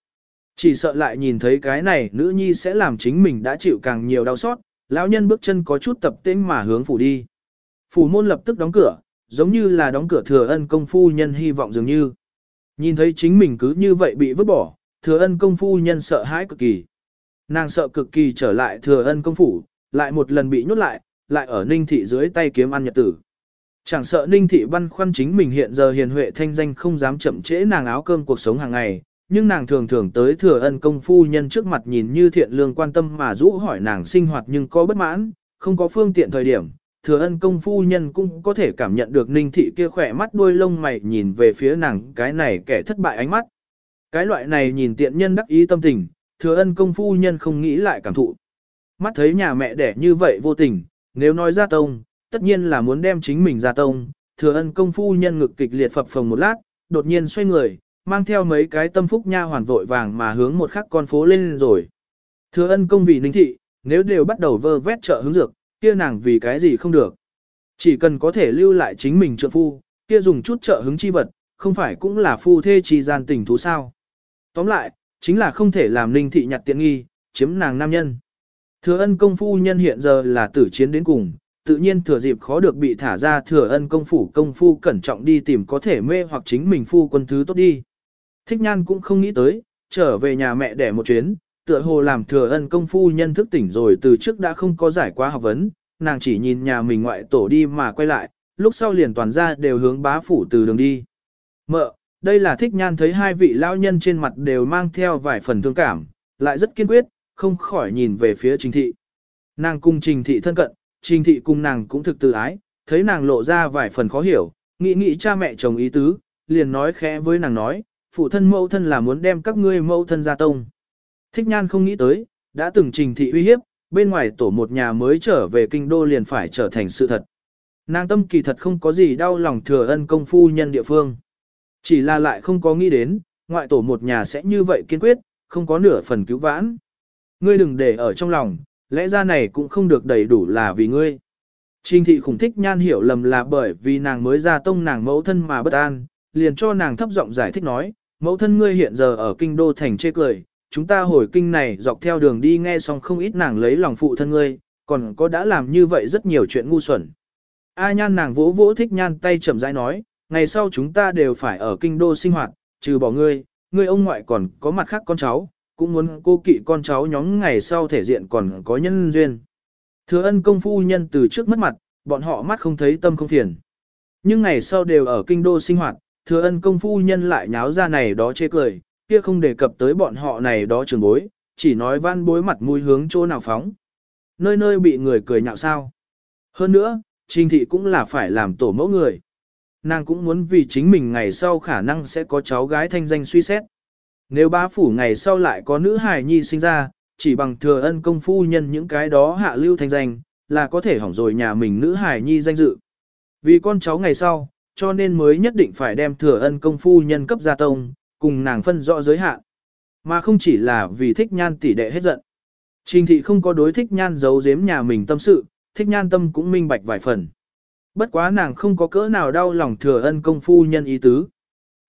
Chỉ sợ lại nhìn thấy cái này nữ nhi sẽ làm chính mình đã chịu càng nhiều đau xót, lão nhân bước chân có chút tập tễnh mà hướng phủ đi. Phủ môn lập tức đóng cửa, giống như là đóng cửa thừa ân công phu nhân hy vọng dường như. Nhìn thấy chính mình cứ như vậy bị vứt bỏ, thừa ân công phu nhân sợ hãi cực kỳ. Nàng sợ cực kỳ trở lại thừa ân công phủ, lại một lần bị nhốt lại, lại ở ninh thị dưới tay kiếm ăn nhật tử. Chẳng sợ ninh thị băn khoăn chính mình hiện giờ hiền huệ thanh danh không dám chậm trễ nàng áo cơm cuộc sống hàng ngày, nhưng nàng thường thường tới thừa ân công phu nhân trước mặt nhìn như thiện lương quan tâm mà rũ hỏi nàng sinh hoạt nhưng có bất mãn, không có phương tiện thời điểm, thừa ân công phu nhân cũng có thể cảm nhận được ninh thị kia khỏe mắt đuôi lông mày nhìn về phía nàng cái này kẻ thất bại ánh mắt. Cái loại này nhìn tiện nhân đắc ý tâm tình, thừa ân công phu nhân không nghĩ lại cảm thụ. Mắt thấy nhà mẹ đẻ như vậy vô tình, nếu nói ra tông, tất nhiên là muốn đem chính mình ra tông, thừa ân công phu nhân ngực kịch liệt phập phồng một lát, đột nhiên xoay người, mang theo mấy cái tâm phúc nha hoàn vội vàng mà hướng một khắc con phố lên rồi. Thừa ân công vì ninh thị, nếu đều bắt đầu vơ vét trợ hướng dược, kia nàng vì cái gì không được. Chỉ cần có thể lưu lại chính mình trợ phu, kia dùng chút trợ hứng chi vật, không phải cũng là phu thê chi gian tình thú sao. Tóm lại, chính là không thể làm ninh thị nhặt tiện nghi, chiếm nàng nam nhân. Thừa ân công phu nhân hiện giờ là tử chiến đến cùng, tự nhiên thừa dịp khó được bị thả ra thừa ân công phủ công phu cẩn trọng đi tìm có thể mê hoặc chính mình phu quân thứ tốt đi. Thích nhan cũng không nghĩ tới, trở về nhà mẹ đẻ một chuyến, tựa hồ làm thừa ân công phu nhân thức tỉnh rồi từ trước đã không có giải quá học vấn, nàng chỉ nhìn nhà mình ngoại tổ đi mà quay lại, lúc sau liền toàn ra đều hướng bá phủ từ đường đi. Mợ, đây là thích nhan thấy hai vị lão nhân trên mặt đều mang theo vài phần thương cảm, lại rất kiên quyết, không khỏi nhìn về phía trình thị. Nàng cùng trình thị thân cận, trình thị cùng nàng cũng thực tự ái, thấy nàng lộ ra vài phần khó hiểu, nghĩ nghĩ cha mẹ chồng ý tứ, liền nói khẽ với nàng nói, phụ thân mẫu thân là muốn đem các ngươi mẫu thân ra tông. Thích nhan không nghĩ tới, đã từng trình thị uy hiếp, bên ngoài tổ một nhà mới trở về kinh đô liền phải trở thành sự thật. Nàng tâm kỳ thật không có gì đau lòng thừa ân công phu nhân địa phương. Chỉ là lại không có nghĩ đến, ngoại tổ một nhà sẽ như vậy kiên quyết, không có nửa phần cứu vãn. Ngươi đừng để ở trong lòng, lẽ ra này cũng không được đầy đủ là vì ngươi. Trình thị khủng thích nhan hiểu lầm là bởi vì nàng mới ra tông nàng mẫu thân mà bất an, liền cho nàng thấp giọng giải thích nói, mẫu thân ngươi hiện giờ ở kinh đô thành chê cười, chúng ta hồi kinh này dọc theo đường đi nghe xong không ít nàng lấy lòng phụ thân ngươi, còn có đã làm như vậy rất nhiều chuyện ngu xuẩn. A nhan nàng vỗ vỗ thích nhan tay chậm rãi nói, ngày sau chúng ta đều phải ở kinh đô sinh hoạt, trừ bỏ ngươi, ngươi ông ngoại còn có mặt khác con cháu, cũng muốn cô kỵ con cháu nhóm ngày sau thể diện còn có nhân duyên. Thừa ân công phu nhân từ trước mất mặt, bọn họ mắt không thấy tâm không phiền. Nhưng ngày sau đều ở kinh đô sinh hoạt, thừa ân công phu nhân lại nháo ra này đó chê cười, kia không đề cập tới bọn họ này đó trường bối, chỉ nói van bối mặt mũi hướng chỗ nào phóng. Nơi nơi bị người cười nhạo sao. Hơn nữa, trình thị cũng là phải làm tổ mẫu người. Nàng cũng muốn vì chính mình ngày sau khả năng sẽ có cháu gái thanh danh suy xét. Nếu bá phủ ngày sau lại có nữ hài nhi sinh ra, chỉ bằng thừa ân công phu nhân những cái đó hạ lưu thanh danh, là có thể hỏng rồi nhà mình nữ hài nhi danh dự. Vì con cháu ngày sau, cho nên mới nhất định phải đem thừa ân công phu nhân cấp gia tông, cùng nàng phân rõ giới hạn. Mà không chỉ là vì thích nhan tỷ đệ hết giận. Trình thị không có đối thích nhan giấu giếm nhà mình tâm sự, thích nhan tâm cũng minh bạch vài phần. Bất quá nàng không có cỡ nào đau lòng thừa ân công phu nhân ý tứ.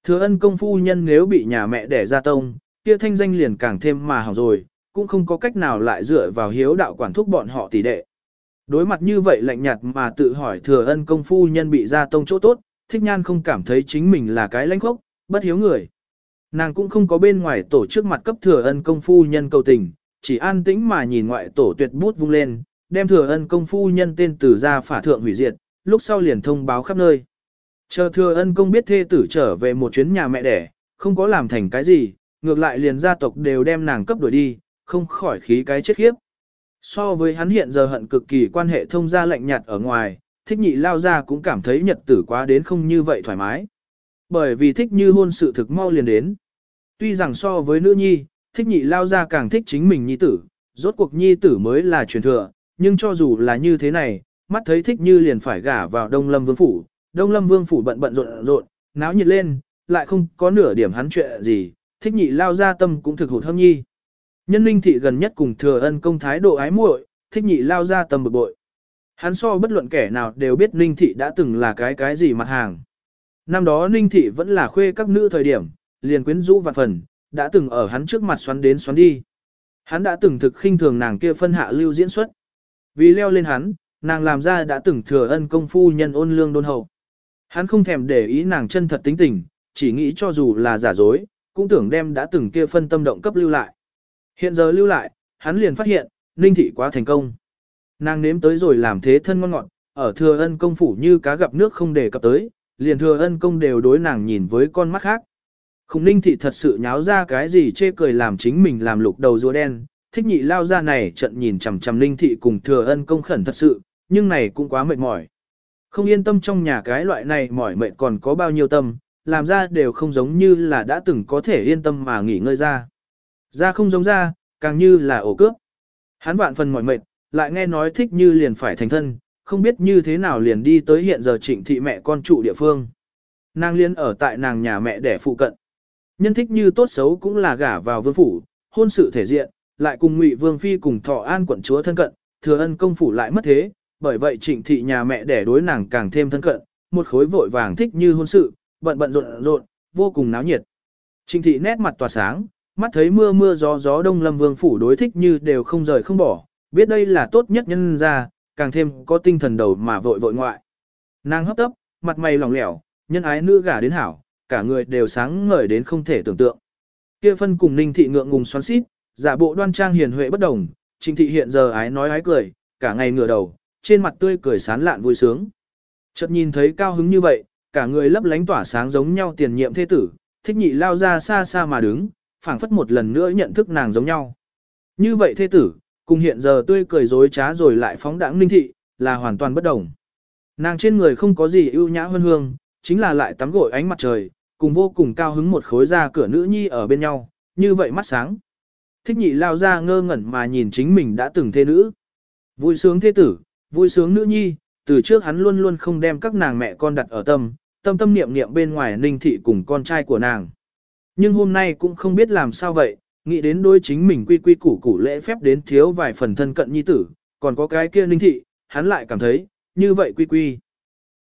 Thừa ân công phu nhân nếu bị nhà mẹ đẻ ra tông, kia thanh danh liền càng thêm mà hỏng rồi, cũng không có cách nào lại dựa vào hiếu đạo quản thúc bọn họ tỷ đệ. Đối mặt như vậy lạnh nhạt mà tự hỏi thừa ân công phu nhân bị ra tông chỗ tốt, thích nhan không cảm thấy chính mình là cái lãnh khốc, bất hiếu người. Nàng cũng không có bên ngoài tổ trước mặt cấp thừa ân công phu nhân cầu tình, chỉ an tĩnh mà nhìn ngoại tổ tuyệt bút vung lên, đem thừa ân công phu nhân tên từ ra phả thượng hủy diệt, lúc sau liền thông báo khắp nơi. Chờ thừa ân công biết thê tử trở về một chuyến nhà mẹ đẻ, không có làm thành cái gì, ngược lại liền gia tộc đều đem nàng cấp đuổi đi, không khỏi khí cái chết khiếp. So với hắn hiện giờ hận cực kỳ quan hệ thông gia lạnh nhạt ở ngoài, thích nhị lao ra cũng cảm thấy nhật tử quá đến không như vậy thoải mái. Bởi vì thích như hôn sự thực mau liền đến. Tuy rằng so với nữ nhi, thích nhị lao ra càng thích chính mình nhi tử, rốt cuộc nhi tử mới là truyền thừa, nhưng cho dù là như thế này, mắt thấy thích như liền phải gả vào Đông Lâm Vương Phủ, Đông Lâm Vương Phủ bận bận rộn rộn, náo nhiệt lên, lại không có nửa điểm hắn chuyện gì, thích nhị lao ra tâm cũng thực hụt hâm nhi. Nhân linh thị gần nhất cùng thừa ân công thái độ ái muội, thích nhị lao ra tâm bực bội. Hắn so bất luận kẻ nào đều biết Ninh Thị đã từng là cái cái gì mặt hàng. Năm đó Ninh Thị vẫn là khuê các nữ thời điểm, liền quyến rũ vạn phần, đã từng ở hắn trước mặt xoắn đến xoắn đi. Hắn đã từng thực khinh thường nàng kia phân hạ lưu diễn xuất. Vì leo lên hắn, nàng làm ra đã từng thừa ân công phu nhân ôn lương đôn hậu. Hắn không thèm để ý nàng chân thật tính tình, chỉ nghĩ cho dù là giả dối, cũng tưởng đem đã từng kia phân tâm động cấp lưu lại. Hiện giờ lưu lại, hắn liền phát hiện, Ninh Thị quá thành công. Nàng nếm tới rồi làm thế thân ngon ngọt, ở thừa ân công phủ như cá gặp nước không để cập tới, liền thừa ân công đều đối nàng nhìn với con mắt khác. Khủng ninh thị thật sự nháo ra cái gì chê cười làm chính mình làm lục đầu rùa đen, thích nhị lao ra này trận nhìn chằm chằm ninh thị cùng thừa ân công khẩn thật sự, nhưng này cũng quá mệt mỏi. Không yên tâm trong nhà cái loại này mỏi mệt còn có bao nhiêu tâm, làm ra đều không giống như là đã từng có thể yên tâm mà nghỉ ngơi ra. Ra không giống ra, càng như là ổ cướp. Hắn vạn phần mỏi mệt, lại nghe nói thích như liền phải thành thân, không biết như thế nào liền đi tới hiện giờ trịnh thị mẹ con trụ địa phương. Nàng liên ở tại nàng nhà mẹ đẻ phụ cận. Nhân thích như tốt xấu cũng là gả vào vương phủ, hôn sự thể diện, lại cùng ngụy vương phi cùng thọ an quận chúa thân cận, thừa ân công phủ lại mất thế, bởi vậy trịnh thị nhà mẹ đẻ đối nàng càng thêm thân cận, một khối vội vàng thích như hôn sự, bận bận rộn rộn, vô cùng náo nhiệt. Trịnh thị nét mặt tỏa sáng, mắt thấy mưa mưa gió gió đông lâm vương phủ đối thích như đều không rời không bỏ, biết đây là tốt nhất nhân ra, càng thêm có tinh thần đầu mà vội vội ngoại. Nàng hấp tấp, mặt mày lỏng lẻo, nhân ái nữ gả đến hảo, cả người đều sáng ngời đến không thể tưởng tượng. Kia phân cùng Ninh thị ngượng ngùng xoắn xít, giả bộ đoan trang hiền huệ bất đồng, Trình thị hiện giờ ái nói ái cười, cả ngày ngửa đầu, trên mặt tươi cười sán lạn vui sướng. Chợt nhìn thấy cao hứng như vậy, cả người lấp lánh tỏa sáng giống nhau tiền nhiệm thế tử, thích nhị lao ra xa xa mà đứng, phảng phất một lần nữa nhận thức nàng giống nhau. Như vậy thế tử, cùng hiện giờ tươi cười dối trá rồi lại phóng đãng ninh thị, là hoàn toàn bất đồng. Nàng trên người không có gì ưu nhã hơn hương, chính là lại tắm gội ánh mặt trời, cùng vô cùng cao hứng một khối ra cửa nữ nhi ở bên nhau, như vậy mắt sáng. Thích nhị lao ra ngơ ngẩn mà nhìn chính mình đã từng thê nữ. Vui sướng thế tử, vui sướng nữ nhi, từ trước hắn luôn luôn không đem các nàng mẹ con đặt ở tâm, tâm tâm niệm niệm bên ngoài ninh thị cùng con trai của nàng. Nhưng hôm nay cũng không biết làm sao vậy, nghĩ đến đôi chính mình quy quy củ củ lễ phép đến thiếu vài phần thân cận nhi tử, còn có cái kia ninh thị, hắn lại cảm thấy, như vậy quy quy.